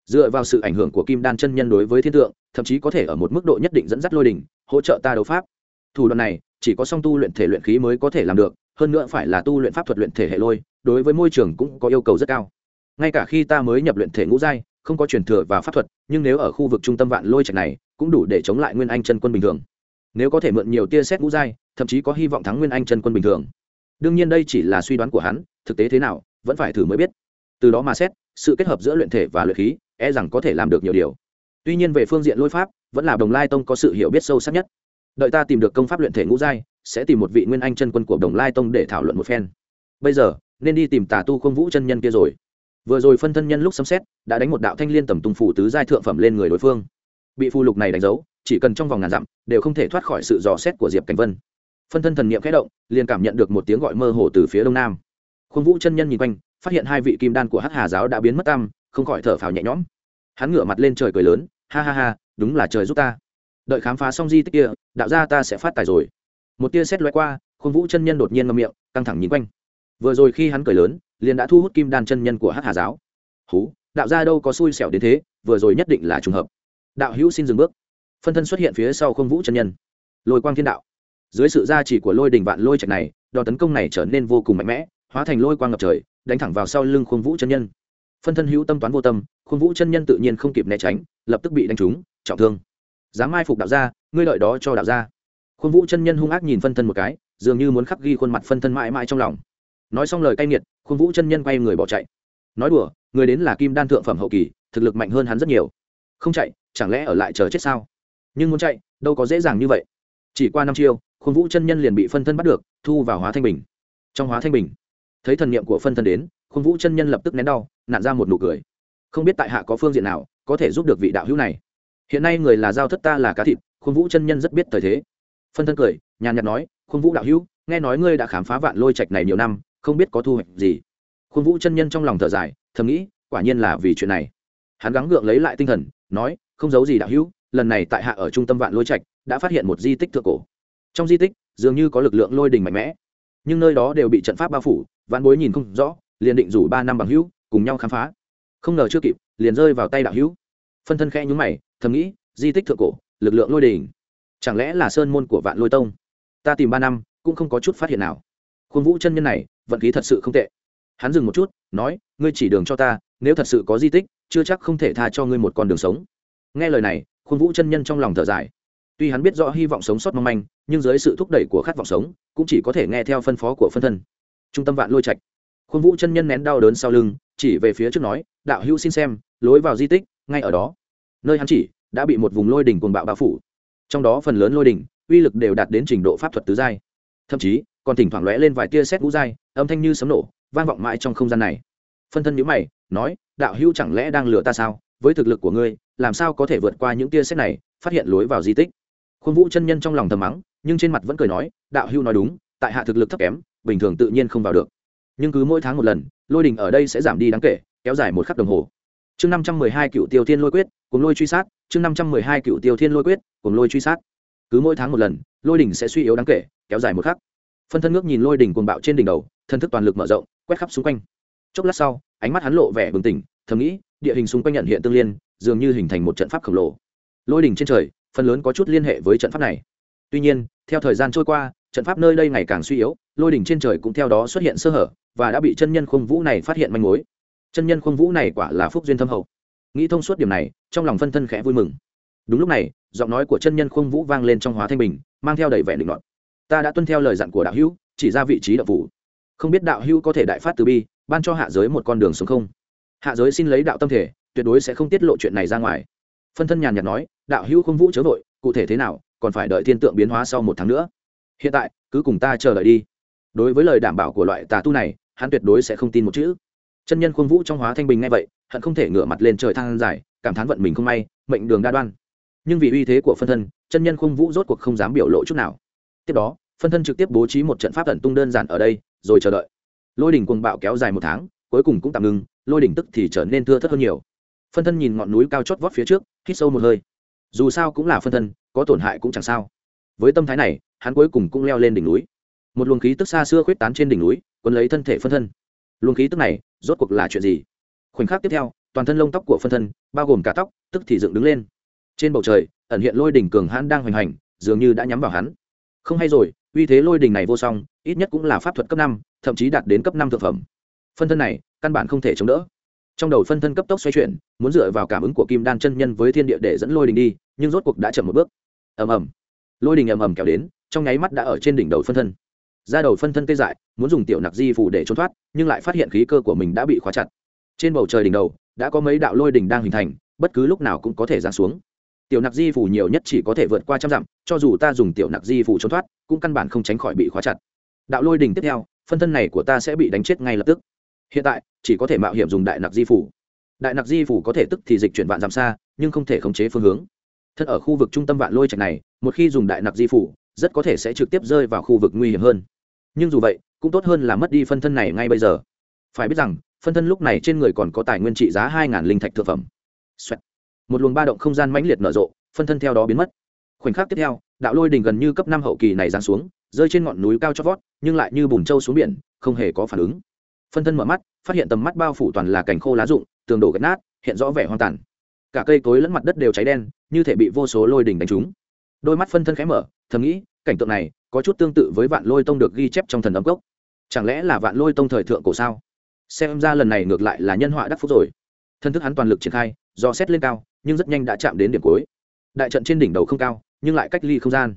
dựa vào sự ảnh hưởng của kim đan chân nhân đối với thiên tượng, thậm chí có thể ở một mức độ nhất định dẫn dắt lôi đình, hỗ trợ ta đấu pháp. Thủ đoạn này, chỉ có song tu luyện thể luyện khí mới có thể làm được, hơn nữa phải là tu luyện pháp thuật luyện thể hệ lôi, đối với môi trường cũng có yêu cầu rất cao. Ngay cả khi ta mới nhập luyện thể ngũ giai, không có truyền thừa và pháp thuật, nhưng nếu ở khu vực trung tâm vạn lôi trạch này, cũng đủ để chống lại nguyên anh chân quân bình thường. Nếu có thể mượn nhiều tia xét ngũ giai, thậm chí có hy vọng thắng nguyên anh chân quân bình thường. Đương nhiên đây chỉ là suy đoán của hắn, thực tế thế nào, vẫn phải thử mới biết. Từ đó mà xét, sự kết hợp giữa luyện thể và luyện khí e rằng có thể làm được nhiều điều. Tuy nhiên về phương diện lôi pháp, vẫn là đồng lai tông có sự hiểu biết sâu sắc nhất. Đợi ta tìm được công pháp luyện thể ngũ giai, sẽ tìm một vị nguyên anh chân quân của đồng lai tông để thảo luận một phen. Bây giờ, nên đi tìm tà tu không vũ chân nhân kia rồi. Vừa rồi phân thân nhân lúc sấm xét đã đánh một đạo thanh liên tầm tung phủ tứ giai thượng phẩm lên người đối phương. Bị phù lục này đánh dấu, chỉ cần trong vòng ngàn dặm, đều không thể thoát khỏi sự dò xét của diệp cảnh vân. Phân thân thần niệm khẽ động, liền cảm nhận được một tiếng gọi mơ hồ từ phía đông nam. Khuôn vũ chân nhân nhìn quanh phát hiện hai vị kim đan của hắc hà giáo đã biến mất tam không khỏi thở phào nhẹ nhõm. Hắn ngửa mặt lên trời cười lớn, ha ha ha, đúng là trời giúp ta. Đợi khám phá xong di tích kia, đạo gia ta sẽ phát tài rồi. Một tia xét loay qua, khôn vũ chân nhân đột nhiên ngâm miệng, căng thẳng nhìn quanh. Vừa rồi khi hắn cười lớn, liền đã thu hút kim đan chân nhân của hắc hà giáo. Hú, đạo gia đâu có xui xẻo đến thế, vừa rồi nhất định là trùng hợp. Đạo hữu xin dừng bước. Phân thân xuất hiện phía sau khôn vũ chân nhân. Lôi quang thiên đạo. Dưới sự gia trì của lôi đình vạn lôi trạch này, đòn tấn công này trở nên vô cùng mạnh mẽ, hóa thành lôi quang ngập trời đánh thẳng vào sau lưng khuôn vũ chân nhân. Phân thân hữu tâm toán vô tâm, khuôn vũ chân nhân tự nhiên không kịp né tránh, lập tức bị đánh trúng, trọng thương. Dám mai phục đạo gia, ngươi lợi đó cho đạo gia. Khuôn vũ chân nhân hung ác nhìn phân thân một cái, dường như muốn khắc ghi khuôn mặt phân thân mãi mãi trong lòng. Nói xong lời cay nghiệt, khuôn vũ chân nhân quay người bỏ chạy. Nói đùa, người đến là kim đan thượng phẩm hậu kỳ, thực lực mạnh hơn hắn rất nhiều. Không chạy, chẳng lẽ ở lại chờ chết sao? Nhưng muốn chạy, đâu có dễ dàng như vậy. Chỉ qua năm chiêu, khuôn vũ chân nhân liền bị phân thân bắt được, thu vào hóa thanh bình. Trong hóa thanh bình thấy thần niệm của phân thân đến khuôn vũ chân nhân lập tức nén đau nạn ra một nụ cười. Không biết tại hạ có phương diện nào có thể giúp được vị đạo hữu này. Hiện nay người là giao thất ta là cá thịt khuôn vũ chân nhân rất biết thời thế. Phân thân cười, nhàn nhạt nói khuôn vũ đạo hữu, nghe nói ngươi đã khám phá vạn lôi trạch này nhiều năm, không biết có thu hoạch gì? Khuôn vũ chân nhân trong lòng thở dài, thầm nghĩ, quả nhiên là vì chuyện này. Hắn gắng gượng lấy lại tinh thần, nói, không giấu gì đạo hữu, lần này tại hạ ở trung tâm vạn lôi trạch, đã phát hiện một di tích thượng cổ. Trong di tích, dường như có lực lượng lôi đình mạnh mẽ. Nhưng nơi đó đều bị trận pháp bao phủ vạn bối nhìn không rõ, liền định rủ ba năm bằng hữu, cùng nhau khám phá. Không ngờ chưa kịp, liền rơi vào tay đạo hữu. Phân thân khẽ nhúng mày, thầm nghĩ, di tích thượng cổ, lực lượng lôi đình. Chẳng lẽ là sơn môn của vạn lôi tông? Ta tìm ba năm, cũng không có chút phát hiện nào. Khuôn vũ chân nhân này, vận khí thật sự không tệ. Hắn dừng một chút, nói, ngươi chỉ đường cho ta, nếu thật sự có di tích, chưa chắc không thể tha cho ngươi một con đường sống. Nghe lời này, khuôn vũ chân nhân trong lòng thở dài. Tuy hắn biết rõ hy vọng sống sót mong manh, nhưng dưới sự thúc đẩy của khát vọng sống, cũng chỉ có thể nghe theo phân phó của phân thân trung tâm vạn lôi trạch. Khuôn vũ chân nhân nén đau đớn sau lưng, chỉ về phía trước nói, đạo hữu xin xem, lối vào di tích, ngay ở đó. Nơi hắn chỉ, đã bị một vùng lôi đỉnh cuồng bạo bao phủ. Trong đó phần lớn lôi đỉnh, uy lực đều đạt đến trình độ pháp thuật tứ giai. Thậm chí, còn thỉnh thoảng lóe lên vài tia xét ngũ giai, âm thanh như sấm nổ, vang vọng mãi trong không gian này. Phân thân nhữ mày, nói, đạo hữu chẳng lẽ đang lừa ta sao? Với thực lực của ngươi, làm sao có thể vượt qua những tia xét này, phát hiện lối vào di tích? Khuôn vũ chân nhân trong lòng thầm mắng, nhưng trên mặt vẫn cười nói, đạo hữu nói đúng, tại hạ thực lực thấp kém bình thường tự nhiên không vào được. Nhưng cứ mỗi tháng một lần, lôi đình ở đây sẽ giảm đi đáng kể, kéo dài một khắc đồng hồ. Chương năm trăm mười hai cựu tiêu thiên lôi quyết, cùng lôi truy sát, chương năm trăm mười hai cựu tiêu thiên lôi quyết, cùng lôi truy sát. Cứ mỗi tháng một lần, lôi đỉnh sẽ suy yếu đáng kể, kéo dài một khắc. Phân thân ngước nhìn lôi đỉnh cuồng bạo trên đỉnh đầu thân thức toàn lực mở rộng, quét khắp xung quanh. Chốc lát sau, ánh mắt hắn lộ vẻ bừng tỉnh, thầm nghĩ, địa hình xung quanh nhận hiện tương liên, dường như hình thành một trận pháp khổng lồ. Lôi đỉnh trên trời, phần lớn có chút liên hệ với trận pháp này. Tuy nhiên, theo thời gian trôi qua trận pháp nơi đây ngày càng suy yếu, lôi đỉnh trên trời cũng theo đó xuất hiện sơ hở, và đã bị chân nhân khung vũ này phát hiện manh mối. Chân nhân khung vũ này quả là phúc duyên thâm hậu. Nghĩ thông suốt điểm này, trong lòng phân thân khẽ vui mừng. Đúng lúc này, giọng nói của chân nhân khung vũ vang lên trong hóa thanh bình, mang theo đầy vẻ định luận ta đã tuân theo lời dặn của đạo hữu, chỉ ra vị trí đạo phủ. Không biết đạo hữu có thể đại phát từ bi, ban cho hạ giới một con đường sống không? Hạ giới xin lấy đạo tâm thể, tuyệt đối sẽ không tiết lộ chuyện này ra ngoài. Phân thân nhàn nhạt nói, đạo hữu không vũ chớ vội, cụ thể thế nào, còn phải đợi thiên tượng biến hóa sau một tháng nữa hiện tại, cứ cùng ta chờ đợi đi. Đối với lời đảm bảo của loại tà tu này, hắn tuyệt đối sẽ không tin một chữ. Chân nhân khuôn vũ trong hóa thanh bình ngay vậy hận không thể ngửa mặt lên trời thang dài, cảm thán vận mình không may, mệnh đường đa đoan. Nhưng vì uy thế của phân thân, chân nhân khuôn vũ rốt cuộc không dám biểu lộ chút nào. Tiếp đó, phân thân trực tiếp bố trí một trận pháp tận tung đơn giản ở đây, rồi chờ đợi. Lôi đỉnh cuồng bạo kéo dài một tháng, cuối cùng cũng tạm ngừng, lôi đỉnh tức thì trở nên thưa thất hơn nhiều. Phân thân nhìn ngọn núi cao chót vót phía trước, hít sâu một hơi. Dù sao cũng là phân thân, có tổn hại cũng chẳng sao. Với tâm thái này hắn cuối cùng cũng leo lên đỉnh núi. Một luồng khí tức xa xưa khuyết tán trên đỉnh núi quấn lấy thân thể phân thân. Luồng khí tức này, rốt cuộc là chuyện gì? Khoảnh khắc tiếp theo, toàn thân lông tóc của phân thân, bao gồm cả tóc, tức thì dựng đứng lên. Trên bầu trời, ẩn hiện lôi đỉnh cường hãn đang hoành hành, dường như đã nhắm vào hắn. Không hay rồi, uy thế lôi đỉnh này vô song, ít nhất cũng là pháp thuật cấp năm, thậm chí đạt đến cấp năm thực phẩm. Phân thân này, căn bản không thể chống đỡ. Trong đầu phân thân cấp tốc xoay chuyển, muốn dựa vào cảm ứng của kim đan chân nhân với thiên địa để dẫn lôi đình đi, nhưng rốt cuộc đã chậm một bước. Ầm ầm. Lôi đình ầm ầm kéo đến trong nháy mắt đã ở trên đỉnh đầu phân thân. Ra đầu phân thân tê dại, muốn dùng tiểu nặc di phủ để trốn thoát, nhưng lại phát hiện khí cơ của mình đã bị khóa chặt. Trên bầu trời đỉnh đầu, đã có mấy đạo lôi đỉnh đang hình thành, bất cứ lúc nào cũng có thể giáng xuống. Tiểu nặc di phủ nhiều nhất chỉ có thể vượt qua trăm dặm, cho dù ta dùng tiểu nặc di phủ trốn thoát, cũng căn bản không tránh khỏi bị khóa chặt. Đạo lôi đỉnh tiếp theo, phân thân này của ta sẽ bị đánh chết ngay lập tức. Hiện tại, chỉ có thể mạo hiểm dùng đại nặc di phủ đại nặc di phủ có thể tức thì dịch chuyển vạn dặm xa, nhưng không thể khống chế phương hướng. Thân ở khu vực trung tâm vạn lôi trạch này, một khi dùng đại nặc di phủ rất có thể sẽ trực tiếp rơi vào khu vực nguy hiểm hơn. Nhưng dù vậy, cũng tốt hơn là mất đi phân thân này ngay bây giờ. Phải biết rằng, phân thân lúc này trên người còn có tài nguyên trị giá hai linh thạch thực phẩm、Xoẹt. một luồng ba động không gian mãnh liệt nở rộ, phân thân theo đó biến mất. Khoảnh khắc tiếp theo, đạo lôi đình gần như cấp năm hậu kỳ này giáng xuống, rơi trên ngọn núi cao chót vót, nhưng lại như bùn trâu xuống biển, không hề có phản ứng. Phân thân mở mắt, phát hiện tầm mắt bao phủ toàn là cành khô lá rụng, tường đổ gạch nát, hiện rõ vẻ hoang tàn. Cả cây cối lẫn mặt đất đều cháy đen, như thể bị vô số lôi đỉnh đánh trúng. Đôi mắt phân thân khẽ mở thầm nghĩ, cảnh tượng này có chút tương tự với vạn lôi tông được ghi chép trong thần ấm cốc. Chẳng lẽ là vạn lôi tông thời thượng cổ sao? Xem ra lần này ngược lại là nhân họa đắc phúc rồi. Thân thức hắn toàn lực triển khai, do xét lên cao, nhưng rất nhanh đã chạm đến điểm cuối. Đại trận trên đỉnh đầu không cao, nhưng lại cách ly không gian.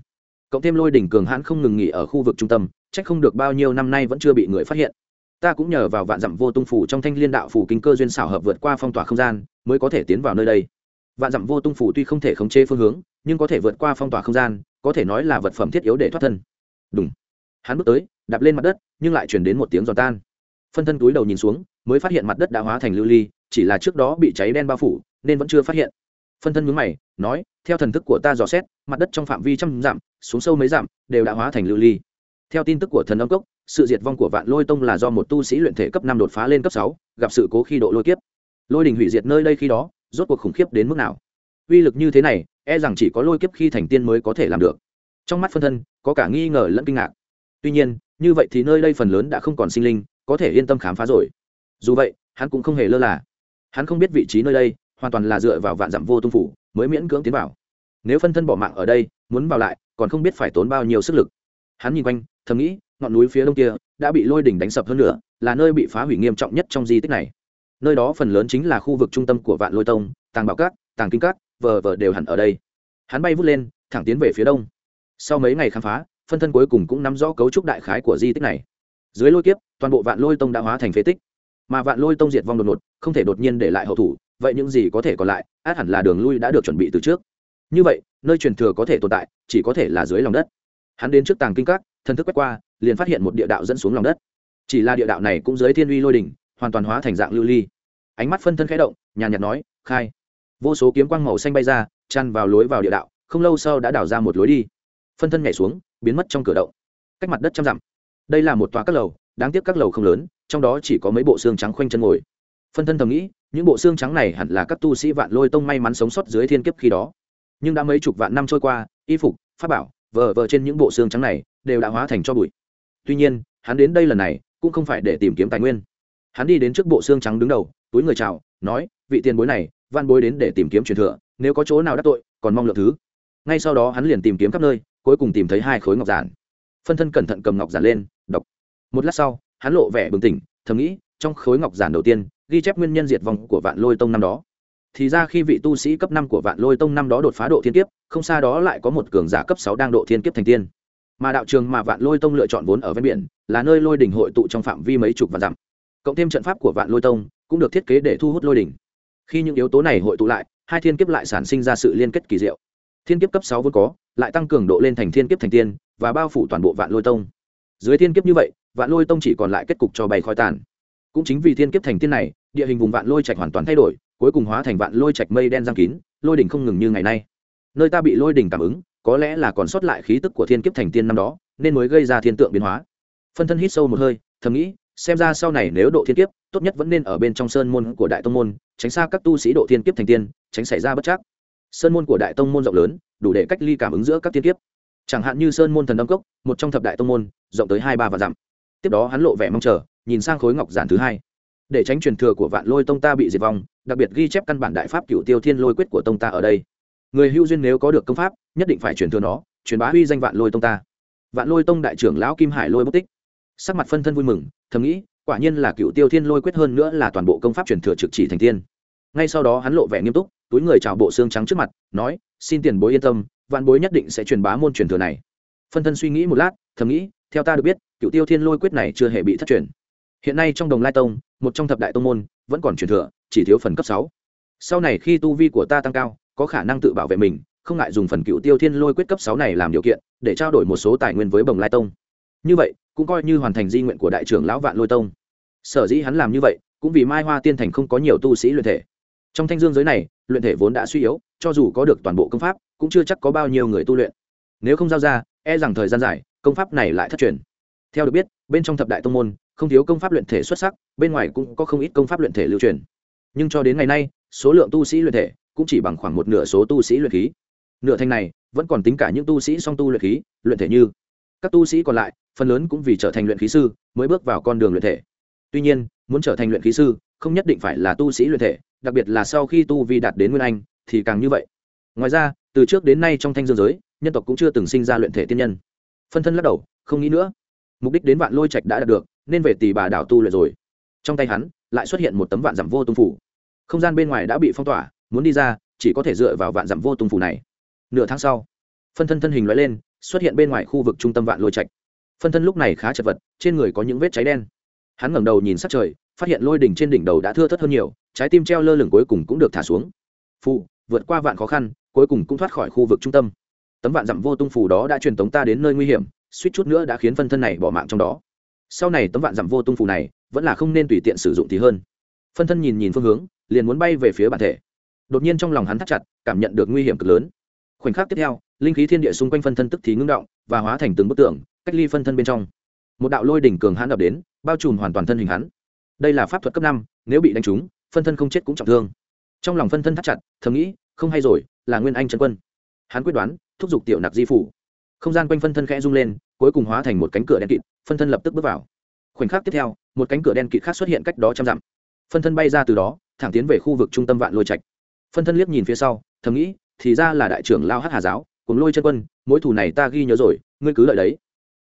Cộng thêm lôi đỉnh cường hãn không ngừng nghỉ ở khu vực trung tâm trách không được bao nhiêu năm nay vẫn chưa bị người phát hiện. Ta cũng nhờ vào vạn dặm vô tung phủ trong thanh liên đạo phủ kinh cơ duyên xảo hợp vượt qua phong tỏa không gian, mới có thể tiến vào nơi đây. Vạn dặm vô tung phủ tuy không thể khống chế phương hướng, nhưng có thể vượt qua phong tỏa không gian có thể nói là vật phẩm thiết yếu để thoát thân. Đúng hắn bước tới, đạp lên mặt đất, nhưng lại chuyển đến một tiếng giòn tan. Phân thân túi đầu nhìn xuống, mới phát hiện mặt đất đã hóa thành lưu ly, chỉ là trước đó bị cháy đen bao phủ, nên vẫn chưa phát hiện. Phân thân mướn mày, nói, theo thần thức của ta dò xét, mặt đất trong phạm vi trăm dặm, xuống sâu mấy dặm, đều đã hóa thành lưu ly. Theo tin tức của thần âm cốc, sự diệt vong của vạn lôi tông là do một tu sĩ luyện thể cấp năm đột phá lên cấp sáu, gặp sự cố khi độ lôi kiếp. Lôi đình hủy diệt nơi đây khi đó, rốt cuộc khủng khiếp đến mức nào? Uy lực như thế này e rằng chỉ có lôi kiếp khi thành tiên mới có thể làm được. Trong mắt phân thân, có cả nghi ngờ lẫn kinh ngạc. Tuy nhiên, như vậy thì nơi đây phần lớn đã không còn sinh linh, có thể yên tâm khám phá rồi. Dù vậy, hắn cũng không hề lơ là. Hắn không biết vị trí nơi đây, hoàn toàn là dựa vào vạn dặm vô tung phủ, mới miễn cưỡng tiến vào. Nếu phân thân bỏ mạng ở đây, muốn vào lại, còn không biết phải tốn bao nhiêu sức lực. Hắn nhìn quanh, thầm nghĩ, ngọn núi phía đông kia đã bị lôi đỉnh đánh sập hơn nữa là nơi bị phá hủy nghiêm trọng nhất trong di tích này. Nơi đó phần lớn chính là khu vực trung tâm của vạn lôi tông, tàng bảo cát tàng kinh cát vờ vờ đều hẳn ở đây. Hắn bay vút lên, thẳng tiến về phía đông. Sau mấy ngày khám phá, phân thân cuối cùng cũng nắm rõ cấu trúc đại khái của di tích này. Dưới lôi kiếp, toàn bộ vạn lôi tông đã hóa thành phế tích. Mà vạn lôi tông diệt vong đột ngột, không thể đột nhiên để lại hậu thủ, vậy những gì có thể còn lại, át hẳn là đường lui đã được chuẩn bị từ trước. Như vậy, nơi truyền thừa có thể tồn tại, chỉ có thể là dưới lòng đất. Hắn đến trước tàng kinh các thân thức quét qua, liền phát hiện một địa đạo dẫn xuống lòng đất. Chỉ là địa đạo này cũng dưới thiên uy lôi đỉnh, hoàn toàn hóa thành dạng lưu ly. Ánh mắt phân thân khẽ động, nhàn nhạt nói, khai vô số kiếm quang màu xanh bay ra chăn vào lối vào địa đạo, không lâu sau đã đào ra một lối đi. Phân thân nhảy xuống, biến mất trong cửa động. Cách mặt đất trăm dặm. Đây là một tòa các lầu, đáng tiếc các lầu không lớn, trong đó chỉ có mấy bộ xương trắng khoanh chân ngồi. Phân thân thầm nghĩ, những bộ xương trắng này hẳn là các tu sĩ vạn lôi tông may mắn sống sót dưới thiên kiếp khi đó. Nhưng đã mấy chục vạn năm trôi qua, y phục, pháp bảo, vờ vờ trên những bộ xương trắng này đều đã hóa thành cho bụi. Tuy nhiên, hắn đến đây lần này cũng không phải để tìm kiếm tài nguyên. Hắn đi đến trước bộ xương trắng đứng đầu, túi người chào, nói, vị tiền bối này van bối đến để tìm kiếm truyền thừa, nếu có chỗ nào đắc tội, còn mong lượng thứ. Ngay sau đó hắn liền tìm kiếm khắp nơi, cuối cùng tìm thấy hai khối ngọc giản. Phân thân cẩn thận cầm ngọc giản lên, đọc. Một lát sau, hắn lộ vẻ bừng tỉnh, thầm nghĩ, trong khối ngọc giản đầu tiên, ghi chép nguyên nhân diệt vong của vạn lôi tông năm đó. Thì ra khi vị tu sĩ cấp năm của vạn lôi tông năm đó đột phá độ thiên kiếp, không xa đó lại có một cường giả cấp sáu đang độ thiên kiếp thành tiên. Mà đạo trường mà vạn lôi tông lựa chọn vốn ở ven biển, là nơi lôi đỉnh hội tụ trong phạm vi mấy chục vạn dặm. Cộng thêm trận pháp của vạn lôi tông, cũng được thiết kế để thu hút lôi đỉnh khi những yếu tố này hội tụ lại, hai thiên kiếp lại sản sinh ra sự liên kết kỳ diệu. Thiên kiếp cấp sáu vốn có, lại tăng cường độ lên thành thiên kiếp thành tiên, và bao phủ toàn bộ vạn lôi tông. Dưới thiên kiếp như vậy, vạn lôi tông chỉ còn lại kết cục cho bày khói tàn. Cũng chính vì thiên kiếp thành tiên này, địa hình vùng vạn lôi trạch hoàn toàn thay đổi, cuối cùng hóa thành vạn lôi trạch mây đen giang kín, lôi đỉnh không ngừng như ngày nay. Nơi ta bị lôi đỉnh cảm ứng, có lẽ là còn sót lại khí tức của thiên kiếp thành tiên năm đó, nên mới gây ra thiên tượng biến hóa. Phân thân hít sâu một hơi, thầm nghĩ xem ra sau này nếu độ thiên kiếp, tốt nhất vẫn nên ở bên trong sơn môn của đại tông môn, tránh xa các tu sĩ độ thiên kiếp thành tiên, tránh xảy ra bất chắc sơn môn của đại tông môn rộng lớn, đủ để cách ly cảm ứng giữa các thiên kiếp. Chẳng hạn như sơn môn thần âm cốc, một trong thập đại tông môn, rộng tới hai ba và dặm. Tiếp đó hắn lộ vẻ mong chờ, nhìn sang khối ngọc giản thứ hai. Để tránh truyền thừa của vạn lôi tông ta bị diệt vong, đặc biệt ghi chép căn bản đại pháp cựu tiêu thiên lôi quyết của tông ta ở đây. Người hữu duyên nếu có được công pháp, nhất định phải truyền thừa nó, truyền bá huy danh vạn lôi tông ta. Vạn lôi tông đại trưởng lão kim hải lôi bất tích. Sắc mặt phân thân vui mừng thầm nghĩ, quả nhiên là cựu tiêu thiên lôi quyết hơn nữa là toàn bộ công pháp truyền thừa trực chỉ thành tiên. Ngay sau đó hắn lộ vẻ nghiêm túc, túi người chào bộ xương trắng trước mặt, nói, xin tiền bối yên tâm, vạn bối nhất định sẽ truyền bá môn truyền thừa này. Phân thân suy nghĩ một lát, thầm nghĩ, theo ta được biết, cựu tiêu thiên lôi quyết này chưa hề bị thất truyền. Hiện nay trong đồng lai tông, một trong thập đại tông môn, vẫn còn truyền thừa, chỉ thiếu phần cấp sáu. Sau này khi tu vi của ta tăng cao, có khả năng tự bảo vệ mình, không ngại dùng phần cựu tiêu thiên lôi quyết cấp sáu này làm điều kiện, để trao đổi một số tài nguyên với bồng lai tông. Như vậy cũng coi như hoàn thành di nguyện của đại trưởng lão vạn lôi tông. Sở dĩ hắn làm như vậy, cũng vì mai hoa tiên thành không có nhiều tu sĩ luyện thể. Trong thanh dương giới này, luyện thể vốn đã suy yếu, cho dù có được toàn bộ công pháp, cũng chưa chắc có bao nhiêu người tu luyện. Nếu không giao ra e rằng thời gian dài, công pháp này lại thất truyền. Theo được biết, bên trong thập đại tông môn, không thiếu công pháp luyện thể xuất sắc, bên ngoài cũng có không ít công pháp luyện thể lưu truyền. Nhưng cho đến ngày nay, số lượng tu sĩ luyện thể cũng chỉ bằng khoảng một nửa số tu sĩ luyện khí. Nửa thành này, vẫn còn tính cả những tu sĩ song tu luyện khí, luyện thể như các tu sĩ còn lại phần lớn cũng vì trở thành luyện khí sư mới bước vào con đường luyện thể. Tuy nhiên, muốn trở thành luyện khí sư, không nhất định phải là tu sĩ luyện thể, đặc biệt là sau khi tu vi đạt đến nguyên anh, thì càng như vậy. Ngoài ra, từ trước đến nay trong thanh dương giới, nhân tộc cũng chưa từng sinh ra luyện thể tiên nhân. Phân thân lắc đầu, không nghĩ nữa. Mục đích đến vạn lôi trạch đã đạt được, nên về tỷ bà đảo tu luyện rồi. Trong tay hắn, lại xuất hiện một tấm vạn giảm vô tung phủ. Không gian bên ngoài đã bị phong tỏa, muốn đi ra, chỉ có thể dựa vào vạn giảm vô tung phủ này. Nửa tháng sau, phân thân thân hình loại lên, xuất hiện bên ngoài khu vực trung tâm vạn lôi trạch phân thân lúc này khá chật vật, trên người có những vết cháy đen. Hắn ngẩng đầu nhìn sát trời, phát hiện lôi đỉnh trên đỉnh đầu đã thưa thất hơn nhiều, trái tim treo lơ lửng cuối cùng cũng được thả xuống. Phụ vượt qua vạn khó khăn, cuối cùng cũng thoát khỏi khu vực trung tâm. Tấm vạn dặm vô tung phù đó đã truyền tống ta đến nơi nguy hiểm, suýt chút nữa đã khiến phân thân này bỏ mạng trong đó. Sau này tấm vạn dặm vô tung phù này, vẫn là không nên tùy tiện sử dụng thì hơn. Phân thân nhìn nhìn phương hướng, liền muốn bay về phía bản thể. Đột nhiên trong lòng hắn thắt chặt, cảm nhận được nguy hiểm cực lớn. Khoảnh khắc tiếp theo linh khí thiên địa xung quanh phân thân tức thì ngưng động và hóa thành từng bức tượng cách ly phân thân bên trong. Một đạo lôi đỉnh cường hãn đập đến, bao trùm hoàn toàn thân hình hắn. Đây là pháp thuật cấp năm, nếu bị đánh trúng, phân thân không chết cũng trọng thương. Trong lòng phân thân thắt chặt, thầm nghĩ, không hay rồi, là nguyên anh Trần quân. Hắn quyết đoán, thúc giục tiểu nặc di phủ. Không gian quanh phân thân khẽ rung lên, cuối cùng hóa thành một cánh cửa đen kịt, phân thân lập tức bước vào. Khoảnh khắc tiếp theo, một cánh cửa đen kịt khác xuất hiện cách đó trăm dặm. Phân thân bay ra từ đó, thẳng tiến về khu vực trung tâm vạn lôi trạch. Phân thân liếc nhìn phía sau, thầm nghĩ, thì ra là đại trưởng lao hát hà giáo cùng lôi chân quân mỗi thủ này ta ghi nhớ rồi, ngươi cứ lợi đấy.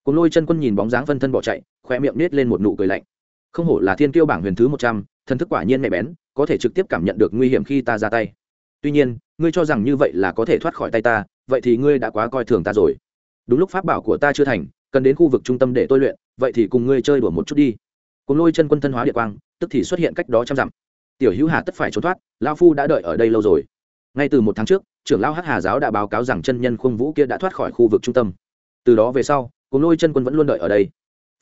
Cùng lôi chân quân nhìn bóng dáng phân thân bỏ chạy khoe miệng nết lên một nụ cười lạnh. Không hổ là thiên kiêu bảng huyền thứ một trăm, thần thức quả nhiên nhạy bén, có thể trực tiếp cảm nhận được nguy hiểm khi ta ra tay. Tuy nhiên, ngươi cho rằng như vậy là có thể thoát khỏi tay ta, vậy thì ngươi đã quá coi thường ta rồi. Đúng lúc pháp bảo của ta chưa thành, cần đến khu vực trung tâm để tôi luyện, vậy thì cùng ngươi chơi đùa một chút đi. Cùng lôi chân quân thân hóa địa quang, tức thì xuất hiện cách đó trăm dặm. Tiểu hữu hà tất phải trốn thoát lao phu đã đợi ở đây lâu rồi. Ngay từ một tháng trước trưởng lao hắc hà giáo đã báo cáo rằng chân nhân khung vũ kia đã thoát khỏi khu vực trung tâm. Từ đó về sau, cùng lôi chân quân vẫn luôn đợi ở đây.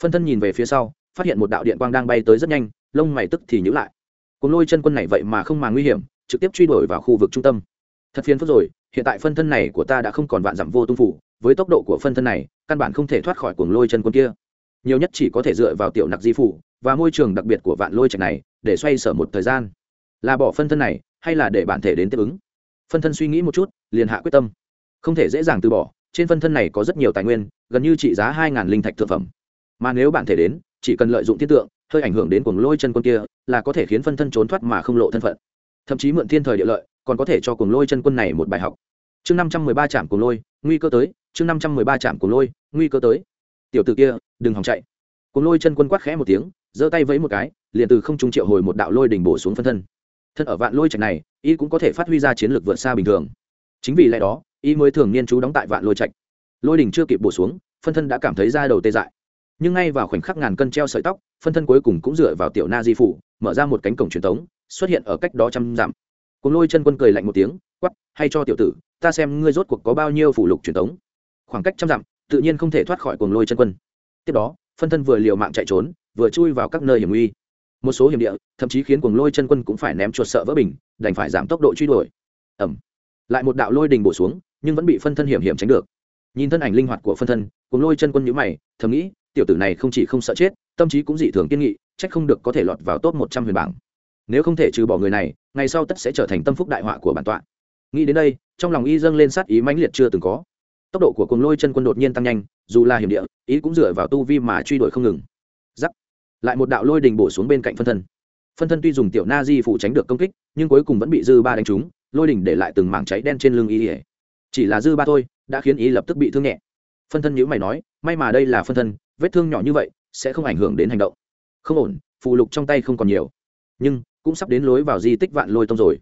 Phân thân nhìn về phía sau, phát hiện một đạo điện quang đang bay tới rất nhanh, lông mày tức thì nhữ lại. Cùng lôi chân quân này vậy mà không mà nguy hiểm, trực tiếp truy đuổi vào khu vực trung tâm. Thật phiền phức rồi, hiện tại phân thân này của ta đã không còn vạn dặm vô tung phủ, với tốc độ của phân thân này, căn bản không thể thoát khỏi cuồng lôi chân quân kia. Nhiều nhất chỉ có thể dựa vào tiểu nặc di phủ và môi trường đặc biệt của vạn lôi trạch này để xoay sở một thời gian. Là bỏ phân thân này, hay là để bản thể đến tiếp ứng? Phân thân suy nghĩ một chút, liền hạ quyết tâm. Không thể dễ dàng từ bỏ, trên phân thân này có rất nhiều tài nguyên, gần như trị giá hai linh thạch thực phẩm. Mà nếu bạn thể đến, chỉ cần lợi dụng thiết tượng, hơi ảnh hưởng đến cuồng lôi chân quân kia, là có thể khiến phân thân trốn thoát mà không lộ thân phận. Thậm chí mượn thiên thời địa lợi, còn có thể cho cuồng lôi chân quân này một bài học. Chương năm trăm mười ba trạm cuồng lôi, nguy cơ tới. Chương năm trăm mười ba trạm cuồng lôi, nguy cơ tới. Tiểu t ử kia, đừng hòng chạy. Cuồng lôi chân quân quát khẽ một tiếng, giơ tay vẫy một cái, liền từ không trung triệu hồi một đạo lôi đỉnh bổ xuống phân thân thân ở vạn lôi trạch này, y cũng có thể phát huy ra chiến lược vượt xa bình thường. Chính vì lẽ đó, y mới thường niên trú đóng tại vạn lôi trạch. Lôi đỉnh chưa kịp bổ xuống, phân thân đã cảm thấy da đầu tê dại. Nhưng ngay vào khoảnh khắc ngàn cân treo sợi tóc, phân thân cuối cùng cũng dựa vào tiểu na di phủ, mở ra một cánh cổng truyền thống xuất hiện ở cách đó trăm dặm. Cùng lôi chân quân cười lạnh một tiếng quắp hay cho tiểu tử, ta xem ngươi rốt cuộc có bao nhiêu phủ lục truyền thống khoảng cách trăm dặm, tự nhiên không thể thoát khỏi cuồng lôi chân quân. Tiếp đó, phân thân vừa liều mạng chạy trốn, vừa chui vào các nơi hiểm nguy một số hiểm địa, thậm chí khiến cuồng lôi chân quân cũng phải ném chuột sợ vỡ bình, đành phải giảm tốc độ truy đuổi. Ẩm lại một đạo lôi đình bổ xuống, nhưng vẫn bị phân thân hiểm hiểm tránh được. Nhìn thân ảnh linh hoạt của phân thân, cuồng lôi chân quân nhữ mày, thầm nghĩ, tiểu tử này không chỉ không sợ chết, tâm trí cũng dị thường kiên nghị trách không được có thể lọt vào top một trăm huyền bảng. Nếu không thể trừ bỏ người này, ngày sau tất sẽ trở thành tâm phúc đại họa của bản tọa. Nghĩ đến đây, trong lòng y dâng lên sát ý mãnh liệt chưa từng có. Tốc độ của cuồng lôi chân quân đột nhiên tăng nhanh, dù là hiểm địa, ý cũng dựa vào tu vi mà truy đuổi không ngừng. Giắc lại một đạo lôi đình bổ xuống bên cạnh phân thân. Phân thân tuy dùng tiểu na di phụ tránh được công kích, nhưng cuối cùng vẫn bị dư ba đánh trúng, lôi đình để lại từng mảng cháy đen trên lưng y chỉ là dư ba thôi, đã khiến y lập tức bị thương nhẹ. Phân thân nhữ mày nói, may mà đây là phân thân, vết thương nhỏ như vậy, sẽ không ảnh hưởng đến hành động. Không ổn, phù lục trong tay không còn nhiều. Nhưng, cũng sắp đến lối vào di tích vạn lôi tông rồi.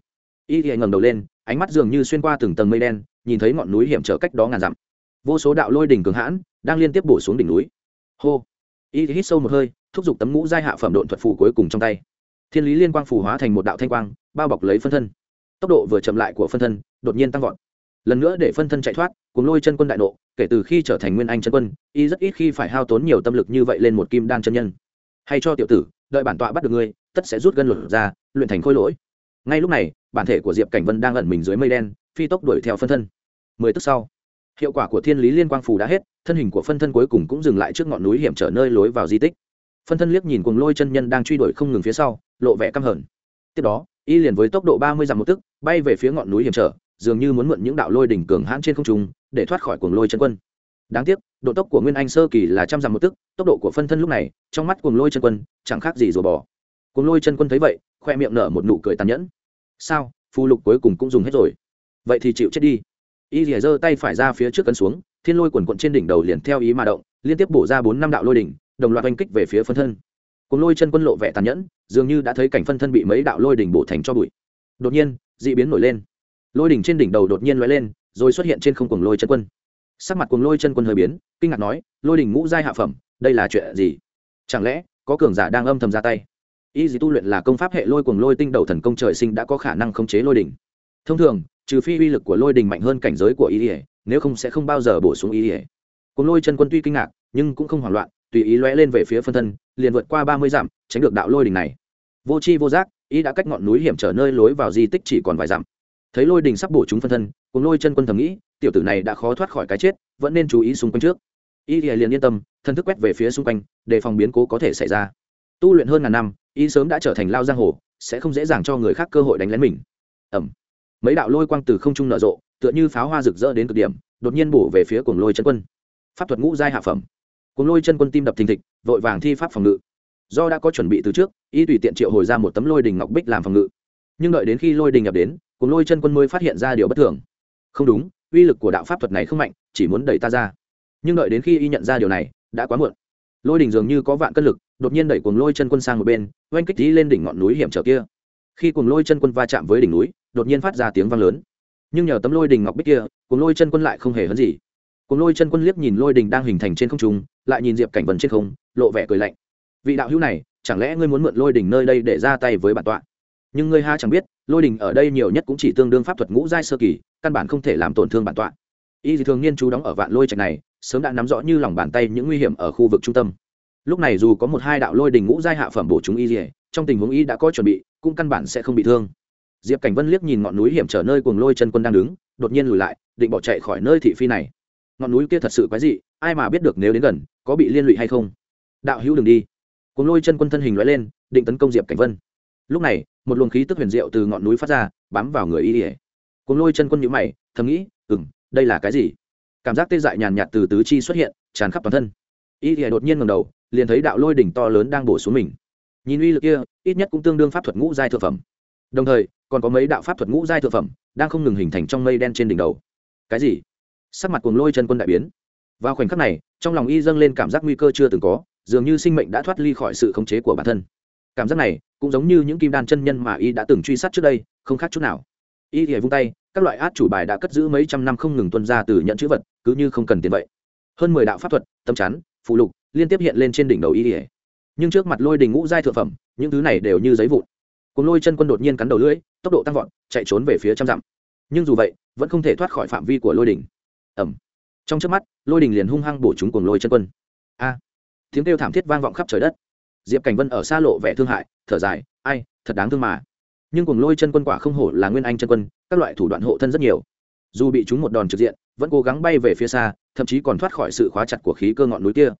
Y ỉa ngẩng đầu lên, ánh mắt dường như xuyên qua từng tầng mây đen, nhìn thấy ngọn núi hiểm trở cách đó ngàn dặm. Vô số đạo lôi đỉnh cường hãn, đang liên tiếp bổ xuống đỉnh núi. Hô. Y hít sâu một hơi thúc giục tấm ngũ giai hạ phẩm độn thuật phù cuối cùng trong tay. Thiên lý liên quang phù hóa thành một đạo thanh quang, bao bọc lấy phân thân. Tốc độ vừa chậm lại của phân thân, đột nhiên tăng vọt. Lần nữa để phân thân chạy thoát cùng lôi chân quân đại nộ, kể từ khi trở thành nguyên anh chân quân, y rất ít khi phải hao tốn nhiều tâm lực như vậy lên một kim đan chân nhân. Hay cho tiểu tử, đợi bản tọa bắt được ngươi, tất sẽ rút gân lột ra, luyện thành khôi lỗi. Ngay lúc này, bản thể của diệp cảnh vân đang ẩn mình dưới mây đen, phi tốc đuổi theo phân thân. Mười tức sau, hiệu quả của thiên lý liên quang phù đã hết, thân hình của phân thân cuối cùng cũng dừng lại trước ngọn núi hiểm trở nơi lối vào di tích phân thân liếc nhìn cuồng lôi chân nhân đang truy đuổi không ngừng phía sau, lộ vẻ căm hờn. Tiếp đó, y liền với tốc độ ba mươi dặm một tức, bay về phía ngọn núi hiểm trở, dường như muốn mượn những đạo lôi đỉnh cường hãn trên không trung, để thoát khỏi cuồng lôi chân quân. Đáng tiếc, độ tốc của nguyên anh sơ kỳ là trăm dặm một tức, tốc độ của phân thân lúc này, trong mắt cuồng lôi chân quân, chẳng khác gì rùa bò. Cuồng lôi chân quân thấy vậy, khoe miệng nở một nụ cười tàn nhẫn. Sao, phù lục cuối cùng cũng dùng hết rồi? Vậy thì chịu chết đi. Y rỉa giơ tay phải ra phía trước cân xuống, thiên lôi quần quận trên đỉnh đầu liền theo ý mà động, liên tiếp bổ ra bốn năm đạo lôi đỉnh đồng loạt oanh kích về phía phân thân. Cùng lôi chân quân lộ vẻ tàn nhẫn, dường như đã thấy cảnh phân thân bị mấy đạo lôi đỉnh bổ thành cho bụi. Đột nhiên d ị biến nổi lên. Lôi đỉnh trên đỉnh đầu đột nhiên l lên, rồi xuất hiện trên không cùng lôi chân quân. Sắc mặt cùng lôi chân quân hơi biến, kinh ngạc nói, lôi đỉnh ngũ giai hạ phẩm, đây là chuyện gì? Chẳng lẽ có cường giả đang âm thầm ra tay? Y dì tu luyện là công pháp hệ lôi cuồng lôi tinh đầu thần công trời sinh đã có khả năng khống chế lôi đỉnh. thông thường, trừ phi uy lực của lôi đình mạnh hơn cảnh giới của y ỉa nếu không sẽ không bao giờ bổ sung y ỉa cùng lôi chân quân tuy kinh ngạc, nhưng cũng không hoảng loạn tùy ý lóe lên về phía phân thân, liền vượt qua ba mươi dặm, tránh được đạo lôi đình này. Vô c h i vô giác y đã cách ngọn núi hiểm trở nơi lối vào di tích chỉ còn vài dặm. Thấy lôi đình sắp bổ chúng phân thân, cùng lôi chân quân thầm nghĩ, tiểu tử này đã khó thoát khỏi cái chết, vẫn nên chú ý xung quanh trước. Y liền yên tâm, thân thức quét về phía xung quanh, để phòng biến cố có thể xảy ra. Tu luyện hơn ngàn năm, y sớm đã trở thành lao giang hồ, sẽ không dễ dàng cho người khác cơ hội đánh lén mình. Ẩm. Mấy đạo lôi quang từ không trung nở rộ, tựa như pháo hoa rực rỡ đến cực điểm, đột nhiên bổ về phía cuồng lôi chân quân. Pháp thuật ngũ giai hạ phẩm cuồng lôi chân quân tim đập thình thịch, vội vàng thi pháp phòng ngự. Do đã có chuẩn bị từ trước, y tùy tiện triệu hồi ra một tấm lôi đình ngọc bích làm phòng ngự. Nhưng đợi đến khi lôi đình nhập đến, cuồng lôi chân quân mới phát hiện ra điều bất thường. Không đúng, uy lực của đạo pháp thuật này không mạnh, chỉ muốn đẩy ta ra. Nhưng đợi đến khi y nhận ra điều này, đã quá muộn. Lôi đình dường như có vạn cân lực, đột nhiên đẩy cuồng lôi chân quân sang một bên, oanh kích tí lên đỉnh ngọn núi hiểm trở kia. Khi cuồng lôi chân quân va chạm với đỉnh núi, đột nhiên phát ra tiếng vang lớn. Nhưng nhờ tấm lôi đình ngọc bích kia, cuồng lôi chân quân lại không hề hấn gì cuồng lôi chân quân liếc nhìn lôi đình đang hình thành trên không trung, lại nhìn diệp cảnh vần trên không, lộ vẻ cười lạnh. Vị đạo hữu này, chẳng lẽ ngươi muốn mượn lôi đình nơi đây để ra tay với bản tọa? Nhưng ngươi ha chẳng biết, lôi đình ở đây nhiều nhất cũng chỉ tương đương pháp thuật ngũ giai sơ kỳ, căn bản không thể làm tổn thương bản tọa. Y thường niên chú đóng ở vạn lôi trạch này, sớm đã nắm rõ như lòng bàn tay những nguy hiểm ở khu vực trung tâm. Lúc này dù có một hai đạo lôi đình ngũ giai hạ phẩm bổ chúng y dỉa trong tình huống y đã có chuẩn bị, cũng căn bản sẽ không bị thương. Diệp cảnh vân liếc nhìn ngọn núi hiểm trở nơi cuồng lôi chân quân đang đứng, đột nhiên lùi lại, định bỏ chạy khỏi nơi thị phi này ngọn núi kia thật sự quái dị, ai mà biết được nếu đến gần, có bị liên lụy hay không? Đạo hữu đừng đi. Cùng lôi chân quân thân hình loại lên, định tấn công diệp cảnh vân. Lúc này, một luồng khí tức huyền diệu từ ngọn núi phát ra, bám vào người y ỉa cùng lôi chân quân nhữ mày, thầm nghĩ ừng đây là cái gì? Cảm giác tê dại nhàn nhạt từ tứ chi xuất hiện, tràn khắp toàn thân. Y ỉa đột nhiên ngầm đầu, liền thấy đạo lôi đỉnh to lớn đang bổ xuống mình. Nhìn uy lực kia, ít nhất cũng tương đương pháp thuật ngũ giai thượng phẩm. Đồng thời, còn có mấy đạo pháp thuật ngũ giai thượng phẩm đang không ngừng hình thành trong mây đen trên đỉnh đầu. Cái gì? Sắc mặt cuồng lôi chân quân đại biến. Vào khoảnh khắc này, trong lòng y dâng lên cảm giác nguy cơ chưa từng có, dường như sinh mệnh đã thoát ly khỏi sự khống chế của bản thân. Cảm giác này, cũng giống như những kim đan chân nhân mà y đã từng truy sát trước đây, không khác chút nào. Y thì vung tay, các loại át chủ bài đã cất giữ mấy trăm năm không ngừng tuân ra từ nhận chữ vật, cứ như không cần tiền vậy. Hơn mười đạo pháp thuật, tâm chắn phụ lục, liên tiếp hiện lên trên đỉnh đầu y ỉa nhưng trước mặt lôi đình ngũ giai thượng phẩm, những thứ này đều như giấy vụn. Cùng lôi chân quân đột nhiên cắn đầu lưỡi, tốc độ tăng vọt, chạy trốn về phía trăm dặm. Nhưng dù vậy, vẫn không thể thoát khỏi phạm vi của lôi đình ẩm. Trong trước mắt, lôi đình liền hung hăng bổ chúng cùng lôi chân quân. A! Tiếng kêu thảm thiết vang vọng khắp trời đất. Diệp cảnh vân ở xa lộ vẻ thương hại, thở dài, ai, thật đáng thương mà. Nhưng cùng lôi chân quân quả không hổ là nguyên anh chân quân, các loại thủ đoạn hộ thân rất nhiều. Dù bị chúng một đòn trực diện, vẫn cố gắng bay về phía xa, thậm chí còn thoát khỏi sự khóa chặt của khí cơ ngọn núi kia.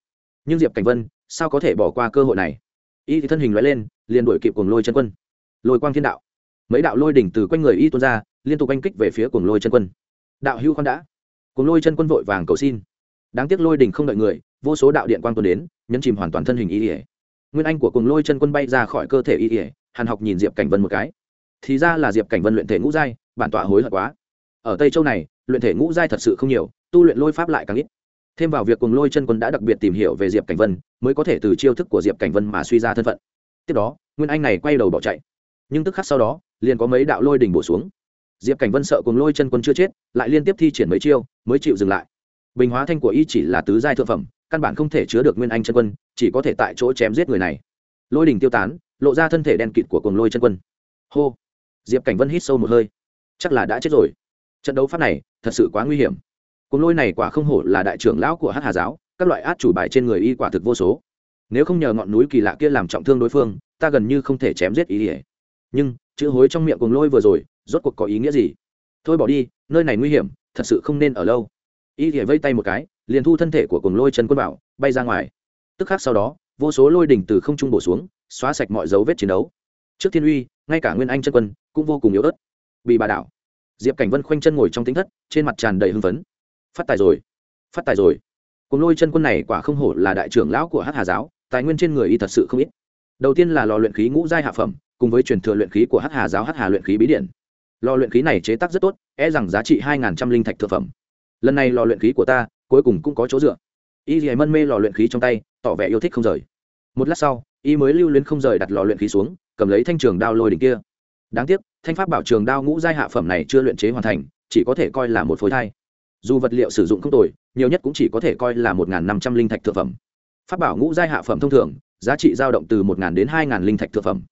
Nhưng diệp cảnh vân, sao có thể bỏ qua cơ hội này? Y thì thân hình loại lên, liền đuổi kịp cùng lôi chân quân. Lôi quang thiên đạo. Mấy đạo lôi đỉnh từ quanh người y tuôn ra, liên tục oanh kích về phía cùng lôi chân quân. Đạo hưu con đã cùng lôi chân quân vội vàng cầu xin. Đáng tiếc lôi đỉnh không đợi người, vô số đạo điện quang tuôn đến, nhấn chìm hoàn toàn thân hình y ỉa nguyên anh của cùng lôi chân quân bay ra khỏi cơ thể y ỉa hàn học nhìn diệp cảnh vân một cái. Thì ra là diệp cảnh vân luyện thể ngũ giai, bản tọa hối hận quá. Ở tây châu này, luyện thể ngũ giai thật sự không nhiều, tu luyện lôi pháp lại càng ít. Thêm vào việc cùng lôi chân quân đã đặc biệt tìm hiểu về diệp cảnh vân, mới có thể từ chiêu thức của diệp cảnh vân mà suy ra thân phận. Tiếp đó, nguyên anh này quay đầu bỏ chạy. Nhưng tức khắc sau đó, liền có mấy đạo lôi đỉnh bổ xuống diệp cảnh vân sợ cùng lôi chân quân chưa chết, lại liên tiếp thi triển mấy chiêu, mới chịu dừng lại. Bình hóa thanh của y chỉ là tứ giai thượng phẩm, căn bản không thể chứa được nguyên anh chân quân, chỉ có thể tại chỗ chém giết người này. Lôi đỉnh tiêu tán, lộ ra thân thể đen kịt của cùng lôi chân quân. Hô! Diệp cảnh vân hít sâu một hơi. Chắc là đã chết rồi. Trận đấu pháp này, thật sự quá nguy hiểm. Cùng lôi này quả không hổ là đại trưởng lão của hát hà giáo, các loại át chủ bài trên người y quả thực vô số. Nếu không nhờ ngọn núi kỳ lạ kia làm trọng thương đối phương, ta gần như không thể chém giết ý ỉa nhưng, chữ hối trong miệng cùng lôi vừa rồi rốt cuộc có ý nghĩa gì? Thôi bỏ đi, nơi này nguy hiểm, thật sự không nên ở lâu. Y thì vây tay một cái, liền thu thân thể của cùng lôi chân quân bảo bay ra ngoài. Tức khác sau đó, vô số lôi đỉnh từ không trung bổ xuống, xóa sạch mọi dấu vết chiến đấu. Trước thiên uy, ngay cả nguyên anh chân quân cũng vô cùng yếu ớt. Bị bà đảo. Diệp cảnh vân khoanh chân ngồi trong tính thất, trên mặt tràn đầy hưng phấn. Phát tài rồi. Phát tài rồi. Cùng lôi chân quân này quả không hổ là đại trưởng lão của hát hà giáo, tài nguyên trên người y thật sự không ít. Đầu tiên là lò luyện khí ngũ giai hạ phẩm, cùng với truyền thừa luyện khí của hát hà giáo hát hà luyện khí bí điện lò luyện khí này chế tác rất tốt e rằng giá trị hai trăm linh thạch thực phẩm. Lần này lò luyện khí của ta, cuối cùng cũng có chỗ dựa. Y dì mân mê lò luyện khí trong tay, tỏ vẻ yêu thích không rời. Một lát sau, y mới lưu luyến không rời đặt lò luyện khí xuống, cầm lấy thanh trường đao lôi đỉnh kia. Đáng tiếc, thanh pháp bảo trường đao ngũ giai hạ phẩm này chưa luyện chế hoàn thành, chỉ có thể coi là một phối thai. Dù vật liệu sử dụng không tồi, nhiều nhất cũng chỉ có thể coi là một năm trăm linh thạch thực phẩm. Pháp bảo ngũ giai hạ phẩm thông thường, giá trị giao động từ một đến hai linh thạch thực phẩm.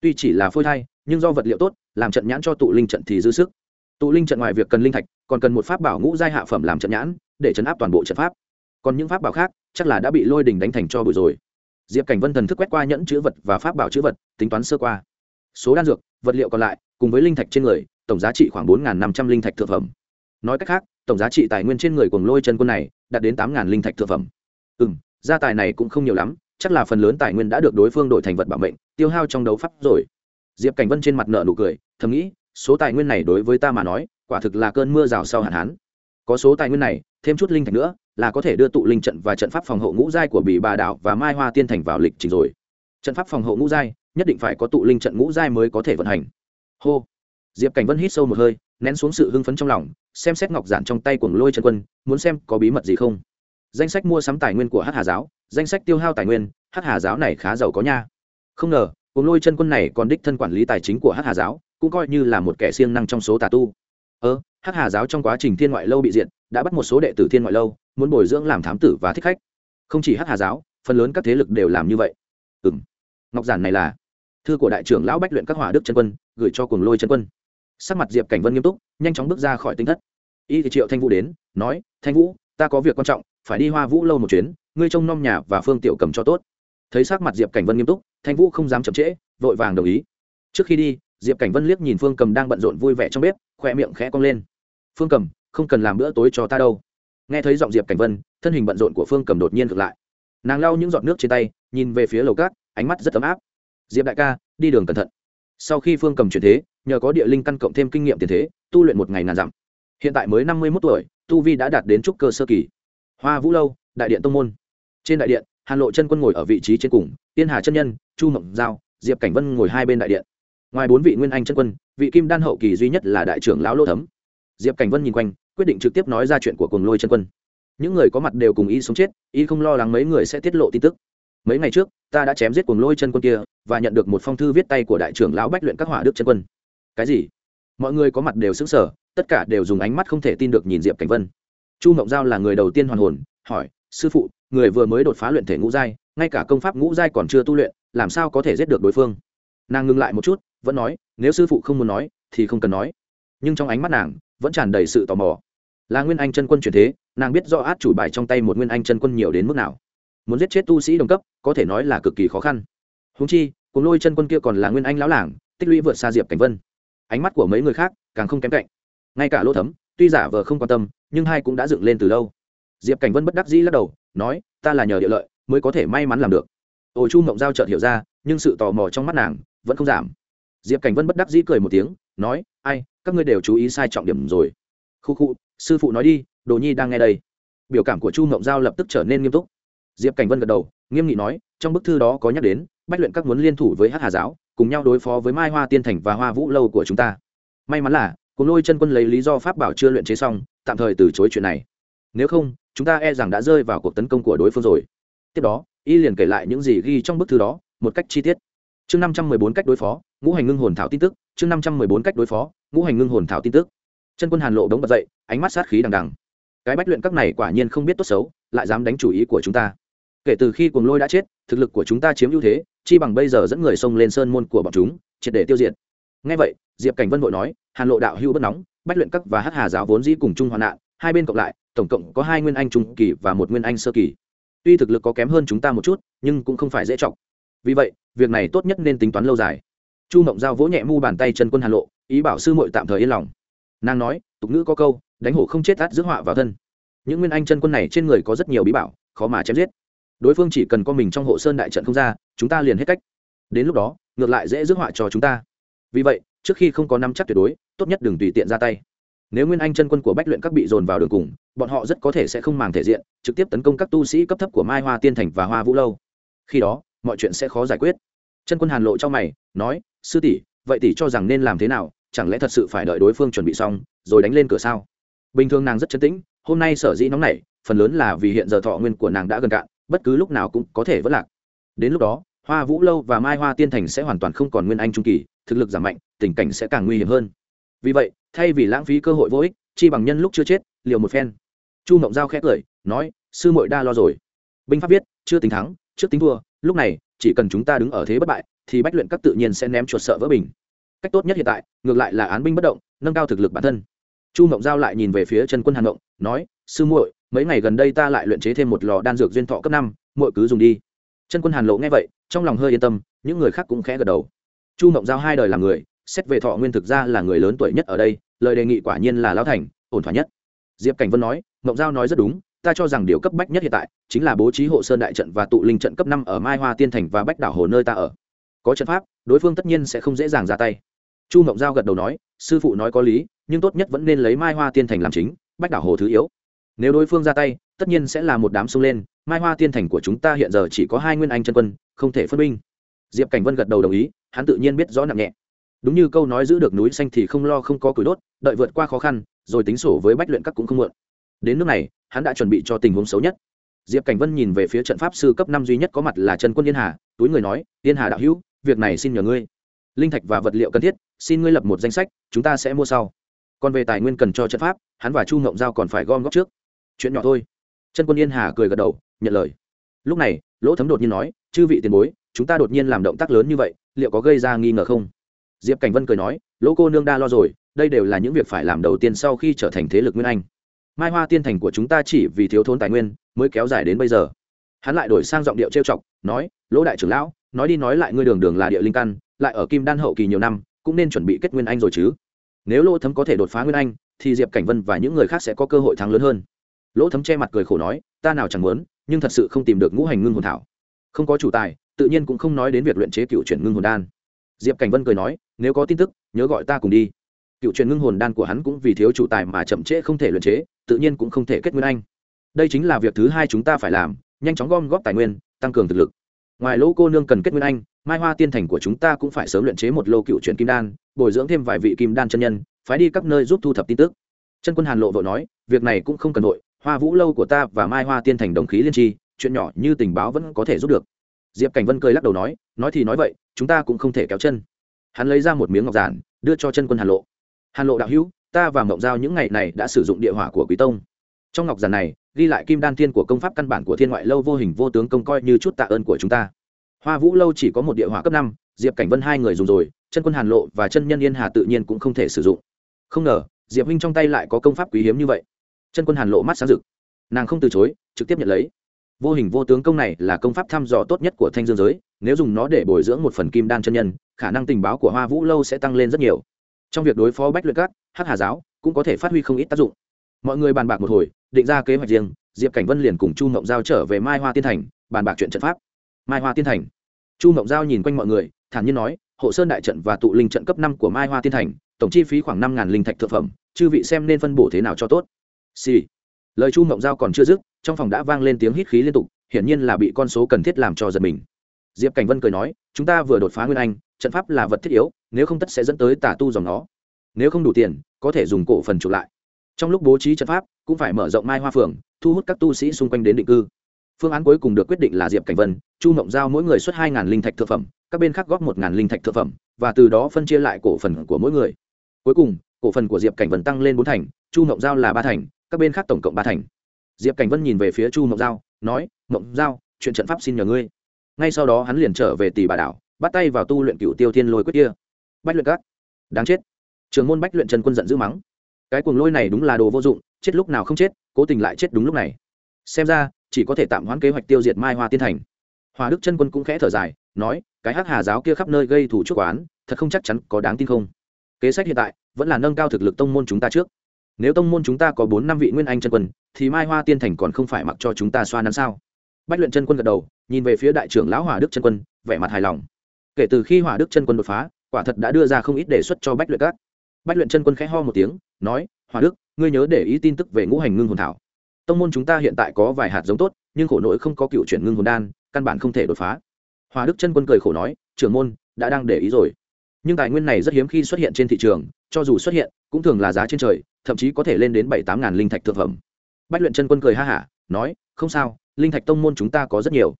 Tuy chỉ là phôi thai, nhưng do vật liệu tốt làm trận nhãn cho tụ linh trận thì dư sức. Tụ linh trận ngoài việc cần linh thạch, còn cần một pháp bảo ngũ giai hạ phẩm làm trận nhãn, để chấn áp toàn bộ trận pháp. Còn những pháp bảo khác, chắc là đã bị lôi đình đánh thành cho bụi rồi. Diệp cảnh vân thần thức quét qua nhẫn chữ vật và pháp bảo chữ vật, tính toán sơ qua. Số đan dược, vật liệu còn lại, cùng với linh thạch trên người, tổng giá trị khoảng bốn năm trăm linh thạch thực phẩm. Nói cách khác, tổng giá trị tài nguyên trên người cùng lôi chân quân này, đạt đến tám linh thạch thực phẩm. Ừ m gia tài này cũng không nhiều lắm, chắc là phần lớn tài nguyên đã được đối phương đổi thành vật bảo mệnh, tiêu hao trong đấu pháp rồi. Diệp cảnh vân trên mặt nợ nụ cười thầm nghĩ, số tài nguyên này đối với ta mà nói, quả thực là cơn mưa rào sau hạn hán. Có số tài nguyên này, thêm chút linh thạch nữa, là có thể đưa tụ linh trận và trận pháp phòng hộ ngũ giai của bỉ bà đạo và mai hoa tiên thành vào lịch trình rồi. Trận pháp phòng hộ ngũ giai, nhất định phải có tụ linh trận ngũ giai mới có thể vận hành. Hô. Diệp cảnh vân hít sâu một hơi, nén xuống sự hưng phấn trong lòng, xem xét ngọc giản trong tay của lôi chân quân, muốn xem có bí mật gì không. Danh sách mua sắm tài nguyên của hát hà giáo, danh sách tiêu hao tài nguyên hát hà giáo này khá giàu có nha. Không ngờ cùng lôi chân quân này còn đích thân quản lý tài chính của hát hà giáo cũng coi như là một kẻ siêng năng trong số tà tu. Ơ, Hắc hà giáo trong quá trình thiên ngoại lâu bị diện đã bắt một số đệ tử thiên ngoại lâu, muốn bồi dưỡng làm thám tử và thích khách. Không chỉ Hắc hà giáo, phần lớn các thế lực đều làm như vậy. Ừ m ngọc giản này là thư của đại trưởng lão bách luyện các hỏa đức chân quân, gửi cho cuồng lôi chân quân. Sắc mặt diệp cảnh vân nghiêm túc, nhanh chóng bước ra khỏi tinh thất. Y thì triệu thanh vũ đến, nói, thanh vũ, ta có việc quan trọng, phải đi hoa vũ lâu một chuyến, ngươi trông nom nhà và phương tiểu cầm cho tốt. Thấy sắc mặt diệp cảnh vân nghiêm túc, thanh vũ không dám chậm trễ, vội vàng đồng ý. Trước khi đi diệp cảnh vân liếc nhìn phương cầm đang bận rộn vui vẻ trong bếp khoe miệng khẽ cong lên. Phương cầm, không cần làm bữa tối cho ta đâu. Nghe thấy giọng diệp cảnh vân, thân hình bận rộn của phương cầm đột nhiên ngược lại. Nàng lau những giọt nước trên tay, nhìn về phía lầu cát, ánh mắt rất ấm áp. Diệp đại ca, đi đường cẩn thận. Sau khi phương cầm chuyển thế, nhờ có địa linh căn cộng thêm kinh nghiệm tiền thế, tu luyện một ngày ngàn dặm. Hiện tại mới năm mươi mốt tuổi, tu vi đã đạt đến trúc cơ sơ kỳ. Hoa vũ lâu, đại điện tông môn. Trên đại điện, hàn lộ chân quân ngồi ở vị trí trên cùng, tiên hà chân nhân, chu mộng giao, diệp cảnh vân ngồi hai bên đại điện ngoài bốn vị nguyên anh chân quân, vị kim đan hậu kỳ duy nhất là đại trưởng lão lô thấm. Diệp cảnh vân nhìn quanh, quyết định trực tiếp nói ra chuyện của cùng lôi chân quân. Những người có mặt đều cùng ý sống chết ý không lo lắng mấy người sẽ tiết lộ tin tức. Mấy ngày trước, ta đã chém giết cuồng lôi chân quân kia, và nhận được một phong thư viết tay của đại trưởng lão bách luyện các hỏa đức chân quân. Cái gì? Mọi người có mặt đều xứng sở tất cả đều dùng ánh mắt không thể tin được nhìn diệp cảnh vân. Chu mộng giao là người đầu tiên hoàn hồn, hỏi, sư phụ, người vừa mới đột phá luyện thể ngũ giai, ngay cả công pháp ngũ giai còn chưa tu luyện, làm sao có thể giết được đối phương? Nàng ngừng lại một chút vẫn nói, nếu sư phụ không muốn nói, thì không cần nói. Nhưng trong ánh mắt nàng, vẫn tràn đầy sự tò mò. Là nguyên anh chân quân chuyển thế, nàng biết do át chủ bài trong tay một nguyên anh chân quân nhiều đến mức nào. Muốn giết chết tu sĩ đồng cấp, có thể nói là cực kỳ khó khăn. Húng chi, cùng lôi chân quân kia còn là nguyên anh lão làng, tích lũy vượt xa diệp cảnh vân. Ánh mắt của mấy người khác càng không kém cạnh. Ngay cả lỗ thấm, tuy giả vờ không quan tâm, nhưng hai cũng đã dựng lên từ lâu. Diệp cảnh vân bất đắc dĩ lắc đầu, nói, ta là nhờ địa lợi, mới có thể may mắn làm được. Ồ chu mộng giao trợt hiểu ra, nhưng sự tò mò trong mắt nàng vẫn không giảm diệp cảnh vân bất đắc dĩ cười một tiếng, nói, ai, các ngươi đều chú ý sai trọng điểm rồi. Khu khu, sư phụ nói đi, đồ nhi đang nghe đây. Biểu cảm của chu mộng giao lập tức trở nên nghiêm túc. Diệp cảnh vân gật đầu, nghiêm nghị nói, trong bức thư đó có nhắc đến, bách luyện các muốn liên thủ với hát hà giáo, cùng nhau đối phó với mai hoa tiên thành và hoa vũ lâu của chúng ta. May mắn là, cùng lôi chân quân lấy lý do pháp bảo chưa luyện chế xong, tạm thời từ chối chuyện này. Nếu không, chúng ta e rằng đã rơi vào cuộc tấn công của đối phương rồi. Tiếp đó, y liền kể lại những gì ghi trong bức thư đó, một cách chi tiết chương năm trăm mười bốn cách đối phó, ngũ hành ngưng hồn thảo tin tức, chương năm trăm mười bốn cách đối phó, ngũ hành ngưng hồn thảo tin tức. Chân quân hàn lộ đống bật dậy, ánh mắt sát khí đằng đằng. Cái bách luyện các này quả nhiên không biết tốt xấu, lại dám đánh chủ ý của chúng ta. Kể từ khi cuồng lôi đã chết, thực lực của chúng ta chiếm ưu thế, chi bằng bây giờ dẫn người xông lên sơn môn của bọn chúng, triệt để tiêu diệt. Ngay vậy, diệp cảnh vân vội nói, hàn lộ đạo hưu bất nóng, bách luyện các và hắc hà giáo vốn dĩ cùng chung hoạn nạn, hai bên cộng lại, tổng cộng có hai nguyên anh trung kỳ và một nguyên anh sơ kỳ. Tuy thực lực có kém hơn chúng ta một chút, nhưng cũng không phải dễ trọng vì vậy, việc này tốt nhất nên tính toán lâu dài. Chu mộng giao vỗ nhẹ mu bàn tay chân quân hà lộ, ý bảo sư muội tạm thời yên lòng. Nàng nói, tục ngữ có câu, đánh hổ không chết tát giữ họa vào thân. Những nguyên anh chân quân này trên người có rất nhiều bí bảo, khó mà chém giết. Đối phương chỉ cần con mình trong hộ sơn đại trận không ra, chúng ta liền hết cách. Đến lúc đó, ngược lại dễ rước họa cho chúng ta. Vì vậy, trước khi không có năm chắc tuyệt đối, tốt nhất đừng tùy tiện ra tay. Nếu nguyên anh chân quân của bách luyện các bị dồn vào đường cùng, bọn họ rất có thể sẽ không màng thể diện, trực tiếp tấn công các tu sĩ cấp thấp của mai hoa tiên thành và hoa vũ lâu. Khi đó mọi chuyện sẽ khó giải quyết. Chân quân hàn lộ cho mày, nói, sư tỷ, vậy tỷ cho rằng nên làm thế nào? Chẳng lẽ thật sự phải đợi đối phương chuẩn bị xong, rồi đánh lên cửa sao? Bình thường nàng rất chấn tĩnh, hôm nay sở dĩ nóng nảy, phần lớn là vì hiện giờ thọ nguyên của nàng đã gần cạn, bất cứ lúc nào cũng có thể vất lạc. Đến lúc đó, hoa vũ lâu và mai hoa tiên thành sẽ hoàn toàn không còn nguyên anh trung kỳ, thực lực giảm mạnh, tình cảnh sẽ càng nguy hiểm hơn. Vì vậy, thay vì lãng phí cơ hội vô ích, chi bằng nhân lúc chưa chết, liều một phen. Chu mộng giao khẽ cười, nói, sư muội đa lo rồi. Binh pháp viết, chưa tính thắng trước tính thua, lúc này, chỉ cần chúng ta đứng ở thế bất bại, thì bách luyện các tự nhiên sẽ ném chuột sợ vỡ bình. Cách tốt nhất hiện tại, ngược lại là án binh bất động, nâng cao thực lực bản thân. Chu mộng giao lại nhìn về phía chân quân hàn mộng, nói, sư muội, mấy ngày gần đây ta lại luyện chế thêm một lò đan dược duyên thọ cấp năm, muội cứ dùng đi. Chân quân hàn lộ nghe vậy, trong lòng hơi yên tâm, những người khác cũng khẽ gật đầu. Chu mộng giao hai đời là người, xét về thọ nguyên thực ra là người lớn tuổi nhất ở đây, lời đề nghị quả nhiên là lão thành, ổn thỏa nhất. Diệp cảnh vân nói, mộng giao nói rất đúng ta cho rằng điều cấp bách nhất hiện tại chính là bố trí hộ sơn đại trận và tụ linh trận cấp năm ở mai hoa tiên thành và bách đảo hồ nơi ta ở. Có trận pháp, đối phương tất nhiên sẽ không dễ dàng ra tay. Chu mộng giao gật đầu nói, sư phụ nói có lý, nhưng tốt nhất vẫn nên lấy mai hoa tiên thành làm chính, bách đảo hồ thứ yếu. Nếu đối phương ra tay, tất nhiên sẽ là một đám sông lên, mai hoa tiên thành của chúng ta hiện giờ chỉ có hai nguyên anh chân quân, không thể phân binh. Diệp cảnh vân gật đầu đồng ý, hắn tự nhiên biết rõ nặng nhẹ. Đúng như câu nói giữ được núi xanh thì không lo không có củi đốt, đợi vượt qua khó khăn, rồi tính sổ với bách luyện các cũng không muộn đến nước này, hắn đã chuẩn bị cho tình huống xấu nhất. Diệp cảnh vân nhìn về phía trận pháp sư cấp năm duy nhất có mặt là trần quân yên hà, túi người nói, yên hà đạo hữu, việc này xin nhờ ngươi. Linh thạch và vật liệu cần thiết, xin ngươi lập một danh sách, chúng ta sẽ mua sau. Còn về tài nguyên cần cho trận pháp, hắn và chu ngộng giao còn phải gom góp trước. Chuyện nhỏ thôi. Trần quân yên hà cười gật đầu, nhận lời. Lúc này, lỗ thấm đột nhiên nói, chư vị tiền bối, chúng ta đột nhiên làm động tác lớn như vậy, liệu có gây ra nghi ngờ không? Diệp cảnh vân cười nói, lỗ cô nương đa lo rồi, đây đều là những việc phải làm đầu tiên sau khi trở thành thế lực nguyên anh mai hoa tiên thành của chúng ta chỉ vì thiếu thốn tài nguyên mới kéo dài đến bây giờ. Hắn lại đổi sang giọng điệu trêu chọc, nói, lỗ đại trưởng lão, nói đi nói lại ngươi đường đường là địa linh căn, lại ở kim đan hậu kỳ nhiều năm, cũng nên chuẩn bị kết nguyên anh rồi chứ. Nếu lỗ thấm có thể đột phá nguyên anh, thì diệp cảnh vân và những người khác sẽ có cơ hội thắng lớn hơn. Lỗ thấm che mặt cười khổ nói, ta nào chẳng muốn, nhưng thật sự không tìm được ngũ hành ngưng hồn thảo. Không có chủ tài, tự nhiên cũng không nói đến việc luyện chế cựu chuyển ngưng hồn đan. Diệp cảnh vân cười nói, nếu có tin tức, nhớ gọi ta cùng đi cựu truyền ngưng hồn đan của hắn cũng vì thiếu chủ tài mà chậm trễ không thể luyện chế, tự nhiên cũng không thể kết nguyên anh. Đây chính là việc thứ hai chúng ta phải làm, nhanh chóng gom góp tài nguyên, tăng cường thực lực. Ngoài lỗ cô nương cần kết nguyên anh, mai hoa tiên thành của chúng ta cũng phải sớm luyện chế một lô cựu truyền kim đan, bồi dưỡng thêm vài vị kim đan chân nhân, phái đi các nơi giúp thu thập tin tức. Chân quân hàn lộ vội nói, việc này cũng không cần vội, hoa vũ lâu của ta và mai hoa tiên thành đồng khí liên tri, chuyện nhỏ như tình báo vẫn có thể giúp được. Diệp cảnh vân cười lắc đầu nói nói thì nói vậy, chúng ta cũng không thể kéo chân. Hắn lấy ra một miếng ngọc giản, đưa cho chân quân hàn lộ hàn lộ đạo hữu, ta và mộng giao những ngày này đã sử dụng địa hỏa của quý tông. Trong ngọc giản này, ghi lại kim đan thiên của công pháp căn bản của thiên ngoại lâu vô hình vô tướng công coi như chút tạ ơn của chúng ta. Hoa vũ lâu chỉ có một địa hỏa cấp năm, diệp cảnh vân hai người dùng rồi, chân quân hàn lộ và chân nhân yên hà tự nhiên cũng không thể sử dụng. Không ngờ, diệp huynh trong tay lại có công pháp quý hiếm như vậy. Chân quân hàn lộ mắt sáng rực. Nàng không từ chối, trực tiếp nhận lấy. Vô hình vô tướng công này là công pháp thăm dò tốt nhất của thanh dương giới, nếu dùng nó để bồi dưỡng một phần kim đan chân nhân, khả năng tình báo của hoa vũ lâu sẽ tăng lên rất nhiều trong việc đối phó bách luyện các hát hà giáo cũng có thể phát huy không ít tác dụng. Mọi người bàn bạc một hồi, định ra kế hoạch riêng, diệp cảnh vân liền cùng chu mộng giao trở về mai hoa tiên thành, bàn bạc chuyện trận pháp. Mai hoa tiên thành. Chu mộng giao nhìn quanh mọi người, thản nhiên nói, hộ sơn đại trận và tụ linh trận cấp năm của mai hoa tiên thành, tổng chi phí khoảng năm ngàn linh thạch thực phẩm, chư vị xem nên phân bổ thế nào cho tốt. Xì、sì. lời chu mộng giao còn chưa dứt, trong phòng đã vang lên tiếng hít khí liên tục, hiển nhiên là bị con số cần thiết làm cho giật mình. Diệp cảnh vân cười nói, chúng ta vừa đột phá nguyên anh, trận pháp là vật thiết yếu nếu không tất sẽ dẫn tới tà tu dòng nó. Nếu không đủ tiền, có thể dùng cổ phần chuộc lại. Trong lúc bố trí trận pháp, cũng phải mở rộng mai hoa phường, thu hút các tu sĩ xung quanh đến định cư. Phương án cuối cùng được quyết định là diệp cảnh vân, chu mộng giao mỗi người xuất hai linh thạch thực phẩm, các bên khác góp một linh thạch thực phẩm, và từ đó phân chia lại cổ phần của mỗi người. Cuối cùng, cổ phần của diệp cảnh vân tăng lên bốn thành, chu mộng giao là ba thành, các bên khác tổng cộng ba thành. Diệp cảnh vân nhìn về phía chu mộng giao, nói, mộng giao, chuyện trận pháp xin nhờ ngươi. Ngay sau đó hắn liền trở về tỷ bà đảo, bắt tay vào tu luyện cựu tiêu thiên lôi quyết kia bách luyện các. Đáng chết. Trường môn bách luyện trần quân giận dữ mắng. Cái cuồng lôi này đúng là đồ vô dụng, chết lúc nào không chết, cố tình lại chết đúng lúc này. Xem ra, chỉ có thể tạm hoãn kế hoạch tiêu diệt mai hoa tiên thành. Hòa đức chân quân cũng khẽ thở dài, nói, cái hắc hà giáo kia khắp nơi gây thủ chuốc oán, thật không chắc chắn có đáng tin không. Kế sách hiện tại, vẫn là nâng cao thực lực tông môn chúng ta trước. Nếu tông môn chúng ta có bốn năm vị nguyên anh chân quân, thì mai hoa tiên thành còn không phải mặc cho chúng ta xoa nắn sao? Bách luyện chân quân gật đầu, nhìn về phía đại trưởng lão hòa đức chân quân, vẻ mặt hài lòng. Kể từ khi hòa đức chân quân đột phá quả thật đã đưa ra không ít đề xuất cho bách luyện các. Bách luyện chân quân khẽ ho một tiếng, nói, hòa đức, ngươi nhớ để ý tin tức về ngũ hành ngưng hồn thảo. Tông môn chúng ta hiện tại có vài hạt giống tốt, nhưng khổ nỗi không có cựu chuyển ngưng hồn đan, căn bản không thể đột phá. Hòa đức chân quân cười khổ nói, trưởng môn, đã đang để ý rồi. Nhưng tài nguyên này rất hiếm khi xuất hiện trên thị trường, cho dù xuất hiện, cũng thường là giá trên trời, thậm chí có thể lên đến bảy tám ngàn linh thạch thực phẩm. Bách luyện chân quân cười ha hả, nói, không sao, linh thạch tông môn chúng ta có rất nhiều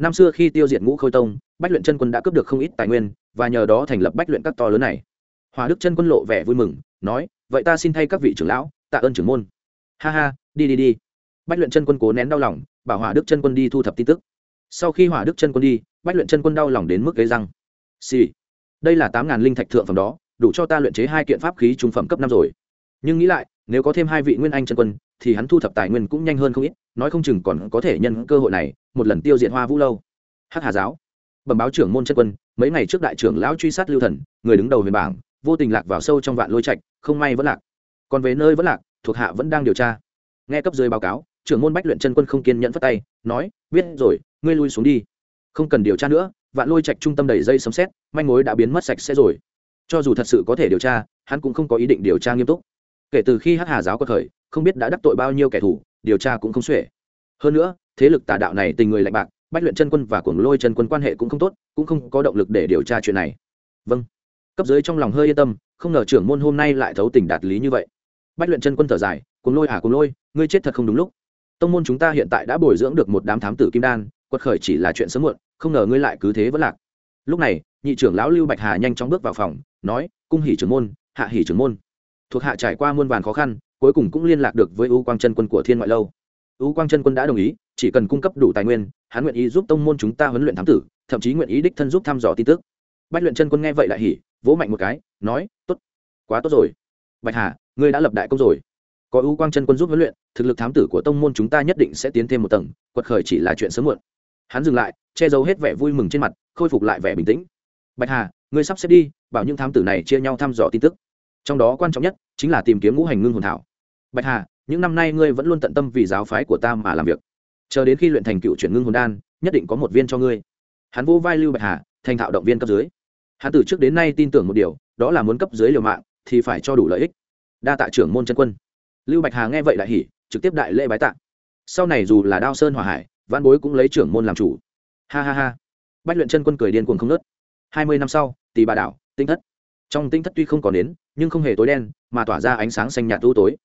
năm xưa khi tiêu diệt ngũ khôi tông, bách luyện chân quân đã cướp được không ít tài nguyên, và nhờ đó thành lập bách luyện các to lớn này. Hòa đức chân quân lộ vẻ vui mừng, nói, vậy ta xin thay các vị trưởng lão, tạ ơn trưởng môn. Ha ha, đi đi đi. Bách luyện chân quân cố nén đau lòng, bảo hỏa đức chân quân đi thu thập tin tức. Sau khi hỏa đức chân quân đi, bách luyện chân quân đau lòng đến mức gây răng. Xì、sì. đây là tám ngàn linh thạch thượng phẩm đó, đủ cho ta luyện chế hai kiện pháp khí trung phẩm cấp năm rồi. Nhưng nghĩ lại, nếu có thêm hai vị nguyên anh chân quân, thì hắn thu thập tài nguyên cũng nhanh hơn không ít nói không chừng còn có thể nhân cơ hội này, một lần tiêu diệt hoa vũ lâu. Hắc hà giáo. Bẩm báo trưởng môn chân quân, mấy ngày trước đại trưởng lão truy sát lưu thần, người đứng đầu huyền bảng, vô tình lạc vào sâu trong vạn lôi trạch, không may vẫn lạc. Còn về nơi vẫn lạc, thuộc hạ vẫn đang điều tra. Nghe cấp dưới báo cáo, trưởng môn bách luyện chân quân không kiên nhẫn phất tay, nói, biết rồi, ngươi lui xuống đi. Không cần điều tra nữa, vạn lôi trạch trung tâm đầy dây sấm xét manh mối đã biến mất sạch sẽ rồi. Cho dù thật sự có thể điều tra, hắn cũng không có ý định điều tra nghiêm túc. Kể từ khi hắc hà giáo có thời, không biết đã đắc tội bao nhiêu kẻ thù điều tra cũng không xuể. Hơn nữa, thế lực tà đạo này tình người lạnh bạc, bách luyện chân quân và cuồng lôi chân quân quan hệ cũng không tốt, cũng không có động lực để điều tra chuyện này. Vâng. Cấp dưới trong lòng hơi yên tâm, không ngờ trưởng môn hôm nay lại thấu tình đạt lý như vậy. Bách luyện chân quân thở dài, cuồng lôi à cuồng lôi, ngươi chết thật không đúng lúc. Tông môn chúng ta hiện tại đã bồi dưỡng được một đám thám tử kim đan, quật khởi chỉ là chuyện sớm muộn, không ngờ ngươi lại cứ thế vẫn lạc. Lúc này, nhị trưởng lão lưu bạch hà nhanh chóng bước vào phòng, nói, cung hỉ trưởng môn, hạ hỉ trưởng môn. Thuộc hạ trải qua muôn vàn khó khăn cuối cùng cũng liên lạc được với u quang chân quân của thiên ngoại lâu. U quang chân quân đã đồng ý, chỉ cần cung cấp đủ tài nguyên, hắn nguyện ý giúp tông môn chúng ta huấn luyện thám tử, thậm chí nguyện ý đích thân giúp thăm dò tin tức. Bách luyện chân quân nghe vậy lại hỉ, vỗ mạnh một cái, nói, tốt, quá tốt rồi. Bạch hà, ngươi đã lập đại công rồi. Có ưu quang chân quân giúp huấn luyện, thực lực thám tử của tông môn chúng ta nhất định sẽ tiến thêm một tầng, quật khởi chỉ là chuyện sớm muộn. Hắn dừng lại, che giấu hết vẻ vui mừng trên mặt, khôi phục lại vẻ bình tĩnh. Bạch hà, ngươi sắp xếp đi, bảo những thám tử này chia nhau thăm dò tin tức. Trong đó quan trọng nhất chính là tìm kiếm ngũ hành ngưng hồn thảo bạch hà, những năm nay ngươi vẫn luôn tận tâm vì giáo phái của ta mà làm việc. Chờ đến khi luyện thành cựu chuyển ngưng hồn đan, nhất định có một viên cho ngươi. Hắn vô vai lưu bạch hà, thành thạo động viên cấp dưới. Hắn từ trước đến nay tin tưởng một điều, đó là muốn cấp dưới liều mạng, thì phải cho đủ lợi ích. Đa tạ trưởng môn chân quân. Lưu bạch hà nghe vậy đại hỉ, trực tiếp đại lễ bái tạ. Sau này dù là đao sơn hòa hải văn bối cũng lấy trưởng môn làm chủ. Ha ha ha. Bách luyện chân quân cười điên cuồng không nớt hai mươi năm sau tì bà đảo, tinh thất. Trong tinh thất tuy không còn đến nhưng không hề tối đen, mà tỏa ra ánh sáng xanh nhạt u tối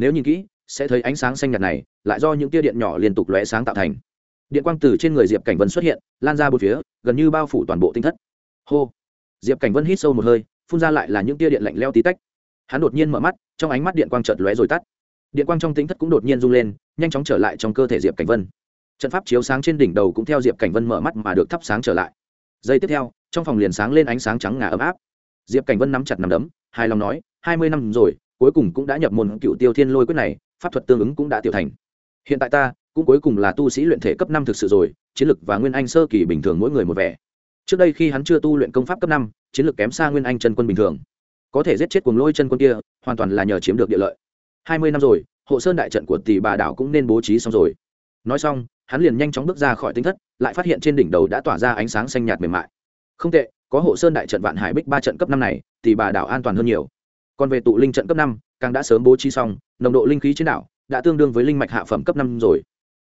nếu nhìn kỹ, sẽ thấy ánh sáng xanh nhạt này, lại do những tia điện nhỏ liên tục lóe sáng tạo thành. Điện quang từ trên người diệp cảnh vân xuất hiện, lan ra bốn phía, gần như bao phủ toàn bộ tinh thất. Hô! Diệp cảnh vân hít sâu một hơi, phun ra lại là những tia điện lạnh leo tí tách. Hắn đột nhiên mở mắt, trong ánh mắt điện quang chợt lóe rồi tắt. Điện quang trong tính thất cũng đột nhiên rung lên, nhanh chóng trở lại trong cơ thể diệp cảnh vân. Trận pháp chiếu sáng trên đỉnh đầu cũng theo diệp cảnh vân mở mắt mà được thắp sáng trở lại. Giây tiếp theo, trong phòng liền sáng lên ánh sáng trắng ngà ấm áp. Diệp cảnh vân nắm chặt nằm đấm, hài lòng nói, hai mươi năm rồi cuối cùng cũng đã nhập môn cựu tiêu thiên lôi quyết này, pháp thuật tương ứng cũng đã tiểu thành. Hiện tại ta, cũng cuối cùng là tu sĩ luyện thể cấp năm thực sự rồi, chiến lực và nguyên anh sơ kỳ bình thường mỗi người một vẻ. Trước đây khi hắn chưa tu luyện công pháp cấp năm, chiến lược kém xa nguyên anh chân quân bình thường. Có thể giết chết cuồng lôi chân quân kia, hoàn toàn là nhờ chiếm được địa lợi. Hai mươi năm rồi, hộ sơn đại trận của tỷ bà đảo cũng nên bố trí xong rồi. Nói xong, hắn liền nhanh chóng bước ra khỏi tính thất, lại phát hiện trên đỉnh đầu đã tỏa ra ánh sáng xanh nhạt mềm mại. Không tệ, có hộ sơn đại trận vạn hải bích ba trận cấp năm này tỷ bà đảo an toàn hơn nhiều còn về tụ linh trận cấp năm, càng đã sớm bố trí xong, nồng độ linh khí trên đảo đã tương đương với linh mạch hạ phẩm cấp năm rồi.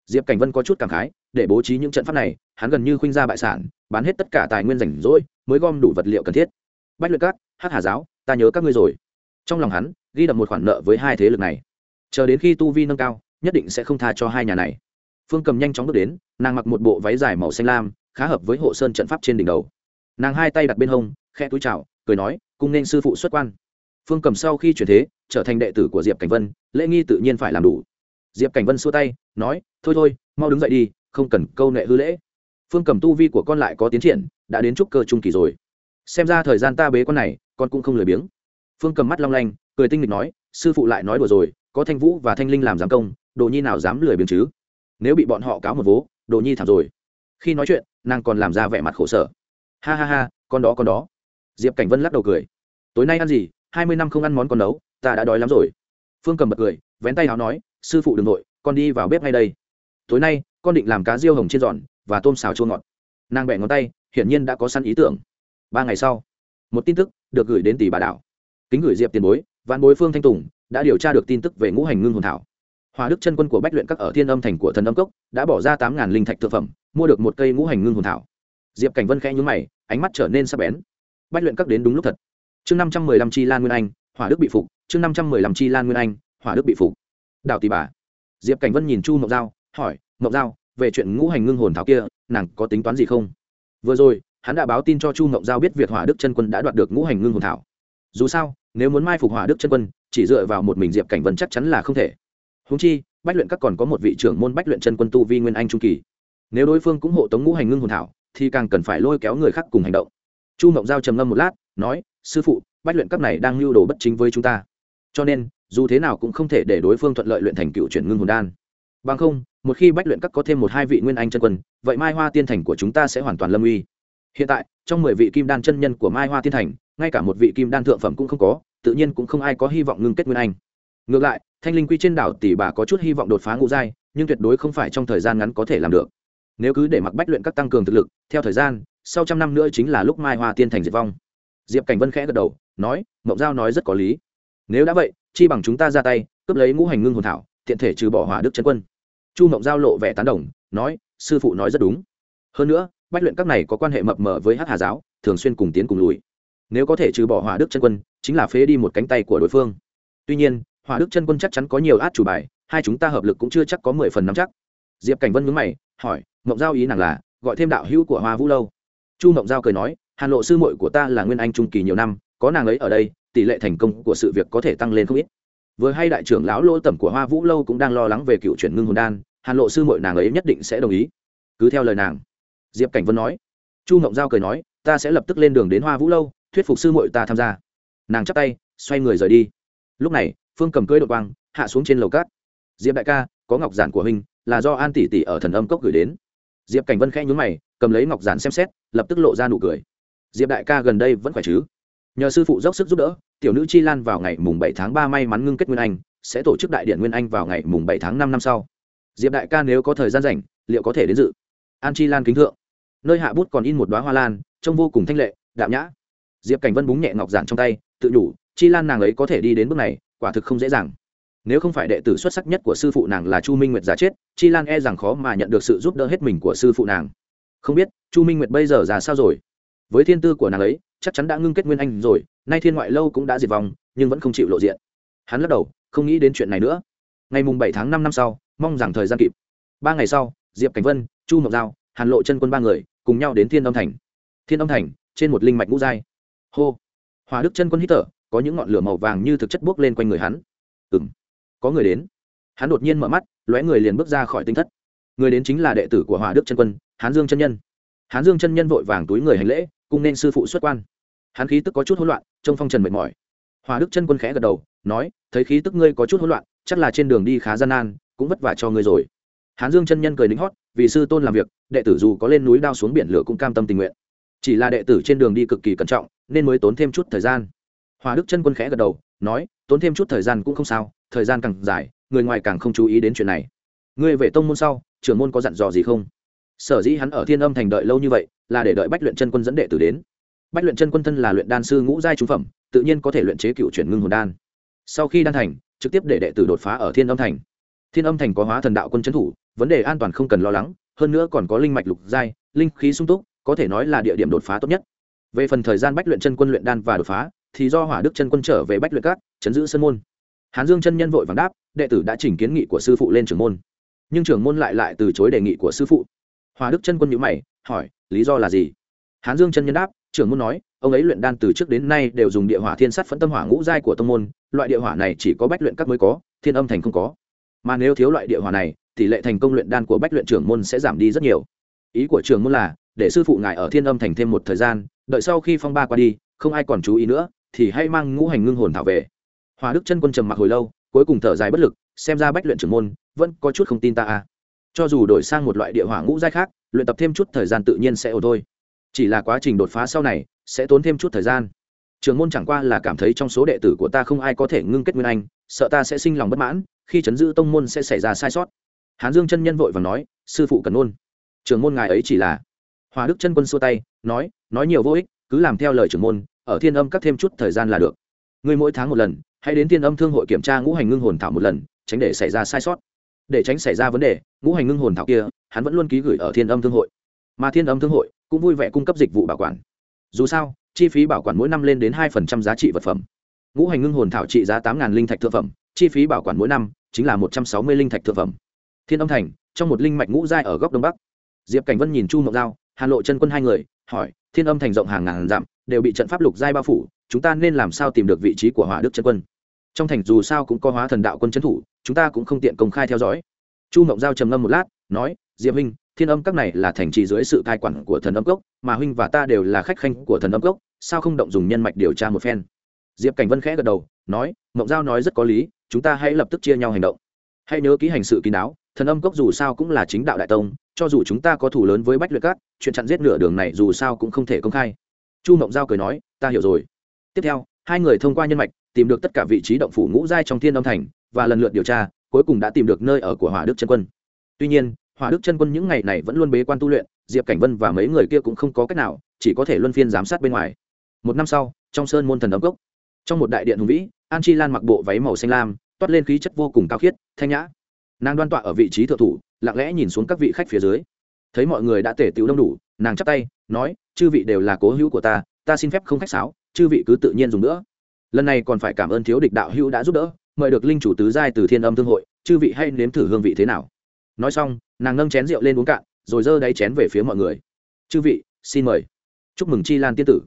Diệp cảnh vân có chút cảm khái, để bố trí những trận pháp này, hắn gần như khuynh ra bại sản, bán hết tất cả tài nguyên rảnh rỗi, mới gom đủ vật liệu cần thiết. Bách luyện cát hát hà giáo, ta nhớ các ngươi rồi. Trong lòng hắn, ghi đậm một khoản nợ với hai thế lực này. Chờ đến khi tu vi nâng cao, nhất định sẽ không tha cho hai nhà này. Phương cầm nhanh chóng bước đến, nàng mặc một bộ váy dài màu xanh lam, khá hợp với hộ sơn trận pháp trên đỉnh đầu. Nàng hai tay đặt bên hông khe túi chào, cười nói cùng nên sư phụ xuất quan phương cầm sau khi chuyển thế, trở thành đệ tử của diệp cảnh vân, lễ nghi tự nhiên phải làm đủ. Diệp cảnh vân xua tay, nói, thôi thôi, mau đứng dậy đi, không cần câu nệ hư lễ. Phương cầm tu vi của con lại có tiến triển, đã đến trúc cơ trung kỳ rồi. Xem ra thời gian ta bế con này, con cũng không lười biếng. Phương cầm mắt long lanh, cười tinh nghịch nói, sư phụ lại nói đùa rồi, có thanh vũ và thanh linh làm giám công, đồ nhi nào dám lười biếng chứ? Nếu bị bọn họ cáo một vố, đồ nhi thảm rồi. Khi nói chuyện, nàng còn làm ra vẻ mặt khổ sở. Ha ha ha, con đó con đó. Diệp cảnh vân lắc đầu cười. Tối nay ăn gì? Hai mươi năm không ăn món con nấu, ta đã đói lắm rồi. Phương cầm bật cười, vén tay áo nói, sư phụ đừng nội con đi vào bếp ngay đây. Tối nay, con định làm cá riêu hồng chiên giòn và tôm xào chua ngọt. Nàng bẹ ngón tay, hiển nhiên đã có săn ý tưởng. Ba ngày sau, một tin tức được gửi đến tỷ bà đảo. Kính gửi diệp tiền bối văn bối phương thanh tùng đã điều tra được tin tức về ngũ hành ngưng hồn thảo. Hòa đức chân quân của bách luyện các ở thiên âm thành của thần âm cốc đã bỏ ra tám ngàn linh thạch thực phẩm, mua được một cây ngũ hành ngưng hồn thảo. Diệp cảnh vân khẽ nhúng mày, ánh mắt trở nên sắc bén. Bách luyện các đến đúng lúc thật chương năm trăm mười lăm chi lan nguyên anh, hỏa đức bị phục, chương năm trăm mười lăm chi lan nguyên anh, hỏa đức bị phục. Đào tỷ bà. Diệp cảnh vân nhìn chu mộc giao, hỏi, mộc giao, về chuyện ngũ hành ngưng hồn thảo kia, nàng có tính toán gì không? Vừa rồi, hắn đã báo tin cho chu mộc giao biết việc hỏa đức chân quân đã đoạt được ngũ hành ngưng hồn thảo. Dù sao, nếu muốn mai phục hỏa đức chân quân, chỉ dựa vào một mình diệp cảnh vân chắc chắn là không thể. Húng chi, bách luyện các còn có một vị trưởng môn bách luyện chân quân tu vi nguyên anh trung kỳ. Nếu đối phương cũng hộ tống ngũ hành ngưng hồn thảo, thì càng cần phải lôi kéo người khác cùng hành động. Chu mộng giao trầm ngâm một lát nói, sư phụ, bách luyện cấp này đang lưu đồ bất chính với chúng ta. Cho nên, dù thế nào cũng không thể để đối phương thuận lợi luyện thành cựu chuyển ngưng hồn đan. Bằng không, một khi bách luyện cấp có thêm một hai vị nguyên anh chân quân, vậy mai hoa tiên thành của chúng ta sẽ hoàn toàn lâm uy. Hiện tại, trong mười vị kim đan chân nhân của mai hoa tiên thành, ngay cả một vị kim đan thượng phẩm cũng không có, tự nhiên cũng không ai có hy vọng ngưng kết nguyên anh. Ngược lại, thanh linh quy trên đảo tỷ bà có chút hy vọng đột phá ngũ giai, nhưng tuyệt đối không phải trong thời gian ngắn có thể làm được. Nếu cứ để mặc bách luyện các tăng cường thực lực, theo thời gian, sau trăm năm nữa chính là lúc mai hoa tiên thành diệt vong diệp cảnh vân khẽ gật đầu, nói, mộng giao nói rất có lý. Nếu đã vậy, chi bằng chúng ta ra tay, cướp lấy ngũ hành ngưng hồn thảo, tiện thể trừ bỏ hỏa đức chân quân. Chu mộng giao lộ vẻ tán đồng, nói, sư phụ nói rất đúng. Hơn nữa, bách luyện các này có quan hệ mập mờ với hát hà giáo, thường xuyên cùng tiến cùng lùi. Nếu có thể trừ bỏ hỏa đức chân quân, chính là phế đi một cánh tay của đối phương. Tuy nhiên, hỏa đức chân quân chắc chắn có nhiều át chủ bài, hai chúng ta hợp lực cũng chưa chắc có mười phần nắm chắc. Diệp cảnh vân mướn mày, hỏi, mộng giao ý nàng là gọi thêm đạo hữu của hoa vũ lâu? Chu mộng giao cười nói hàn lộ sư muội của ta là nguyên anh trung kỳ nhiều năm, có nàng ấy ở đây, tỷ lệ thành công của sự việc có thể tăng lên không ít. Vừa hay đại trưởng lão lỗ tẩm của hoa vũ lâu cũng đang lo lắng về cựu chuyển ngưng hồn đan, hàn lộ sư muội nàng ấy nhất định sẽ đồng ý. Cứ theo lời nàng. Diệp cảnh vân nói. Chu Ngộng giao cười nói, ta sẽ lập tức lên đường đến hoa vũ lâu, thuyết phục sư muội ta tham gia. Nàng chắp tay, xoay người rời đi. Lúc này, phương cầm cưới đội quang, hạ xuống trên lầu cát. Diệp đại ca, có ngọc giản của huynh, là do an tỷ tỷ ở thần âm cốc gửi đến. Diệp cảnh vân khẽ nhún mày, cầm lấy ngọc giản xem xét, lập tức lộ ra nụ cười diệp đại ca gần đây vẫn khỏe chứ? Nhờ sư phụ dốc sức giúp đỡ, tiểu nữ chi lan vào ngày mùng bảy tháng ba may mắn ngưng kết nguyên anh, sẽ tổ chức đại điện nguyên anh vào ngày mùng bảy tháng năm năm sau. Diệp đại ca nếu có thời gian rảnh, liệu có thể đến dự? An chi lan kính thượng. Nơi hạ bút còn in một đoá hoa lan, trông vô cùng thanh lệ, đạm nhã. Diệp cảnh vân búng nhẹ ngọc giản trong tay, tự nhủ, chi lan nàng ấy có thể đi đến bước này, quả thực không dễ dàng. Nếu không phải đệ tử xuất sắc nhất của sư phụ nàng là chu minh nguyệt giả chết, chi lan e rằng khó mà nhận được sự giúp đỡ hết mình của sư phụ nàng. Không biết, chu minh nguyệt bây giờ già sao rồi? Với thiên tư của nàng ấy, chắc chắn đã ngưng kết nguyên anh rồi, nay thiên ngoại lâu cũng đã diệt vong, nhưng vẫn không chịu lộ diện. Hắn lắc đầu, không nghĩ đến chuyện này nữa. Ngày mùng bảy tháng năm năm sau, mong rằng thời gian kịp. Ba ngày sau, diệp cảnh vân, chu mộc giao, hàn lộ chân quân ba người, cùng nhau đến thiên âm thành. Thiên âm thành, trên một linh mạch ngũ giai. Hô! Hòa đức chân quân hít thở, có những ngọn lửa màu vàng như thực chất bốc lên quanh người hắn. Ừng có người đến. Hắn đột nhiên mở mắt, lóe người liền bước ra khỏi tinh thất. Người đến chính là đệ tử của hòa đức chân quân, hán dương chân nhân. Hán dương chân nhân vội vàng túi người hành lễ cùng nên sư phụ xuất quan. Hắn khí tức có chút hỗn loạn, trông phong trần mệt mỏi. Hòa đức chân quân khẽ gật đầu, nói, thấy khí tức ngươi có chút hỗn loạn, chắc là trên đường đi khá gian nan, cũng vất vả cho ngươi rồi. Hán dương chân nhân cười lính hót, vì sư tôn làm việc, đệ tử dù có lên núi đao xuống biển lửa cũng cam tâm tình nguyện. Chỉ là đệ tử trên đường đi cực kỳ cẩn trọng, nên mới tốn thêm chút thời gian. Hòa đức chân quân khẽ gật đầu, nói, tốn thêm chút thời gian cũng không sao, thời gian càng dài, người ngoài càng không chú ý đến chuyện này. Ngươi về tông môn sau, trưởng môn có dặn dò gì không? Sở dĩ hắn ở thiên âm thành đợi lâu như vậy là để đợi bách luyện chân quân dẫn đệ tử đến. Bách luyện chân quân thân là luyện đan sư ngũ giai trung phẩm tự nhiên có thể luyện chế cựu chuyển ngưng hồn đan. Sau khi đan thành trực tiếp để đệ tử đột phá ở thiên âm thành. Thiên âm thành có hóa thần đạo quân trấn thủ vấn đề an toàn không cần lo lắng hơn nữa còn có linh mạch lục giai linh khí sung túc có thể nói là địa điểm đột phá tốt nhất. Về phần thời gian bách luyện chân quân luyện đan và đột phá thì do hỏa đức chân quân trở về bách luyện cát, chấn giữ sân môn. Hán dương chân nhân vội vàng đáp đệ tử đã chỉnh kiến nghị của sư phụ lên trưởng môn. Nhưng trưởng môn lại lại từ chối đề nghị của sư phụ hòa đức chân quân nhữ mày, hỏi, lý do là gì? Hán dương chân nhân đáp, trưởng môn nói, ông ấy luyện đan từ trước đến nay đều dùng địa hỏa thiên sắt phẫn tâm hỏa ngũ giai của tông môn, loại địa hỏa này chỉ có bách luyện các mới có, thiên âm thành không có. Mà nếu thiếu loại địa hỏa này, tỷ lệ thành công luyện đan của bách luyện trưởng môn sẽ giảm đi rất nhiều. Ý của trưởng môn là, để sư phụ ngài ở thiên âm thành thêm một thời gian, đợi sau khi phong ba qua đi, không ai còn chú ý nữa, thì hãy mang ngũ hành ngưng hồn thảo về. Hòa đức chân quân trầm mặc hồi lâu, cuối cùng thở dài bất lực, xem ra bách luyện trưởng môn vẫn có chút không tin ta à cho dù đổi sang một loại địa hỏa ngũ giai khác, luyện tập thêm chút thời gian tự nhiên sẽ ổn thôi. Chỉ là quá trình đột phá sau này, sẽ tốn thêm chút thời gian. Trường môn chẳng qua là cảm thấy trong số đệ tử của ta không ai có thể ngưng kết nguyên anh, sợ ta sẽ sinh lòng bất mãn, khi chấn giữ tông môn sẽ xảy ra sai sót. Hán dương chân nhân vội và nói, sư phụ cần ôn trường môn ngài ấy chỉ là hòa đức chân quân xua tay, nói nói nhiều vô ích, cứ làm theo lời trưởng môn, ở thiên âm cắt thêm chút thời gian là được. Ngươi mỗi tháng một lần, hãy đến thiên âm thương hội kiểm tra ngũ hành ngưng hồn thảo một lần, tránh để xảy ra sai sót để tránh xảy ra vấn đề, ngũ hành ngưng hồn thảo kia, hắn vẫn luôn ký gửi ở thiên âm thương hội. Mà thiên âm thương hội cũng vui vẻ cung cấp dịch vụ bảo quản. Dù sao, chi phí bảo quản mỗi năm lên đến hai phần trăm giá trị vật phẩm. Ngũ hành ngưng hồn thảo trị giá tám linh thạch thượng phẩm, chi phí bảo quản mỗi năm chính là một trăm sáu mươi linh thạch thượng phẩm. Thiên âm thành, trong một linh mạch ngũ giai ở góc đông bắc. Diệp cảnh vân nhìn chu mộng giao, hàn lộ chân quân hai người, hỏi, thiên âm thành rộng hàng ngàn dặm, đều bị trận pháp lục giai bao phủ, chúng ta nên làm sao tìm được vị trí của hỏa đức chân quân? Trong thành dù sao cũng có hóa thần đạo quân trấn thủ, chúng ta cũng không tiện công khai theo dõi. Chu mộng giao trầm ngâm một lát, nói, diệp huynh, thiên âm các này là thành trì dưới sự cai quản của thần âm cốc, mà huynh và ta đều là khách khanh của thần âm cốc, sao không động dùng nhân mạch điều tra một phen? Diệp cảnh vân khẽ gật đầu, nói, mộng giao nói rất có lý, chúng ta hãy lập tức chia nhau hành động. Hãy nhớ ký hành sự kín đáo, thần âm cốc dù sao cũng là chính đạo đại tông, cho dù chúng ta có thủ lớn với bách luyện cát chuyện chặn giết nửa đường này dù sao cũng không thể công khai. Chu mộng giao cười nói, ta hiểu rồi. Tiếp theo, hai người thông qua nhân mạch tìm được tất cả vị trí động phủ ngũ giai trong thiên âm thành, và lần lượt điều tra, cuối cùng đã tìm được nơi ở của hỏa đức chân quân. Tuy nhiên, hỏa đức chân quân những ngày này vẫn luôn bế quan tu luyện, diệp cảnh vân và mấy người kia cũng không có cách nào, chỉ có thể luân phiên giám sát bên ngoài. Một năm sau, trong sơn môn thần ấm cốc, trong một đại điện hùng vĩ, an chi lan mặc bộ váy màu xanh lam, toát lên khí chất vô cùng cao khiết, thanh nhã. Nàng đoan tọa ở vị trí thượng thủ, lặng lẽ nhìn xuống các vị khách phía dưới. Thấy mọi người đã tể tiểu đông đủ, nàng chắp tay, nói, chư vị đều là cố hữu của ta ta xin phép không khách sáo, chư vị cứ tự nhiên dùng nữa lần này còn phải cảm ơn thiếu địch đạo hữu đã giúp đỡ, mời được linh chủ tứ giai từ thiên âm thương hội, chư vị hay nếm thử hương vị thế nào. Nói xong, nàng nâng chén rượu lên uống cạn, rồi giơ đáy chén về phía mọi người. Chư vị, xin mời. Chúc mừng chi lan tiên tử.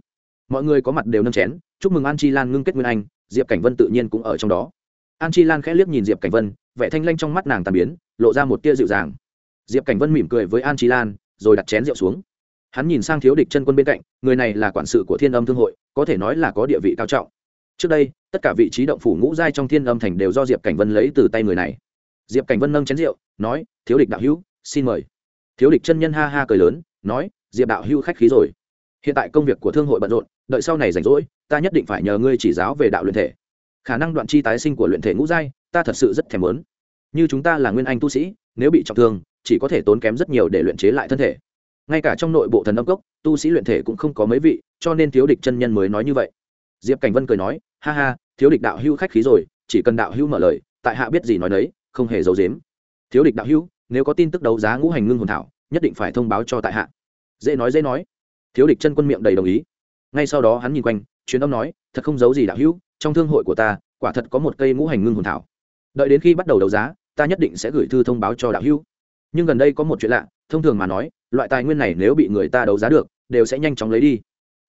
Mọi người có mặt đều nâng chén, chúc mừng an chi lan ngưng kết nguyên anh, diệp cảnh vân tự nhiên cũng ở trong đó. An chi lan khẽ liếc nhìn diệp cảnh vân, vẻ thanh lanh trong mắt nàng tàn biến, lộ ra một tia dịu dàng. Diệp cảnh vân mỉm cười với an chi lan, rồi đặt chén rượu xuống. Hắn nhìn sang thiếu địch chân quân bên cạnh, người này là quản sự của thiên âm thương hội, có thể nói là có địa vị cao trọng trước đây, tất cả vị trí động phủ ngũ giai trong thiên âm thành đều do diệp cảnh vân lấy từ tay người này. Diệp cảnh vân nâng chén rượu, nói, thiếu địch đạo hữu, xin mời. Thiếu địch chân nhân ha ha cười lớn, nói, diệp đạo hữu khách khí rồi. Hiện tại công việc của thương hội bận rộn, đợi sau này rảnh rỗi, ta nhất định phải nhờ ngươi chỉ giáo về đạo luyện thể. Khả năng đoạn chi tái sinh của luyện thể ngũ giai, ta thật sự rất thèm lớn như chúng ta là nguyên anh tu sĩ, nếu bị trọng thương, chỉ có thể tốn kém rất nhiều để luyện chế lại thân thể. Ngay cả trong nội bộ thần âm cốc, tu sĩ luyện thể cũng không có mấy vị, cho nên thiếu địch chân nhân mới nói như vậy. Diệp cảnh vân cười nói ha ha, thiếu địch đạo hữu khách khí rồi, chỉ cần đạo hữu mở lời, tại hạ biết gì nói đấy không hề giấu dếm thiếu địch đạo hữu, nếu có tin tức đấu giá ngũ hành ngưng hồn thảo, nhất định phải thông báo cho tại hạ. Dễ nói dễ nói. Thiếu địch chân quân miệng đầy đồng ý. Ngay sau đó hắn nhìn quanh, truyền âm nói, thật không giấu gì đạo hữu, trong thương hội của ta, quả thật có một cây ngũ hành ngưng hồn thảo. Đợi đến khi bắt đầu đấu giá, ta nhất định sẽ gửi thư thông báo cho đạo hữu. Nhưng gần đây có một chuyện lạ, thông thường mà nói, loại tài nguyên này nếu bị người ta đấu giá được, đều sẽ nhanh chóng lấy đi.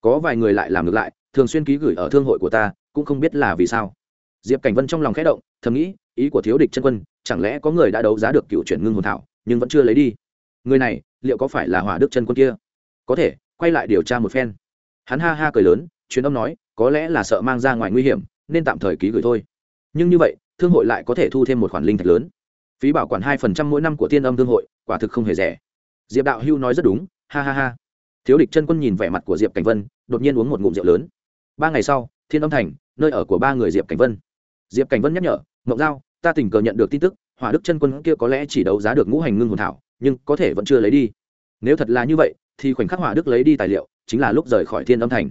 Có vài người lại làm ngược lại, thường xuyên ký gửi ở thương hội của ta cũng không biết là vì sao. Diệp cảnh vân trong lòng khẽ động, thầm nghĩ, ý của thiếu địch chân quân, chẳng lẽ có người đã đấu giá được cựu chuyển ngưng hồn thảo, nhưng vẫn chưa lấy đi? Người này, liệu có phải là hỏa đức chân quân kia? Có thể, quay lại điều tra một phen. Hắn ha ha cười lớn, truyền âm nói, có lẽ là sợ mang ra ngoài nguy hiểm, nên tạm thời ký gửi thôi. Nhưng như vậy, thương hội lại có thể thu thêm một khoản linh thạch lớn. Phí bảo quản hai phần trăm mỗi năm của tiên âm thương hội, quả thực không hề rẻ. Diệp đạo hưu nói rất đúng, ha ha ha. Thiếu địch chân quân nhìn vẻ mặt của diệp cảnh vân, đột nhiên uống một ngụm rượu lớn. Ba ngày sau, thiên âm thành nơi ở của ba người diệp cảnh vân diệp cảnh vân nhắc nhở mộng giao ta tình cờ nhận được tin tức hỏa đức chân quân kia có lẽ chỉ đấu giá được ngũ hành ngưng hồn thảo nhưng có thể vẫn chưa lấy đi nếu thật là như vậy thì khoảnh khắc hỏa đức lấy đi tài liệu chính là lúc rời khỏi thiên âm thành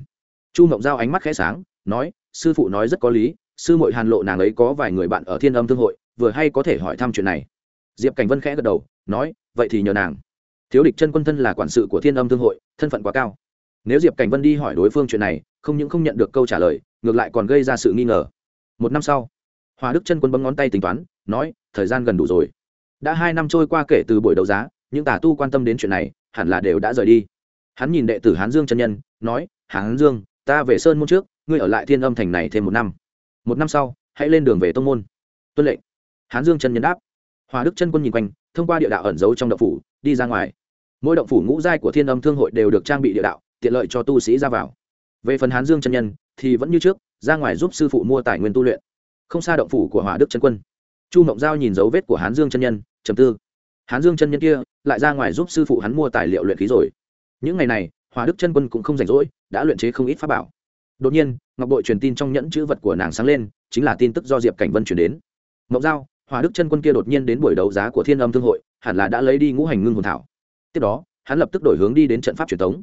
chu mộng giao ánh mắt khẽ sáng nói sư phụ nói rất có lý sư mội hàn lộ nàng ấy có vài người bạn ở thiên âm thương hội vừa hay có thể hỏi thăm chuyện này diệp cảnh vân khẽ gật đầu nói vậy thì nhờ nàng thiếu địch chân quân thân là quản sự của thiên âm thương hội thân phận quá cao nếu diệp cảnh vân đi hỏi đối phương chuyện này không những không nhận được câu trả lời ngược lại còn gây ra sự nghi ngờ. Một năm sau, hòa đức chân quân bấm ngón tay tính toán, nói, thời gian gần đủ rồi. Đã hai năm trôi qua kể từ buổi đấu giá, những tà tu quan tâm đến chuyện này, hẳn là đều đã rời đi. Hắn nhìn đệ tử hán dương chân nhân, nói, hán dương, ta về sơn môn trước, ngươi ở lại thiên âm thành này thêm một năm. Một năm sau, hãy lên đường về tông môn. Tuân lệnh. Hán dương chân nhân đáp. Hòa đức chân quân nhìn quanh, thông qua địa đạo ẩn giấu trong động phủ, đi ra ngoài. Mỗi động phủ ngũ giai của thiên âm thương hội đều được trang bị địa đạo, tiện lợi cho tu sĩ ra vào. Về phần hán dương chân nhân thì vẫn như trước, ra ngoài giúp sư phụ mua tài nguyên tu luyện. Không xa động phủ của hỏa đức chân quân. Chu mộng giao nhìn dấu vết của hán dương chân nhân, trầm tư. Hán dương chân nhân kia lại ra ngoài giúp sư phụ hắn mua tài liệu luyện khí rồi. Những ngày này, hỏa đức chân quân cũng không rảnh rỗi, đã luyện chế không ít pháp bảo. Đột nhiên, ngọc bội truyền tin trong nhẫn chữ vật của nàng sáng lên, chính là tin tức do diệp cảnh vân chuyển đến. Mộng giao, hỏa đức chân quân kia đột nhiên đến buổi đấu giá của thiên âm thương hội, hẳn là đã lấy đi ngũ hành ngưng hồn thảo. Tiếp đó, hắn lập tức đổi hướng đi đến trận pháp truyền thống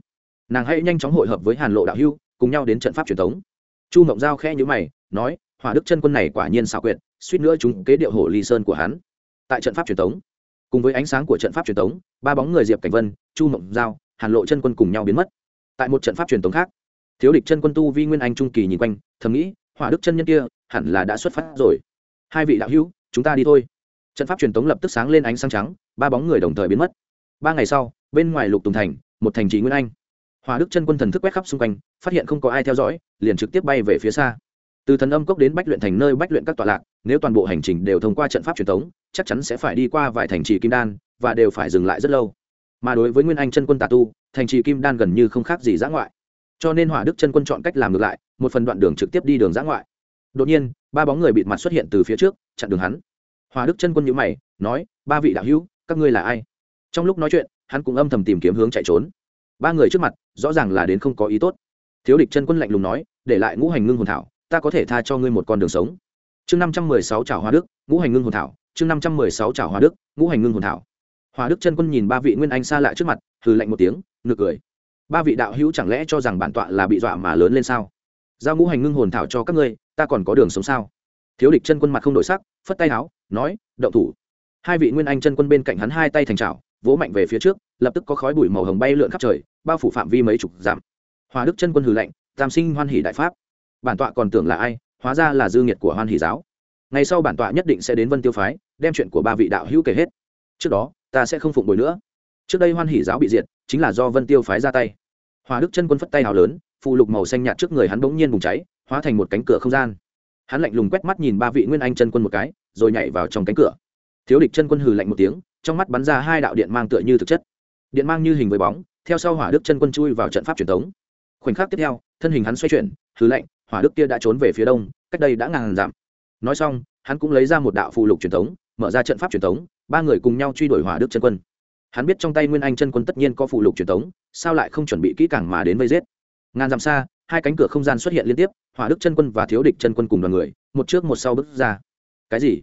nàng hãy nhanh chóng hội hợp với hàn lộ đạo hưu cùng nhau đến trận pháp truyền thống. Chu mộng giao khẽ nhữ mày, nói, hỏa đức chân quân này quả nhiên xảo quyệt, suýt nữa chúng kế điệu hổ ly sơn của hắn. Tại trận pháp truyền thống, cùng với ánh sáng của trận pháp truyền thống, ba bóng người diệp cảnh vân, chu mộng giao, hàn lộ chân quân cùng nhau biến mất. Tại một trận pháp truyền thống khác, thiếu địch chân quân tu vi nguyên anh trung kỳ nhìn quanh, thầm nghĩ, hỏa đức chân nhân kia, hẳn là đã xuất phát rồi. Hai vị đạo hữu, chúng ta đi thôi. Trận pháp truyền thống lập tức sáng lên ánh sáng trắng, ba bóng người đồng thời biến mất. Ba ngày sau, bên ngoài lục tùng thành, một thành trì nguyên anh hòa đức chân quân thần thức quét khắp xung quanh, phát hiện không có ai theo dõi, liền trực tiếp bay về phía xa. Từ thần âm cốc đến bách luyện thành nơi bách luyện các tọa lạc, nếu toàn bộ hành trình đều thông qua trận pháp truyền thống, chắc chắn sẽ phải đi qua vài thành trì kim đan, và đều phải dừng lại rất lâu. Mà đối với nguyên anh chân quân tà tu, thành trì kim đan gần như không khác gì giã ngoại. Cho nên hỏa đức chân quân chọn cách làm ngược lại, một phần đoạn đường trực tiếp đi đường giã ngoại. Đột nhiên, ba bóng người bịt mặt xuất hiện từ phía trước, chặn đường hắn. Hòa đức chân quân nhữ mày, nói, ba vị đạo hữu, các ngươi là ai? Trong lúc nói chuyện, hắn cũng âm thầm tìm kiếm hướng chạy trốn ba người trước mặt, rõ ràng là đến không có ý tốt. Thiếu địch chân quân lạnh lùng nói, để lại ngũ hành ngưng hồn thảo, ta có thể tha cho ngươi một con đường sống. Chương năm trăm mười sáu trào hoa đức, ngũ hành ngưng hồn thảo, chương năm trăm mười sáu trào hoa đức, ngũ hành ngưng hồn thảo. Hoa đức chân quân nhìn ba vị nguyên anh xa lại trước mặt, hừ lạnh một tiếng, nực cười. Ba vị đạo hữu chẳng lẽ cho rằng bản tọa là bị dọa mà lớn lên sao? Giao ngũ hành ngưng hồn thảo cho các ngươi, ta còn có đường sống sao? Thiếu địch chân quân mặt không đổi sắc, phất tay áo nói, động thủ. Hai vị nguyên anh chân quân bên cạnh hắn hai tay thành trào vỗ mạnh về phía trước lập tức có khói bụi màu hồng bay lượn khắp trời, bao phủ phạm vi mấy chục dặm. Hòa đức chân quân hừ lạnh, tam sinh hoan hỷ đại pháp, bản tọa còn tưởng là ai, hóa ra là dư nghiệt của hoan hỷ giáo. Ngày sau bản tọa nhất định sẽ đến vân tiêu phái, đem chuyện của ba vị đạo hữu kể hết. Trước đó, ta sẽ không phụng bồi nữa. Trước đây hoan hỷ giáo bị diệt, chính là do vân tiêu phái ra tay. Hòa đức chân quân phất tay hào lớn phụ lục màu xanh nhạt trước người hắn bỗng nhiên bùng cháy, hóa thành một cánh cửa không gian. Hắn lạnh lùng quét mắt nhìn ba vị nguyên anh chân quân một cái, rồi nhảy vào trong cánh cửa. Thiếu địch chân quân hừ lạnh một tiếng, trong mắt bắn ra hai đạo điện mang tựa như thực chất điện mang như hình với bóng, theo sau hỏa đức chân quân chui vào trận pháp truyền thống khoảnh khắc tiếp theo, thân hình hắn xoay chuyển thứ lạnh hỏa đức kia đã trốn về phía đông, cách đây đã ngàn dặm. Nói xong, hắn cũng lấy ra một đạo phù lục truyền thống mở ra trận pháp truyền thống ba người cùng nhau truy đuổi hỏa đức chân quân. Hắn biết trong tay nguyên anh chân quân tất nhiên có phù lục truyền thống sao lại không chuẩn bị kỹ càng mà đến vây giết? Ngàn dặm xa, hai cánh cửa không gian xuất hiện liên tiếp, hỏa đức chân quân và thiếu địch chân quân cùng đoàn người, một trước một sau bước ra. Cái gì?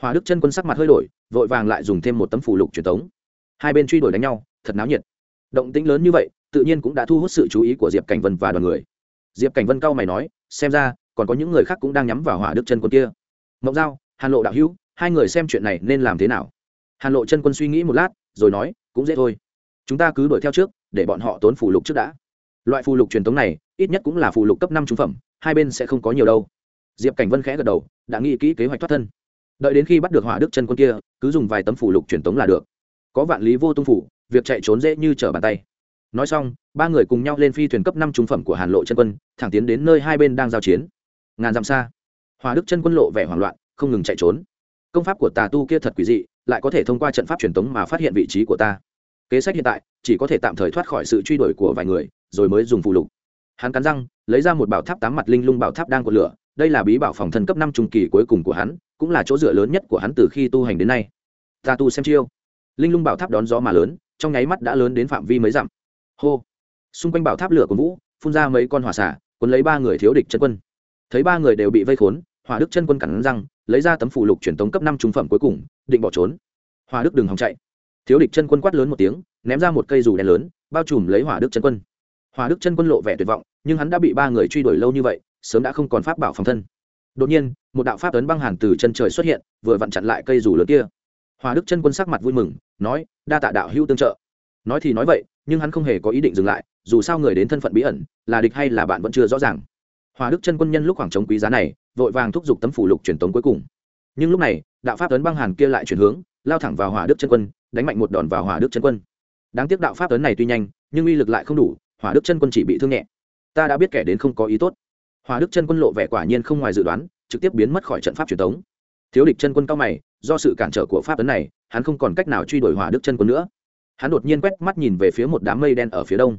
Hỏa đức chân quân sắc mặt hơi đổi, vội vàng lại dùng thêm một tấm phù lục truyền thống hai bên truy đuổi đánh nhau thật náo nhiệt. Động tĩnh lớn như vậy, tự nhiên cũng đã thu hút sự chú ý của diệp cảnh vân và đoàn người. Diệp cảnh vân cao mày nói, xem ra, còn có những người khác cũng đang nhắm vào hỏa đức chân quân kia. Mộng giao, hàn lộ đạo hữu, hai người xem chuyện này nên làm thế nào? Hàn lộ chân quân suy nghĩ một lát, rồi nói, cũng dễ thôi. Chúng ta cứ đuổi theo trước, để bọn họ tốn phù lục trước đã. Loại phù lục truyền thống này, ít nhất cũng là phù lục cấp năm trung phẩm, hai bên sẽ không có nhiều đâu. Diệp cảnh vân khẽ gật đầu, đã nghĩ kỹ kế hoạch thoát thân. Đợi đến khi bắt được hỏa đức chân quân kia, cứ dùng vài tấm phù lục truyền thống là được có vạn lý vô tung phủ, việc chạy trốn dễ như trở bàn tay. Nói xong, ba người cùng nhau lên phi thuyền cấp năm trung phẩm của hàn lộ chân quân, thẳng tiến đến nơi hai bên đang giao chiến. Ngàn dặm xa, hòa đức chân quân lộ vẻ hoảng loạn, không ngừng chạy trốn. Công pháp của tà tu kia thật quỷ dị, lại có thể thông qua trận pháp truyền thống mà phát hiện vị trí của ta. Kế sách hiện tại, chỉ có thể tạm thời thoát khỏi sự truy đuổi của vài người, rồi mới dùng phụ lục. Hắn cắn răng, lấy ra một bảo tháp tám mặt linh lung bảo tháp đang của lửa, đây là bí bảo phòng thân cấp năm trung kỳ cuối cùng của hắn, cũng là chỗ dựa lớn nhất của hắn từ khi tu hành đến nay. Tà tu xem chiêu linh lung bảo tháp đón gió mà lớn, trong nháy mắt đã lớn đến phạm vi mấy dặm. Hô! Xung quanh bảo tháp lửa của vũ, phun ra mấy con hỏa xả, cuốn lấy ba người thiếu địch chân quân. Thấy ba người đều bị vây khốn, hỏa đức chân quân cắn răng, lấy ra tấm phủ lục truyền tống cấp năm trung phẩm cuối cùng, định bỏ trốn. Hỏa đức đừng hòng chạy. Thiếu địch chân quân quát lớn một tiếng, ném ra một cây dù đen lớn, bao trùm lấy hỏa đức chân quân. Hỏa đức chân quân lộ vẻ tuyệt vọng, nhưng hắn đã bị ba người truy đuổi lâu như vậy, sớm đã không còn pháp bảo phòng thân. Đột nhiên, một đạo pháp ấn băng hàn từ chân trời xuất hiện, vừa vặn chặn lại cây dù lớn kia. Hòa đức chân quân sắc mặt vui mừng nói, đa tạ đạo hữu tương trợ. Nói thì nói vậy, nhưng hắn không hề có ý định dừng lại, dù sao người đến thân phận bí ẩn, là địch hay là bạn vẫn chưa rõ ràng. Hòa đức chân quân nhân lúc khoảng trống quý giá này, vội vàng thúc giục tấm phủ lục truyền tống cuối cùng. Nhưng lúc này, đạo pháp tuấn băng hàn kia lại chuyển hướng, lao thẳng vào hòa đức chân quân, đánh mạnh một đòn vào hòa đức chân quân. Đáng tiếc đạo pháp tuấn này tuy nhanh, nhưng uy lực lại không đủ, hòa đức chân quân chỉ bị thương nhẹ. Ta đã biết kẻ đến không có ý tốt. Hòa đức chân quân lộ vẻ quả nhiên không ngoài dự đoán, trực tiếp biến mất khỏi trận pháp truyền tống. thiếu địch chân quân cao mày do sự cản trở của pháp ấn này, hắn không còn cách nào truy đuổi hỏa đức chân quân nữa. Hắn đột nhiên quét mắt nhìn về phía một đám mây đen ở phía đông.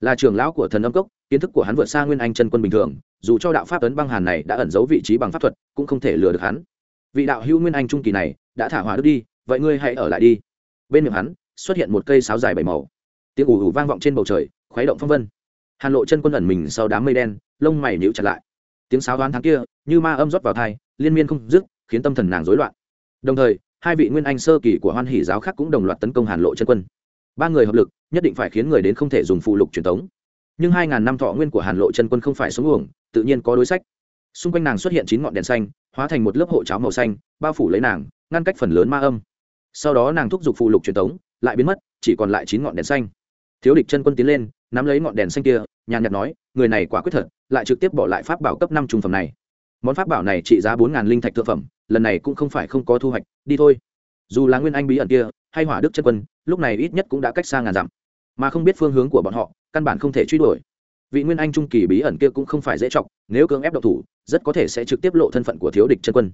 Là trưởng lão của thần âm cốc, kiến thức của hắn vượt xa nguyên anh chân quân bình thường, dù cho đạo pháp ấn băng hàn này đã ẩn giấu vị trí bằng pháp thuật, cũng không thể lừa được hắn. Vị đạo hữu nguyên anh trung kỳ này, đã thả hỏa đức đi, vậy ngươi hãy ở lại đi. Bên miệng hắn, xuất hiện một cây sáo dài bảy màu. Tiếng ủ ủ vang vọng trên bầu trời, khuấy động phong vân. Hàn lộ chân quân ẩn mình sau đám mây đen, lông mày níu chặt lại. Tiếng sáo đoán tháng kia, như ma âm rót vào thai liên miên không dứt, khiến tâm thần nàng rối loạn đồng thời, hai vị nguyên anh sơ kỳ của hoan hỷ giáo khác cũng đồng loạt tấn công hàn lộ chân quân. Ba người hợp lực, nhất định phải khiến người đến không thể dùng phụ lục truyền thống nhưng hai ngàn năm thọ nguyên của hàn lộ chân quân không phải sống uổng, tự nhiên có đối sách. Xung quanh nàng xuất hiện chín ngọn đèn xanh, hóa thành một lớp hộ cháo màu xanh, bao phủ lấy nàng, ngăn cách phần lớn ma âm. Sau đó nàng thúc giục phụ lục truyền thống lại biến mất, chỉ còn lại chín ngọn đèn xanh. Thiếu địch chân quân tiến lên, nắm lấy ngọn đèn xanh kia, nhàn nhạt nói, người này quả quyết thật, lại trực tiếp bỏ lại pháp bảo cấp năm trung phẩm này. Món pháp bảo này trị giá bốn ngàn linh thạch thượng phẩm lần này cũng không phải không có thu hoạch, đi thôi. Dù là nguyên anh bí ẩn kia, hay hỏa đức chân quân, lúc này ít nhất cũng đã cách xa ngàn dặm. Mà không biết phương hướng của bọn họ, căn bản không thể truy đuổi. Vị nguyên anh trung kỳ bí ẩn kia cũng không phải dễ chọc, nếu cưỡng ép độc thủ, rất có thể sẽ trực tiếp lộ thân phận của thiếu địch chân quân.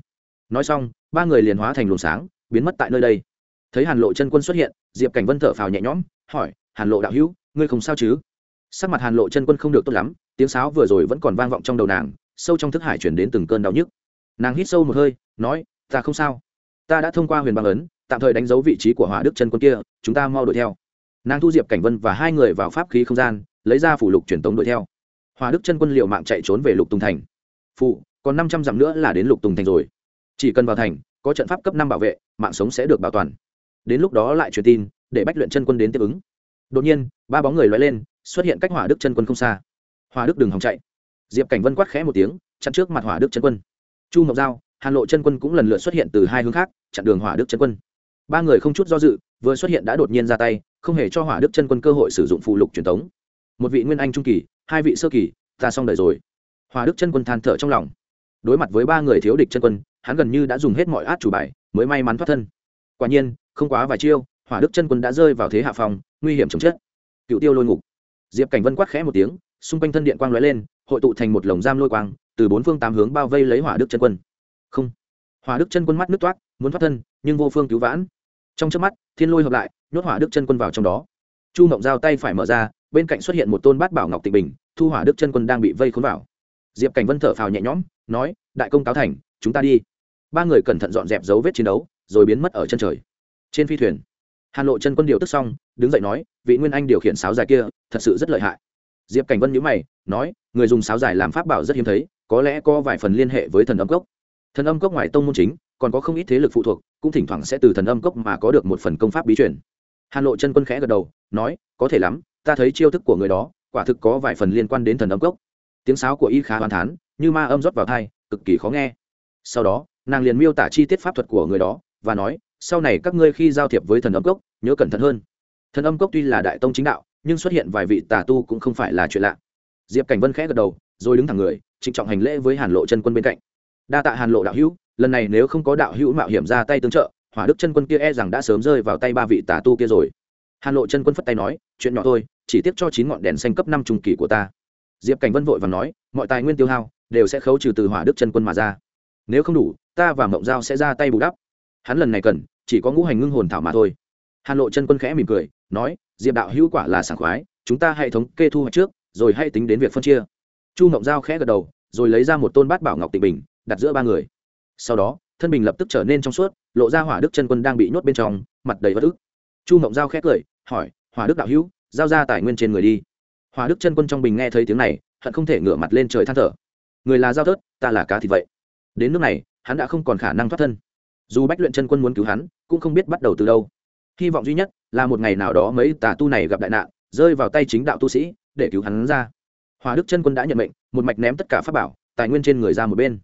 Nói xong, ba người liền hóa thành luồng sáng, biến mất tại nơi đây. Thấy hàn lộ chân quân xuất hiện, diệp cảnh vân thở phào nhẹ nhõm, hỏi, hàn lộ đạo hữu, ngươi không sao chứ? Sắc mặt hàn lộ chân quân không được tốt lắm, tiếng sáo vừa rồi vẫn còn vang vọng trong đầu nàng, sâu trong thức hải chuyển đến từng cơn đau nhức nàng hít sâu một hơi, nói, ta không sao. Ta đã thông qua huyền băng ấn, tạm thời đánh dấu vị trí của hỏa đức chân quân kia, chúng ta mau đuổi theo. Nàng thu diệp cảnh vân và hai người vào pháp khí không gian, lấy ra phủ lục truyền tống đuổi theo. Hòa đức chân quân liệu mạng chạy trốn về lục tùng thành. Phụ còn năm trăm dặm nữa là đến lục tùng thành rồi. Chỉ cần vào thành, có trận pháp cấp năm bảo vệ, mạng sống sẽ được bảo toàn. Đến lúc đó lại truyền tin, để bách luyện chân quân đến tiếp ứng. Đột nhiên, ba bóng người loay lên, xuất hiện cách hỏa đức chân quân không xa. Hòa đức đừng hòng chạy. Diệp cảnh vân quát khẽ một tiếng, chặn trước mặt hỏa đức chân quân chu Ngọc giao, hàn lộ chân quân cũng lần lượt xuất hiện từ hai hướng khác, chặn đường hỏa đức chân quân. Ba người không chút do dự, vừa xuất hiện đã đột nhiên ra tay, không hề cho hỏa đức chân quân cơ hội sử dụng phụ lục truyền thống. Một vị nguyên anh trung kỳ, hai vị sơ kỳ, ta xong đời rồi. Hỏa đức chân quân than thở trong lòng. Đối mặt với ba người thiếu địch chân quân, hắn gần như đã dùng hết mọi át chủ bài, mới may mắn thoát thân. Quả nhiên, không quá vài chiêu, hỏa đức chân quân đã rơi vào thế hạ phòng, nguy hiểm chồng chết cựu tiêu lôi ngục. Diệp cảnh vân quát khẽ một tiếng, xung quanh thân điện quang lóe lên, hội tụ thành một lồng giam lôi quang từ bốn phương tám hướng bao vây lấy hỏa đức chân quân. Không. Hỏa đức chân quân mắt nước toát, muốn thoát thân, nhưng vô phương cứu vãn. Trong trước mắt, thiên lôi hợp lại, nhốt hỏa đức chân quân vào trong đó. Chu mộng giao tay phải mở ra, bên cạnh xuất hiện một tôn bát bảo ngọc tịnh bình, thu hỏa đức chân quân đang bị vây khốn vào. Diệp cảnh vân thở phào nhẹ nhõm, nói, đại công cáo thành, chúng ta đi. Ba người cẩn thận dọn dẹp dấu vết chiến đấu, rồi biến mất ở chân trời. Trên phi thuyền, hàn lộ chân quân điều tức xong, đứng dậy nói, vị nguyên anh điều khiển sáo dài kia, thật sự rất lợi hại. Diệp cảnh vân nhữ mày, nói, người dùng sáo dài làm pháp bảo rất hiếm thấy có lẽ có vài phần liên hệ với thần âm cốc. Thần âm cốc ngoài tông môn chính, còn có không ít thế lực phụ thuộc, cũng thỉnh thoảng sẽ từ thần âm cốc mà có được một phần công pháp bí truyền. Hàn lộ chân quân khẽ gật đầu, nói, có thể lắm, ta thấy chiêu thức của người đó, quả thực có vài phần liên quan đến thần âm cốc. Tiếng sáo của y khá hoàn thán, như ma âm rót vào thai cực kỳ khó nghe. Sau đó, nàng liền miêu tả chi tiết pháp thuật của người đó, và nói, sau này các ngươi khi giao thiệp với thần âm cốc, nhớ cẩn thận hơn. Thần âm cốc tuy là đại tông chính đạo, nhưng xuất hiện vài vị tà tu cũng không phải là chuyện lạ. Diệp cảnh vân khẽ gật đầu, rồi đứng thẳng người trịnh trọng hành lễ với hàn lộ chân quân bên cạnh đa tạ hàn lộ đạo hữu lần này nếu không có đạo hữu mạo hiểm ra tay tương trợ hỏa đức chân quân kia e rằng đã sớm rơi vào tay ba vị tà tu kia rồi hàn lộ chân quân phất tay nói chuyện nhỏ thôi chỉ tiếp cho chín ngọn đèn xanh cấp năm trung kỳ của ta diệp cảnh vân vội và nói mọi tài nguyên tiêu hao đều sẽ khấu trừ từ hỏa đức chân quân mà ra nếu không đủ ta và mộng giao sẽ ra tay bù đắp hắn lần này cần chỉ có ngũ hành ngưng hồn thảo mà thôi hàn lộ chân quân khẽ mỉm cười nói diệp đạo hữu quả là sảng khoái chúng ta hãy thống kê thu hoạch trước rồi hãy tính đến việc phân chia chu mộng giao khẽ gật đầu rồi lấy ra một tôn bát bảo ngọc tịnh bình, đặt giữa ba người. Sau đó, thân bình lập tức trở nên trong suốt, lộ ra hỏa đức chân quân đang bị nhốt bên trong, mặt đầy bất ức. Chu mộng giao khẽ cười, hỏi, hỏa đức đạo hữu, giao ra tài nguyên trên người đi. Hỏa đức chân quân trong bình nghe thấy tiếng này, hận không thể ngửa mặt lên trời than thở. Người là giao thớt, ta là cá thì vậy. Đến nước này, hắn đã không còn khả năng thoát thân. Dù bách luyện chân quân muốn cứu hắn, cũng không biết bắt đầu từ đâu. Hy vọng duy nhất là một ngày nào đó mấy tà tu này gặp đại nạn, rơi vào tay chính đạo tu sĩ, để cứu hắn ra hòa đức chân quân đã nhận mệnh, một mạch ném tất cả pháp bảo, tài nguyên trên người ra một bên.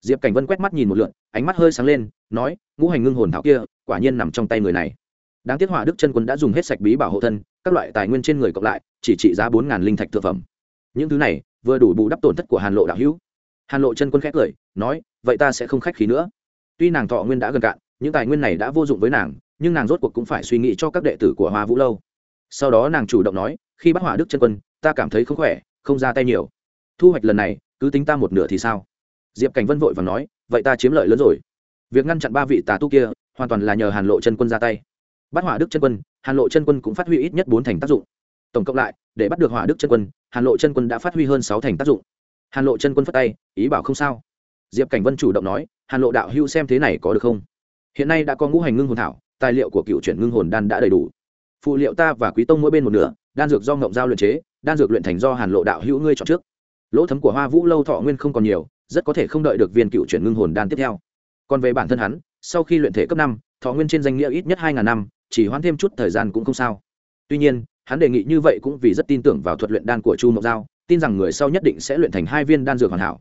Diệp cảnh vân quét mắt nhìn một lượn ánh mắt hơi sáng lên, nói, ngũ hành ngưng hồn thảo kia, quả nhiên nằm trong tay người này. Đáng tiếc hỏa đức chân quân đã dùng hết sạch bí bảo hộ thân, các loại tài nguyên trên người cộng lại, chỉ trị giá bốn linh thạch thực phẩm. Những thứ này, vừa đủ bù đắp tổn thất của hàn lộ đạo hữu. Hàn lộ chân quân khét cười, nói, vậy ta sẽ không khách khí nữa. Tuy nàng thọ nguyên đã gần cạn, những tài nguyên này đã vô dụng với nàng, nhưng nàng rốt cuộc cũng phải suy nghĩ cho các đệ tử của hoa vũ lâu. Sau đó nàng chủ động nói, khi bắt hỏa đức chân quân, ta cảm thấy không khỏe không ra tay nhiều. Thu hoạch lần này, cứ tính ta một nửa thì sao? Diệp cảnh vân vội và nói, vậy ta chiếm lợi lớn rồi. Việc ngăn chặn ba vị tà tu kia, hoàn toàn là nhờ hàn lộ chân quân ra tay. Bắt hỏa đức chân quân, hàn lộ chân quân cũng phát huy ít nhất bốn thành tác dụng. Tổng cộng lại, để bắt được hỏa đức chân quân, hàn lộ chân quân đã phát huy hơn sáu thành tác dụng. Hàn lộ chân quân phát tay, ý bảo không sao. Diệp cảnh vân chủ động nói, hàn lộ đạo hưu xem thế này có được không? Hiện nay đã có ngũ hành ngưng hồn thảo, tài liệu của cựu chuyển ngưng hồn đan đã đầy đủ. Phụ liệu ta và quý tông mỗi bên một nửa, đan dược do ngộng giao luyện chế đan dược luyện thành do hàn lộ đạo hữu ngươi chọn trước. Lỗ thấm của hoa vũ lâu thọ nguyên không còn nhiều, rất có thể không đợi được viên cựu chuyển ngưng hồn đan tiếp theo. Còn về bản thân hắn, sau khi luyện thể cấp năm, thọ nguyên trên danh nghĩa ít nhất hai ngàn năm, chỉ hoãn thêm chút thời gian cũng không sao. Tuy nhiên, hắn đề nghị như vậy cũng vì rất tin tưởng vào thuật luyện đan của chu Mộc giao, tin rằng người sau nhất định sẽ luyện thành hai viên đan dược hoàn hảo.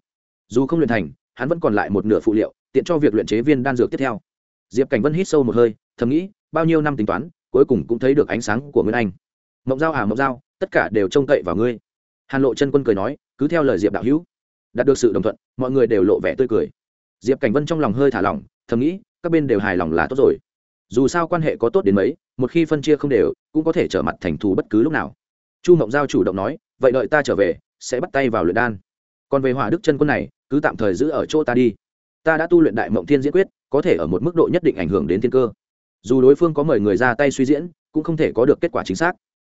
Dù không luyện thành, hắn vẫn còn lại một nửa phụ liệu, tiện cho việc luyện chế viên đan dược tiếp theo. Diệp cảnh vân hít sâu một hơi, thầm nghĩ, bao nhiêu năm tính toán, cuối cùng cũng thấy được ánh sáng của nguyên anh. Mộng giao à mộng giao tất cả đều trông cậy vào ngươi. Hàn lộ chân quân cười nói, cứ theo lời diệp đạo hữu. Đạt được sự đồng thuận, mọi người đều lộ vẻ tươi cười. Diệp cảnh vân trong lòng hơi thả lỏng, thầm nghĩ, các bên đều hài lòng là tốt rồi. Dù sao quan hệ có tốt đến mấy, một khi phân chia không đều, cũng có thể trở mặt thành thù bất cứ lúc nào. Chu mộng giao chủ động nói, vậy đợi ta trở về, sẽ bắt tay vào luyện đan. Còn về hỏa đức chân quân này, cứ tạm thời giữ ở chỗ ta đi. Ta đã tu luyện đại mộng thiên diễn quyết, có thể ở một mức độ nhất định ảnh hưởng đến thiên cơ. Dù đối phương có mời người ra tay suy diễn, cũng không thể có được kết quả chính xác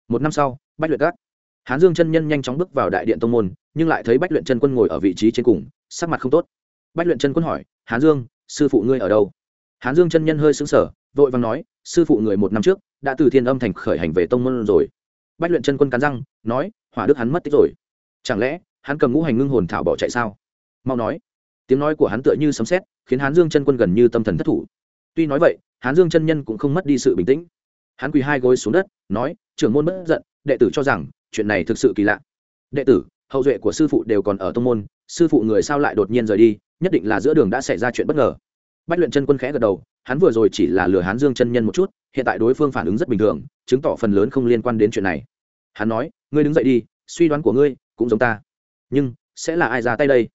một năm sau, bách luyện các. Hán dương chân nhân nhanh chóng bước vào đại điện tông môn, nhưng lại thấy bách luyện chân quân ngồi ở vị trí trên cùng, sắc mặt không tốt. Bách luyện chân quân hỏi, hán dương, sư phụ ngươi ở đâu? Hán dương chân nhân hơi xứng sở vội vàng nói, sư phụ người một năm trước đã từ thiên âm thành khởi hành về tông môn rồi. Bách luyện chân quân cắn răng, nói, hỏa đức hắn mất tích rồi. Chẳng lẽ hắn cầm ngũ hành ngưng hồn thảo bỏ chạy sao? Mau nói. Tiếng nói của hắn tựa như sấm sét, khiến hán dương chân quân gần như tâm thần thất thủ. Tuy nói vậy, hán dương chân nhân cũng không mất đi sự bình tĩnh hắn quỳ hai gối xuống đất, nói, trưởng môn bất giận, đệ tử cho rằng, chuyện này thực sự kỳ lạ. Đệ tử, hậu duệ của sư phụ đều còn ở tông môn, sư phụ người sao lại đột nhiên rời đi, nhất định là giữa đường đã xảy ra chuyện bất ngờ. Bách luyện chân quân khẽ gật đầu, hắn vừa rồi chỉ là lừa hán dương chân nhân một chút, hiện tại đối phương phản ứng rất bình thường, chứng tỏ phần lớn không liên quan đến chuyện này. Hắn nói, ngươi đứng dậy đi, suy đoán của ngươi cũng giống ta. Nhưng, sẽ là ai ra tay đây?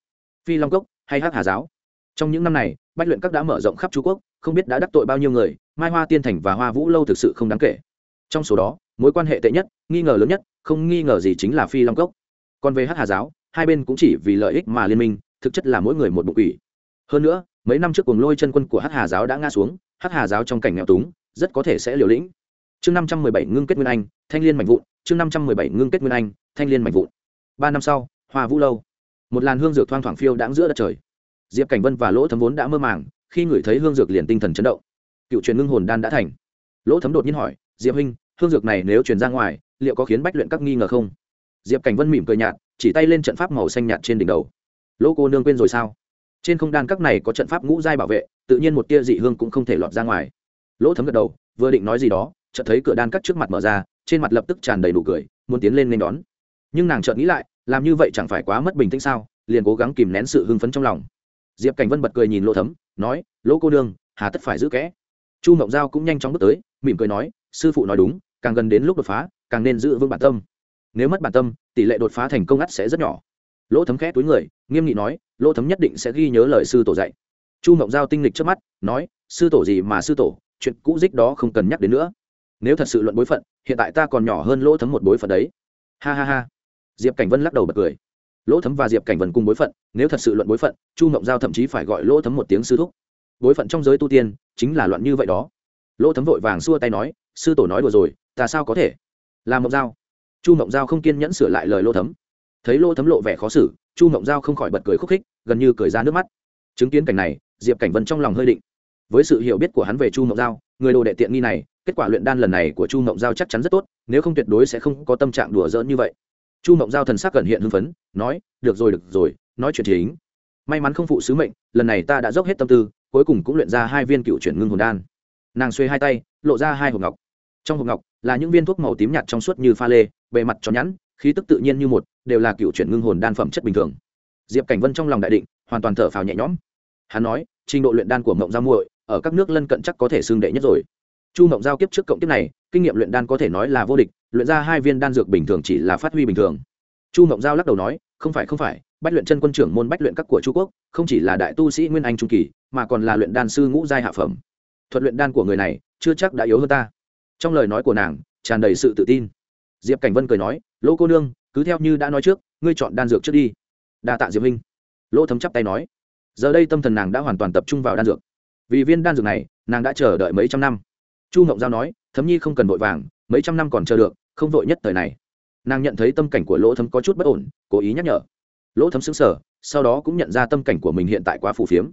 Phi long cốc hay hắc hà giáo? Trong những năm này bách luyện các đã mở rộng khắp trung quốc, không biết đã đắc tội bao nhiêu người, mai hoa tiên thành và hoa vũ lâu thực sự không đáng kể. Trong số đó, mối quan hệ tệ nhất, nghi ngờ lớn nhất, không nghi ngờ gì chính là phi long cốc. Còn về hắc hà giáo, hai bên cũng chỉ vì lợi ích mà liên minh, thực chất là mỗi người một bụng ủy hơn nữa, mấy năm trước cuồng lôi chân quân của hắc hà giáo đã ngã xuống, hắc hà giáo trong cảnh nghèo túng, rất có thể sẽ liều lĩnh. Chương năm trăm mười bảy ngưng kết nguyên anh, thanh liên mạnh vụn, chương năm trăm mười bảy ngưng kết nguyên anh, thanh liên mạnh vụn. Ba năm sau, hoa vũ lâu. Một làn hương dược thoang thoảng phiêu đãng giữa đất trời diệp cảnh vân và lỗ thấm vốn đã mơ màng, khi ngửi thấy hương dược liền tinh thần chấn động. Cựu truyền ngưng hồn đan đã thành. Lỗ thấm đột nhiên hỏi, diệp huynh, hương dược này nếu truyền ra ngoài, liệu có khiến bách luyện các nghi ngờ không? Diệp cảnh vân mỉm cười nhạt, chỉ tay lên trận pháp màu xanh nhạt trên đỉnh đầu. Lỗ cô nương quên rồi sao? Trên không đan các này có trận pháp ngũ giai bảo vệ, tự nhiên một tia dị hương cũng không thể lọt ra ngoài. Lỗ thấm gật đầu, vừa định nói gì đó, chợt thấy cửa đan các trước mặt mở ra, trên mặt lập tức tràn đầy nụ cười, muốn tiến lên nên đón. Nhưng nàng chợt nghĩ lại, làm như vậy chẳng phải quá mất bình tĩnh sao? liền cố gắng kìm nén sự hưng phấn trong lòng diệp cảnh vân bật cười nhìn lỗ thấm, nói, lỗ cô nương, hà tất phải giữ kẽ. Chu mộng giao cũng nhanh chóng bước tới, mỉm cười nói, sư phụ nói đúng, càng gần đến lúc đột phá, càng nên giữ vững bản tâm. Nếu mất bản tâm, tỷ lệ đột phá thành công ắt sẽ rất nhỏ. Lỗ thấm khẽ túi người, nghiêm nghị nói, lỗ thấm nhất định sẽ ghi nhớ lời sư tổ dạy. Chu mộng giao tinh lịch trước mắt, nói, sư tổ gì mà sư tổ, chuyện cũ dích đó không cần nhắc đến nữa. Nếu thật sự luận bối phận, hiện tại ta còn nhỏ hơn lỗ thấm một bối phận đấy. Ha ha ha. Diệp cảnh vân lắc đầu bật cười lỗ thấm và diệp cảnh vân cùng bối phận, nếu thật sự luận bối phận, chu mộng giao thậm chí phải gọi lỗ thấm một tiếng sư thúc. Bối phận trong giới tu tiên, chính là loạn như vậy đó. Lỗ thấm vội vàng xua tay nói, sư tổ nói đùa rồi, ta sao có thể? Là mộng giao. Chu mộng giao không kiên nhẫn sửa lại lời lỗ thấm. Thấy lỗ thấm lộ vẻ khó xử, chu mộng giao không khỏi bật cười khúc khích, gần như cười ra nước mắt. Chứng kiến cảnh này, diệp cảnh vân trong lòng hơi định. Với sự hiểu biết của hắn về chu mộng giao, người đồ đệ tiện nghi này, kết quả luyện đan lần này của chu mộng giao chắc chắn rất tốt, nếu không tuyệt đối sẽ không có tâm trạng đùa giỡn như vậy chu mộng giao thần sắc gần hiện hưng phấn, nói, được rồi được rồi, nói chuyện chính. May mắn không phụ sứ mệnh, lần này ta đã dốc hết tâm tư, cuối cùng cũng luyện ra hai viên cựu chuyển ngưng hồn đan. Nàng xuê hai tay, lộ ra hai hộp ngọc. Trong hộp ngọc là những viên thuốc màu tím nhạt trong suốt như pha lê, bề mặt tròn nhẵn, khí tức tự nhiên như một, đều là cựu chuyển ngưng hồn đan phẩm chất bình thường. Diệp cảnh vân trong lòng đại định, hoàn toàn thở phào nhẹ nhõm. Hắn nói, trình độ luyện đan của mộng giao muội ở các nước lân cận chắc có thể xương đệ nhất rồi chu mộng giao kiếp trước cộng kiếp này, kinh nghiệm luyện đan có thể nói là vô địch, luyện ra hai viên đan dược bình thường chỉ là phát huy bình thường. Chu mộng giao lắc đầu nói, không phải không phải, bách luyện chân quân trưởng môn bách luyện các của chu quốc, không chỉ là đại tu sĩ nguyên anh trung kỳ, mà còn là luyện đan sư ngũ giai hạ phẩm. Thuật luyện đan của người này, chưa chắc đã yếu hơn ta. Trong lời nói của nàng, tràn đầy sự tự tin. Diệp cảnh vân cười nói lỗ cô nương, cứ theo như đã nói trước, ngươi chọn đan dược trước đi. Đa tạ diệp minh lỗ thấm chắp tay nói, giờ đây tâm thần nàng đã hoàn toàn tập trung vào đan dược. Vì viên đan dược này, nàng đã chờ đợi mấy trăm năm chu ngộng giao nói, thấm nhi không cần vội vàng, mấy trăm năm còn chờ được, không vội nhất thời này. Nàng nhận thấy tâm cảnh của lỗ thấm có chút bất ổn, cố ý nhắc nhở. Lỗ thấm xứng sở sau đó cũng nhận ra tâm cảnh của mình hiện tại quá phù phiếm.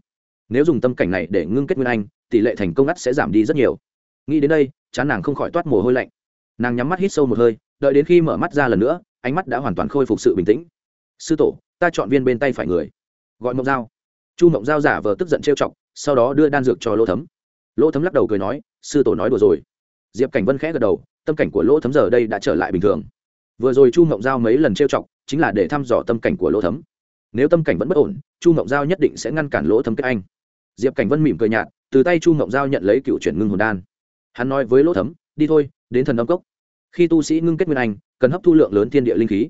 Nếu dùng tâm cảnh này để ngưng kết nguyên anh, tỷ lệ thành công ngắt sẽ giảm đi rất nhiều. Nghĩ đến đây, chán nàng không khỏi toát mồ hôi lạnh. Nàng nhắm mắt hít sâu một hơi, đợi đến khi mở mắt ra lần nữa, ánh mắt đã hoàn toàn khôi phục sự bình tĩnh. Sư tổ, ta chọn viên bên tay phải người. Gọi mộng dao chu mộng dao giả vờ tức giận trêu chọc, sau đó đưa đan dược cho lỗ thấm lỗ thấm lắc đầu cười nói, sư tổ nói đùa rồi. Diệp cảnh vân khẽ gật đầu, tâm cảnh của lỗ thấm giờ đây đã trở lại bình thường. Vừa rồi chu mộng giao mấy lần trêu chọc, chính là để thăm dò tâm cảnh của lỗ thấm. Nếu tâm cảnh vẫn bất ổn, chu mộng giao nhất định sẽ ngăn cản lỗ thấm kết anh. Diệp cảnh vân mỉm cười nhạt, từ tay chu mộng giao nhận lấy cựu chuyển ngưng hồn đan. Hắn nói với lỗ thấm, đi thôi, đến thần âm cốc. Khi tu sĩ ngưng kết nguyên anh, cần hấp thu lượng lớn thiên địa linh khí.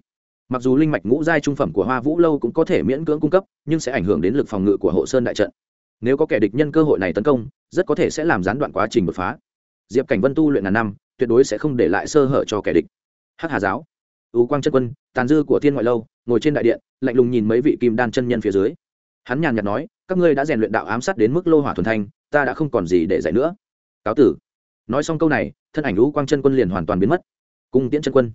Mặc dù linh mạch ngũ giai trung phẩm của hoa vũ lâu cũng có thể miễn cưỡng cung cấp, nhưng sẽ ảnh hưởng đến lực phòng ngự của hộ sơn đại trận nếu có kẻ địch nhân cơ hội này tấn công, rất có thể sẽ làm gián đoạn quá trình đột phá. Diệp cảnh vân tu luyện ngàn năm, tuyệt đối sẽ không để lại sơ hở cho kẻ địch. Hắc hà giáo ưu quang chân quân, tàn dư của thiên ngoại lâu, ngồi trên đại điện, lạnh lùng nhìn mấy vị kim đan chân nhân phía dưới. Hắn nhàn nhạt nói, các ngươi đã rèn luyện đạo ám sát đến mức lô hỏa thuần thanh, ta đã không còn gì để dạy nữa. Cáo tử. Nói xong câu này, thân ảnh lũ quang chân quân liền hoàn toàn biến mất. Cung tiễn chân quân.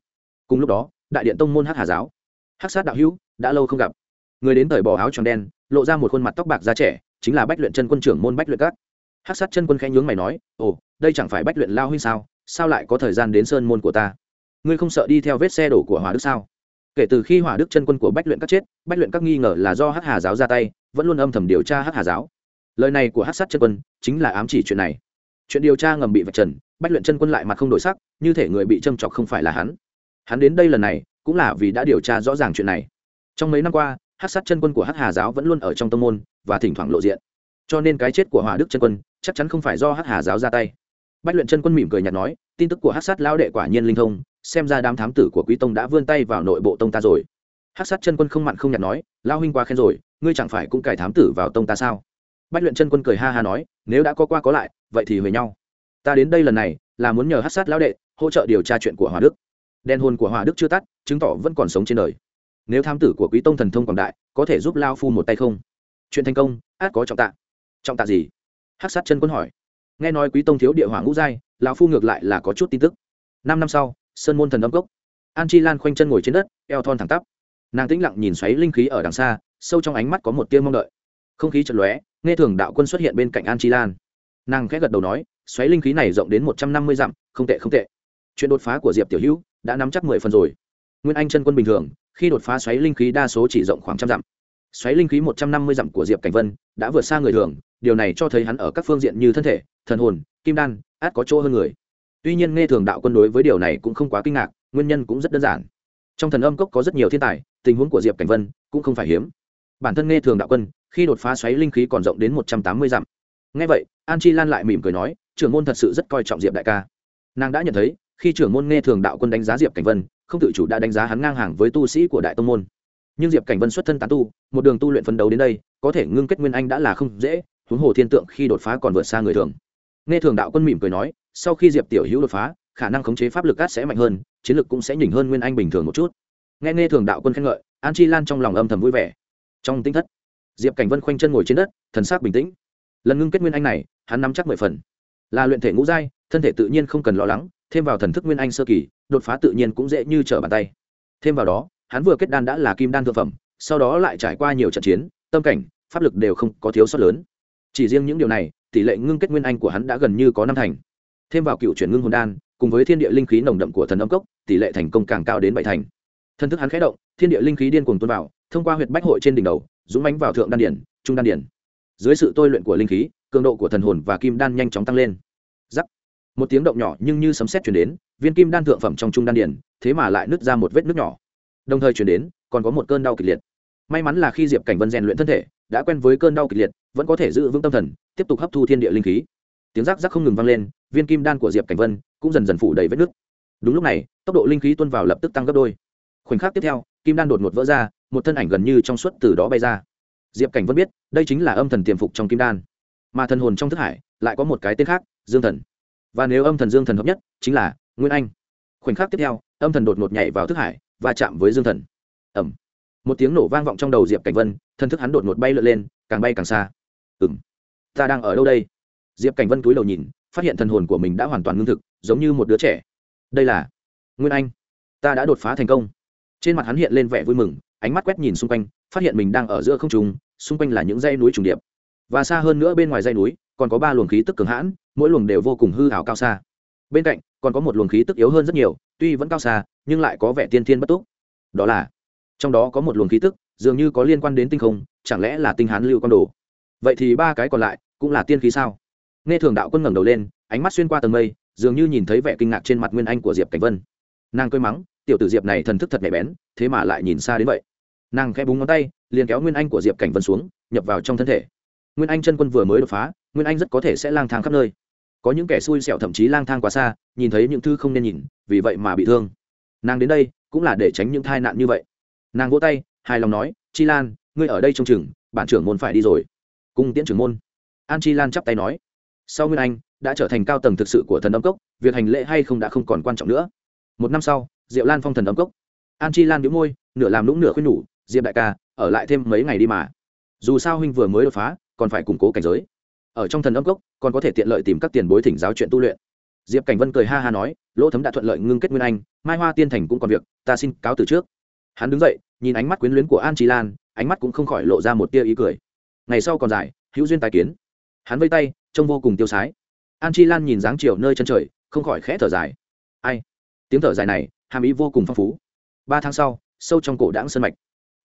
Cùng lúc đó, đại điện tông môn hắc hà giáo, hắc sát đạo hữu, đã lâu không gặp. Người đến thời bỏ áo tròn đen, lộ ra một khuôn mặt tóc bạc da trẻ chính là bách luyện chân quân trưởng môn bách luyện các. Hắc sát chân quân khẽ nhướng mày nói, ồ, đây chẳng phải bách luyện lao huynh sao? Sao lại có thời gian đến sơn môn của ta? Ngươi không sợ đi theo vết xe đổ của hòa đức sao? Kể từ khi hòa đức chân quân của bách luyện các chết, bách luyện các nghi ngờ là do hắc hà giáo ra tay, vẫn luôn âm thầm điều tra hắc hà giáo. Lời này của hắc sát chân quân chính là ám chỉ chuyện này. Chuyện điều tra ngầm bị vạch trần, bách luyện chân quân lại mặt không đổi sắc, như thể người bị châm chọc không phải là hắn. Hắn đến đây lần này, cũng là vì đã điều tra rõ ràng chuyện này. Trong mấy năm qua, hắc sát chân quân của hắc hà giáo vẫn luôn ở trong tâm môn và thỉnh thoảng lộ diện. Cho nên cái chết của hỏa đức chân quân chắc chắn không phải do hắc hà giáo ra tay. Bách luyện chân quân mỉm cười nhạt nói, tin tức của hắc sát lão đệ quả nhiên linh thông, xem ra đám thám tử của quý tông đã vươn tay vào nội bộ tông ta rồi. Hắc sát chân quân không mặn không nhạt nói lao huynh quá khen rồi, ngươi chẳng phải cũng cài thám tử vào tông ta sao? Bách luyện chân quân cười ha ha nói, nếu đã có qua có lại, vậy thì huề nhau. Ta đến đây lần này là muốn nhờ hắc sát lão đệ hỗ trợ điều tra chuyện của hòa đức. Đen hồn của hòa đức chưa tắt, chứng tỏ vẫn còn sống trên đời. Nếu thám tử của quý tông thần thông quảng đại, có thể giúp lao phu một tay không? Chuyện thành công, át có trọng tạ. Trọng tạ gì? Hắc sát chân quân hỏi. Nghe nói quý tông thiếu địa hỏa ngũ giai, lão phu ngược lại là có chút tin tức. Năm năm sau, sơn môn thần âm cốc. An chi lan khoanh chân ngồi trên đất, eo thon thẳng tắp. Nàng tĩnh lặng nhìn xoáy linh khí ở đằng xa, sâu trong ánh mắt có một tia mong đợi. Không khí chật lóe, nghe thường đạo quân xuất hiện bên cạnh an chi lan. Nàng khẽ gật đầu nói, xoáy linh khí này rộng đến một trăm năm mươi dặm, không tệ không tệ. Chuyện đột phá của diệp tiểu hữu đã nắm chắc mười phần rồi. Nguyên anh chân quân bình thường, khi đột phá xoáy linh khí đa số chỉ rộng khoảng trăm dặm xoáy linh khí một trăm năm mươi dặm của diệp cảnh vân, đã vượt xa người thường, điều này cho thấy hắn ở các phương diện như thân thể, thần hồn, kim đan, át có chỗ hơn người. Tuy nhiên nghe thường đạo quân đối với điều này cũng không quá kinh ngạc, nguyên nhân cũng rất đơn giản. Trong thần âm cốc có rất nhiều thiên tài, tình huống của diệp cảnh vân cũng không phải hiếm. Bản thân nghe thường đạo quân, khi đột phá xoáy linh khí còn rộng đến một trăm tám mươi dặm. Ngay vậy, an chi lan lại mỉm cười nói, trưởng môn thật sự rất coi trọng diệp đại ca. Nàng đã nhận thấy, khi trưởng môn nghe thường đạo quân đánh giá diệp cảnh vân, không tự chủ đã đánh giá hắn ngang hàng với tu sĩ của đại tông môn nhưng diệp cảnh vân xuất thân tán tu một đường tu luyện phấn đấu đến đây có thể ngưng kết nguyên anh đã là không dễ huống hồ thiên tượng khi đột phá còn vượt xa người thường nghe thường đạo quân mỉm cười nói sau khi diệp tiểu hữu đột phá khả năng khống chế pháp lực cát sẽ mạnh hơn chiến lực cũng sẽ nhỉnh hơn nguyên anh bình thường một chút nghe nghe thường đạo quân khen ngợi an chi lan trong lòng âm thầm vui vẻ trong tinh thất diệp cảnh vân khoanh chân ngồi trên đất thần sắc bình tĩnh lần ngưng kết nguyên anh này hắn nắm chắc mười phần là luyện thể ngũ giai thân thể tự nhiên không cần lo lắng thêm vào thần thức nguyên anh sơ kỳ đột phá tự nhiên cũng dễ như trở bàn tay thêm vào đó hắn vừa kết đan đã là kim đan thượng phẩm, sau đó lại trải qua nhiều trận chiến, tâm cảnh, pháp lực đều không có thiếu sót lớn. Chỉ riêng những điều này, tỷ lệ ngưng kết nguyên anh của hắn đã gần như có năm thành. Thêm vào cựu chuyển ngưng hồn đan, cùng với thiên địa linh khí nồng đậm của thần âm cốc, tỷ lệ thành công càng cao đến bảy thành. Thân thức hắn khẽ động, thiên địa linh khí điên cuồng tuôn vào, thông qua huyệt bách hội trên đỉnh đầu, dũng mánh vào thượng đan điển, trung đan điển. Dưới sự tôi luyện của linh khí, cường độ của thần hồn và kim đan nhanh chóng tăng lên. Giắc. Một tiếng động nhỏ nhưng như sấm sét chuyển đến, viên kim đan thượng phẩm trong trung đan điển, thế mà lại nứt ra một vết nước nhỏ đồng thời chuyển đến, còn có một cơn đau kịch liệt. May mắn là khi diệp cảnh vân rèn luyện thân thể, đã quen với cơn đau kịch liệt, vẫn có thể giữ vững tâm thần, tiếp tục hấp thu thiên địa linh khí. Tiếng rắc rắc không ngừng vang lên, viên kim đan của diệp cảnh vân cũng dần dần phủ đầy vết nước đúng lúc này, tốc độ linh khí tuôn vào lập tức tăng gấp đôi. Khoảnh khắc tiếp theo, kim đan đột ngột vỡ ra, một thân ảnh gần như trong suốt từ đó bay ra. Diệp cảnh vân biết, đây chính là âm thần tiềm phục trong kim đan. Mà thần hồn trong thức hải, lại có một cái tên khác, dương thần. Và nếu âm thần dương thần hợp nhất, chính là nguyên anh. Khoảnh khắc tiếp theo, âm thần đột ngột nhảy vào thức hải va chạm với dương thần. Ẩm một tiếng nổ vang vọng trong đầu diệp cảnh vân, thân thức hắn đột ngột bay lượn lên, càng bay càng xa. Ừ m ta đang ở đâu đây? Diệp cảnh vân cúi đầu nhìn, phát hiện thần hồn của mình đã hoàn toàn ngưng thực, giống như một đứa trẻ. Đây là nguyên anh. Ta đã đột phá thành công. Trên mặt hắn hiện lên vẻ vui mừng, ánh mắt quét nhìn xung quanh, phát hiện mình đang ở giữa không trùng xung quanh là những dây núi trùng điệp. Và xa hơn nữa bên ngoài dây núi, còn có ba luồng khí tức cường hãn, mỗi luồng đều vô cùng hư hảo cao xa bên cạnh, còn có một luồng khí tức yếu hơn rất nhiều, tuy vẫn cao xa, nhưng lại có vẻ tiên thiên bất túc. Đó là, trong đó có một luồng khí tức, dường như có liên quan đến tinh không, chẳng lẽ là tinh hán lưu con đồ? Vậy thì ba cái còn lại, cũng là tiên khí sao? Nghe thường đạo quân ngẩng đầu lên, ánh mắt xuyên qua tầng mây, dường như nhìn thấy vẻ kinh ngạc trên mặt nguyên anh của diệp cảnh vân. Nàng cơi mắng, tiểu tử diệp này thần thức thật nhạy bén, thế mà lại nhìn xa đến vậy. Nàng khẽ búng ngón tay, liền kéo nguyên anh của diệp cảnh vân xuống, nhập vào trong thân thể. Nguyên anh chân quân vừa mới đột phá, nguyên anh rất có thể sẽ lang thang khắp nơi có những kẻ xui xẻo thậm chí lang thang quá xa, nhìn thấy những thứ không nên nhìn, vì vậy mà bị thương. Nàng đến đây cũng là để tránh những tai nạn như vậy. Nàng vỗ tay, hài lòng nói, chi lan, ngươi ở đây trông chừng, bản trưởng môn phải đi rồi. Cung tiễn trưởng môn. An chi lan chắp tay nói, sau nguyên anh, đã trở thành cao tầng thực sự của thần âm cốc, việc hành lễ hay không đã không còn quan trọng nữa. Một năm sau diệu lan phong thần âm cốc. An chi lan đĩu môi, nửa làm lũng nửa khuyên nhủ, diệp đại ca, ở lại thêm mấy ngày đi mà. Dù sao huynh vừa mới đột phá, còn phải củng cố cảnh giới ở trong thần âm cốc, còn có thể tiện lợi tìm các tiền bối thỉnh giáo chuyện tu luyện. Diệp cảnh vân cười ha ha nói, lỗ thấm đã thuận lợi ngưng kết nguyên anh, mai hoa tiên thành cũng còn việc, ta xin cáo từ trước. Hắn đứng dậy, nhìn ánh mắt quyến luyến của an trí lan, ánh mắt cũng không khỏi lộ ra một tia ý cười. Ngày sau còn dài, hữu duyên tài kiến. Hắn vây tay, trông vô cùng tiêu sái. An chi lan nhìn dáng chiều nơi chân trời, không khỏi khẽ thở dài. Ai? Tiếng thở dài này, hàm ý vô cùng phong phú. Ba tháng sau, sâu trong cổ đãng sơn mạch.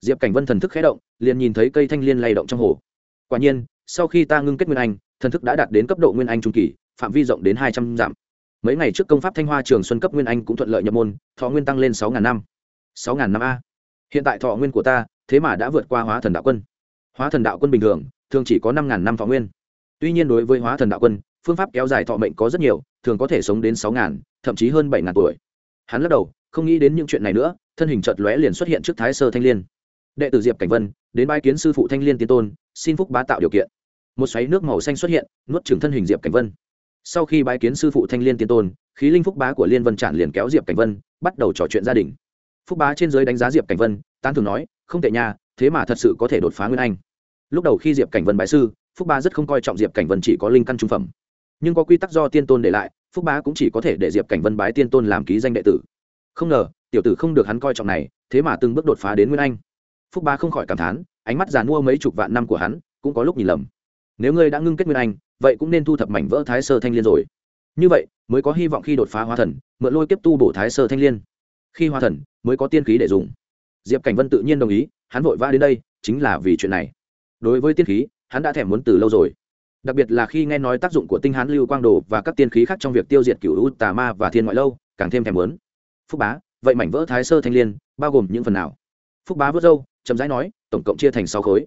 Diệp cảnh vân thần thức khẽ động, liền nhìn thấy cây thanh liên lay động trong hồ. Quả nhiên sau khi ta ngưng kết nguyên anh, thần thức đã đạt đến cấp độ nguyên anh trung kỳ, phạm vi rộng đến hai trăm dặm. Mấy ngày trước công pháp thanh hoa trường xuân cấp nguyên anh cũng thuận lợi nhập môn, thọ nguyên tăng lên sáu ngàn năm. Sáu ngàn năm a. Hiện tại thọ nguyên của ta, thế mà đã vượt qua hóa thần đạo quân. Hóa thần đạo quân bình thường thường chỉ có năm ngàn năm thọ nguyên. Tuy nhiên đối với hóa thần đạo quân, phương pháp kéo dài thọ mệnh có rất nhiều, thường có thể sống đến sáu ngàn, thậm chí hơn bảy ngàn tuổi. Hắn lắc đầu, không nghĩ đến những chuyện này nữa, thân hình chợt lóe liền xuất hiện trước thái sơ thanh liên. Đệ tử diệp cảnh vân, đến bãi kiến sư phụ thanh liên tiên tôn, xin phúc bá tạo điều kiện một xoáy nước màu xanh xuất hiện, nuốt trừng thân hình diệp cảnh vân. Sau khi bái kiến sư phụ thanh liên tiên tôn, khí linh phúc bá của liên vân trản liền kéo diệp cảnh vân, bắt đầu trò chuyện gia đình. Phúc bá trên giới đánh giá diệp cảnh vân, tán thường nói, không tệ nha, thế mà thật sự có thể đột phá nguyên anh. Lúc đầu khi diệp cảnh vân bái sư, phúc bá rất không coi trọng diệp cảnh vân chỉ có linh căn trung phẩm. Nhưng có quy tắc do tiên tôn để lại, phúc bá cũng chỉ có thể để diệp cảnh vân bái tiên tôn làm ký danh đệ tử. Không ngờ, tiểu tử không được hắn coi trọng này, thế mà từng bước đột phá đến nguyên anh. Phúc bá không khỏi cảm thán, ánh mắt giàn mua mấy chục vạn năm của hắn, cũng có lúc nhìn lầm nếu ngươi đã ngưng kết nguyên anh, vậy cũng nên thu thập mảnh vỡ thái sơ thanh liên rồi. Như vậy, mới có hy vọng khi đột phá hóa thần, mượn lôi kiếp tu bổ thái sơ thanh liên. Khi hóa thần, mới có tiên khí để dùng. Diệp cảnh vân tự nhiên đồng ý, hắn vội vã đến đây, chính là vì chuyện này. Đối với tiên khí, hắn đã thèm muốn từ lâu rồi. Đặc biệt là khi nghe nói tác dụng của tinh hán lưu quang đồ và các tiên khí khác trong việc tiêu diệt cựu u tà ma và thiên ngoại lâu, càng thêm thèm muốn. Phúc bá, vậy mảnh vỡ thái sơ thanh liên, bao gồm những phần nào? Phúc bá vớt râu, chậm rãi nói, tổng cộng chia thành sáu khối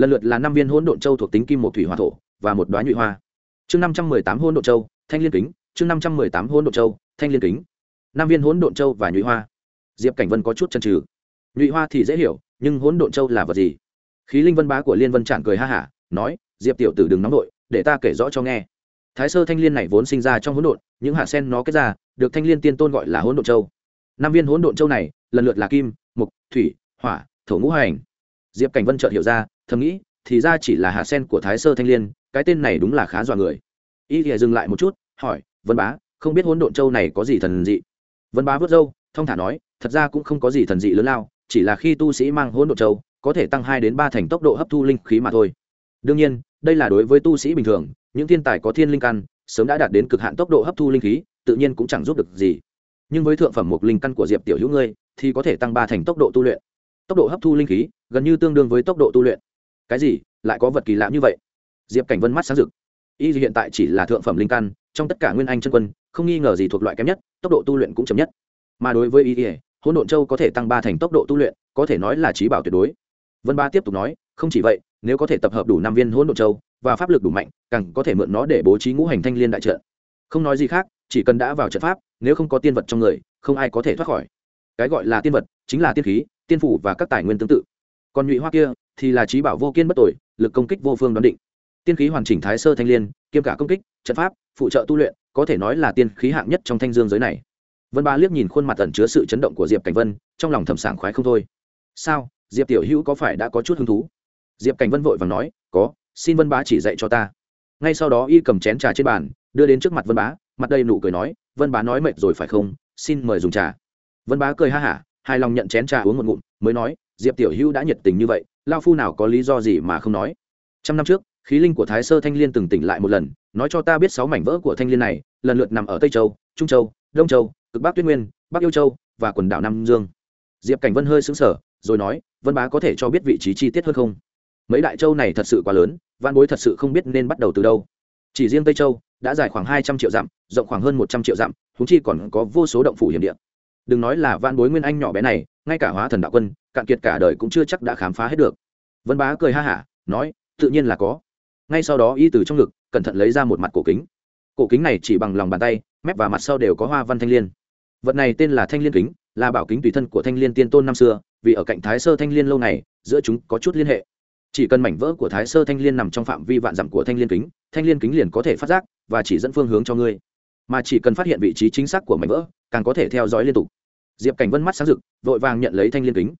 lần lượt là năm viên hỗn độn châu thuộc tính kim một thủy hỏa thổ và một đoá nhụy hoa. Chương năm trăm mười tám hỗn độn châu, thanh liên kính. Chương năm trăm mười tám hỗn độn châu, thanh liên kính. Năm viên hỗn độn châu và nhụy hoa. Diệp cảnh vân có chút chân trừ nhụy hoa thì dễ hiểu, nhưng hỗn độn châu là vật gì? Khí linh vân bá của liên vân trản cười ha hả, nói, diệp tiểu tử đừng nóng nội để ta kể rõ cho nghe. Thái sơ thanh liên này vốn sinh ra trong hỗn độn, những hạ sen nó kết ra, được thanh liên tiên tôn gọi là hỗn độn châu. Năm viên hỗn độn châu này, lần lượt là kim, mục, thủy, hỏa, thổ ngũ hành diệp cảnh vân chợt hiểu ra, thầm nghĩ, thì ra chỉ là hạ sen của thái sơ thanh liên, cái tên này đúng là khá dọa người. Y thì dừng lại một chút, hỏi, vân bá, không biết hỗn độn châu này có gì thần dị? Vân bá vớt râu, thông thả nói, thật ra cũng không có gì thần dị lớn lao, chỉ là khi tu sĩ mang hỗn độn châu, có thể tăng hai đến ba thành tốc độ hấp thu linh khí mà thôi. Đương nhiên, đây là đối với tu sĩ bình thường, những thiên tài có thiên linh căn, sớm đã đạt đến cực hạn tốc độ hấp thu linh khí, tự nhiên cũng chẳng giúp được gì. Nhưng với thượng phẩm một linh căn của diệp tiểu hữu ngươi, thì có thể tăng ba thành tốc độ tu luyện. Tốc độ hấp thu linh khí gần như tương đương với tốc độ tu luyện. Cái gì? Lại có vật kỳ lạ như vậy? Diệp cảnh vân mắt sáng rực. Y hiện tại chỉ là thượng phẩm linh căn, trong tất cả nguyên anh chân quân, không nghi ngờ gì thuộc loại kém nhất, tốc độ tu luyện cũng chậm nhất. Mà đối với y hỗn độn châu có thể tăng ba thành tốc độ tu luyện, có thể nói là trí bảo tuyệt đối. Vân ba tiếp tục nói, không chỉ vậy, nếu có thể tập hợp đủ năm viên hỗn độn châu và pháp lực đủ mạnh, càng có thể mượn nó để bố trí ngũ hành thanh liên đại trận. Không nói gì khác, chỉ cần đã vào trận pháp, nếu không có tiên vật trong người, không ai có thể thoát khỏi. Cái gọi là tiên vật chính là tiên khí, tiên phủ và các tài nguyên tương tự còn nhụy hoa kia thì là trí bảo vô kiên bất tội, lực công kích vô phương đoán định. Tiên khí hoàn chỉnh thái sơ thanh liên, kiêm cả công kích, trận pháp, phụ trợ tu luyện, có thể nói là tiên khí hạng nhất trong thanh dương giới này. Vân ba liếc nhìn khuôn mặt tẩn chứa sự chấn động của diệp cảnh vân, trong lòng thầm sảng khoái không thôi. Sao? Diệp tiểu hữu có phải đã có chút hứng thú? Diệp cảnh vân vội và nói, có, xin vân bá chỉ dạy cho ta. Ngay sau đó y cầm chén trà trên bàn, đưa đến trước mặt vân bá, mặt đầy nụ cười nói, vân bá nói mệt rồi phải không? Xin mời dùng trà. Vân bá cười ha hả, hài lòng nhận chén trà uống một ngụm, mới nói diệp tiểu hữu đã nhiệt tình như vậy lao phu nào có lý do gì mà không nói? Trăm năm trước, khí linh của thái sơ thanh liên từng tỉnh lại một lần, nói cho ta biết sáu mảnh vỡ của thanh liên này, lần lượt nằm ở tây châu, trung châu, đông châu, cực bắc tuyết nguyên, bắc yêu châu và quần đảo nam dương. Diệp cảnh vân hơi xứng sở rồi nói, vân bá có thể cho biết vị trí chi tiết hơn không? Mấy đại châu này thật sự quá lớn văn bối thật sự không biết nên bắt đầu từ đâu. Chỉ riêng tây châu, đã dài khoảng hai trăm triệu dặm, rộng khoảng hơn một trăm triệu dặm thúng chi còn có vô số động phủ hiểm địa. Đừng nói là văn bối nguyên anh nhỏ bé này ngay cả hóa thần đạo quân, cạn kiệt cả đời cũng chưa chắc đã khám phá hết được. Vân bá cười ha hả, nói, tự nhiên là có. Ngay sau đó y từ trong ngực, cẩn thận lấy ra một mặt cổ kính. Cổ kính này chỉ bằng lòng bàn tay, mép và mặt sau đều có hoa văn thanh l i ê n vật này tên là thanh l i ê n kính, là bảo kính tùy thân của thanh l i ê n tiên tôn năm xưa, vì ở cạnh thái sơ thanh l i ê n lâu này giữa chúng có chút liên hệ. Chỉ cần mảnh vỡ của thái sơ thanh liên nằm trong phạm vi vạn dặm của thanh liên kính, thanh liên kính liền có thể phát giác và chỉ dẫn phương hướng cho ngươi. Mà chỉ cần phát hiện vị trí chính xác của mảnh vỡ, càng có thể theo dõi liên tục diệp cảnh vân mắt sáng rực, vội vàng nhận lấy thanh liên kính.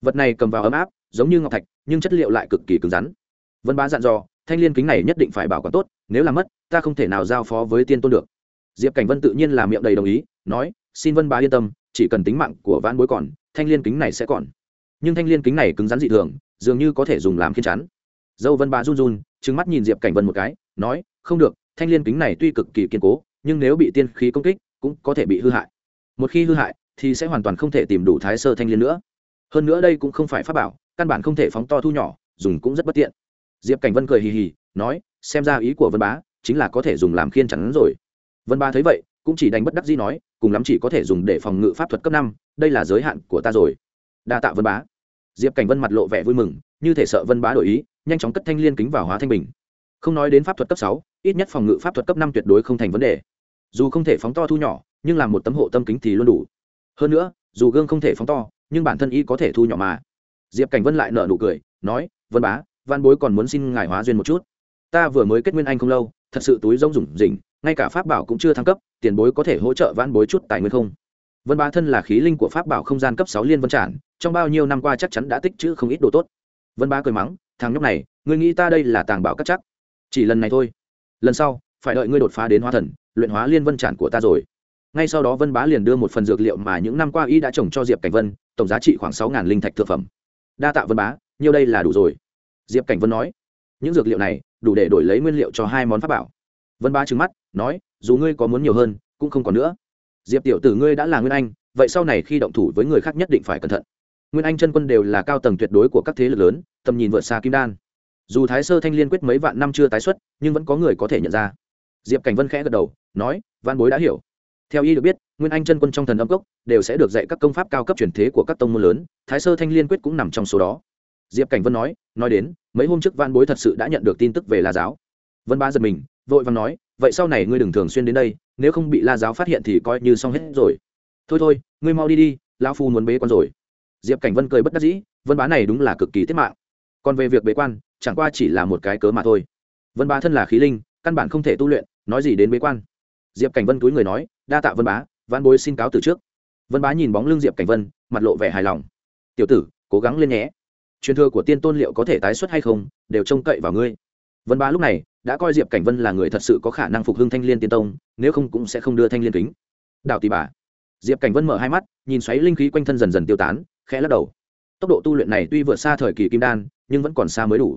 Vật này cầm vào ấm áp, giống như ngọc thạch, nhưng chất liệu lại cực kỳ cứng rắn. Vân bá dặn dò, thanh liên kính này nhất định phải bảo quản tốt, nếu làm mất, ta không thể nào giao phó với tiên tôn được. Diệp cảnh vân tự nhiên là miệng đầy đồng ý, nói, xin vân bá yên tâm, chỉ cần tính mạng của vãn bối còn, thanh liên kính này sẽ còn. Nhưng thanh liên kính này cứng rắn dị thường, dường như có thể dùng làm khiên chắn. Dâu vân bá run run trứng mắt nhìn diệp cảnh vân một cái, nói, không được, thanh liên kính này tuy cực kỳ kiên cố, nhưng nếu bị tiên khí công kích, cũng có thể bị hư hại. Một khi hư hại thì sẽ hoàn toàn không thể tìm đủ thái sơ thanh liên nữa. Hơn nữa đây cũng không phải pháp bảo, căn bản không thể phóng to thu nhỏ, dùng cũng rất bất tiện. Diệp cảnh vân cười hì hì, nói, xem ra ý của vân bá chính là có thể dùng làm khiên chắn rồi. Vân bá thấy vậy, cũng chỉ đành bất đắc dĩ nói, cùng lắm chỉ có thể dùng để phòng ngự pháp thuật cấp năm, đây là giới hạn của ta rồi. Đa tạ vân bá. Diệp cảnh vân mặt lộ vẻ vui mừng, như thể sợ vân bá đổi ý, nhanh chóng cất thanh liên kính vào hóa thanh bình. Không nói đến pháp thuật cấp sáu, ít nhất phòng ngự pháp thuật cấp năm tuyệt đối không thành vấn đề. Dù không thể phóng to thu nhỏ, nhưng làm một tấm hộ tâm kính thì luôn đủ hơn nữa, dù gương không thể phóng to, nhưng bản thân y có thể thu nhỏ mà. Diệp cảnh vân lại nở nụ cười, nói, vân bá, văn bối còn muốn xin ngài hóa duyên một chút. Ta vừa mới kết nguyên anh không lâu, thật sự túi rông rủng rỉnh, ngay cả pháp bảo cũng chưa thăng cấp, tiền bối có thể hỗ trợ văn bối chút tài nguyên không? Vân bá thân là khí linh của pháp bảo không gian cấp sáu liên vân trản, trong bao nhiêu năm qua chắc chắn đã tích chữ không ít đồ tốt. Vân bá cười mắng, thằng nhóc này, ngươi nghĩ ta đây là tàng bảo cắt chắc? Chỉ lần này thôi. Lần sau, phải đợi ngươi đột phá đến hóa thần, luyện hóa liên vân trản của ta rồi ngay sau đó vân bá liền đưa một phần dược liệu mà những năm qua y đã trồng cho diệp cảnh vân, tổng giá trị khoảng sáu linh thạch thực phẩm. Đa tạ vân bá nhiêu đây là đủ rồi. Diệp cảnh vân nói, những dược liệu này đủ để đổi lấy nguyên liệu cho hai món pháp bảo. Vân bá trừng mắt, nói, dù ngươi có muốn nhiều hơn, cũng không còn nữa. Diệp tiểu tử ngươi đã là nguyên anh, vậy sau này khi động thủ với người khác nhất định phải cẩn thận. Nguyên anh chân quân đều là cao tầng tuyệt đối của các thế lực lớn, tầm nhìn vượt xa kim đan. Dù thái sơ thanh liên quyết mấy vạn năm chưa tái xuất, nhưng vẫn có người có thể nhận ra. Diệp cảnh vân khẽ gật đầu, nói văn bối đã hiểu theo y được biết, nguyên anh chân quân trong thần âm cốc đều sẽ được dạy các công pháp cao cấp truyền thế của các tông môn lớn, thái sơ thanh liên quyết cũng nằm trong số đó. Diệp cảnh vân nói nói đến, mấy hôm trước văn bối thật sự đã nhận được tin tức về la giáo. Vân ba giật mình, vội vàng nói, vậy sau này ngươi đừng thường xuyên đến đây, nếu không bị la giáo phát hiện thì coi như xong hết rồi. Thôi thôi, ngươi mau đi đi, lão phu muốn bế quan rồi. Diệp cảnh vân cười bất đắc dĩ, vân bá này đúng là cực kỳ tiết mạng. Còn về việc bế quan, chẳng qua chỉ là một cái cớ mà thôi. Vân bá thân là khí linh, căn bản không thể tu luyện, nói gì đến bế quan diệp cảnh vân túi người nói, đa tạ vân bá văn bối xin cáo từ trước. Vân bá nhìn bóng lưng diệp cảnh vân, mặt lộ vẻ hài lòng. Tiểu tử, cố gắng lên nhé. Truyền thừa của tiên tôn liệu có thể tái xuất hay không, đều trông cậy vào ngươi. Vân bá lúc này đã coi diệp cảnh vân là người thật sự có khả năng phục hưng thanh l i ê n tiên tông, nếu không cũng sẽ không đưa thanh l i ê n kính. Đào tỷ bà. Diệp cảnh vân mở hai mắt, nhìn xoáy linh khí quanh thân dần dần tiêu tán, khẽ lắc đầu. Tốc độ tu luyện này tuy vượt xa thời kỳ kim đan, nhưng vẫn còn xa mới đủ.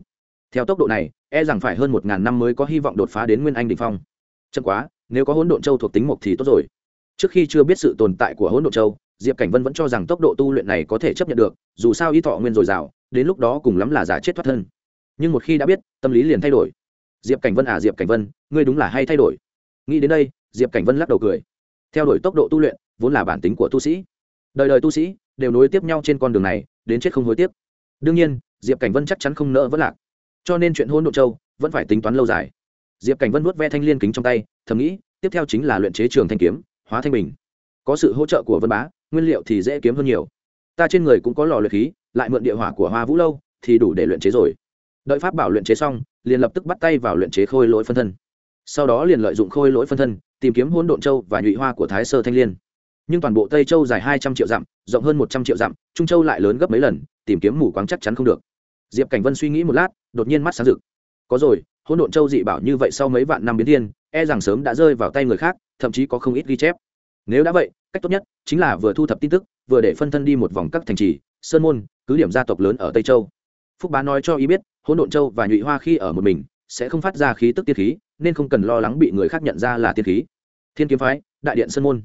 Theo tốc độ này e rằng phải hơn một ngàn năm mới có hy vọng đột phá đến nguyên anh đ ỉ n h phong. Chậm quá nếu có hỗn độn châu thuộc tính mộc thì tốt rồi. Trước khi chưa biết sự tồn tại của hỗn độn châu, diệp cảnh vân vẫn cho rằng tốc độ tu luyện này có thể chấp nhận được, dù sao y thọ nguyên dồi dào, đến lúc đó cùng lắm là giả chết thoát thân. Nhưng một khi đã biết, tâm lý liền thay đổi. Diệp cảnh vân à diệp cảnh vân, ngươi đúng là hay thay đổi. Nghĩ đến đây, diệp cảnh vân lắc đầu cười. Theo đuổi tốc độ tu luyện, vốn là bản tính của tu sĩ. Đời đời tu sĩ đều nối tiếp nhau trên con đường này, đến chết không hối tiếp đương nhiên, diệp cảnh vân chắc chắn không nỡ vẫn lạc. Cho nên chuyện hôn độ châu vẫn phải tính toán lâu dài diệp cảnh vân vuốt ve thanh liên kính trong tay, thầm nghĩ, tiếp theo chính là luyện chế trường thanh kiếm, hóa thanh bình. Có sự hỗ trợ của vân bá, nguyên liệu thì dễ kiếm hơn nhiều. Ta trên người cũng có lò luyện khí, lại mượn địa hỏa của hoa vũ lâu, thì đủ để luyện chế rồi. Đợi pháp bảo luyện chế xong, liền lập tức bắt tay vào luyện chế khôi lỗi phân thân. Sau đó liền lợi dụng khôi lỗi phân thân, tìm kiếm hôn độn châu và nhụy hoa của thái sơ thanh liên. Nhưng toàn bộ tây châu dài hai trăm triệu dặm, rộng hơn một trăm triệu dặm, trung châu lại lớn gấp mấy lần, tìm kiếm mù quáng chắc chắn không được. Diệp cảnh vân suy nghĩ một lát, đột nhiên mắt sáng rực. Có rồi hỗn độn châu dị bảo như vậy sau mấy vạn năm biến thiên e rằng sớm đã rơi vào tay người khác, thậm chí có không ít ghi chép. Nếu đã vậy, cách tốt nhất chính là vừa thu thập tin tức, vừa để phân thân đi một vòng các thành trì, sơn môn, cứ điểm gia tộc lớn ở tây châu. Phúc bá nói cho ý biết, hỗn độn châu và nhụy hoa khi ở một mình, sẽ không phát ra khí tức tiên khí, nên không cần lo lắng bị người khác nhận ra là tiên khí. Thiên kiếm phái, đại điện sơn môn.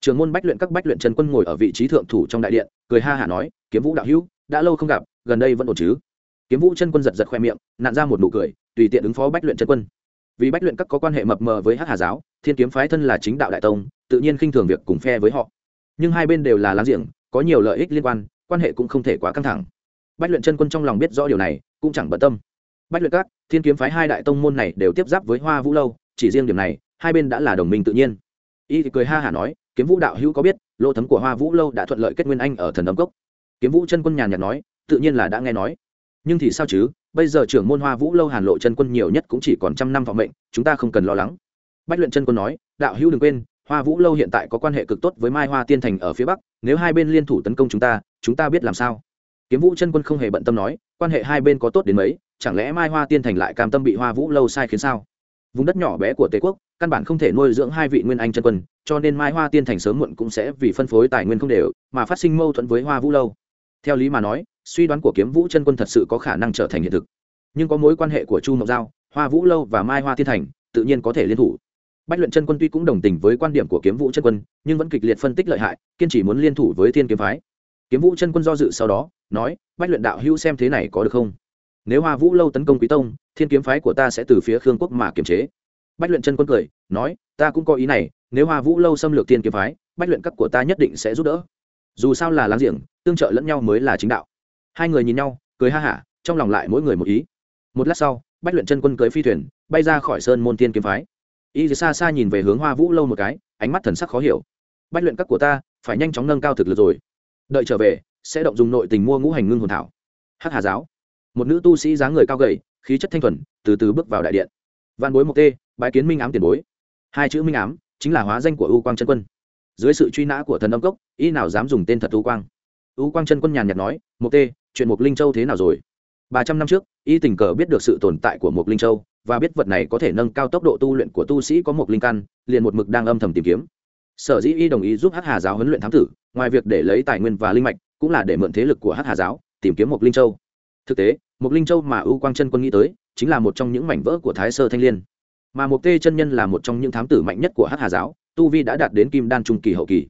Trường môn bách luyện các bách luyện trần quân ngồi ở vị trí thượng thủ trong đại điện, cười ha hả nói, kiếm vũ đạo hữu, đã lâu không gặp, gần đây vẫn ổn chứ? Kiếm vũ chân quân giật giật khoe miệng nạn ra một nụ cười tùy tiện ứng phó bách luyện chân quân. Vì bách luyện các có quan hệ mập mờ với hát hà giáo, thiên kiếm phái thân là chính đạo đại tông, tự nhiên khinh thường việc cùng phe với họ. Nhưng hai bên đều là láng giềng, có nhiều lợi ích liên quan quan hệ cũng không thể quá căng thẳng. Bách luyện chân quân trong lòng biết rõ điều này, cũng chẳng bận tâm. Bách luyện các, thiên kiếm phái hai đại tông môn này đều tiếp giáp với hoa vũ lâu, chỉ riêng điểm này, hai bên đã là đồng minh tự nhiên. Y thì cười ha hả nói, kiếm vũ đạo hữu có biết lô thấm của hoa vũ lâu đã thuận lợi kết nguyên anh ở thần ấm cốc? Kiếm vũ chân quân nhàn nhạt nói, tự nhiên là đã nghe nói. Nhưng thì sao chứ? Bây giờ trưởng môn hoa vũ lâu hàn lộ chân quân nhiều nhất cũng chỉ còn trăm năm vọng mệnh, chúng ta không cần lo lắng. Bách luyện chân quân nói, đạo hữu đừng quên, hoa vũ lâu hiện tại có quan hệ cực tốt với mai hoa tiên thành ở phía bắc, nếu hai bên liên thủ tấn công chúng ta chúng ta biết làm sao? Kiếm vũ chân quân không hề bận tâm nói, quan hệ hai bên có tốt đến mấy, chẳng lẽ mai hoa tiên thành lại cam tâm bị hoa vũ lâu sai khiến sao? Vùng đất nhỏ bé của tề quốc, căn bản không thể nuôi dưỡng hai vị nguyên anh chân quân, cho nên mai hoa tiên thành sớm muộn cũng sẽ vì phân phối tài nguyên không đều, mà phát sinh mâu thuẫn với hoa vũ lâu. Theo lý mà nói suy đoán của kiếm vũ chân quân thật sự có khả năng trở thành hiện thực. Nhưng có mối quan hệ của chu mộng giao, hoa vũ lâu và mai hoa Thiên thành, tự nhiên có thể liên thủ. Bách luyện chân quân tuy cũng đồng tình với quan điểm của kiếm vũ chân quân, nhưng vẫn kịch liệt phân tích lợi hại, kiên chỉ muốn liên thủ với thiên kiếm phái. Kiếm vũ chân quân do dự sau đó, nói, bách luyện đạo hữu xem thế này có được không? Nếu hoa vũ lâu tấn công quý tông, thiên kiếm phái của ta sẽ từ phía khương quốc mà kiềm chế. Bách luyện chân quân cười, nói, ta cũng có ý này, nếu hoa vũ lâu xâm lược thiên kiếm phái, bách luyện các của ta nhất định sẽ giúp đỡ. Dù sao là láng giềng, tương trợ lẫn nhau mới là chính đạo hai người nhìn nhau, cười ha hả, trong lòng lại mỗi người một ý. Một lát sau, bách luyện chân quân cưới phi thuyền, bay ra khỏi sơn môn tiên kiếm phái. Y xa xa nhìn về hướng hoa vũ lâu một cái, ánh mắt thần sắc khó hiểu. Bách luyện các của ta, phải nhanh chóng nâng cao thực lực rồi. Đợi trở về, sẽ động dùng nội tình mua ngũ hành ngưng hồn thảo. Hắc hà giáo. Một nữ tu sĩ dáng người cao gầy, khí chất thanh thuần, từ từ bước vào đại điện. Văn bối mộc tê, bái kiến minh ám tiền bối. Hai chữ minh ám chính là hóa danh của u quang chân quân. Dưới sự truy nã của thần âm cốc, y nào dám dùng tên thật u quang? U quang chân quân nhàn nhạt nói mộc tê chuyện mộc linh châu thế nào rồi? Ba trăm năm trước, y tình cờ biết được sự tồn tại của mộc linh châu và biết vật này có thể nâng cao tốc độ tu luyện của tu sĩ có một linh căn, liền một mực đang âm thầm tìm kiếm. Sở dĩ y đồng ý giúp hắc hà giáo huấn luyện thám tử, ngoài việc để lấy tài nguyên và linh mạch, cũng là để mượn thế lực của hắc hà giáo tìm kiếm một linh châu. Thực tế một linh châu mà ưu quang chân quân nghĩ tới, chính là một trong những mảnh vỡ của thái sơ thanh l i ê n mà Mục tê chân nhân là một trong những thám tử mạnh nhất của hắc hà giáo, tu vi đã đạt đến kim đan trung kỳ hậu kỳ.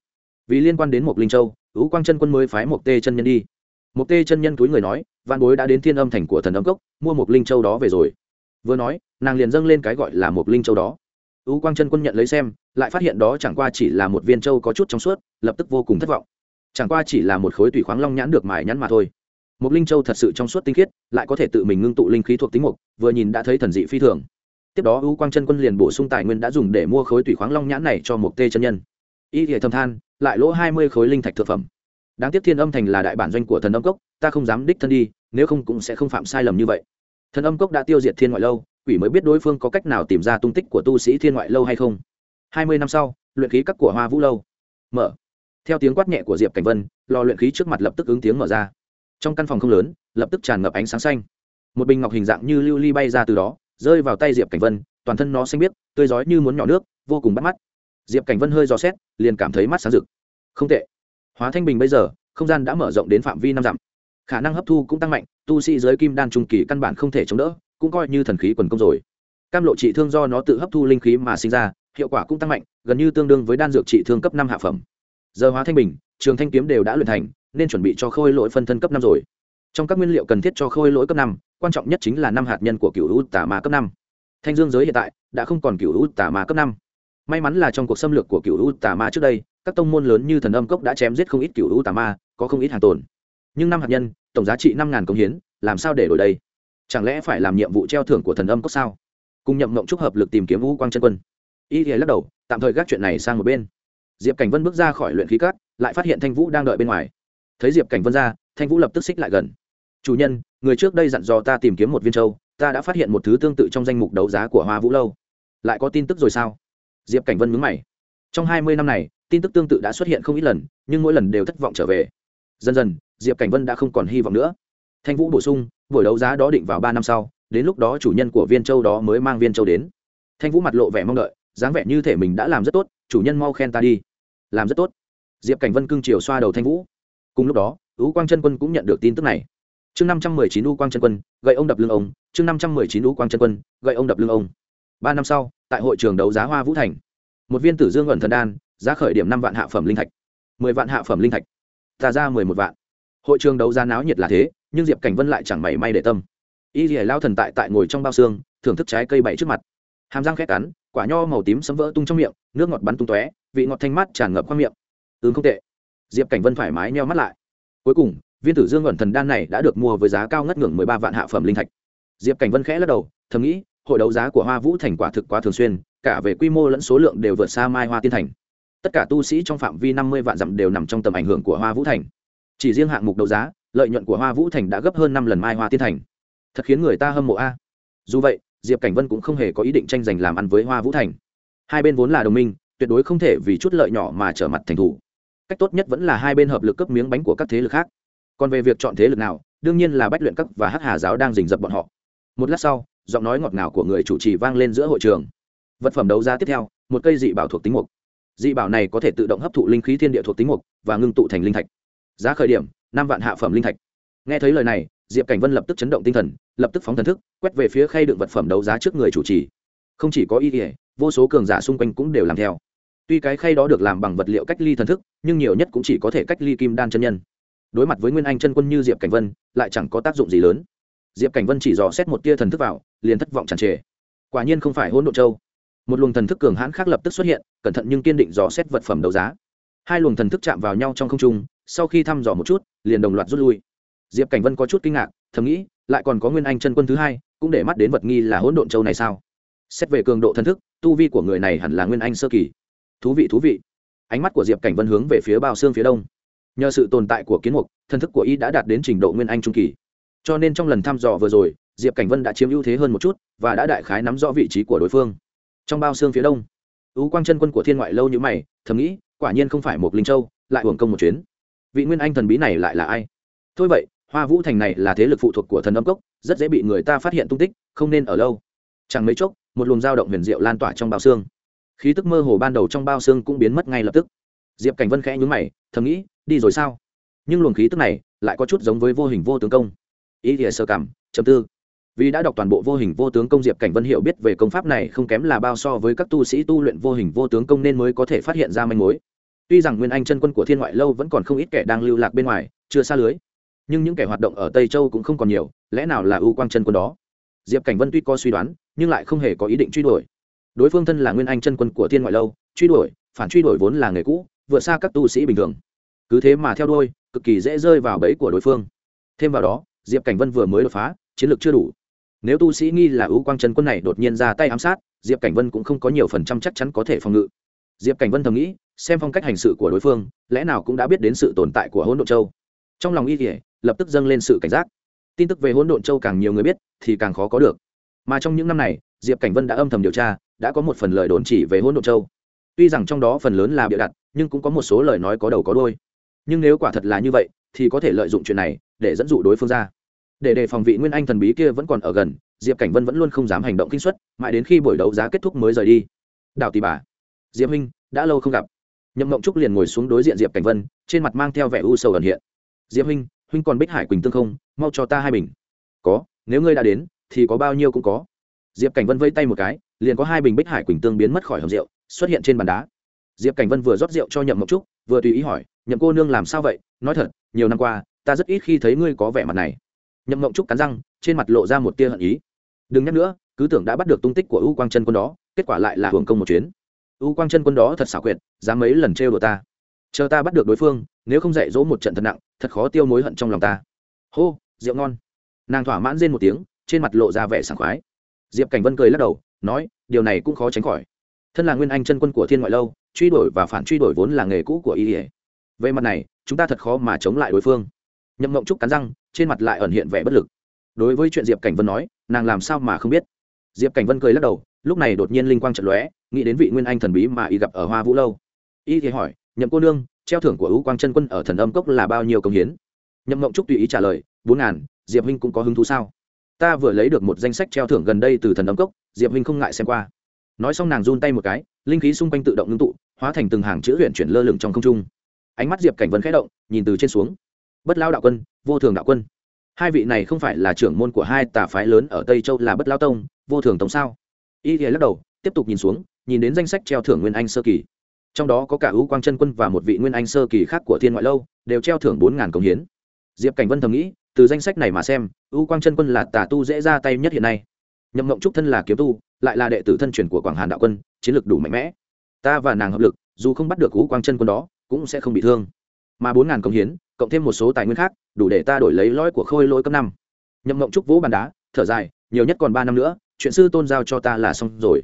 Vì liên quan đến một linh châu, ưu quang chân quân mới phái Mục tê chân nhân đi mục tê chân nhân túi người nói văn bối đã đến thiên âm thành của thần âm cốc, mua một linh châu đó về rồi. Vừa nói, nàng liền dâng lên cái gọi là một linh châu đó. U quang chân quân nhận lấy xem, lại phát hiện đó chẳng qua chỉ là một viên châu có chút trong suốt, lập tức vô cùng thất vọng. Chẳng qua chỉ là một khối tùy khoáng long nhãn được mài nhãn mà thôi. Một linh châu thật sự trong suốt tinh khiết, lại có thể tự mình ngưng tụ linh khí thuộc tính mục, vừa nhìn đã thấy thần dị phi thường. Tiếp đó U quang chân quân liền bổ sung tài nguyên đã dùng để mua khối tùy khoáng long nhãn này cho một tê chân nhân. Y hệ thầm than, lại lỗ hai mươi khối linh thạch thực phẩm đáng tiếc thiên âm thành là đại bản doanh của thần âm cốc, ta không dám đích thân đi, nếu không cũng sẽ không phạm sai lầm như vậy. Thần âm cốc đã tiêu diệt thiên ngoại lâu, quỷ mới biết đối phương có cách nào tìm ra tung tích của tu sĩ thiên ngoại lâu hay không. Hai mươi năm sau, luyện khí các của hoa vũ lâu. Mở. Theo tiếng quát nhẹ của diệp cảnh vân, lò luyện khí trước mặt lập tức ứng tiếng mở ra. Trong căn phòng không lớn, lập tức tràn ngập ánh sáng xanh. Một bình ngọc hình dạng như lưu ly bay ra từ đó, rơi vào tay diệp cảnh vân, toàn thân nó xanh biếc, tươi rói như muốn nhỏ nước, vô cùng bắt mắt. Diệp cảnh vân hơi dò xét, liền cảm thấy mắt sáng rực. Không tệ hóa thanh bình bây giờ, không gian đã mở rộng đến phạm vi năm dặm. Khả năng hấp thu cũng tăng mạnh, tu sĩ giới kim đan trung kỳ căn bản không thể chống đỡ, cũng coi như thần khí quần công rồi. Cam lộ trị thương do nó tự hấp thu linh khí mà sinh ra, hiệu quả cũng tăng mạnh, gần như tương đương với đan dược trị thương cấp năm hạ phẩm. Giờ hóa thanh bình, trường thanh kiếm đều đã luyện thành, nên chuẩn bị cho khôi lỗi phân thân cấp năm rồi. Trong các nguyên liệu cần thiết cho khôi lỗi cấp năm, quan trọng nhất chính là năm hạt nhân của cựu u tà ma cấp năm. Thanh dương giới hiện tại, đã không còn cựu u tà ma cấp năm. May mắn là trong cuộc xâm lược của cựu u tà ma trước đây các tông môn lớn như thần âm cốc đã chém giết không ít cựu u tà ma, có không ít hàng tồn. Nhưng năm hạt nhân, tổng giá trị năm ngàn công hiến, làm sao để đổi đây? Chẳng lẽ phải làm nhiệm vụ treo thưởng của thần âm cốc sao? Cùng nhậm mộng trúc hợp lực tìm kiếm vũ quang chân quân. Y thì lắc đầu, tạm thời gác chuyện này sang một bên. Diệp cảnh vân bước ra khỏi luyện khí cát, lại phát hiện thanh vũ đang đợi bên ngoài. Thấy diệp cảnh vân ra, thanh vũ lập tức xích lại gần. Chủ nhân, người trước đây dặn dò ta tìm kiếm một viên châu, ta đã phát hiện một thứ tương tự trong danh mục đấu giá của hoa vũ lâu. Lại có tin tức rồi sao? Diệp cảnh vân mướn mày. Trong hai mươi năm này tin tức tương tự đã xuất hiện không ít lần, nhưng mỗi lần đều thất vọng trở về. Dần dần, diệp cảnh vân đã không còn hy vọng nữa. Thanh vũ bổ sung, buổi đấu giá đó định vào ba năm sau, đến lúc đó chủ nhân của viên châu đó mới mang viên châu đến. Thanh vũ mặt lộ vẻ mong đợi, dáng vẻ như thể mình đã làm rất tốt, chủ nhân mau khen ta đi. Làm rất tốt. Diệp cảnh vân cưng chiều xoa đầu thanh vũ. Cùng lúc đó ú quang chân quân cũng nhận được tin tức này. Chương năm trăm mười chín U quang chân quân, gậy ông đập lưng ông. Chương năm trăm mười chín U quang chân quân, gậy ông đập lưng ông. Ba năm sau, tại hội trường đấu giá hoa vũ thành, một viên tử dương ẩn thần đan giá khởi điểm năm vạn hạ phẩm linh thạch. mười vạn hạ phẩm linh thạch. Ta ra mười một vạn. Hội trường đấu giá náo nhiệt là thế, nhưng diệp cảnh vân lại chẳng mảy may để tâm. Y dì lao thần tại tại ngồi trong bao xương, thưởng thức trái cây bậy trước mặt. Hàm răng khét cắn, quả nho màu tím sấm vỡ tung trong miệng, nước ngọt bắn tung tóe, vị ngọt thanh mát tràn ngập qua miệng. Ừm không tệ. Diệp cảnh vân thoải mái neo mắt lại. Cuối cùng, viên tử dương ẩn thần đan này đã được mua với giá cao ngất ngưỡng mười ba vạn hạ phẩm linh thạch. Diệp cảnh vân khẽ lắc đầu, thầm nghĩ, hội đấu giá của hoa vũ thành quả thực quá thường xuyên, cả về quy mô lẫn số lượng đều vượt xa mai hoa tiên thành tất cả tu sĩ trong phạm vi năm mươi vạn dặm đều nằm trong tầm ảnh hưởng của hoa vũ thành. Chỉ riêng hạng mục đấu giá, lợi nhuận của hoa vũ thành đã gấp hơn năm lần mai hoa tiên thành. Thật khiến người ta hâm mộ a. À. Dù vậy, diệp cảnh vân cũng không hề có ý định tranh giành làm ăn với hoa vũ thành. Hai bên vốn là đồng minh, tuyệt đối không thể vì chút lợi nhỏ mà trở mặt thành thủ. Cách tốt nhất vẫn là hai bên hợp lực cấp miếng bánh của các thế lực khác. Còn về việc chọn thế lực nào, đương nhiên là bách luyện cấp và hắc hà giáo đang rình dập bọn họ. Một lát sau, giọng nói ngọt ngào của người chủ trì vang lên giữa hội trường. Vật phẩm đấu giá tiếp theo, một cây dị bảo thuộc tính mục dị bảo này có thể tự động hấp thụ linh khí thiên địa thuộc tính mục và ngưng tụ thành linh thạch. Giá khởi điểm, năm vạn hạ phẩm linh thạch. Nghe thấy lời này, diệp cảnh vân lập tức chấn động tinh thần, lập tức phóng thần thức, quét về phía khay đựng vật phẩm đấu giá trước người chủ trì. Không chỉ có ý nghĩa vô số cường giả xung quanh cũng đều làm theo. Tuy cái khay đó được làm bằng vật liệu cách ly thần thức, nhưng nhiều nhất cũng chỉ có thể cách ly kim đan chân nhân. Đối mặt với nguyên anh chân quân như diệp cảnh vân, lại chẳng có tác dụng gì lớn. Diệp cảnh vân chỉ dò xét một tia thần thức vào, liền thất vọng chẳng trề. Quả nhiên không phải hỗn độ châu một luồng thần thức cường hãn khác lập tức xuất hiện, cẩn thận nhưng kiên định dò xét vật phẩm đấu giá. Hai luồng thần thức chạm vào nhau trong không trung, sau khi thăm dò một chút, liền đồng loạt rút lui. Diệp cảnh vân có chút kinh ngạc, thầm nghĩ, lại còn có nguyên anh chân quân thứ hai, cũng để mắt đến vật nghi là hỗn độn châu này sao? Xét về cường độ thần thức, tu vi của người này hẳn là nguyên anh sơ kỳ. Thú vị thú vị. Ánh mắt của diệp cảnh vân hướng về phía bao xương phía đông. Nhờ sự tồn tại của kiến mục, thần thức của y đã đạt đến trình độ nguyên anh trung kỳ. Cho nên trong lần thăm dò vừa rồi, diệp cảnh vân đã chiếm ưu thế hơn một chút và đã đại khái nắm rõ vị trí của đối phương trong bao xương phía đông, ú quang chân quân của thiên ngoại lâu như mày, thầm nghĩ, quả nhiên không phải một linh châu, lại hưởng công một chuyến. Vị nguyên anh thần bí này lại là ai? Thôi vậy, hoa vũ thành này là thế lực phụ thuộc của thần âm cốc, rất dễ bị người ta phát hiện tung tích, không nên ở lâu. Chẳng mấy chốc, một luồng dao động huyền diệu lan tỏa trong bao xương. Khí tức mơ hồ ban đầu trong bao xương cũng biến mất ngay lập tức. Diệp cảnh vân khẽ nhún mày, thầm nghĩ, đi rồi sao? Nhưng luồng khí tức này lại có chút giống với vô hình vô tướng công. Ý nghĩa sơ cảm chầm tư vì đã đọc toàn bộ vô hình vô tướng công diệp cảnh vân hiểu biết về công pháp này không kém là bao so với các tu sĩ tu luyện vô hình vô tướng công nên mới có thể phát hiện ra manh mối. Tuy rằng nguyên anh chân quân của thiên ngoại lâu vẫn còn không ít kẻ đang lưu lạc bên ngoài, chưa xa lưới, nhưng những kẻ hoạt động ở tây châu cũng không còn nhiều, lẽ nào là ưu quang chân quân đó? Diệp cảnh vân tuy có suy đoán, nhưng lại không hề có ý định truy đuổi. Đối phương thân là nguyên anh chân quân của thiên ngoại lâu, truy đuổi, phản truy đuổi vốn là nghề cũ, vượt xa các tu sĩ bình thường. Cứ thế mà theo đuôi, cực kỳ dễ rơi vào bẫy của đối phương. Thêm vào đó, diệp cảnh vân vừa mới đột phá, chiến lược chưa đủ nếu tu sĩ nghi là ưu quang Trần quân này đột nhiên ra tay ám sát, diệp cảnh vân cũng không có nhiều phần trăm chắc chắn có thể phòng ngự. Diệp cảnh vân thầm nghĩ, xem phong cách hành sự của đối phương, lẽ nào cũng đã biết đến sự tồn tại của hỗn độn châu. Trong lòng y kỉa lập tức dâng lên sự cảnh giác. Tin tức về hỗn độn châu càng nhiều người biết, thì càng khó có được. Mà trong những năm này, diệp cảnh vân đã âm thầm điều tra, đã có một phần lời đồn chỉ về hỗn độn châu. Tuy rằng trong đó phần lớn là bịa đặt, nhưng cũng có một số lời nói có đầu có đôi nhưng nếu quả thật là như vậy, thì có thể lợi dụng chuyện này để dẫn dụ đối phương ra để đề phòng vị nguyên anh thần bí kia vẫn còn ở gần, diệp cảnh vân vẫn luôn không dám hành động kinh xuất mãi đến khi buổi đấu giá kết thúc mới rời đi. Đào tì bà, diệp huynh đã lâu không gặp. Nhậm mộng trúc liền ngồi xuống đối diện diệp cảnh vân, trên mặt mang theo vẻ u sầu ẩn hiện. Diệp huynh huynh còn bích hải quỳnh tương không, mau cho ta hai bình. Có, nếu ngươi đã đến, thì có bao nhiêu cũng có. Diệp cảnh vân vây tay một cái, liền có hai bình bích hải quỳnh tương biến mất khỏi hầm rượu, xuất hiện trên bàn đá. Diệp cảnh vân vừa rót rượu cho nhậm mộng trúc, vừa tùy ý hỏi, nhậm cô nương làm sao vậy? Nói thật, nhiều năm qua, ta rất ít khi thấy ngươi có vẻ mặt này nhậm mộng trúc cắn răng, trên mặt lộ ra một tia hận ý. Đừng nhắc nữa, cứ tưởng đã bắt được tung tích của u quang chân quân đó, kết quả lại là hưởng công một chuyến. U quang chân quân đó thật xảo quyệt, dám mấy lần trêu đồ ta. Chờ ta bắt được đối phương, nếu không dạy dỗ một trận thật nặng, thật khó tiêu mối hận trong lòng ta. Hô, rượu ngon. Nàng thỏa mãn rên một tiếng, trên mặt lộ ra vẻ sảng khoái. Diệp cảnh vân cười lắc đầu, nói, điều này cũng khó tránh khỏi. Thân là nguyên anh chân quân của thiên ngoại lâu, truy đuổi và phản truy đuổi vốn là nghề cũ của y ỉa về mặt này, chúng ta thật khó mà chống lại đối phương nhậm mộng trúc cắn răng, trên mặt lại ẩn hiện vẻ bất lực. Đối với chuyện diệp cảnh vân nói, nàng làm sao mà không biết? Diệp cảnh vân cười lắc đầu, lúc này đột nhiên linh quang trận lóe, nghĩ đến vị nguyên anh thần bí mà y gặp ở hoa vũ lâu. Y thì hỏi, nhậm cô nương, treo thưởng của ưu quang chân quân ở thần âm cốc là bao nhiêu công hiến? Nhậm mộng trúc tùy ý trả lời, bốn ngàn, diệp huynh cũng có hứng thú sao? Ta vừa lấy được một danh sách treo thưởng gần đây từ thần âm cốc, diệp huynh không ngại xem qua. Nói xong nàng run tay một cái, linh khí xung quanh tự động ngưng tụ, hóa thành từng hàng chữ huyện chuyển lơ lửng trong không trung. Ánh mắt diệp cảnh vân khẽ động, nhìn từ trên xuống bất lao đạo quân, vô thường đạo quân. Hai vị này không phải là trưởng môn của hai tà phái lớn ở tây châu là bất lao tông, vô thường tông sao? Y thì lắc đầu, tiếp tục nhìn xuống, nhìn đến danh sách treo thưởng nguyên anh sơ kỳ. Trong đó có cả ưu quang chân quân và một vị nguyên anh sơ kỳ khác của thiên ngoại lâu, đều treo thưởng bốn ngàn công hiến. Diệp cảnh vân thầm nghĩ, từ danh sách này mà xem, ưu quang chân quân là tà tu dễ ra tay nhất hiện nay. Nhậm mộng trúc thân là kiếm tu, lại là đệ tử thân truyền của quảng hàn đạo quân, chiến lược đủ mạnh mẽ. Ta và nàng hợp lực, dù không bắt được ưu quang chân quân đó, cũng sẽ không bị thương. Mà bốn ngàn công hiến cộng thêm một số tài nguyên khác, đủ để ta đổi lấy lõi của khôi lỗi cấp năm. Nhậm mộng trúc vỗ bàn đá, thở dài, nhiều nhất còn ba năm nữa, chuyện sư tôn giao cho ta là xong rồi.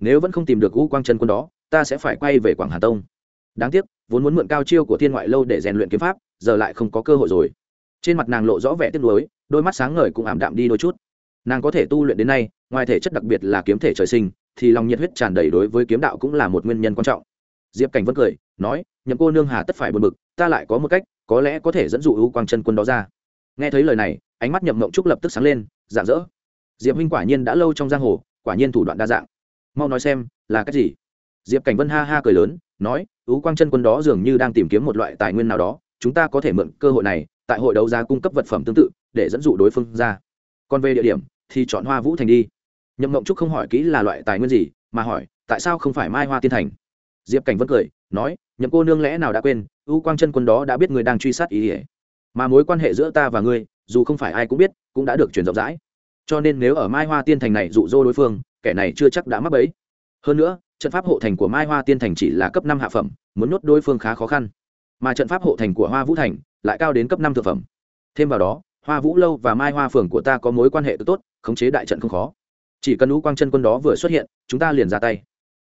Nếu vẫn không tìm được ưu quang chân quân đó, ta sẽ phải quay về quảng hà tông. Đáng tiếc, vốn muốn mượn cao chiêu của thiên ngoại lâu để rèn luyện kiếm pháp, giờ lại không có cơ hội rồi. Trên mặt nàng lộ rõ vẻ tiếc nuối, đôi mắt sáng ngời cũng ảm đạm đi đôi chút. Nàng có thể tu luyện đến nay, ngoài thể chất đặc biệt là kiếm thể trời sinh, thì lòng nhiệt huyết tràn đầy đối với kiếm đạo cũng là một nguyên nhân quan trọng. Diệp cảnh vẫn cười, nói, nhậm cô nương hà tất phải buồn bực, ta lại có một cách có lẽ có thể dẫn dụ ưu quang chân quân đó ra. Nghe thấy lời này, ánh mắt nhậm mộng trúc lập tức sáng lên, rạng rỡ. Diệp huynh quả nhiên đã lâu trong giang hồ, quả nhiên thủ đoạn đa dạng. Mau nói xem, là cái gì? Diệp cảnh vân ha ha cười lớn, nói, ưu quang chân quân đó dường như đang tìm kiếm một loại tài nguyên nào đó, chúng ta có thể mượn cơ hội này, tại hội đấu giá cung cấp vật phẩm tương tự, để dẫn dụ đối phương ra. Còn về địa điểm, thì chọn hoa vũ thành đi. Nhậm mộng trúc không hỏi kỹ là loại tài nguyên gì, mà hỏi, tại sao không phải mai hoa tiên thành? Diệp cảnh vân cười, nói, nhậm cô nương lẽ nào đã quên ưu quang chân quân đó đã biết người đang truy sát ý ỉa. Mà mối quan hệ giữa ta và ngươi, dù không phải ai cũng biết, cũng đã được truyền rộng rãi. Cho nên nếu ở mai hoa tiên thành này dụ dỗ đối phương, kẻ này chưa chắc đã mắc bẫy. Hơn nữa, trận pháp hộ thành của mai hoa tiên thành chỉ là cấp năm hạ phẩm, muốn nhốt đối phương khá khó khăn. Mà trận pháp hộ thành của hoa vũ thành lại cao đến cấp năm thực phẩm. Thêm vào đó, hoa vũ lâu và mai hoa phường của ta có mối quan hệ tốt, khống chế đại trận không khó. Chỉ cần U quang chân quân đó vừa xuất hiện, chúng ta liền ra tay.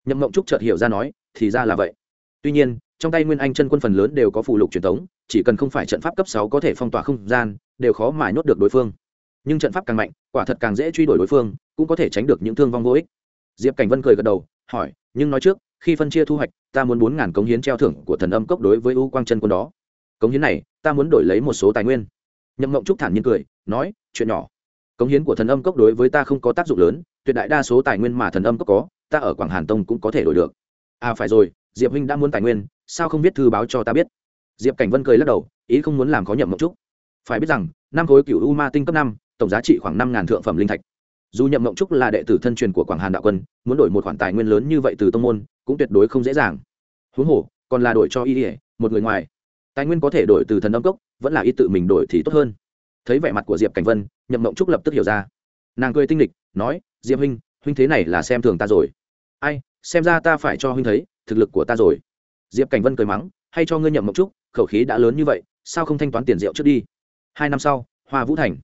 Nhậm mộng trúc chợt hiểu ra nói thì ra là vậy. Tuy nhiên, trong tay nguyên anh chân quân phần lớn đều có phù lục truyền thống, chỉ cần không phải trận pháp cấp sáu có thể phong tỏa không gian, đều khó mà nhốt được đối phương. Nhưng trận pháp càng mạnh, quả thật càng dễ truy đuổi đối phương, cũng có thể tránh được những thương vong vô ích. Diệp cảnh vân cười gật đầu, hỏi, nhưng nói trước, khi phân chia thu hoạch, ta muốn bốn ngàn cống hiến treo thưởng của thần âm cốc đối với u quang chân quân đó. Cống hiến này, ta muốn đổi lấy một số tài nguyên. Nhậm mộng trúc thản nhiên cười, nói, chuyện nhỏ. Cống hiến của thần âm cốc đối với ta không có tác dụng lớn, tuyệt đại đa số tài nguyên mà thần âm cốc có, ta ở quảng hàn tông cũng có thể đổi được à phải rồi, diệp huynh đã muốn tài nguyên, sao không viết thư báo cho ta biết? Diệp cảnh vân cười lắc đầu, ý không muốn làm khó nhậm mộng trúc. Phải biết rằng, năm khối cựu u ma tinh cấp năm, tổng giá trị khoảng năm ngàn thượng phẩm linh thạch. Dù nhậm mộng trúc là đệ tử thân truyền của quảng hàn đạo quân, muốn đổi một khoản tài nguyên lớn như vậy từ tông môn, cũng tuyệt đối không dễ dàng. Huống hồ, còn là đổi cho y ỉa một người ngoài. Tài nguyên có thể đổi từ thần âm cốc, vẫn là y tự mình đổi thì tốt hơn. Thấy vẻ mặt của diệp cảnh vân, nhậm mộng trúc lập tức hiểu ra. Nàng cười tinh lịch nói, diệp huynh huynh thế này là xem thường ta rồi. Ai xem ra ta phải cho huynh thấy, thực lực của ta rồi. Diệp cảnh vân cười mắng, hay cho ngươi nhậm mộng trúc, khẩu khí đã lớn như vậy, sao không thanh toán tiền rượu trước đi? Hai năm sau, hoa vũ thành.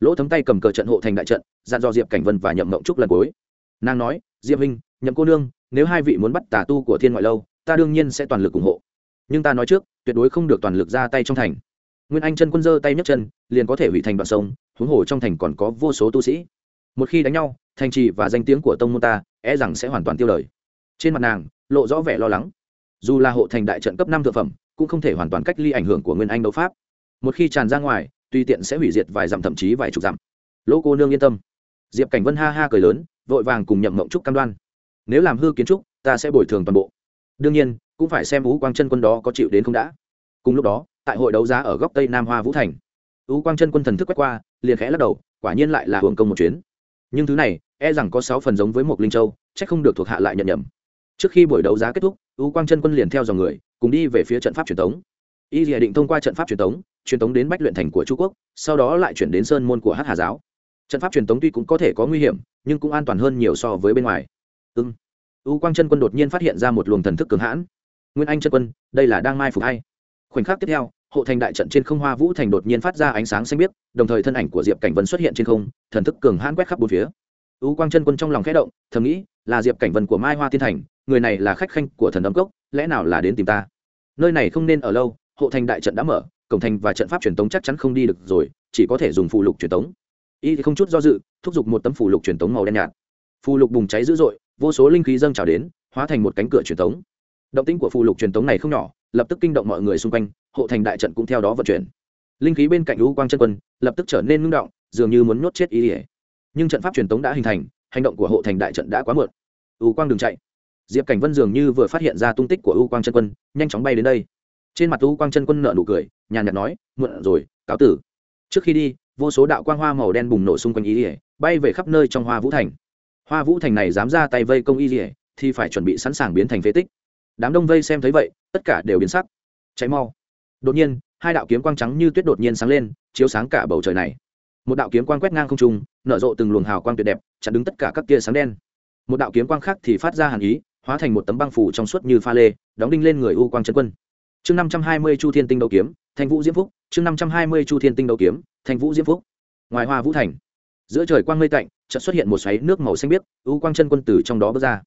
Lỗ thấm tay cầm cờ trận hộ thành đại trận, dặn dò diệp cảnh vân và nhậm mộng trúc lần cuối. Nàng nói, diệp huynh, nhậm cô nương, nếu hai vị muốn bắt tà tu của thiên ngoại lâu, ta đương nhiên sẽ toàn lực ủng hộ. Nhưng ta nói trước, tuyệt đối không được toàn lực ra tay trong thành. Nguyên anh chân quân dơ tay nhấc chân, liền có thể hủy thành đoạn sông, huống hồ trong thành còn có vô số tu sĩ. Một khi đánh nhau, thành trì và danh tiếng của tông môn ta e rằng sẽ hoàn toàn tiêu đời trên mặt nàng, lộ rõ vẻ lo lắng. Dù là hộ thành đại trận cấp năm thực phẩm, cũng không thể hoàn toàn cách ly ảnh hưởng của nguyên anh đấu pháp. Một khi tràn ra ngoài, tùy tiện sẽ hủy diệt vài dặm thậm chí vài chục dặm. Lỗ cô nương yên tâm. Diệp cảnh vân ha ha cười lớn, vội vàng cùng nhậm mộng trúc cam đoan. Nếu làm hư kiến trúc, ta sẽ bồi thường toàn bộ. Đương nhiên, cũng phải xem ú quang chân quân đó có chịu đến không đã. Cùng lúc đó, tại hội đấu giá ở góc tây nam hoa vũ thành, ú quang chân quân thần thức quét qua, liền khẽ lắc đầu, quả nhiên lại là hưởng công một chuyến. Nhưng thứ này e rằng có sáu phần giống với một linh châu c h ắ c không được thuộc hạ lại nhận nhầm trước khi buổi đấu giá kết thúc, U quang chân quân liền theo dòng người, cùng đi về phía trận pháp truyền thống y dìa định thông qua trận pháp truyền thống truyền thống đến bách luyện thành của trung quốc, sau đó lại chuyển đến sơn môn của hát hà giáo. Trận pháp truyền thống tuy cũng có thể có nguy hiểm, nhưng cũng an toàn hơn nhiều so với bên ngoài. Ưng u quang chân quân đột nhiên phát hiện ra một luồng thần thức cường hãn. Nguyên anh chân quân, đây là đang mai phục hay? Khoảnh khắc tiếp theo, hộ thành đại trận trên không hoa vũ thành đột nhiên phát ra ánh sáng xanh biếc, đồng thời thân ảnh của diệp cảnh vân xuất hiện trên không, thần thức cường hãn quét khắp bốn phía. U quang chân quân trong lòng khẽ động, thầm nghĩ, là diệp cảnh vân của mai hoa tiên thành người này là khách khanh của thần âm cốc, lẽ nào là đến tìm ta? Nơi này không nên ở lâu, hộ thành đại trận đã mở, cổng thành và trận pháp truyền tống chắc chắn không đi được rồi, chỉ có thể dùng phụ lục truyền tống. Y không chút do dự, thúc giục một tấm phụ lục truyền tống màu đen nhạt. Phụ lục bùng cháy dữ dội, vô số linh khí dâng trào đến, hóa thành một cánh cửa truyền tống. Động tĩnh của phụ lục truyền tống này không nhỏ, lập tức kinh động mọi người xung quanh, hộ thành đại trận cũng theo đó vận chuyển. Linh khí bên cạnh lũ quang chân quân, lập tức trở nên ngưng động, dường như muốn nhốt chết y nhưng trận pháp truyền tống đã hình thành, hành động của hộ thành đại trận đã quá muộn. U quang đừng chạy diệp cảnh vân dường như vừa phát hiện ra tung tích của u quang chân quân, nhanh chóng bay đến đây. Trên mặt u quang chân quân nợ nụ cười, nhàn nhạt nói, muộn rồi, cáo tử. Trước khi đi, vô số đạo quang hoa màu đen bùng nổ xung quanh Y ỉa bay về khắp nơi trong hoa vũ thành. Hoa vũ thành này dám ra tay vây công y ỉa thì phải chuẩn bị sẵn sàng biến thành phế tích. Đám đông vây xem thấy vậy, tất cả đều biến sắc. Cháy mau. Đột nhiên, hai đạo kiếm quang trắng như tuyết đột nhiên sáng lên, chiếu sáng cả bầu trời này. Một đạo kiếm quang quét ngang không trung, nở rộ từng luồng hào quang tuyệt đẹp, chặn đứng tất cả các tia sáng đen. Một đạo kiếm quang khác thì phát ra hàn ý hóa thành một tấm băng phủ trong suốt như pha lê, đóng đinh lên người u quang trấn quân. Chương năm trăm hai mươi chu thiên tinh đấu kiếm, Thành vũ diễm phúc, chương năm trăm hai mươi chu thiên tinh đấu kiếm, Thành vũ diễm phúc. Ngoài hoa vũ thành, giữa trời quang mây tạnh, chợt xuất hiện một xoáy nước màu xanh biếc, u quang chân quân tử trong đó bước ra.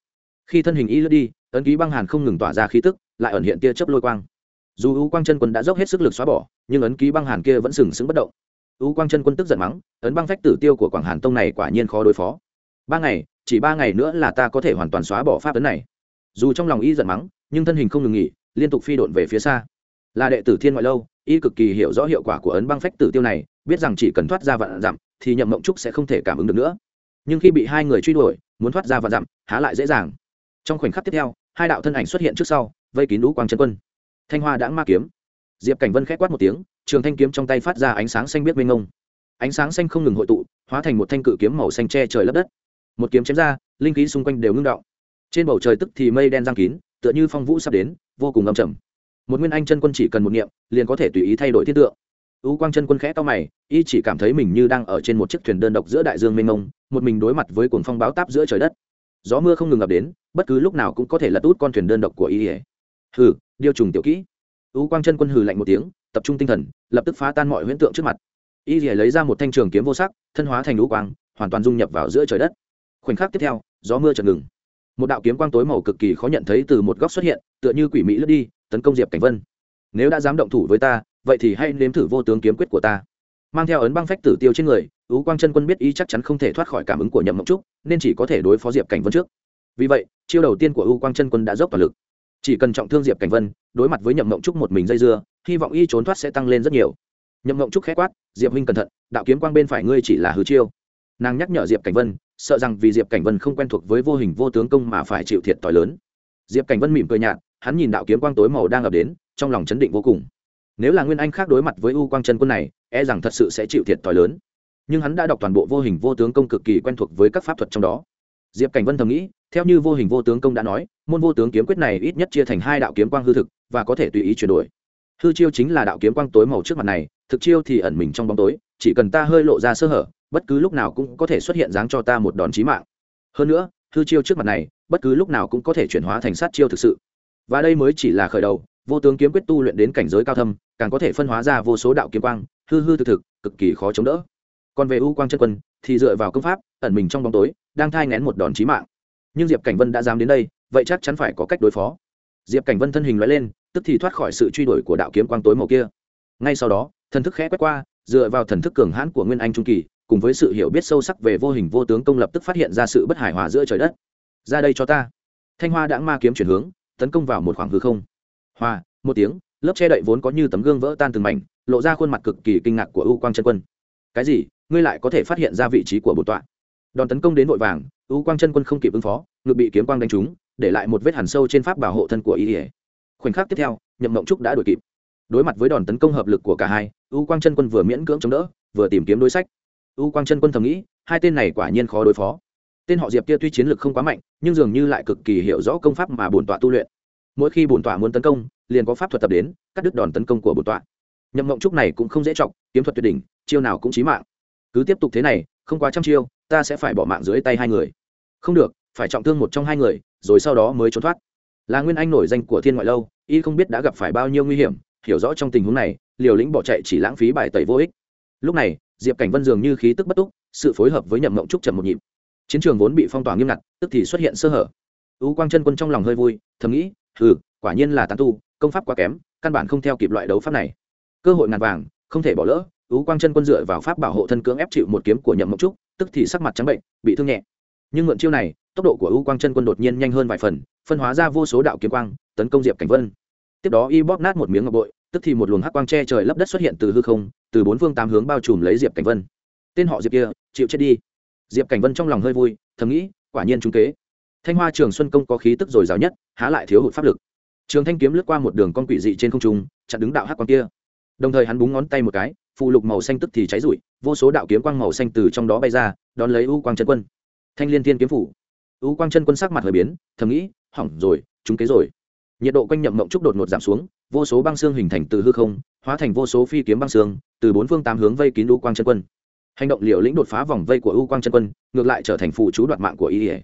Khi thân hình y lướt đi, ấn ký băng hàn không ngừng tỏa ra khí tức, lại ẩn hiện tia chớp lôi quang. Dù u quang chân quân đã dốc hết sức lực xóa bỏ, nhưng ấn ký băng hàn kia vẫn sừng sững bất động. U quang chân quân tức giận mắng, ấn băng phách tử tiêu của quảng hàn tông này quả nhiên khó đối phó ba ngày, chỉ ba ngày nữa là ta có thể hoàn toàn xóa bỏ pháp ấn này. Dù trong lòng y giận mắng, nhưng thân hình không ngừng nghỉ, liên tục phi độn về phía xa. Là đệ tử thiên ngoại lâu, y cực kỳ hiểu rõ hiệu quả của ấn băng phách tử tiêu này, biết rằng chỉ cần thoát ra vạn dặm, thì nhậm mộng trúc sẽ không thể cảm ứng được nữa. Nhưng khi bị hai người truy đuổi, muốn thoát ra vạn dặm, há lại dễ dàng. Trong khoảnh khắc tiếp theo, hai đạo thân ảnh xuất hiện trước sau, vây kín lũ quang chân quân. Thanh hoa đã ma kiếm. Diệp cảnh vân k h ẽ quát một tiếng, trường thanh kiếm trong tay phát ra ánh sáng xanh biết mênh ngông ánh sáng xanh không ngừng hội tụ, hóa thành một thanh cự kiếm màu xanh che trời lấp đất một kiếm chém ra, linh khí xung quanh đều ngưng động. Trên bầu trời tức thì mây đen giang kín, tựa như phong vũ sắp đến, vô cùng âm trầm. Một nguyên anh chân quân chỉ cần một niệm, liền có thể tùy ý thay đổi thiết tượng. Ưu quang chân quân khẽ to mày, y chỉ cảm thấy mình như đang ở trên một chiếc thuyền đơn độc giữa đại dương mênh mông, một mình đối mặt với cuồng phong báo táp giữa trời đất. Gió mưa không ngừng ập đến, bất cứ lúc nào cũng có thể lật út con thuyền đơn độc của y hừ điều trùng tiểu kỹ. Ưu quang chân quân hừ lạnh một tiếng, tập trung tinh thần, lập tức phá tan mọi huyễn tượng trước mặt. Y lấy ra một thanh trường kiếm vô sắc, thân hóa thành ưu quang, hoàn toàn dung nhập vào giữa trời đất khoảnh khắc tiếp theo, gió mưa chợt ngừng. Một đạo kiếm quang tối màu cực kỳ khó nhận thấy từ một góc xuất hiện, tựa như quỷ mỹ lướt đi, tấn công diệp cảnh vân. Nếu đã dám động thủ với ta, vậy thì hãy nếm thử vô tướng kiếm quyết của ta. Mang theo ấn băng phách tử tiêu trên người, ú quang chân quân biết ý chắc chắn không thể thoát khỏi cảm ứng của nhậm mộng trúc, nên chỉ có thể đối phó diệp cảnh vân trước. Vì vậy, chiêu đầu tiên của ưu quang chân quân đã dốc toàn lực. Chỉ cần trọng thương diệp cảnh vân, đối mặt với nhậm mộng trúc một mình dây dưa, hy vọng y trốn thoát sẽ tăng lên rất nhiều. Nhậm mộng trúc khẽ quát, diệp huynh cẩn thận, đạo kiếm quang bên phải ngươi chỉ là hư chiêu nàng nhắc nhở diệp cảnh vân, sợ rằng vì diệp cảnh vân không quen thuộc với vô hình vô tướng công mà phải chịu thiệt t h i lớn. Diệp cảnh vân mỉm cười nhạt, hắn nhìn đạo kiếm quang tối màu đang ập đến, trong lòng chấn định vô cùng. Nếu là nguyên anh khác đối mặt với u quang chân quân này e rằng thật sự sẽ chịu thiệt thòi lớn. Nhưng hắn đã đọc toàn bộ vô hình vô tướng công cực kỳ quen thuộc với các pháp thuật trong đó. Diệp cảnh vân thầm nghĩ, theo như vô hình vô tướng công đã nói, môn vô tướng kiếm quyết này ít nhất chia thành hai đạo kiếm quang hư thực, và có thể tùy ý chuyển đổi. Hư chiêu chính là đạo kiếm quang tối màu trước mặt này, thực chiêu thì ẩn mình trong bóng tối, chỉ cần ta hơi lộ ra sơ hở bất cứ lúc nào cũng có thể xuất hiện dáng cho ta một đòn chí mạng. Hơn nữa, hư chiêu trước mặt này, bất cứ lúc nào cũng có thể chuyển hóa thành sát chiêu thực sự. Và đây mới chỉ là khởi đầu, vô tướng kiếm quyết tu luyện đến cảnh giới cao thâm, càng có thể phân hóa ra vô số đạo kiếm quang, hư hư thực thực, cực kỳ khó chống đỡ. Còn về u quang chân quân, thì dựa vào công pháp, ẩn mình trong bóng tối, đang thai ngén một đòn chí mạng. Nhưng diệp cảnh vân đã dám đến đây, vậy chắc chắn phải có cách đối phó. Diệp cảnh vân thân hình loại lên, tức thì thoát khỏi sự truy đuổi của đạo kiếm quang tối màu kia. Ngay sau đó, thần thức khẽ quét qua, dựa vào thần thức cường hãn của nguyên anh trung kỳ cùng với sự hiểu biết sâu sắc về vô hình vô tướng công lập tức phát hiện ra sự bất hài hòa giữa trời đất. Ra đây cho ta. Thanh hoa đã ma kiếm chuyển hướng, tấn công vào một khoảng hư không. Hoa, một tiếng, lớp che đậy vốn có như tấm gương vỡ tan từng mảnh, lộ ra khuôn mặt cực kỳ kinh ngạc của u quang chân quân. Cái gì? Ngươi lại có thể phát hiện ra vị trí của bổn tọa? Đòn tấn công đến vội vàng, u quang chân quân không kịp ứng phó, ngực bị kiếm quang đánh trúng, để lại một vết hẳn sâu trên pháp bảo hộ thân của y ỉa khoảnh khắc tiếp theo, nhậm mộng trúc đã đuổi kịp. Đối mặt với đòn tấn công hợp lực của cả hai, u quang chân quân vừa miễn cưỡng chống đỡ, vừa tìm kiếm đối sách u quang chân quân thầm nghĩ, hai tên này quả nhiên khó đối phó. Tên họ diệp kia tuy chiến lược không quá mạnh, nhưng dường như lại cực kỳ hiểu rõ công pháp mà bổn tọa tu luyện. Mỗi khi bổn tọa muốn tấn công, liền có pháp thuật tập đến, cắt đứt đòn tấn công của bổn tọa. Nhậm mộng trúc này cũng không dễ chọc, kiếm thuật tuyệt đỉnh, chiêu nào cũng chí mạng. Cứ tiếp tục thế này, không quá trăm chiêu, ta sẽ phải bỏ mạng dưới tay hai người. Không được, phải trọng thương một trong hai người, rồi sau đó mới trốn thoát. Là nguyên anh nổi danh của thiên ngoại lâu, y không biết đã gặp phải bao nhiêu nguy hiểm, hiểu rõ trong tình huống này, liều lĩnh bỏ chạy chỉ lãng phí bài tẩy vô ích. Lúc này diệp cảnh vân dường như khí tức bất túc, sự phối hợp với nhậm mộng trúc chậm một nhịp. Chiến trường vốn bị phong tỏa nghiêm ngặt, tức thì xuất hiện sơ hở. U quang chân quân trong lòng hơi vui, thầm nghĩ ừ quả nhiên là tán tu, công pháp quá kém, căn bản không theo kịp loại đấu pháp này. Cơ hội ngàn vàng, không thể bỏ lỡ, U quang chân quân dựa vào pháp bảo hộ thân cưỡng ép chịu một kiếm của nhậm mộng trúc, tức thì sắc mặt trắng bệnh, bị thương nhẹ. Nhưng mượn chiêu này, tốc độ của U quang chân quân đột nhiên nhanh hơn vài phần, phân hóa ra vô số đạo kiếm quang, tấn công diệp cảnh vân. Tiếp đó y bóp nát một miếng ngọc bội, tức thì một luồng hắc quang che trời lấp đất xuất hiện từ hư không từ bốn phương tám hướng bao trùm lấy diệp cảnh vân. Tên họ diệp kia, chịu chết đi. Diệp cảnh vân trong lòng hơi vui, thầm nghĩ, quả nhiên trung kế. Thanh hoa trường xuân công có khí tức dồi dào nhất, há lại thiếu hụt pháp lực. Trường thanh kiếm lướt qua một đường con quỷ dị trên không trung, chặn đứng đạo hắc quang kia. Đồng thời hắn búng ngón tay một cái phụ lục màu xanh tức thì cháy rụi, vô số đạo kiếm quang màu xanh từ trong đó bay ra, đón lấy u quang chân quân. Thanh liên thiên kiếm phủ. U quang chân quân sắc mặt hơi biến, thầm nghĩ, hỏng rồi, trúng kế rồi. Nhiệt độ quanh nhậm mộng trúc đột ngột giảm xuống, vô số băng xương hình thành từ hư không, hóa thành vô số phi kiếm băng xương từ bốn phương tám hướng vây kín u quang chân quân. Hành động liều lĩnh đột phá vòng vây của u quang chân quân, ngược lại trở thành phụ chú đoạt mạng của y ỉa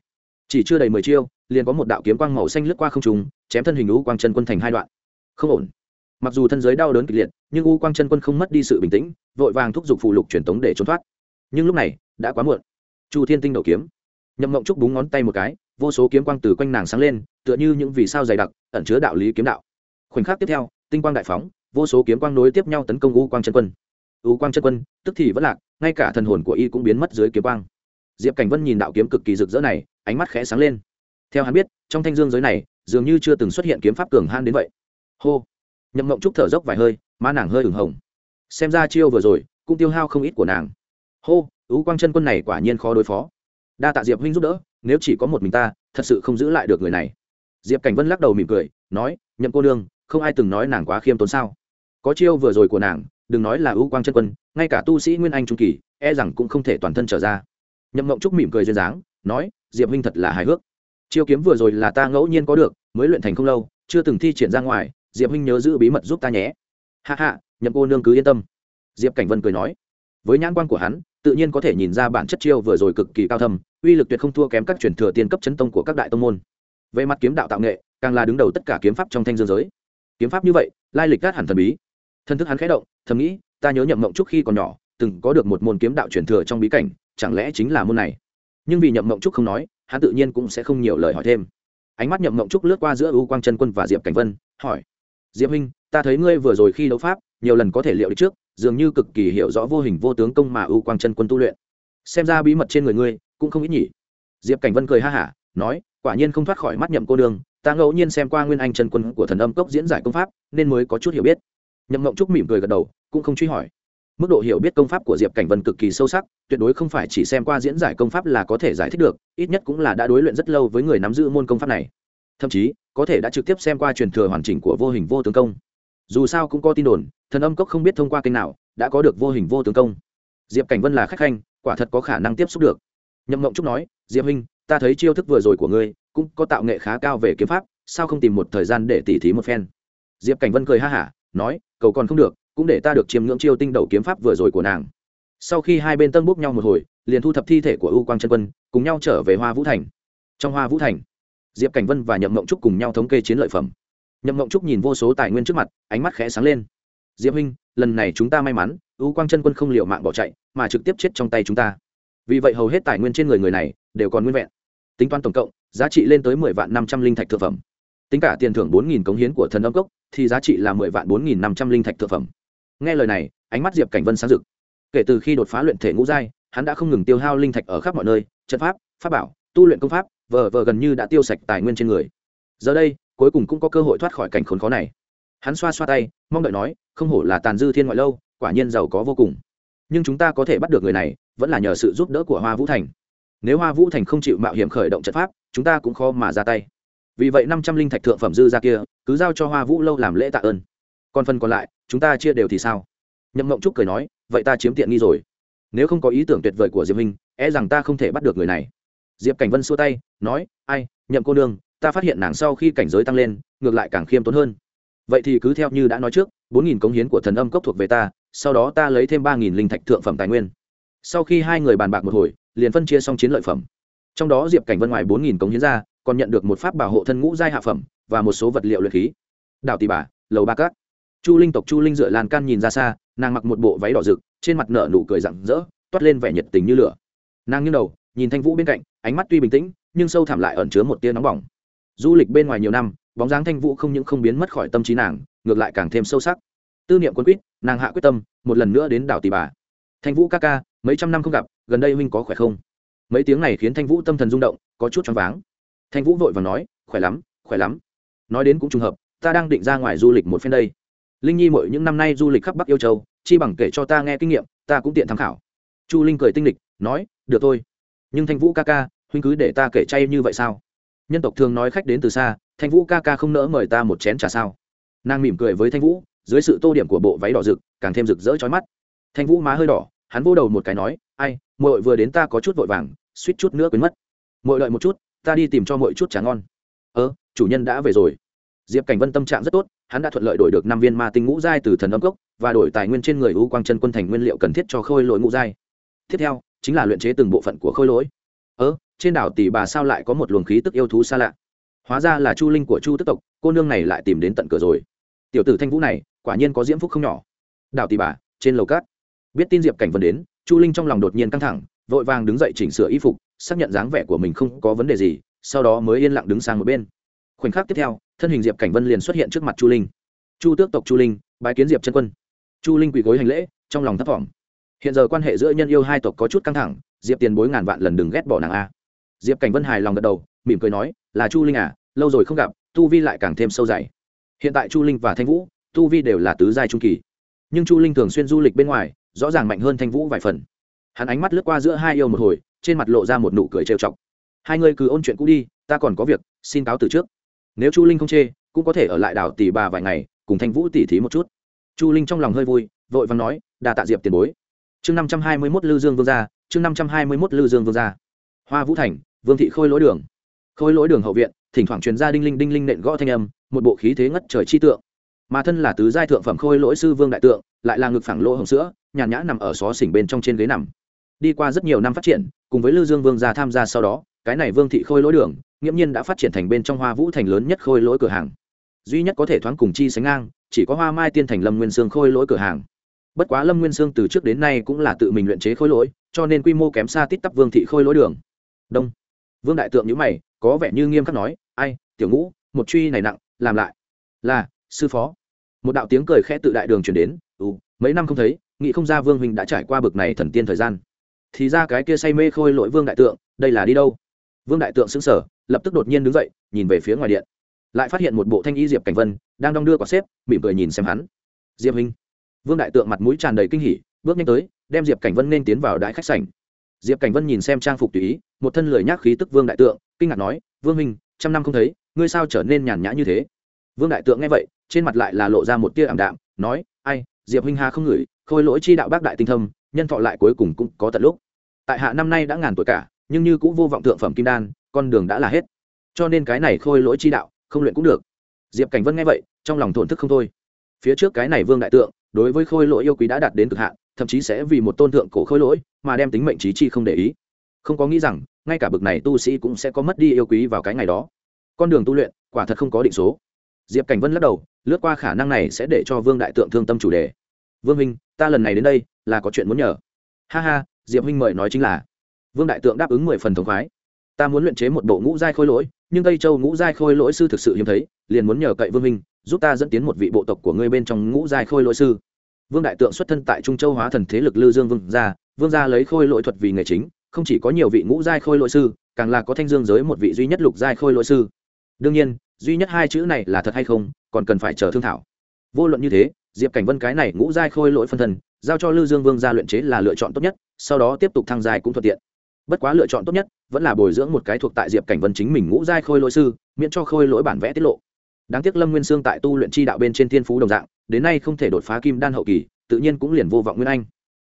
chỉ chưa đầy mười chiêu, liền có một đạo kiếm quang màu xanh lướt qua không trùng chém thân hình u quang chân quân thành hai đoạn. Không ổn. Mặc dù thân giới đau đớn kịch liệt, nhưng u quang chân quân không mất đi sự bình tĩnh, vội vàng thúc giục phụ lục truyền tống để trốn thoát. Nhưng lúc này, đã quá muộn. Chu thiên tinh đầu kiếm. Nhậm ngộng trúc búng ngón tay một cái, vô số kiếm quang từ quanh nàng sáng lên, tựa như những vì sao dày đặc, ẩn chứa đạo lý kiếm đạo. Khoảnh khắc tiếp theo, tinh quang đại phóng, vô số kiếm quang nối tiếp nhau tấn công u quang chân quân. U quang chân quân, tức thì vẫn lạc, ngay cả thần hồn của y cũng biến mất dưới kiếm quang. Diệp cảnh vân nhìn đạo kiếm cực kỳ rực rỡ này, ánh mắt khẽ sáng lên. Theo hắn biết, trong thanh dương giới này, dường như chưa từng xuất hiện kiếm pháp cường han đến vậy. Hô! Nhậm mộng trúc thở dốc vài hơi, má nàng hơi ửng hồng. Xem ra chiêu vừa rồi, cũng tiêu hao không ít của nàng. Hô! U quang chân quân này quả nhiên khó đối phó. Đa tạ diệp huynh giúp đỡ, nếu chỉ có một mình ta, thật sự không giữ lại được người này. Diệp cảnh vân lắc đầu mỉm cười, nói, nhậm cô nương, không ai từng nói nàng quá khiêm tốn sao? Có chiêu vừa rồi của nàng đừng nói là ưu quang chân quân, ngay cả tu sĩ nguyên anh trung kỳ e rằng cũng không thể toàn thân trở ra. Nhậm mộng trúc mỉm cười duyên dáng, nói, diệp huynh thật là hài hước. Chiêu kiếm vừa rồi là ta ngẫu nhiên có được, mới luyện thành không lâu, chưa từng thi triển ra ngoài, diệp huynh nhớ giữ bí mật giúp ta nhé. Hạ hạ nhậm cô nương cứ yên tâm. Diệp cảnh vân cười nói. Với nhãn quan của hắn, tự nhiên có thể nhìn ra bản chất chiêu vừa rồi cực kỳ cao thâm, uy lực tuyệt không thua kém các truyền thừa tiên cấp chấn tông của các đại tông môn. Về mặt kiếm đạo tạo nghệ, càng là đứng đầu tất cả kiếm pháp trong thanh dương giới. Kiếm pháp như vậy, lai lịch gác hẳn thần bí thân thức hắn khẽ động, thầm nghĩ, ta nhớ nhậm mộng trúc khi còn nhỏ, từng có được một môn kiếm đạo truyền thừa trong bí cảnh, chẳng lẽ chính là môn này? Nhưng vì nhậm mộng trúc không nói, hắn tự nhiên cũng sẽ không nhiều lời hỏi thêm. Ánh mắt nhậm mộng trúc lướt qua giữa ưu quang chân quân và diệp cảnh vân, hỏi, diệp huynh, ta thấy ngươi vừa rồi khi đấu pháp, nhiều lần có thể liệu được trước, dường như cực kỳ hiểu rõ vô hình vô tướng công mà ưu quang chân quân tu luyện. Xem ra bí mật trên người ngươi cũng không ít nhỉ. Diệp cảnh vân cười ha hả, nói, quả nhiên không thoát khỏi mắt nhậm cô đường ta ngẫu nhiên xem qua nguyên anh chân quân của thần âm cốc diễn giải công pháp, nên mới có chút hiểu biết nhậm mộng trúc mỉm cười gật đầu, cũng không truy hỏi. Mức độ hiểu biết công pháp của diệp cảnh vân cực kỳ sâu sắc, tuyệt đối không phải chỉ xem qua diễn giải công pháp là có thể giải thích được, ít nhất cũng là đã đối luyện rất lâu với người nắm giữ môn công pháp này. Thậm chí, có thể đã trực tiếp xem qua truyền thừa hoàn chỉnh của vô hình vô tướng công. Dù sao cũng có tin đồn, thần âm cốc không biết thông qua kênh nào, đã có được vô hình vô tướng công. Diệp cảnh vân là khách khanh, quả thật có khả năng tiếp xúc được. Nhậm mộng trúc nói, diệp huynh, ta thấy chiêu thức vừa rồi của ngươi, cũng có tạo nghệ khá cao về kiếm pháp, sao không tìm một thời gian để tỉ thí một phen? Diệp cảnh vân cười ha hả, nói cầu còn không được, cũng để ta được chiêm ngưỡng chiêu tinh đầu kiếm pháp vừa rồi của nàng. Sau khi hai bên tân bốc nhau một hồi, liền thu thập thi thể của u quang chân quân, cùng nhau trở về hoa vũ thành. Trong hoa vũ thành, diệp cảnh vân và nhậm mộng trúc cùng nhau thống kê chiến lợi phẩm. Nhậm mộng trúc nhìn vô số tài nguyên trước mặt, ánh mắt khẽ sáng lên. Diệp huynh, lần này chúng ta may mắn, u quang chân quân không liệu mạng bỏ chạy, mà trực tiếp chết trong tay chúng ta. Vì vậy hầu hết tài nguyên trên người người này đều còn nguyên vẹn. Tính toán tổng cộng, giá trị lên tới mười vạn năm trăm linh thạch thực phẩm tính cả tiền thưởng bốn nghìn cống hiến của thần âm cốc, thì giá trị là mười vạn bốn nghìn năm trăm linh thạch thực phẩm. Nghe lời này, ánh mắt diệp cảnh vân sáng rực. Kể từ khi đột phá luyện thể ngũ giai, hắn đã không ngừng tiêu hao linh thạch ở khắp mọi nơi, trận pháp pháp bảo, tu luyện công pháp, vờ vờ gần như đã tiêu sạch tài nguyên trên người. Giờ đây, cuối cùng cũng có cơ hội thoát khỏi cảnh khốn khó này. Hắn xoa xoa tay, mong đợi nói, không hổ là tàn dư thiên ngoại lâu, quả nhiên giàu có vô cùng. Nhưng chúng ta có thể bắt được người này, vẫn là nhờ sự giúp đỡ của hoa vũ thành. Nếu hoa vũ thành không chịu mạo hiểm khởi động trận pháp, chúng ta cũng khó mà ra tay vì vậy năm trăm linh thạch thượng phẩm dư ra kia, cứ giao cho hoa vũ lâu làm lễ tạ ơn. Còn phần còn lại, chúng ta chia đều thì sao? Nhậm mộng trúc cười nói, vậy ta chiếm tiện nghi rồi. Nếu không có ý tưởng tuyệt vời của diệp minh e rằng ta không thể bắt được người này. Diệp cảnh vân xua tay, nói, ai, nhậm cô nương, ta phát hiện nàng sau khi cảnh giới tăng lên, ngược lại càng khiêm tốn hơn. Vậy thì cứ theo như đã nói trước, bốn nghìn cống hiến của thần âm cốc thuộc về ta, sau đó ta lấy thêm ba nghìn linh thạch thượng phẩm tài nguyên. Sau khi hai người bàn bạc một hồi, liền phân chia xong chiến lợi phẩm trong đó diệp cảnh vân ngoài bốn nghìn cống hiến ra, còn nhận được một pháp bảo hộ thân ngũ giai hạ phẩm và một số vật liệu luyện khí. Đảo tỷ bà, lầu ba cát chu linh tộc chu linh dựa lan can nhìn ra xa, nàng mặc một bộ váy đỏ rực, trên mặt nở nụ cười rặng rỡ, toát lên vẻ nhiệt tình như lửa. Nàng nghiêng đầu, nhìn thanh vũ bên cạnh, ánh mắt tuy bình tĩnh, nhưng sâu thẳm lại ẩn chứa một tia nóng bỏng. Du lịch bên ngoài nhiều năm, bóng dáng thanh vũ không những không biến mất khỏi tâm trí nàng, ngược lại càng thêm sâu sắc. Tư niệm quân quýt, nàng hạ quyết tâm, một lần nữa đến đảo tỷ bà. Thanh vũ ca ca, mấy trăm năm không gặp, gần đây huynh có khỏe không? Mấy tiếng này khiến thanh vũ tâm thần rung động, có chút choáng váng. Thanh vũ vội và nói, khỏe lắm khỏe lắm. Nói đến cũng trùng hợp, ta đang định ra ngoài du lịch một phen đây. Linh nhi mỗi những năm nay du lịch khắp bắc yêu châu, chi bằng kể cho ta nghe kinh nghiệm, ta cũng tiện tham khảo. Chu linh cười tinh lịch, nói, được thôi. Nhưng thanh vũ ca ca, huynh cứ để ta kể chay như vậy sao? Nhân tộc thường nói khách đến từ xa, thanh vũ ca ca không nỡ mời ta một chén trà sao? Nàng mỉm cười với thanh vũ, dưới sự tô điểm của bộ váy đỏ rực, càng thêm rực rỡ trói mắt. Thanh vũ má hơi đỏ, hắn vô đầu một cái nói, ai, muội vừa đến ta có chút vội vàng suýt chút nữa quên mất. Muội đợi một chút, ta đi tìm cho muội chút trà ngon. Ơ, chủ nhân đã về rồi. Diệp cảnh vân tâm trạng rất tốt, hắn đã thuận lợi đổi được năm viên ma tinh ngũ giai từ thần âm cốc và đổi tài nguyên trên người u quang chân quân thành nguyên liệu cần thiết cho khôi lỗi ngũ giai. Tiếp theo, chính là luyện chế từng bộ phận của khôi lỗi. Ơ, trên đảo tỷ bà sao lại có một luồng khí tức yêu thú xa lạ? Hóa ra là chu linh của chu tức tộc, cô nương này lại tìm đến tận cửa rồi. Tiểu tử thanh vũ này, quả nhiên có diễm phúc không nhỏ. Đảo tỷ bà, trên lầu cát. Biết tin diệp cảnh vân đến, chu linh trong lòng đột nhiên căng thẳng vội vàng đứng dậy chỉnh sửa y phục, xác nhận dáng vẻ của mình không có vấn đề gì, sau đó mới yên lặng đứng sang một bên. Khoảnh khắc tiếp theo, thân hình diệp cảnh vân liền xuất hiện trước mặt chu linh. Chu tước tộc chu linh, bái kiến diệp chân quân. Chu linh quỳ gối hành lễ, trong lòng thấp vọng. hiện giờ quan hệ giữa nhân yêu hai tộc có chút căng thẳng, diệp tiền bối ngàn vạn lần đừng ghét bỏ nàng a. Diệp cảnh vân hài lòng gật đầu, mỉm cười nói, là chu linh à lâu rồi không gặp, tu vi lại càng thêm sâu dày. Hiện tại chu linh và thanh vũ, tu vi đều là tứ giai trung kỳ. Nhưng chu linh thường xuyên du lịch bên ngoài, rõ ràng mạnh hơn thanh vũ vài phần hắn ánh mắt lướt qua giữa hai yêu một hồi, trên mặt lộ ra một nụ cười trêu chọc. Hai người cứ ôn chuyện cũ đi, ta còn có việc, xin cáo từ trước. Nếu chu linh không chê, cũng có thể ở lại đảo tỷ bà vài ngày, cùng thanh vũ tỉ thí một chút. Chu linh trong lòng hơi vui, vội vàng nói đà tạ diệp tiền bối. Chương năm trăm hai mươi mốt lư dương vương gia, chương năm trăm hai mươi mốt lư dương vương gia. Hoa vũ thành, vương thị khôi lỗi đường. Khôi lỗi đường hậu viện, thỉnh thoảng truyền ra đinh linh đinh linh nện gõ thanh âm, một bộ khí thế ngất trời chi tượng. Mà thân là tứ giai thượng phẩm khôi lỗi sư vương đại tượng, lại là ngực phẳng lỗ hồng sữa, nhàn nhã nằm ở xó xỉnh bên trong trên ghế nằm đi qua rất nhiều năm phát triển, cùng với lư dương vương gia tham gia sau đó, cái này vương thị khôi lỗi đường, nghiễm nhiên đã phát triển thành bên trong hoa vũ thành lớn nhất khôi lỗi cửa hàng. Duy nhất có thể thoáng cùng chi sánh ngang, chỉ có hoa mai tiên thành lâm nguyên sương khôi lỗi cửa hàng. Bất quá lâm nguyên sương từ trước đến nay cũng là tự mình luyện chế khôi lỗi, cho nên quy mô kém xa tít tắp vương thị khôi lỗi đường. Đông. Vương đại tượng nhữ mày, có vẻ như nghiêm khắc nói, ai, tiểu ngũ, một truy này nặng, làm lại. Là, sư phó. Một đạo tiếng cười khẽ tự đại đường chuyển đến ừ mấy năm không thấy, nghĩ không ra vương huynh đã trải qua bực này thần tiên thời gian thì ra cái kia say mê khôi lỗi vương đại tượng, đây là đi đâu? Vương đại tượng xứng sở lập tức đột nhiên đứng dậy, nhìn về phía ngoài điện. Lại phát hiện một bộ thanh y diệp cảnh vân, đang đong đưa quả xếp, mỉm cười nhìn xem hắn. Diệp huynh. Vương đại tượng mặt mũi tràn đầy kinh hỉ, bước nhanh tới, đem diệp cảnh vân nên tiến vào đại khách sảnh. Diệp cảnh vân nhìn xem trang phục tùy ý, một thân lười nhác khí tức vương đại tượng, kinh ngạc nói, vương huynh, trăm năm không thấy, ngươi sao trở nên nhàn nhã như thế? Vương đại tượng nghe vậy, trên mặt lại là lộ ra một tia ảm đạm, nói, ai, diệp huynh hà không ngửi, khôi lỗi chi đạo bác đại tinh thâm, nhân thọ lại cuối cùng cũng có tận lúc tại hạ năm nay đã ngàn tuổi cả, nhưng như cũng vô vọng thượng phẩm kim đan, con đường đã là hết. Cho nên cái này khôi lỗi chi đạo, không luyện cũng được. Diệp cảnh vân nghe vậy, trong lòng thổn thức không thôi. Phía trước cái này vương đại tượng, đối với khôi lỗi yêu quý đã đạt đến cực hạn, thậm chí sẽ vì một tôn thượng cổ khôi lỗi mà đem tính mệnh trí chi không để ý. Không có nghĩ rằng, ngay cả bực này tu sĩ cũng sẽ có mất đi yêu quý vào cái ngày đó. Con đường tu luyện, quả thật không có định số. Diệp cảnh vân lắc đầu, lướt qua khả năng này sẽ để cho vương đại tượng thương tâm chủ đề. Vương minh ta lần này đến đây, là có chuyện muốn nhờ. Ha ha diệp huynh mời nói chính là, vương đại tượng đáp ứng mười phần thống khoái. Ta muốn luyện chế một bộ ngũ giai khôi lỗi, nhưng tây châu ngũ giai khôi lỗi sư thực sự hiếm thấy, liền muốn nhờ cậy vương minh giúp ta dẫn tiến một vị bộ tộc của ngươi bên trong ngũ giai khôi lỗi sư. Vương đại tượng xuất thân tại trung châu hóa thần thế lực lư dương vương gia vương gia lấy khôi lỗi thuật vì nghề chính, không chỉ có nhiều vị ngũ giai khôi lỗi sư, càng là có thanh dương giới một vị duy nhất lục giai khôi lỗi sư. Đương nhiên, duy nhất hai chữ này là thật hay không, còn cần phải chờ thương thảo. Vô luận như thế, diệp cảnh vân cái này ngũ giai khôi lỗi phân thân giao cho lư dương vương gia luyện chế là lựa chọn tốt nhất, sau đó tiếp tục thăng dài cũng thuận tiện. Bất quá lựa chọn tốt nhất vẫn là bồi dưỡng một cái thuộc tại diệp cảnh vân chính mình ngũ giai khôi lỗi sư, miễn cho khôi lỗi bản vẽ tiết lộ. Đáng tiếc lâm nguyên sương tại tu luyện chi đạo bên trên thiên phú đồng dạng, đến nay không thể đột phá kim đan hậu kỳ, tự nhiên cũng liền vô vọng nguyên anh.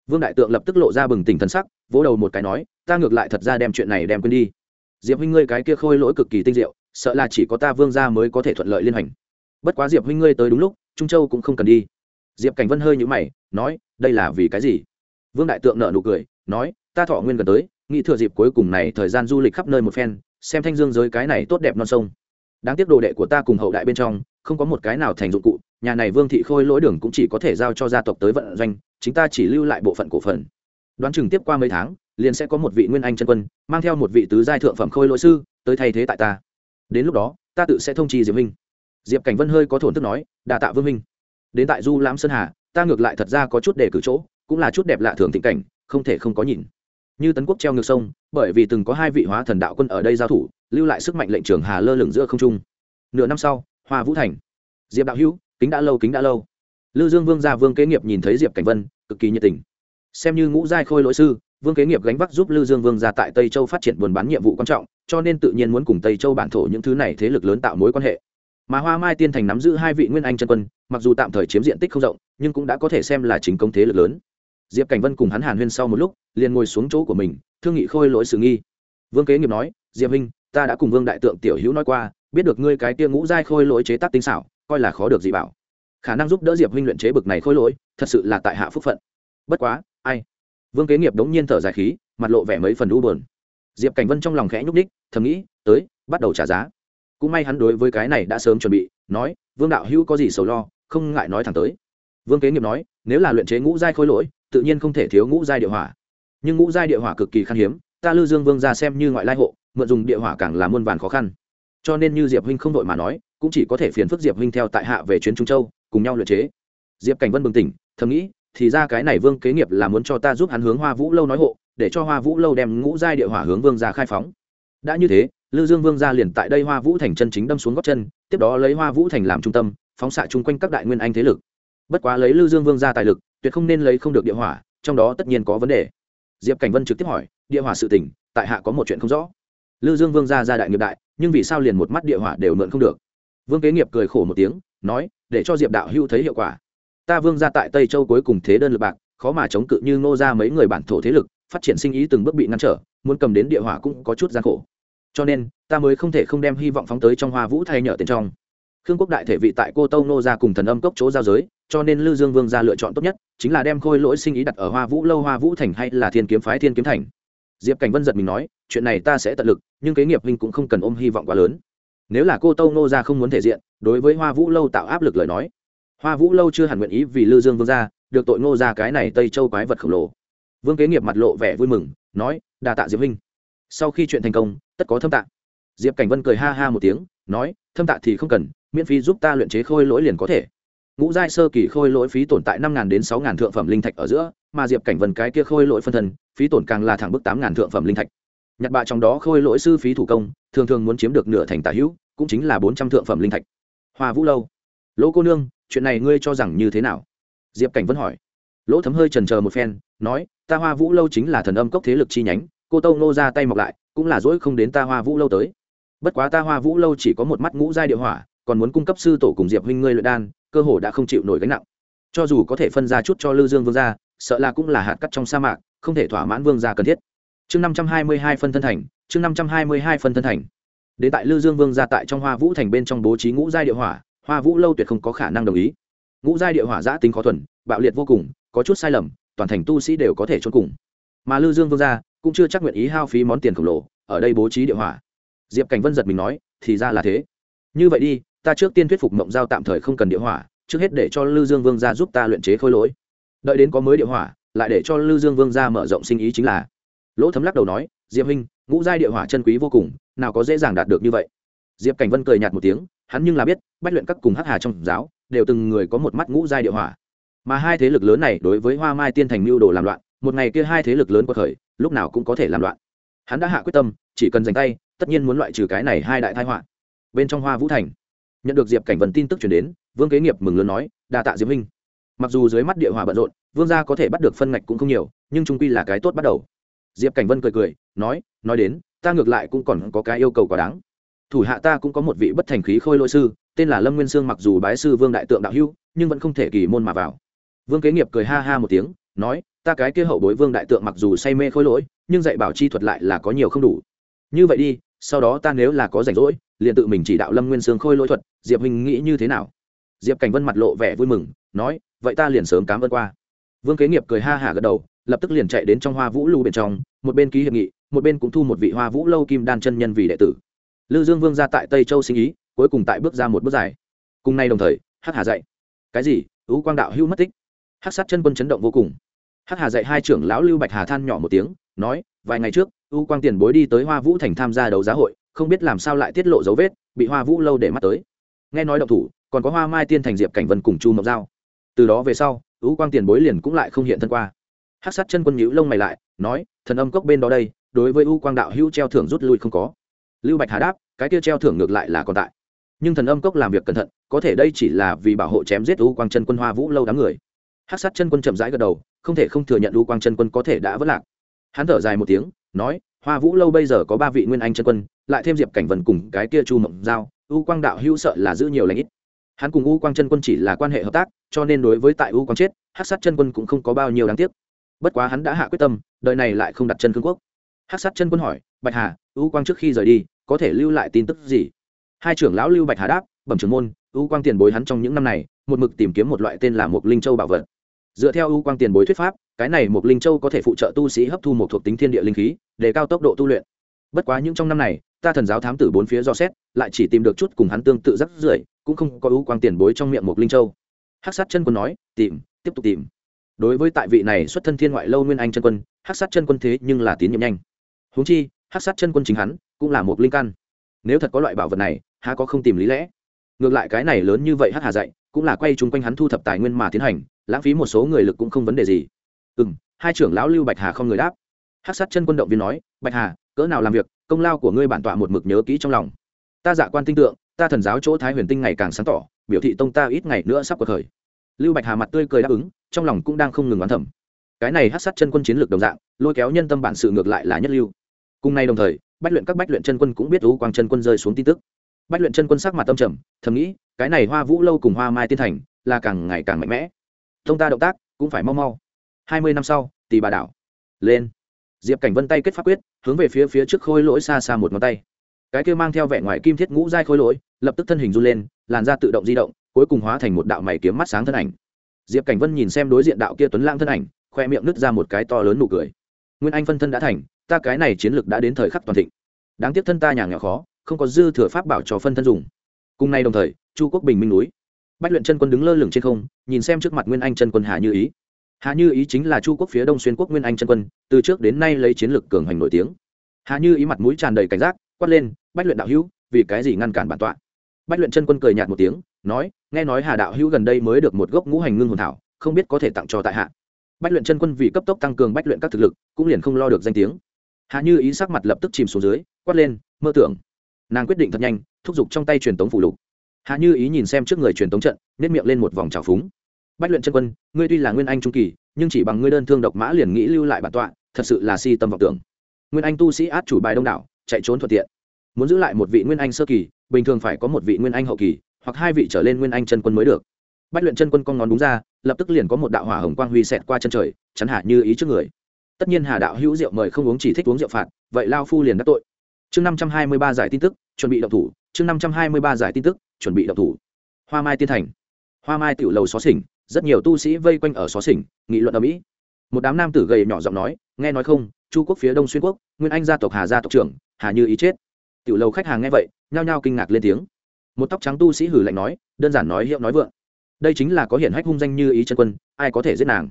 Vương đại tượng lập tức lộ ra bừng tỉnh thần sắc, vỗ đầu một cái nói, ta ngược lại thật ra đem chuyện này đem quên đi. Diệp huynh ngươi cái kia khôi lỗi cực kỳ tinh diệu, sợ là chỉ có ta vương gia mới có thể thuận lợi liên hành. Bất quá diệp huynh ngươi tới đúng lúc, trung châu cũng không cần đi. Diệp cảnh vân hơi nhũ mày nói, đây là vì cái gì? Vương đại tượng nợ nụ cười, nói, ta thọ nguyên gần tới, nghĩ thừa dịp cuối cùng này thời gian du lịch khắp nơi một phen, xem thanh dương giới cái này tốt đẹp non sông. Đáng tiếc đồ đệ của ta cùng hậu đại bên trong, không có một cái nào thành dụng cụ, nhà này vương thị khôi lỗi đường cũng chỉ có thể giao cho gia tộc tới vận doanh, chính ta chỉ lưu lại bộ phận cổ phần. Đoán chừng tiếp qua mấy tháng, liền sẽ có một vị nguyên anh chân quân, mang theo một vị tứ giai thượng phẩm khôi lỗi sư, tới thay thế tại ta. Đến lúc đó, ta tự sẽ thông chi diệp minh diệp cảnh vân hơi có thổn thức nói đà tạ vương minh đến tại du lãm sơn hà ta ngược lại thật ra có chút để cử chỗ, cũng là chút đẹp lạ thường tình cảnh, không thể không có nhìn. Như tấn quốc treo ngược sông, bởi vì từng có hai vị hóa thần đạo quân ở đây giao thủ, lưu lại sức mạnh lệnh trường hà lơ lửng giữa không trung. Nửa năm sau, hoa vũ thành. Diệp đạo hữu, kính đã lâu, kính đã lâu. Lư dương vương gia vương kế nghiệp nhìn thấy diệp cảnh vân, cực kỳ nhiệt tình. Xem như ngũ giai khôi lỗi sư, vương kế nghiệp gánh vác giúp lư dương vương gia tại tây châu phát triển buôn bán nhiệm vụ quan trọng, cho nên tự nhiên muốn cùng tây châu bản thổ những thứ này thế lực lớn tạo mối quan hệ mà hoa mai tiên thành nắm giữ hai vị nguyên anh chân quân, mặc dù tạm thời chiếm diện tích không rộng, nhưng cũng đã có thể xem là chính công thế lực lớn. Diệp cảnh vân cùng hắn hàn huyên sau một lúc, liền ngồi xuống chỗ của mình, thương nghị khôi lỗi sự nghi. Vương kế nghiệp nói, diệp huynh, ta đã cùng vương đại tượng tiểu hữu nói qua, biết được ngươi cái tia ngũ giai khôi lỗi chế tác tinh xảo, coi là khó được gì bảo. Khả năng giúp đỡ diệp huynh luyện chế bực này khôi lỗi, thật sự là tại hạ phúc phận. Bất quá, ai? Vương kế nghiệp đống nhiên thở dài khí, mặt lộ vẻ mấy phần u buồn. Diệp cảnh vân trong lòng khẽ nhúc ních thầm nghĩ, tới, bắt đầu trả giá cũng may hắn đối với cái này đã sớm chuẩn bị, nói, vương đạo hữu có gì sầu lo, không ngại nói thẳng tới. Vương kế nghiệp nói, nếu là luyện chế ngũ giai khôi lỗi, tự nhiên không thể thiếu ngũ giai địa hỏa. Nhưng ngũ giai địa hỏa cực kỳ khan hiếm, ta lư dương vương ra xem như ngoại lai hộ, mượn dùng địa hỏa càng là muôn vàn khó khăn. Cho nên như diệp huynh không đội mà nói, cũng chỉ có thể phiền phức diệp huynh theo tại hạ về chuyến trung châu, cùng nhau luyện chế. Diệp cảnh vân bừng tỉnh, thầm nghĩ, thì ra cái này vương kế nghiệp là muốn cho ta giúp hắn hướng hoa vũ lâu nói hộ, để cho hoa vũ lâu đem ngũ giai địa hỏa hướng vương ra khai phóng. Đã như thế lư dương vương gia liền tại đây hoa vũ thành chân chính đâm xuống góc chân, tiếp đó lấy hoa vũ thành làm trung tâm, phóng xạ chung quanh các đại nguyên anh thế lực. Bất quá lấy lư dương vương gia tài lực, tuyệt không nên lấy không được địa hỏa, trong đó tất nhiên có vấn đề. Diệp cảnh vân trực tiếp hỏi, địa hỏa sự tỉnh tại hạ có một chuyện không rõ. Lư dương vương gia gia đại nghiệp đại, nhưng vì sao liền một mắt địa hỏa đều mượn không được? Vương kế nghiệp cười khổ một tiếng, nói, để cho diệp đạo hưu thấy hiệu quả. Ta vương gia tại tây châu cuối cùng thế đơn lực bạc, khó mà chống cự như ngô ra mấy người bản thổ thế lực, phát triển sinh ý từng bước bị ngăn trở, muốn cầm đến địa hỏa cũng có chút gian khổ cho nên, ta mới không thể không đem hy vọng phóng tới trong hoa vũ thay nhở tiền trong. Khương quốc đại thể vị tại cô tâu nô ra cùng thần âm cốc chỗ giao giới, cho nên lư dương vương ra lựa chọn tốt nhất, chính là đem khôi lỗi sinh ý đặt ở hoa vũ, lâu hoa vũ thành hay là thiên kiếm phái thiên kiếm thành. Diệp cảnh vân giật mình nói, chuyện này ta sẽ tận lực, nhưng kế nghiệp huynh cũng không cần ôm hy vọng quá lớn. Nếu là cô tâu nô ra không muốn thể diện, đối với hoa vũ lâu tạo áp lực lời nói. Hoa vũ lâu chưa hẳn nguyện ý vì lư dương vương ra được tội nô ra cái này tây châu quái vật khổng lồ. Vương kế nghiệp mặt lộ vẻ vui mừng, nói, đà tạ diệp huynh. Sau khi chuyện thành công tất có thâm tạ. Diệp cảnh vân cười ha ha một tiếng, nói, thâm tạ thì không cần, miễn phí giúp ta luyện chế khôi lỗi liền có thể. Ngũ giai sơ kỳ khôi lỗi phí tồn tại năm đến sáu thượng phẩm linh thạch ở giữa, mà diệp cảnh vân cái kia khôi lỗi phân thân, phí tổn càng là thẳng bức tám ngàn thượng phẩm linh thạch. Nhặt bạ trong đó khôi lỗi sư phí thủ công, thường thường muốn chiếm được nửa thành tả hữu, cũng chính là bốn trăm thượng phẩm linh thạch. Hoa vũ lâu. Lỗ cô nương, chuyện này ngươi cho rằng như thế nào? Diệp cảnh vân hỏi. Lỗ thấm hơi trần chờ một phen, nói, ta hoa vũ lâu chính là thần âm cốc thế lực chi nhánh, cô tâu nô ra tay mọc lại cũng là dỗi không đến ta hoa vũ lâu tới. Bất quá ta hoa vũ lâu chỉ có một mắt ngũ giai địa hỏa, còn muốn cung cấp sư tổ cùng diệp huynh ngươi luyện đan, cơ hồ đã không chịu nổi gánh nặng. Cho dù có thể phân ra chút cho lư dương vương gia, sợ là cũng là hạt cắt trong sa mạc, không thể thỏa mãn vương gia cần thiết. Chương năm trăm hai mươi hai phân thân thành, chương năm trăm hai mươi hai phân thân thành. Đến tại lư dương vương gia tại trong hoa vũ thành bên trong bố trí ngũ giai địa hỏa, hoa vũ lâu tuyệt không có khả năng đồng ý. Ngũ giai địa hỏa giã tính khó thuần, bạo liệt vô cùng, có chút sai lầm, toàn thành tu sĩ đều có thể trốn cùng. Mà lư dương vương gia cũng chưa chắc nguyện ý hao phí món tiền khổng lồ, ở đây bố trí địa hỏa. Diệp cảnh vân giật mình nói, thì ra là thế. Như vậy đi, ta trước tiên thuyết phục mộng giao tạm thời không cần địa hỏa, trước hết để cho lư dương vương gia giúp ta luyện chế khôi lỗi. Đợi đến có mới địa hỏa, lại để cho lư dương vương gia mở rộng sinh ý chính là. Lỗ thấm lắc đầu nói, diệp huynh, ngũ giai địa hỏa chân quý vô cùng, nào có dễ dàng đạt được như vậy. Diệp cảnh vân cười nhạt một tiếng, hắn nhưng là biết, bách luyện các cùng hắc hà trong giáo, đều từng người có một mắt ngũ giai địa hỏa. Mà hai thế lực lớn này đối với hoa mai tiên thành mưu đồ làm loạn một ngày kia hai thế lực lớn có khởi lúc nào cũng có thể làm loạn. Hắn đã hạ quyết tâm, chỉ cần dành tay, tất nhiên muốn loại trừ cái này hai đại thái họa. Bên trong hoa vũ thành, nhận được diệp cảnh vân tin tức chuyển đến, vương kế nghiệp mừng lớn nói, đa tạ diệp minh mặc dù dưới mắt địa hòa bận rộn, vương gia có thể bắt được phân ngạch cũng không nhiều, nhưng trung quy là cái tốt bắt đầu. Diệp cảnh vân cười cười, nói nói đến, ta ngược lại cũng còn có cái yêu cầu quá đáng. Thủ hạ ta cũng có một vị bất thành khí khôi lỗi sư, tên là lâm nguyên sương mặc dù bái sư vương đại tượng đạo hưu, nhưng vẫn không thể kỳ môn mà vào. Vương kế nghiệp cười ha ha một tiếng, nói ta cái kia hậu bối vương đại tượng mặc dù say mê khôi lỗi, nhưng dạy bảo chi thuật lại là có nhiều không đủ. Như vậy đi, sau đó ta nếu là có rảnh rỗi, liền tự mình chỉ đạo lâm nguyên sương khôi lỗi thuật, diệp huynh nghĩ như thế nào? Diệp cảnh vân mặt lộ vẻ vui mừng, nói, vậy ta liền sớm cám ơn qua. Vương kế nghiệp cười ha hả gật đầu, lập tức liền chạy đến trong hoa vũ lưu bên trong, một bên ký hiệp nghị, một bên cũng thu một vị hoa vũ lâu kim đan chân nhân vì đệ tử. Lư dương vương ra tại tây châu sinh ý, cuối cùng tại bước ra một bước dài. Cùng nay đồng thời, hắc hà dạy. Cái gì? Ứ quang đạo hưu mất tích. Hắc sát chân quân chấn động vô cùng hắc hà dạy hai trưởng lão lưu bạch hà than nhỏ một tiếng, nói, vài ngày trước, U quang tiền bối đi tới hoa vũ thành tham gia đấu giá hội, không biết làm sao lại tiết lộ dấu vết, bị hoa vũ lâu để mắt tới. Nghe nói động thủ, còn có hoa mai tiên thành diệp cảnh vân cùng chu mộc giao. Từ đó về sau, U quang tiền bối liền cũng lại không hiện thân qua. Hắc sát chân quân nhữ lông mày lại, nói, thần âm cốc bên đó đây, đối với U quang đạo hữu treo thưởng rút lui không có. Lưu bạch hà đáp, cái kia treo thưởng ngược lại là còn tại. Nhưng thần âm cốc làm việc cẩn thận, có thể đây chỉ là vì bảo hộ chém giết U quang chân quân hoa vũ lâu đám người hát sát chân quân chậm rãi gật đầu, không thể không thừa nhận U quang chân quân có thể đã vất lạc. Hắn thở dài một tiếng, nói, hoa vũ lâu bây giờ có ba vị nguyên anh chân quân, lại thêm diệp cảnh vần cùng cái kia chu mộng giao, u quang đạo hữu sợ là giữ nhiều lãnh ít. Hắn cùng u quang chân quân chỉ là quan hệ hợp tác, cho nên đối với tại u quang chết hát sát chân quân cũng không có bao nhiêu đáng tiếc. Bất quá hắn đã hạ quyết tâm, đời này lại không đặt chân cương quốc. Hát sát chân quân hỏi, bạch hà, u quang trước khi rời đi, có thể lưu lại tin tức gì? Hai trưởng lão lưu bạch hà đáp, bẩm trưởng môn, u quang tiền bối hắn trong những năm này, một mực tìm kiếm một loại tên là một linh châu bảo vật dựa theo u quang tiền bối thuyết pháp, cái này một linh châu có thể phụ trợ tu sĩ hấp thu một thuộc tính thiên địa linh khí, để cao tốc độ tu luyện. Bất quá những trong năm này, ta thần giáo thám tử bốn phía do xét, lại chỉ tìm được chút cùng hắn tương tự rắc rưởi, cũng không có u quang tiền bối trong miệng một linh châu. Hắc sát chân quân nói, tìm, tiếp tục tìm. Đối với tại vị này xuất thân thiên ngoại lâu nguyên anh chân quân, hắc sát chân quân thế nhưng là tín nhiệm nhanh. Huống chi, hắc sát chân quân chính hắn, cũng là một linh căn. Nếu thật có loại bảo vật này, há có không tìm lý lẽ. Ngược lại cái này lớn như vậy hắc hà dạy, cũng là quay chung quanh hắn thu thập tài nguyên mà tiến hành lãng phí một số người lực cũng không vấn đề gì. Ừ m hai trưởng lão lưu bạch hà không người đáp. Hát sát chân quân động viên nói, bạch hà, cỡ nào làm việc, công lao của ngươi bản tọa một mực nhớ kỹ trong lòng. Ta dạ quan tinh tượng, ta thần giáo chỗ thái huyền tinh ngày càng sáng tỏ, biểu thị tông ta ít ngày nữa sắp cuộc khởi lưu bạch hà mặt tươi cười đáp ứng, trong lòng cũng đang không ngừng oán thẩm cái này hát sát chân quân chiến lược đồng dạng, lôi kéo nhân tâm bản sự ngược lại là nhất lưu. Cùng nay đồng thời, bách luyện các bách luyện chân quân cũng biết lũ quang chân quân rơi xuống tin tức. Bách luyện chân quân sắc mặt tâm trầm, thầm nghĩ, cái này hoa vũ lâu cùng hoa mai tiên thành là càng ngày càng mạnh mẽ thông ta động tác, cũng phải mau mau. Hai mươi năm sau tỷ bà đảo. Lên. Diệp cảnh vân tay kết pháp quyết, hướng về phía phía trước khôi lỗi xa xa một ngón tay. Cái kia mang theo vẻ ngoài kim thiết ngũ giai khôi lỗi, lập tức thân hình run lên, làn da tự động di động, cuối cùng hóa thành một đạo mày kiếm mắt sáng thân ảnh. Diệp cảnh vân nhìn xem đối diện đạo kia tuấn lãng thân ảnh, khoe miệng nứt ra một cái to lớn nụ cười. Nguyên anh phân thân đã thành, ta cái này chiến lược đã đến thời khắc toàn thịnh. Đáng tiếc thân ta nhà nghèo khó, không có dư thừa pháp bảo cho phân thân dùng. Cùng nay đồng thời, chu quốc bình minh núi bách luyện chân quân đứng lơ lửng trên không, nhìn xem trước mặt nguyên anh chân quân hà như ý. Hà như ý chính là chu quốc phía đông xuyên quốc nguyên anh chân quân, từ trước đến nay lấy chiến lược cường hành nổi tiếng. Hà như ý mặt mũi tràn đầy cảnh giác, quát lên, bách luyện đạo hữu, vì cái gì ngăn cản bản tọa? Bách luyện chân quân cười nhạt một tiếng, nói, nghe nói hà đạo hữu gần đây mới được một gốc ngũ hành ngưng hồn thảo, không biết có thể tặng cho tại hạ. Bách luyện chân quân vì cấp tốc tăng cường bách luyện các thực lực, cũng liền không lo được danh tiếng. Hà như ý sắc mặt lập tức chìm xuống dưới, quát lên, mơ tưởng. Nàng quyết định thật nhanh, thúc giục trong tay truyền tống phủ lục hạ như ý nhìn xem trước người truyền tống trận nếp miệng lên một vòng trào phúng. Bách luyện chân quân, ngươi tuy là nguyên anh trung kỳ, nhưng chỉ bằng ngươi đơn thương độc mã liền nghĩ lưu lại bản tọa, thật sự là si tâm vọng tưởng. Nguyên anh tu sĩ át chủ bài đông đảo, chạy trốn thuận tiện. Muốn giữ lại một vị nguyên anh sơ kỳ, bình thường phải có một vị nguyên anh hậu kỳ, hoặc hai vị trở lên nguyên anh chân quân mới được. Bách luyện chân quân con ngón đúng ra, lập tức liền có một đạo hỏa hồng quang huy xẹt qua chân trời, chắn hạ như ý trước người. Tất nhiên hà đạo hữu rượu mời không uống chỉ thích uống rượu phạt, vậy lao phu liền đắc tội. Chương năm trăm hai mươi ba giải tin tức, chuẩn bị động thủ, chương năm trăm hai mươi ba giải tin tức chuẩn bị động thủ. Hoa mai tiên thành. Hoa mai tiểu lầu xó xỉnh, rất nhiều tu sĩ vây quanh ở xó xỉnh, nghị luận ở mỹ một đám nam tử gầy nhỏ giọng nói, nghe nói không, chu quốc phía đông xuyên quốc, nguyên anh gia tộc hà gia tộc trưởng, hà như ý chết. Tiểu lầu khách hàng nghe vậy, nhao nhao kinh ngạc lên tiếng. Một tóc trắng tu sĩ hử lạnh nói, đơn giản nói hiệu nói vượng. Đây chính là có hiển hách hung danh như ý chân quân, ai có thể giết nàng?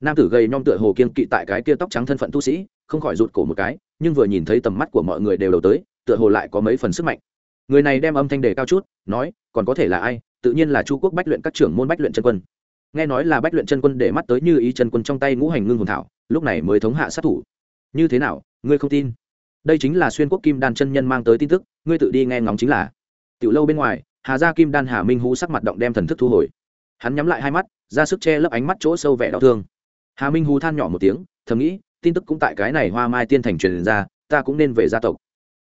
Nam tử gầy nhom tựa hồ kiên kỵ tại cái kia tóc trắng thân phận tu sĩ, không khỏi rụt cổ một cái, nhưng vừa nhìn thấy tầm mắt của mọi người đều đầu tới, tựa hồ lại có mấy phần sức mạnh người này đem âm thanh đề cao chút, nói, còn có thể là ai? Tự nhiên là chu quốc bách luyện các trưởng môn bách luyện chân quân. Nghe nói là bách luyện chân quân để mắt tới như ý chân quân trong tay ngũ hành ngưng hồn thảo, lúc này mới thống hạ sát thủ. Như thế nào? Ngươi không tin? Đây chính là xuyên quốc kim đan chân nhân mang tới tin tức, ngươi tự đi nghe ngóng chính là. Tiểu lâu bên ngoài, hà gia kim đan hà minh hú sắc mặt động đem thần thức thu hồi. Hắn nhắm lại hai mắt, ra sức che lấp ánh mắt chỗ sâu vẻ đau thương. Hà minh hú than nhỏ một tiếng, thầm nghĩ, tin tức cũng tại cái này hoa mai tiên thành truyền ra, ta cũng nên về gia tộc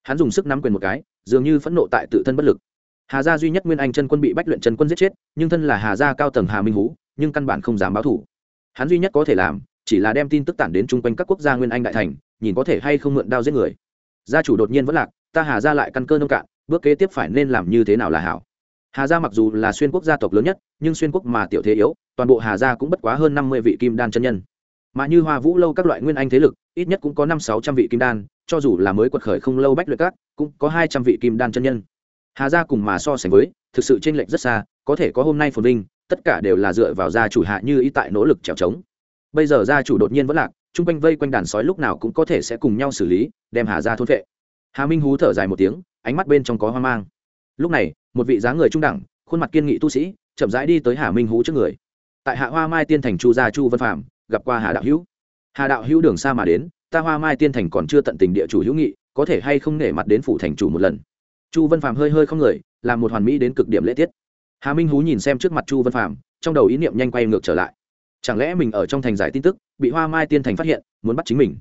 hắn dùng sức nắm quyền một cái, dường như phẫn nộ tại tự thân bất lực. Hà gia duy nhất nguyên anh chân quân bị bách luyện chân quân giết chết, nhưng thân là hà gia cao tầng hà minh hú, nhưng căn bản không dám báo thủ. Hắn duy nhất có thể làm, chỉ là đem tin tức tản đến chung quanh các quốc gia nguyên anh đại thành, nhìn có thể hay không mượn đao giết người. Gia chủ đột nhiên vẫn lạc, ta hà gia lại căn cơ nông cạn, bước kế tiếp phải nên làm như thế nào là hảo. Hà gia mặc dù là xuyên quốc gia tộc lớn nhất, nhưng xuyên quốc mà tiểu thế yếu, toàn bộ hà gia cũng bất quá hơn năm mươi vị kim đan chân nhân mà như hoa vũ lâu các loại nguyên anh thế lực, ít nhất cũng có năm sáu trăm vị kim đan, cho dù là mới quật khởi không lâu bách luyện các, cũng có hai trăm vị kim đan chân nhân. Hà gia cùng mà so sánh với, thực sự chênh lệch rất xa, có thể có hôm nay phồn vinh, tất cả đều là dựa vào gia chủ hạ như ý tại nỗ lực trèo trống. Bây giờ gia chủ đột nhiên vẫn lạc, chung quanh vây quanh đàn sói lúc nào cũng có thể sẽ cùng nhau xử lý, đem hà gia thôn vệ hà minh hú thở dài một tiếng, ánh mắt bên trong có hoang mang. Lúc này, một vị dáng người trung đẳng, khuôn mặt kiên nghị tu sĩ, chậm rãi đi tới hà minh hú trước người. Tại hạ hoa mai tiên thành chu gia chu vân phạm gặp qua hà đạo hữu. Hà đạo hữu đường xa mà đến, ta hoa mai tiên thành còn chưa tận tình địa chủ hữu nghị, có thể hay không nể mặt đến phủ thành chủ một lần. Chu Văn phạm hơi hơi không người, làm một hoàn mỹ đến cực điểm lễ tiết. Hà minh hú nhìn xem trước mặt chu Văn phạm trong đầu ý niệm nhanh quay ngược trở lại. Chẳng lẽ mình ở trong thành giải tin tức, bị hoa mai tiên thành phát hiện, muốn bắt chính mình?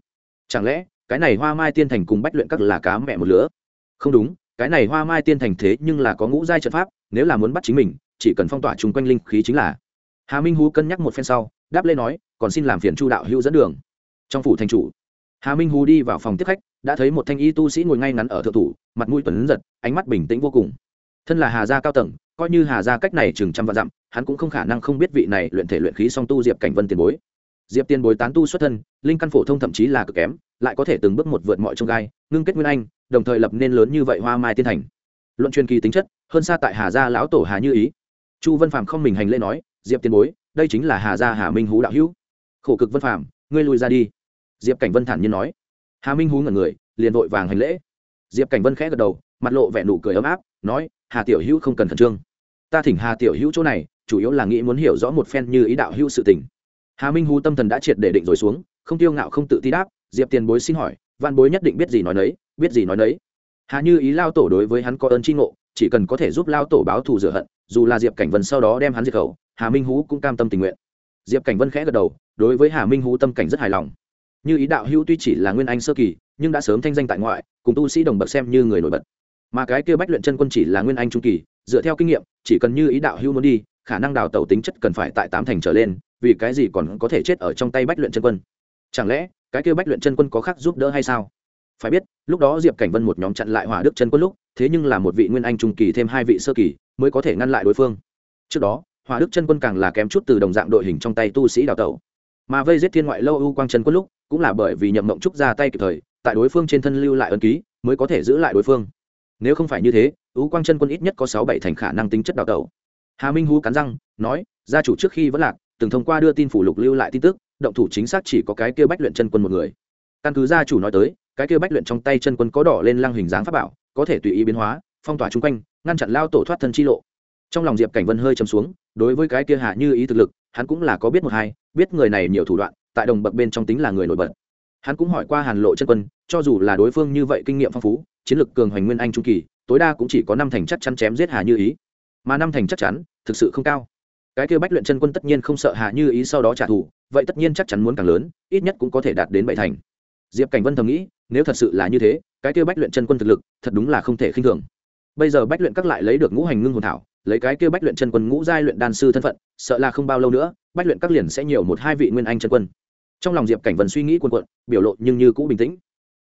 Chẳng lẽ, cái này hoa mai tiên thành cùng bách luyện các là cá mẹ một lứa? Không đúng, cái này hoa mai tiên thành thế nhưng là có ngũ giai trận pháp, nếu là muốn bắt chính mình, chỉ cần phong tỏa chung quanh linh khí chính là. Hà minh hú cân nhắc một phen sau, đáp lên nói còn xin làm phiền chu đạo hữu dẫn đường. Trong phủ thành chủ, hà minh hù đi vào phòng tiếp khách, đã thấy một thanh y tu sĩ ngồi ngay ngắn ở thượng thủ, mặt mũi tuấn giật, ánh mắt bình tĩnh vô cùng. Thân là hà gia cao tầng, coi như hà gia cách này chừng trăm vạn dặm, hắn cũng không khả năng không biết vị này luyện thể luyện khí song tu diệp cảnh vân tiền bối. Diệp tiền bối tán tu xuất thân, linh căn phổ thông thậm chí là cực kém, lại có thể từng bước một vượt mọi trông gai, ngưng kết nguyên anh, đồng thời lập nên lớn như vậy hoa mai tiên thành. Luận truyền kỳ tính chất, hơn xa tại hà gia lão tổ hà như ý. Chu vân phạm không mình hành lễ nói, diệp tiền bối, đây chính là hà gia hà minh hú đạo hữu khổ cực vân phàm, ngươi lui ra đi. Diệp cảnh vân thản nhiên nói. Hà minh hú ngẩn người liền vội vàng hành lễ. Diệp cảnh vân khẽ gật đầu mặt lộ vẻ nụ cười ấm áp nói hà tiểu hữu không cần khẩn trương. Ta thỉnh hà tiểu hữu chỗ này chủ yếu là nghĩ muốn hiểu rõ một phen như ý đạo hữu sự tình. Hà minh hú tâm thần đã triệt để định rồi xuống không tiêu ngạo không tự ti đáp diệp tiền bối xin hỏi văn bối nhất định biết gì nói nấy biết gì nói nấy. Hà như ý lao tổ đối với hắn có ơn tri ngộ chỉ cần có thể giúp lao tổ báo thù rửa hận dù là diệp cảnh vân sau đó đem hắn diệt khẩu hà minh hú cũng cam tâm tình nguyện. Diệp cảnh vân khẽ gật đầu đối với hà minh hú tâm cảnh rất hài lòng. Như ý đạo hữu tuy chỉ là nguyên anh sơ kỳ, nhưng đã sớm thanh danh tại ngoại, cùng tu sĩ đồng bậc xem như người nổi bật. Mà cái kia bách luyện chân quân chỉ là nguyên anh trung kỳ, dựa theo kinh nghiệm, chỉ cần như ý đạo hữu muốn đi, khả năng đào tẩu tính chất cần phải tại tám thành trở lên, vì cái gì còn có thể chết ở trong tay bách luyện chân quân? Chẳng lẽ, cái kia bách luyện chân quân có khác giúp đỡ hay sao? Phải biết, lúc đó diệp cảnh vân một nhóm chặn lại hỏa đức chân quân lúc, thế nhưng là một vị nguyên anh trung kỳ thêm hai vị sơ kỳ, mới có thể ngăn lại đối phương. Trước đó, hỏa đức chân quân càng là kém chút từ đồng dạng đội hình trong tay tu sĩ đào tẩu mà vây giết thiên ngoại lâu ưu quang Trần quân lúc, cũng là bởi vì nhậm mộng trúc ra tay kịp thời, tại đối phương trên thân lưu lại ân ký, mới có thể giữ lại đối phương. Nếu không phải như thế, ưu quang Trần quân ít nhất có sáu bảy thành khả năng tính chất đào tẩu. Hà minh hú cắn răng, nói, gia chủ trước khi vẫn lạc, từng thông qua đưa tin phủ lục lưu lại tin tức, động thủ chính xác chỉ có cái kia bách luyện chân quân một người. Căn cứ gia chủ nói tới, cái kia bách luyện trong tay chân quân có đỏ lên lăng hình dáng pháp bảo, có thể tùy ý biến hóa, phong tỏa chung quanh, ngăn chặn lao tổ thoát thân chi lộ trong lòng diệp cảnh vân hơi chấm xuống, đối với cái kia hạ như ý thực lực, hắn cũng là có biết một hai, biết người này nhiều thủ đoạn, tại đồng bậc bên trong tính là người nổi bật. Hắn cũng hỏi qua hàn lộ chân quân, cho dù là đối phương như vậy kinh nghiệm phong phú, chiến lược cường hoành nguyên anh trung kỳ, tối đa cũng chỉ có năm thành chắc chắn chém giết hà như ý. Mà năm thành chắc chắn, thực sự không cao. Cái kia bách luyện chân quân tất nhiên không sợ hà như ý sau đó trả thù, vậy tất nhiên chắc chắn muốn càng lớn, ít nhất cũng có thể đạt đến bảy thành. Diệp cảnh vân thầm nghĩ, nếu thật sự là như thế, cái kia bách luyện chân quân thực lực, thật đúng là không thể khinh thường. Bây giờ bách luyện các lại lấy được ngũ hành ngưng hồn thảo lấy cái kia bách luyện chân quân ngũ giai luyện đan sư thân phận, sợ là không bao lâu nữa, bách luyện các liền sẽ nhiều một hai vị nguyên anh chân quân. Trong lòng diệp cảnh vân suy nghĩ quân quận biểu lộ nhưng như cũ bình tĩnh.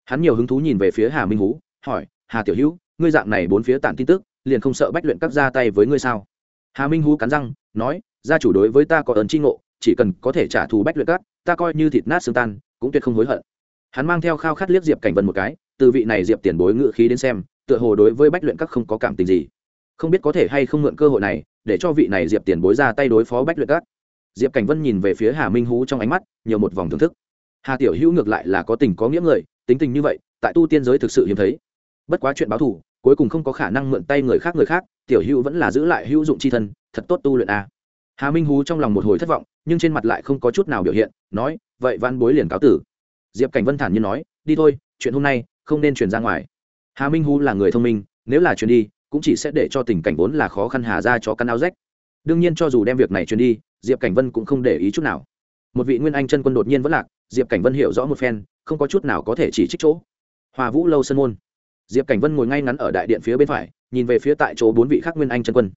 Hắn nhiều hứng thú nhìn về phía hà minh hú, hỏi, hà tiểu hữu, ngươi dạng này bốn phía tản tin tức, liền không sợ bách luyện các ra tay với ngươi sao? Hà minh hú cắn răng, nói, gia chủ đối với ta có ơn tri ngộ, chỉ cần có thể trả thù bách luyện các, ta coi như thịt nát xương tan, cũng tuyệt không hối hận. Hắn mang theo khao khát liếc diệp cảnh vân một cái, từ vị này diệp tiền bối ngự khí đến xem, tựa hồ đối với bách luyện các không có cảm tình gì không biết có thể hay không mượn cơ hội này, để cho vị này diệp tiền bối ra tay đối phó bách luyện các. Diệp cảnh vân nhìn về phía hà minh hú trong ánh mắt, nhiều một vòng thưởng thức. Hà tiểu hữu ngược lại là có tình có nghĩa người, tính tình như vậy, tại tu tiên giới thực sự hiếm thấy. Bất quá chuyện báo thù, cuối cùng không có khả năng mượn tay người khác người khác, tiểu hữu vẫn là giữ lại hữu dụng c h i thân, thật tốt tu luyện a. Hà minh hú trong lòng một hồi thất vọng, nhưng trên mặt lại không có chút nào biểu hiện, nói, vậy văn bối liền cáo tử. Diệp cảnh vân thản nhiên nói, đi thôi, chuyện hôm nay không nên chuyển ra ngoài. Hà minh hú là người thông minh, nếu là chuyển đi cũng chỉ sẽ để cho tình cảnh vốn là khó khăn hà ra cho căn áo rách. Đương nhiên cho dù đem việc này truyền đi, diệp cảnh vân cũng không để ý chút nào. Một vị nguyên anh chân quân đột nhiên vẫn lạc, diệp cảnh vân hiểu rõ một phen, không có chút nào có thể chỉ trích chỗ. Hòa vũ lâu sân môn. Diệp cảnh vân ngồi ngay ngắn ở đại điện phía bên phải, nhìn về phía tại chỗ bốn vị khác nguyên anh chân quân.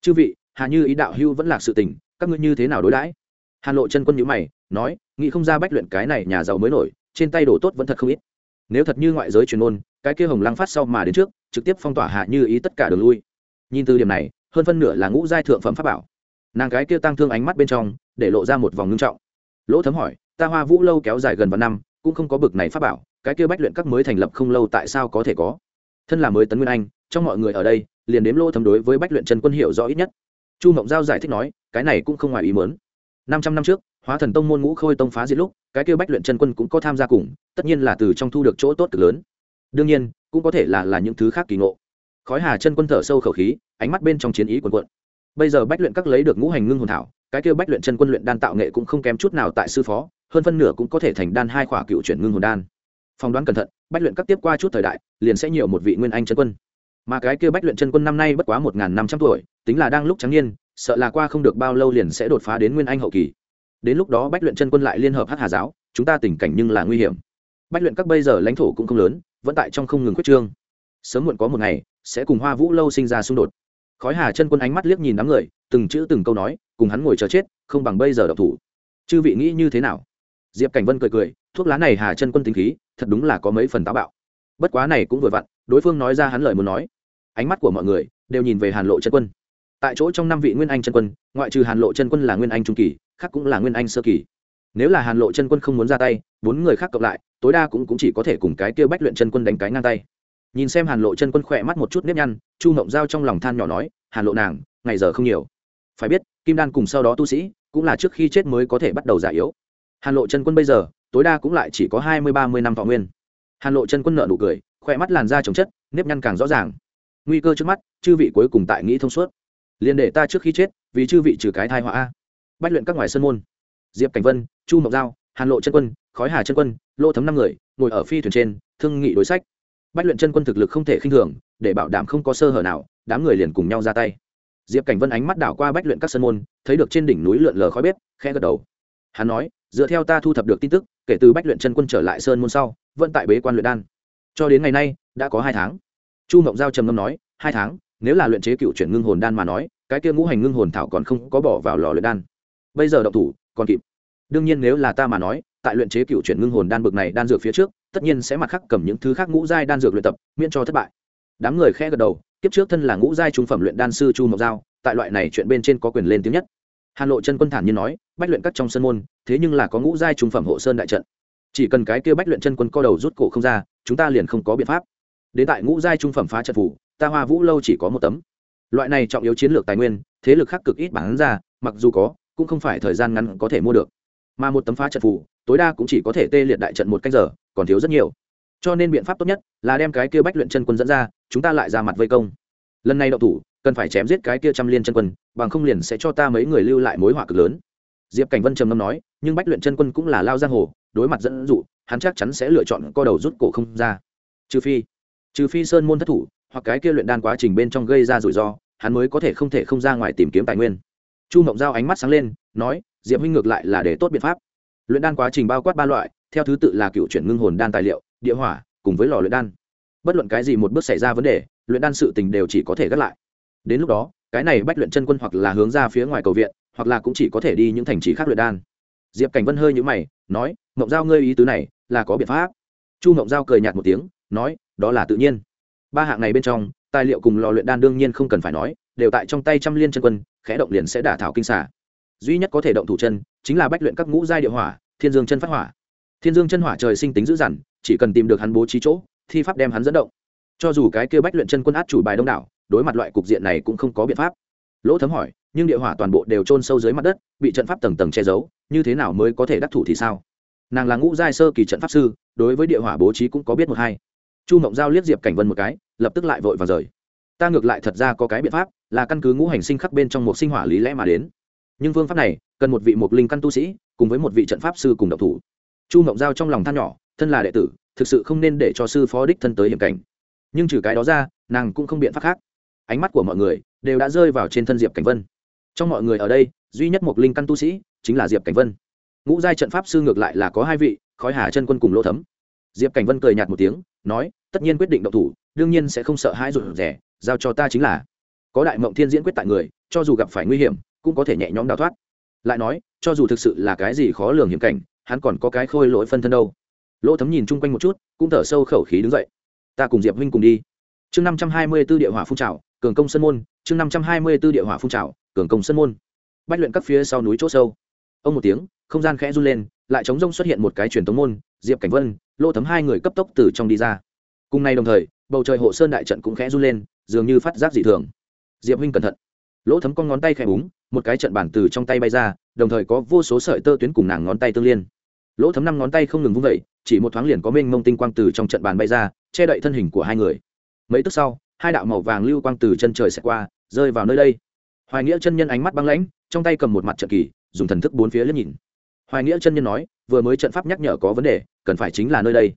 Chư vị, hà như ý đạo hưu vẫn lạc sự tình, các ngươi như thế nào đối đãi? Hà lộ chân quân nhữ mày, nói, nghĩ không ra bách luyện cái này nhà giàu mới nổi, trên tay đồ tốt vẫn thật không ít. Nếu thật như ngoại giới truyền ôn cái kia hồng lăng phát sau mà đến trước trực tiếp phong tỏa hạ như ý tất cả đường lui. Nhìn từ điểm này, hơn phân nửa là ngũ giai thượng phẩm pháp bảo. Nàng gái kia tăng thương ánh mắt bên trong, để lộ ra một vòng ngưng trọng. Lỗ thấm hỏi, ta hoa vũ lâu kéo dài gần vạn năm, cũng không có bực này pháp bảo, cái kia bách luyện các mới thành lập không lâu tại sao có thể có? Thân là mới tấn nguyên anh, trong mọi người ở đây, liền đếm lỗ thấm đối với bách luyện trần quân hiệu rõ ít nhất. Chu mộng giao giải thích nói, cái này cũng không ngoài ý muốn. Năm trăm năm trước, hóa thần tông môn ngũ khôi tông phá diệt lúc, cái kia bách luyện chân quân cũng có tham gia cùng, tất nhiên là từ trong thu được chỗ tốt cực lớn. Đương nhiên cũng có thể là là những thứ khác kỳ ngộ. Khói hà chân quân thở sâu khẩu khí, ánh mắt bên trong chiến ý quần quận bây giờ bách luyện các lấy được ngũ hành ngưng hồn thảo, cái kêu bách luyện chân quân luyện đan tạo nghệ cũng không kém chút nào tại sư phó, hơn phân nửa cũng có thể thành đan hai khỏa cựu chuyển ngưng hồn đan. Phỏng đoán cẩn thận, bách luyện các tiếp qua chút thời đại, liền sẽ nhiều một vị nguyên anh chân quân. Mà cái kêu bách luyện chân quân năm nay bất quá một năm trăm tuổi, tính là đang lúc trắng niên, sợ là qua không được bao lâu liền sẽ đột phá đến nguyên anh hậu kỳ. Đến lúc đó bách luyện chân quân lại liên hợp hát hà giáo, chúng ta tình cảnh nhưng là nguy hiểm. Bách luyện các bây giờ lãnh thổ cũng không lớn vẫn tại trong không ngừng quyết trương. Sớm muộn có một ngày, sẽ cùng hoa vũ lâu sinh ra xung đột. Khói hà chân quân ánh mắt liếc nhìn đám người, từng chữ từng câu nói, cùng hắn ngồi chờ chết, không bằng bây giờ độc thủ. Chư vị nghĩ như thế nào? Diệp cảnh vân cười cười, thuốc lá này hà chân quân tính khí, thật đúng là có mấy phần táo bạo. Bất quá này cũng vừa vặn, đối phương nói ra hắn lời muốn nói. Ánh mắt của mọi người đều nhìn về hàn lộ chân quân. Tại chỗ trong năm vị nguyên anh chân quân, ngoại trừ hàn lộ chân quân là nguyên anh trung kỳ, khác cũng là nguyên anh sơ kỳ nếu là hàn lộ chân quân không muốn ra tay bốn người khác cộng lại tối đa cũng, cũng chỉ có thể cùng cái tiêu bách luyện chân quân đánh cái ngang tay. Nhìn xem hàn lộ chân quân khỏe mắt một chút nếp nhăn chu mộng giao trong lòng than nhỏ nói hàn lộ nàng ngày giờ không nhiều. Phải biết kim đan cùng sau đó tu sĩ cũng là trước khi chết mới có thể bắt đầu giả yếu. Hàn lộ chân quân bây giờ tối đa cũng lại chỉ có hai mươi ba mươi năm thọ nguyên. Hàn lộ chân quân nợ nụ cười khỏe mắt làn da trồng chất nếp nhăn càng rõ ràng. Nguy cơ trước mắt chư vị cuối cùng tại nghĩ thông suốt. Liền để ta trước khi chết vì chư vị trừ cái thai họa a. Bách luyện các ngoài sân môn diệp cảnh vân chu mộc giao hàn lộ chân quân khói hà chân quân lô thấm năm người ngồi ở phi thuyền trên thương nghị đối sách bách luyện chân quân thực lực không thể khinh thường để bảo đảm không có sơ hở nào đám người liền cùng nhau ra tay diệp cảnh vân ánh mắt đảo qua bách luyện các sân môn thấy được trên đỉnh núi lượn lờ khói bếp khe gật đầu hắn nói dựa theo ta thu thập được tin tức kể từ bách luyện chân quân trở lại sơn môn sau vẫn tại bế quan luyện đan cho đến ngày nay đã có hai tháng chu mộng giao trầm ngâm nói hai tháng nếu là luyện chế cựu chuyển ngưng hồn đan mà nói cái kia ngũ hành ngưng hồn thảo còn không có bỏ vào lò luyện đan bây giờ động thủ còn kịp. Đương nhiên nếu là ta mà nói, tại luyện chế cựu chuyển ngưng hồn đan bực này đan dược phía trước, tất nhiên sẽ mặt khắc cầm những thứ khác ngũ giai đan dược luyện tập, miễn cho thất bại. Đám người khẽ gật đầu, kiếp trước thân là ngũ giai trung phẩm luyện đan sư chu mộc giao, tại loại này chuyện bên trên có quyền lên tiếng nhất. Hàn lộ chân quân thản nhiên nói, bách luyện các trong sân môn, thế nhưng là có ngũ giai trung phẩm hộ sơn đại trận. Chỉ cần cái kia bách luyện chân quân co đầu rút cổ không ra, chúng ta liền không có biện pháp. Đến tại ngũ giai trung phẩm phá trận phủ, ta hoa vũ lâu chỉ có một tấm. Loại này trọng yếu chiến lược tài nguyên, thế lực khác cực ít bán ra, mặc dù có cũng không phải thời gian ngắn có thể mua được. Mà một tấm phá trận phù, tối đa cũng chỉ có thể tê liệt đại trận một canh giờ, còn thiếu rất nhiều. Cho nên biện pháp tốt nhất là đem cái kia bách luyện chân quân dẫn ra, chúng ta lại ra mặt vây công. Lần này đậu thủ, cần phải chém giết cái kia trăm liên chân quân, bằng không liền sẽ cho ta mấy người lưu lại mối họa cực lớn. Diệp cảnh vân trầm ngâm nói, nhưng bách luyện chân quân cũng là lao giang hồ, đối mặt dẫn dụ, hắn chắc chắn sẽ lựa chọn co đầu rút cổ không ra. Trừ phi trừ phi sơn môn thất thủ, hoặc cái kia luyện đan quá trình bên trong gây ra rủi ro, hắn mới có thể không thể không ra ngoài tìm kiếm tài nguyên chu mộng giao ánh mắt sáng lên, nói, diệp huynh ngược lại là để tốt biện pháp. Luyện đan quá trình bao quát ba loại, theo thứ tự là cựu chuyển ngưng hồn đan tài liệu, địa hỏa, cùng với lò luyện đan. Bất luận cái gì một bước xảy ra vấn đề, luyện đan sự tình đều chỉ có thể gác lại. Đến lúc đó, cái này bách luyện chân quân hoặc là hướng ra phía ngoài cầu viện, hoặc là cũng chỉ có thể đi những thành trì khác luyện đan. Diệp cảnh vân hơi nhữ mày, nói, mộng giao ngươi ý tứ này là có biện pháp. Chu mộng giao cười nhạt một tiếng, nói, đó là tự nhiên. Ba hạng này bên trong, tài liệu cùng lò luyện đan đương nhiên không cần phải nói đều tại trong tay trăm liên chân quân, khẽ động liền sẽ đả thảo kinh xả duy nhất có thể động thủ chân, chính là bách luyện các ngũ giai địa hỏa, thiên dương chân phát hỏa. Thiên dương chân hỏa trời sinh tính dữ dằn, chỉ cần tìm được hắn bố trí chỗ, thi pháp đem hắn dẫn động. Cho dù cái kia bách luyện chân quân át chủ bài đông đảo, đối mặt loại cục diện này cũng không có biện pháp. Lỗ thấm hỏi, nhưng địa hỏa toàn bộ đều trôn sâu dưới mặt đất, bị trận pháp tầng tầng che giấu, như thế nào mới có thể đắc thủ thì sao? Nàng là ngũ giai sơ kỳ trận pháp sư, đối với địa hỏa bố trí cũng có biết một hai. Chu mộng giao liếc diệp cảnh vân một cái, lập tức lại vội và rời ta ngược lại thật ra có cái biện pháp, là căn cứ ngũ hành sinh khắc bên trong một sinh hỏa lý lẽ mà đến. Nhưng phương pháp này, cần một vị mục linh căn tu sĩ, cùng với một vị trận pháp sư cùng độc thủ. Chu mộng giao trong lòng than nhỏ, thân là đệ tử, thực sự không nên để cho sư phó đích thân tới hiểm cảnh. Nhưng trừ cái đó ra, nàng cũng không biện pháp khác. Ánh mắt của mọi người đều đã rơi vào trên thân diệp cảnh vân. Trong mọi người ở đây, duy nhất một linh căn tu sĩ chính là diệp cảnh vân. Ngũ giai trận pháp sư ngược lại là có hai vị, khói hà chân quân cùng lỗ thấm. Diệp cảnh vân cười nhạt một tiếng, nói, tất nhiên quyết định động thủ, đương nhiên sẽ không sợ hãi rụt rẻ giao cho ta chính là. Có đại mộng thiên diễn quyết tại người, cho dù gặp phải nguy hiểm, cũng có thể nhẹ nhõm đào thoát. Lại nói, cho dù thực sự là cái gì khó lường hiểm cảnh, hắn còn có cái khôi lỗi phân thân đâu. Lỗ thấm nhìn chung quanh một chút, cũng thở sâu khẩu khí đứng dậy. Ta cùng diệp huynh cùng đi. Chương năm trăm hai mươi b ố địa hỏa phun trào, cường công sân môn. Chương năm trăm hai mươi b ố địa hỏa phun trào, cường công sân môn. Bách luyện các phía sau núi chỗ sâu. Ông một tiếng, không gian khẽ run lên, lại chống rông xuất hiện một cái truyền tống môn, diệp cảnh vân, lỗ thấm hai người cấp tốc từ trong đi ra. Cùng nay đồng thời, bầu trời hộ sơn đại trận cũng khẽ run lên dường như phát giác dị thường. Diệp huynh cẩn thận. Lỗ thấm con ngón tay khẽ búng, một cái trận bản từ trong tay bay ra, đồng thời có vô số sợi tơ tuyến cùng nàng ngón tay tương liên. Lỗ thấm năm ngón tay không ngừng vung vẩy chỉ một thoáng liền có mênh mông tinh quang từ trong trận bàn bay ra, che đậy thân hình của hai người. Mấy tức sau, hai đạo màu vàng lưu quang từ chân trời xẹt qua, rơi vào nơi đây. Hoài nghĩa chân nhân ánh mắt băng lãnh, trong tay cầm một mặt trận kỳ, dùng thần thức bốn phía liếc nhìn. Hoài nghĩa chân nhân nói, vừa mới trận pháp nhắc nhở có vấn đề, cần phải chính là nơi đây.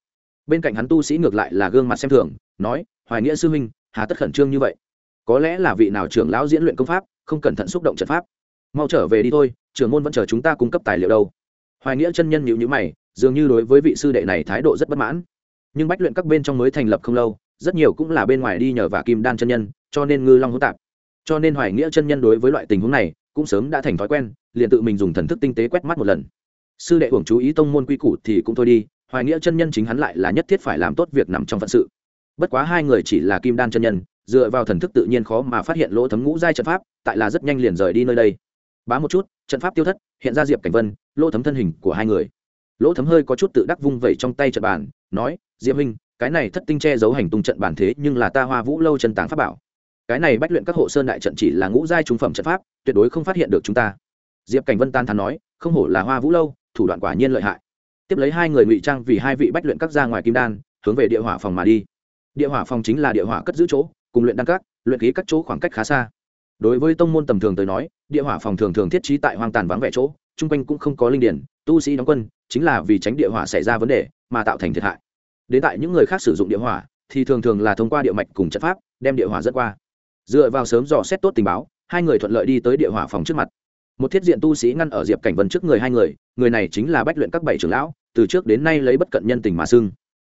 Bên cạnh hắn tu sĩ ngược lại là gương mặt xem thường, nói, hoài nghĩa sư huynh hà tất khẩn trương như vậy. Có lẽ là vị nào trưởng lão diễn luyện công pháp, không cẩn thận xúc động trận pháp. Mau trở về đi thôi, trưởng môn vẫn chờ chúng ta cung cấp tài liệu đâu. Hoài nghĩa chân nhân nhịu nhữ mày, dường như đối với vị sư đệ này thái độ rất bất mãn. Nhưng bách luyện các bên trong mới thành lập không lâu, rất nhiều cũng là bên ngoài đi nhờ và kim đan chân nhân, cho nên ngư long hỗn tạp. Cho nên hoài nghĩa chân nhân đối với loại tình huống này, cũng sớm đã thành thói quen, liền tự mình dùng thần thức tinh tế quét mắt một lần. Sư đệ hưởng chú ý tông môn quy củ thì cũng thôi đi, hoài nghĩa chân nhân chính hắn lại là nhất thiết phải làm tốt việc nằm trong phận sự bất quá hai người chỉ là kim đan chân nhân, dựa vào thần thức tự nhiên khó mà phát hiện lỗ thấm ngũ giai trận pháp, tại là rất nhanh liền rời đi nơi đây. Bá một chút, trận pháp tiêu thất, hiện ra diệp cảnh vân, lỗ thấm thân hình của hai người. Lỗ thấm hơi có chút tự đắc vung vẩy trong tay trận bàn, nói, diệp huynh, cái này thất tinh che giấu hành tung trận bản thế nhưng là ta hoa vũ lâu chân tàng pháp bảo. Cái này bách luyện các hộ sơn đại trận chỉ là ngũ giai trung phẩm trận pháp, tuyệt đối không phát hiện được chúng ta. Diệp cảnh vân tan thắn nói, không hổ là hoa vũ lâu, thủ đoạn quả nhiên lợi hại. Tiếp lấy hai người ngụy trang vì hai vị bách luyện các ra ngoài kim đan, hướng về địa hỏa phòng mà đi địa hỏa phòng chính là địa hỏa cất giữ chỗ, cùng luyện đan các, luyện khí các chỗ khoảng cách khá xa. Đối với tông môn tầm thường tới nói, địa hỏa phòng thường thường thiết trí tại hoang tàn vắng vẻ chỗ, chung quanh cũng không có linh điển, tu sĩ đóng quân, chính là vì tránh địa hỏa xảy ra vấn đề mà tạo thành thiệt hại. Đến tại những người khác sử dụng địa hỏa, thì thường thường là thông qua địa mạch cùng trận pháp, đem địa hỏa dẫn qua. Dựa vào sớm dò xét tốt tình báo, hai người thuận lợi đi tới địa hỏa phòng trước mặt. Một thiết diện tu sĩ ngăn ở diệp cảnh vân trước người hai người người này chính là bách luyện các bảy trưởng lão, từ trước đến nay lấy bất cận nhân tình mà xưng.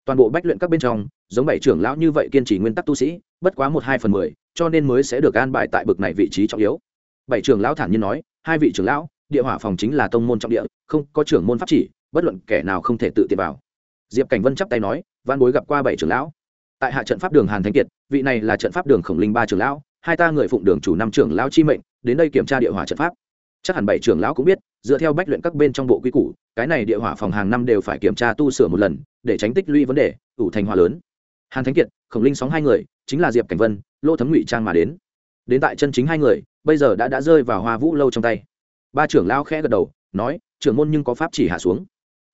Toàn bộ bách luyện các bên trong giống bảy trưởng lão như vậy kiên trì nguyên tắc tu sĩ, bất quá một hai phần mười, cho nên mới sẽ được an bài tại bực này vị trí trọng yếu. Bảy trưởng lão thản nhiên nói, hai vị trưởng lão, địa hỏa phòng chính là tông môn trọng địa, không có trưởng môn pháp chỉ, bất luận kẻ nào không thể tự tiện vào. Diệp cảnh vân chắp tay nói, văn bối gặp qua bảy trưởng lão. Tại hạ trận pháp đường hàn thánh kiệt, vị này là trận pháp đường khổng linh ba trưởng lão, hai ta người phụng đường chủ năm trưởng lão chi mệnh, đến đây kiểm tra địa hỏa trận pháp. Chắc hẳn bảy trưởng lão cũng biết, dựa theo bách luyện các bên trong bộ quy củ, cái này địa hỏa phòng hàng năm đều phải kiểm tra tu sửa một lần, để tránh tích lũy vấn đề, ủ thành hỏa lớn hàn thánh kiệt, khổng linh sóng hai người, chính là diệp cảnh vân, lô thấm ngụy trang mà đến. Đến tại chân chính hai người, bây giờ đã đã rơi vào hoa vũ lâu trong tay. Ba trưởng lão khẽ gật đầu, nói, trưởng môn nhưng có pháp chỉ hạ xuống.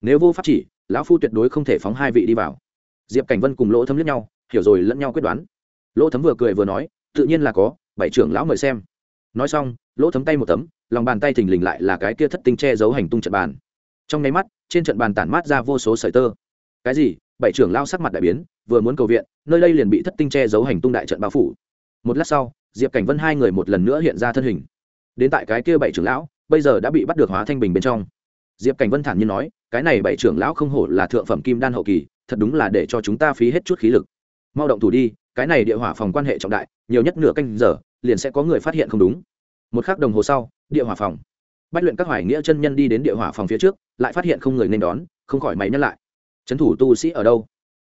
Nếu vô pháp chỉ, lão phu tuyệt đối không thể phóng hai vị đi vào. Diệp cảnh vân cùng lỗ thấm lẫn nhau, hiểu rồi lẫn nhau quyết đoán. Lỗ thấm vừa cười vừa nói, tự nhiên là có, bảy trưởng lão mời xem. Nói xong lỗ thấm tay một tấm, lòng bàn tay thình lình lại là cái kia thất tinh che giấu hành tung trận bàn. Trong nháy mắt, trên trận bàn tản mát ra vô số sợi tơ. Cái gì? Bảy trưởng lao sắc mặt đại biến vừa muốn cầu viện, nơi đây liền bị thất tinh che giấu hành tung đại trận bao phủ. Một lát sau, diệp cảnh vân hai người một lần nữa hiện ra thân hình. Đến tại cái kia bảy trưởng lão, bây giờ đã bị bắt được hóa thanh bình bên trong. Diệp cảnh vân thản nhiên nói, cái này bảy trưởng lão không hổ là thượng phẩm kim đan hậu kỳ, thật đúng là để cho chúng ta phí hết chút khí lực. Mau động thủ đi, cái này địa hỏa phòng quan hệ trọng đại, nhiều nhất nửa canh giờ, liền sẽ có người phát hiện không đúng. Một k h ắ c đồng hồ sau, địa hỏa phòng. Bách luyện các hoài nghĩa chân nhân đi đến địa hỏa phòng phía trước, lại phát hiện không người nên đón, không khỏi máy nhắc lại. Trấn thủ tu sĩ ở đâu?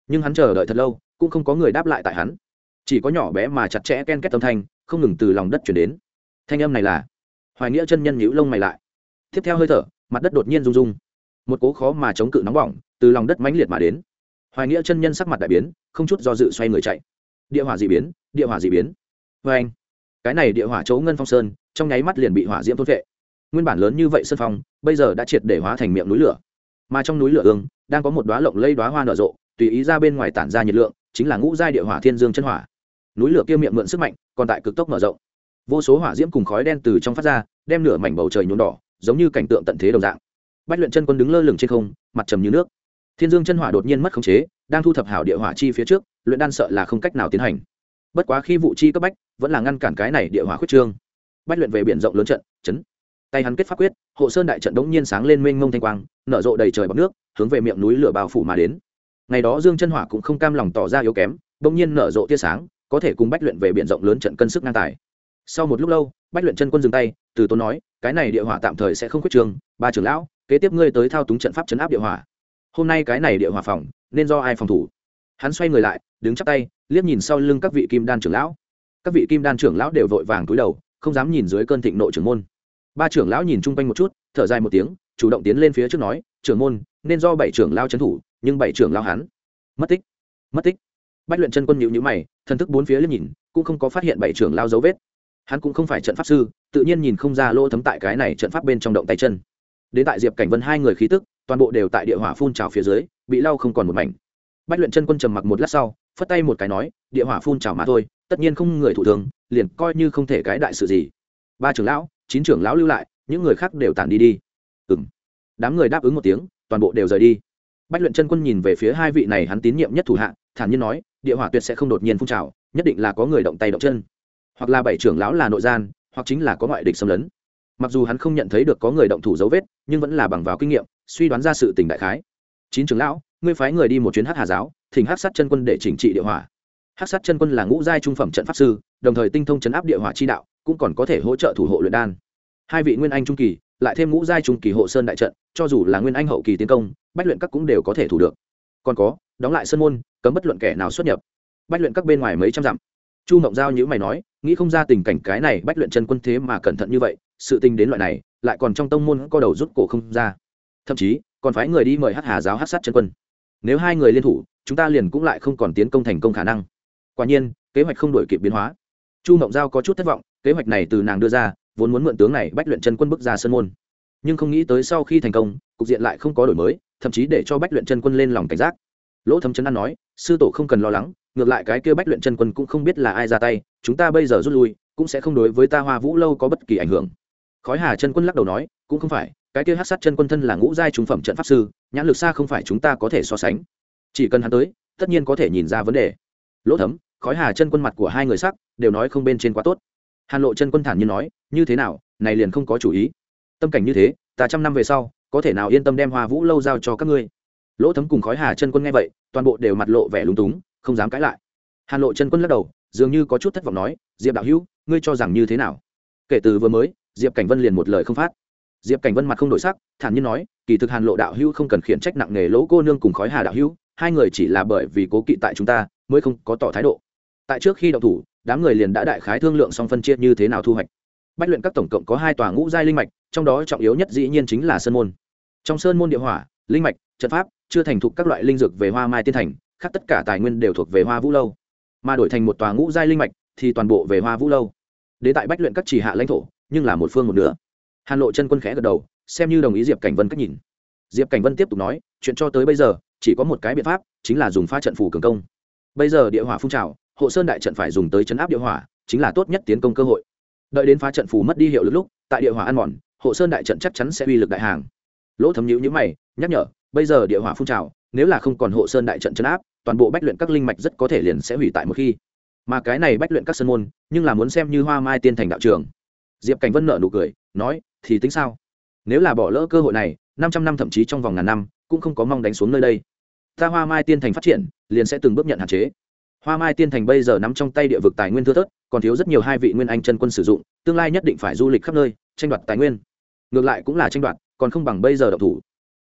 Nhưng hắn chờ đợi thật lâu, cũng không có người đáp lại tại hắn. Chỉ có nhỏ bé mà chặt chẽ ken kết âm thanh, không ngừng từ lòng đất chuyển đến. Thanh âm này là, hoài nghĩa chân nhân nhũ lông mày lại. Tiếp theo hơi thở, mặt đất đột nhiên rung rung. Một cố khó mà chống cự nóng bỏng, từ lòng đất mãnh liệt mà đến. Hoài nghĩa chân nhân sắc mặt đại biến, không chút do dự xoay người chạy. Địa hỏa dị biến, địa hỏa dị biến. Vê anh, cái này địa hỏa chấu ngân phong sơn, trong nháy mắt liền bị hỏa diễm thốt vệ. Nguyên bản lớn như vậy sơn phong, bây giờ đã triệt để hóa thành miệng núi lửa. Mà trong núi lửa ương, đang có một đoá lộng lây đoá hoa nở rộ tùy ý ra bên ngoài tản ra nhiệt lượng, chính là ngũ giai địa hỏa thiên dương chân hỏa. Núi lửa kia miệng mượn sức mạnh, còn tại cực tốc mở rộng. Vô số hỏa diễm cùng khói đen từ trong phát ra, đem nửa mảnh bầu trời nhuộm đỏ, giống như cảnh tượng tận thế đồng dạng. Bách luyện chân quân đứng lơ lửng trên không, mặt trầm như nước. Thiên dương chân hỏa đột nhiên mất khống chế, đang thu thập hảo địa hỏa chi phía trước, luyện đan sợ là không cách nào tiến hành. Bất quá khi vụ chi cấp bách, vẫn là ngăn cản cái này địa hỏa khuyết trương. Bách luyện về biển rộng lớn trận, chấn. Tay hắn kết pháp quyết, hộ sơn đại trận đống nhiên sáng lên mênh mông thanh quang, nở rộ đầy trời bọc nước, hướng về miệng núi lửa bao phủ mà đến ngày đó dương chân hỏa cũng không cam lòng tỏ ra yếu kém, bỗng nhiên nở rộ tia sáng, có thể cùng bách luyện về biển rộng lớn trận cân sức ngang tài. Sau một lúc lâu, bách luyện chân quân dừng tay, từ tốn nói, cái này địa hỏa tạm thời sẽ không khuyết trường, ba trưởng lão, kế tiếp ngươi tới thao túng trận pháp chấn áp địa hỏa. Hôm nay cái này địa hỏa phòng, nên do ai phòng thủ? Hắn xoay người lại, đứng chắp tay, liếc nhìn sau lưng các vị kim đan trưởng lão. Các vị kim đan trưởng lão đều vội vàng túi đầu, không dám nhìn dưới cơn thịnh nội trưởng môn. Ba trưởng lão nhìn chung quanh một chút, thở dài một tiếng, chủ động tiến lên phía trước nói, trưởng môn, nên do bảy trưởng lao trấn thủ nhưng bảy trưởng lao hắn. Mất tích. Mất tích. Bách luyện chân quân nhịu nhữ mày, thần thức bốn phía liếc nhìn, cũng không có phát hiện bảy trưởng lao dấu vết. Hắn cũng không phải trận pháp sư, tự nhiên nhìn không ra lỗ thấm tại cái này trận pháp bên trong động tay chân. Đến tại diệp cảnh vân hai người khí tức, toàn bộ đều tại địa hỏa phun trào phía dưới, bị lau không còn một mảnh. Bách luyện chân quân trầm mặc một lát sau, phất tay một cái nói, địa hỏa phun trào mà thôi, tất nhiên không người thủ thường, liền coi như không thể cái đại sự gì. Ba trưởng lão, chín trưởng lão lưu lại, những người khác đều tản đi đi. Ừng đám người đáp ứng một tiếng, toàn bộ đều rời đi bách luyện chân quân nhìn về phía hai vị này hắn tín nhiệm nhất thủ hạ, thản nhiên nói, địa hỏa tuyệt sẽ không đột nhiên phun trào, nhất định là có người động tay động chân. Hoặc là bảy trưởng lão là nội gian, hoặc chính là có ngoại địch xâm lấn. Mặc dù hắn không nhận thấy được có người động thủ dấu vết, nhưng vẫn là bằng vào kinh nghiệm, suy đoán ra sự tình đại khái. Chín trưởng lão, ngươi phái người đi một chuyến hát hà giáo, thỉnh hát sát chân quân để chỉnh trị địa hỏa. Hát sát chân quân là ngũ giai trung phẩm trận pháp sư, đồng thời tinh thông chấn áp địa hỏa chi đạo, cũng còn có thể hỗ trợ thủ hộ luyện đan. Hai vị nguyên anh trung kỳ lại thêm ngũ giai trung kỳ hộ sơn đại trận, cho dù là nguyên anh hậu kỳ tiến công, bách luyện các cũng đều có thể thủ được. Còn có, đóng lại sơn môn, cấm bất luận kẻ nào xuất nhập. Bách luyện các bên ngoài mấy trăm dặm. Chu mộng giao nhữ mày nói, nghĩ không ra tình cảnh cái này bách luyện chân quân thế mà cẩn thận như vậy, sự tình đến loại này, lại còn trong tông môn có đầu rút cổ không ra. Thậm chí, còn phái người đi mời hát hà giáo hát sát chân quân. Nếu hai người liên thủ, chúng ta liền cũng lại không còn tiến công thành công khả năng. Quả nhiên, kế hoạch không đổi kịp biến hóa. Chu mộng giao có chút thất vọng, kế hoạch này từ nàng đưa ra vốn muốn mượn tướng này bách luyện chân quân bước ra sân môn. Nhưng không nghĩ tới sau khi thành công, cục diện lại không có đổi mới, thậm chí để cho bách luyện chân quân lên lòng cảnh giác. Lỗ thấm chấn an nói, sư tổ không cần lo lắng, ngược lại cái kia bách luyện chân quân cũng không biết là ai ra tay, chúng ta bây giờ rút lui, cũng sẽ không đối với ta hoa vũ lâu có bất kỳ ảnh hưởng. Khói hà chân quân lắc đầu nói, cũng không phải, cái kia hát sát chân quân thân là ngũ giai trung phẩm trận pháp sư, nhãn lực xa không phải chúng ta có thể so sánh. Chỉ cần hắn tới, tất nhiên có thể nhìn ra vấn đề. Lỗ thấm, khói hà chân quân mặt của hai người sắc, đều nói không bên trên quá tốt hàn lộ chân quân thản nhiên nói, như thế nào, này liền không có chủ ý. Tâm cảnh như thế, ta trăm năm về sau, có thể nào yên tâm đem hoa vũ lâu giao cho các ngươi? Lỗ thấm cùng khói hà chân quân nghe vậy, toàn bộ đều mặt lộ vẻ lúng túng, không dám cãi lại. Hàn lộ chân quân lắc đầu, dường như có chút thất vọng nói, diệp đạo hữu, ngươi cho rằng như thế nào? Kể từ vừa mới, diệp cảnh vân liền một lời không phát. Diệp cảnh vân mặt không đổi sắc, thản nhiên nói, kỳ thực hàn lộ đạo hữu không cần khiển trách nặng nề lỗ cô nương cùng khói hà đạo hữu, hai người chỉ là bởi vì cố kỵ tại chúng ta, mới không có tỏ thái độ. Tại trước khi đạo thủ đám người liền đã đại khái thương lượng xong phân chia như thế nào thu hoạch. Bách luyện các tổng cộng có hai tòa ngũ giai linh mạch, trong đó trọng yếu nhất dĩ nhiên chính là sơn môn. Trong sơn môn địa hỏa, linh mạch, trận pháp, chưa thành thục các loại linh dược về hoa mai tiên thành, khác tất cả tài nguyên đều thuộc về hoa vũ lâu. Mà đổi thành một tòa ngũ giai linh mạch, thì toàn bộ về hoa vũ lâu. Đến tại bách luyện các chỉ hạ lãnh thổ, nhưng là một phương một nửa. Hàn lộ chân quân khẽ gật đầu, xem như đồng ý diệp cảnh vân cách nhìn. Diệp cảnh vân tiếp tục nói, chuyện cho tới bây giờ, chỉ có một cái biện pháp, chính là dùng pha trận phù cường công. Bây giờ địa hỏa phun trào hộ sơn đại trận phải dùng tới chấn áp địa hỏa, chính là tốt nhất tiến công cơ hội. Đợi đến phá trận phù mất đi hiệu lực lúc, tại địa hỏa ăn mòn, hộ sơn đại trận chắc chắn sẽ uy lực đại hàng. Lỗ thấm nhữ nhữ mày, nhắc nhở, bây giờ địa hỏa phun trào, nếu là không còn hộ sơn đại trận chấn áp, toàn bộ bách luyện các linh mạch rất có thể liền sẽ hủy tại một khi. Mà cái này bách luyện các sân môn, nhưng là muốn xem như hoa mai tiên thành đạo trường. Diệp cảnh vân nợ nụ cười, nói, thì tính sao? Nếu là bỏ lỡ cơ hội này, năm trăm năm thậm chí trong vòng ngàn năm, cũng không có mong đánh xuống nơi đây. Ta hoa mai tiên thành phát triển, liền sẽ từng bước nhận hạn chế hoa mai tiên thành bây giờ nắm trong tay địa vực tài nguyên thưa thớt, còn thiếu rất nhiều hai vị nguyên anh chân quân sử dụng, tương lai nhất định phải du lịch khắp nơi, tranh đoạt tài nguyên. Ngược lại cũng là tranh đoạt, còn không bằng bây giờ độc thủ.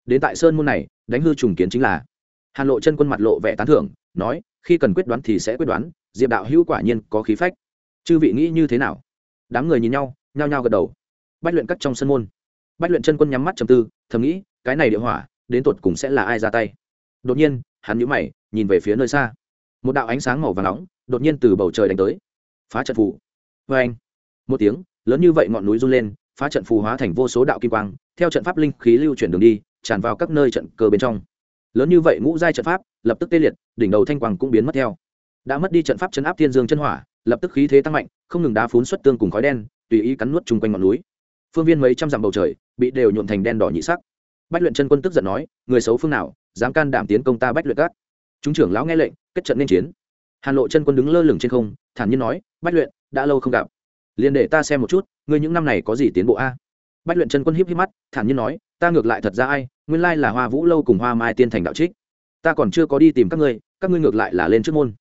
Đến tại sơn môn này, đánh hư trùng kiến chính là. Hàn lộ chân quân mặt lộ vẻ tán thưởng, nói, khi cần quyết đoán thì sẽ quyết đoán, diệp đạo hữu quả nhiên có khí phách. Chư vị nghĩ như thế nào? Đám người nhìn nhau, nhao nhao gật đầu. Bách luyện cắt trong sân môn. Bách luyện chân quân nhắm mắt trầm tư, thầm nghĩ, cái này địa hỏa, đến tột cùng sẽ là ai ra tay? Đột nhiên, hắn nhíu mày, nhìn về phía nơi xa một đạo ánh sáng màu vàng nóng đột nhiên từ bầu trời đánh tới. Phá trận phù. Vê anh, một tiếng, lớn như vậy ngọn núi run lên, phá trận phù hóa thành vô số đạo kim quang, theo trận pháp linh khí lưu chuyển đường đi, tràn vào các nơi trận cơ bên trong. Lớn như vậy ngũ giai trận pháp, lập tức tê liệt, đỉnh đầu thanh quang cũng biến mất theo. Đã mất đi trận pháp chấn áp thiên dương chân hỏa, lập tức khí thế tăng mạnh, không ngừng đá phún xuất tương cùng khói đen, tùy ý cắn nuốt chung quanh ngọn núi. Phương viên mấy trăm dặm bầu trời, bị đều nhuộn thành đen đỏ nhị sắc. Bách luyện chân quân tức giận nói, người xấu phương nào, dám can đảm tiến công ta bách luyện cát chúng trưởng lão nghe lệnh kết trận nên chiến. Hàn lộ chân quân đứng lơ lửng trên không, thản nhiên nói, bách luyện, đã lâu không gặp. Liền để ta xem một chút, ngươi những năm này có gì tiến bộ a? Bách luyện chân quân híp híp mắt, thản nhiên nói, ta ngược lại thật ra ai, nguyên lai là hoa vũ lâu cùng hoa mai tiên thành đạo trích. Ta còn chưa có đi tìm các ngươi các ngươi ngược lại là lên trước môn.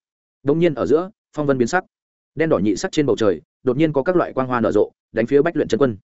Đông nhiên ở giữa, phong vân biến sắc. Đen đỏ nhị sắc trên bầu trời, đột nhiên có các loại quang hoa nở rộ, đánh phía bách luyện chân quân.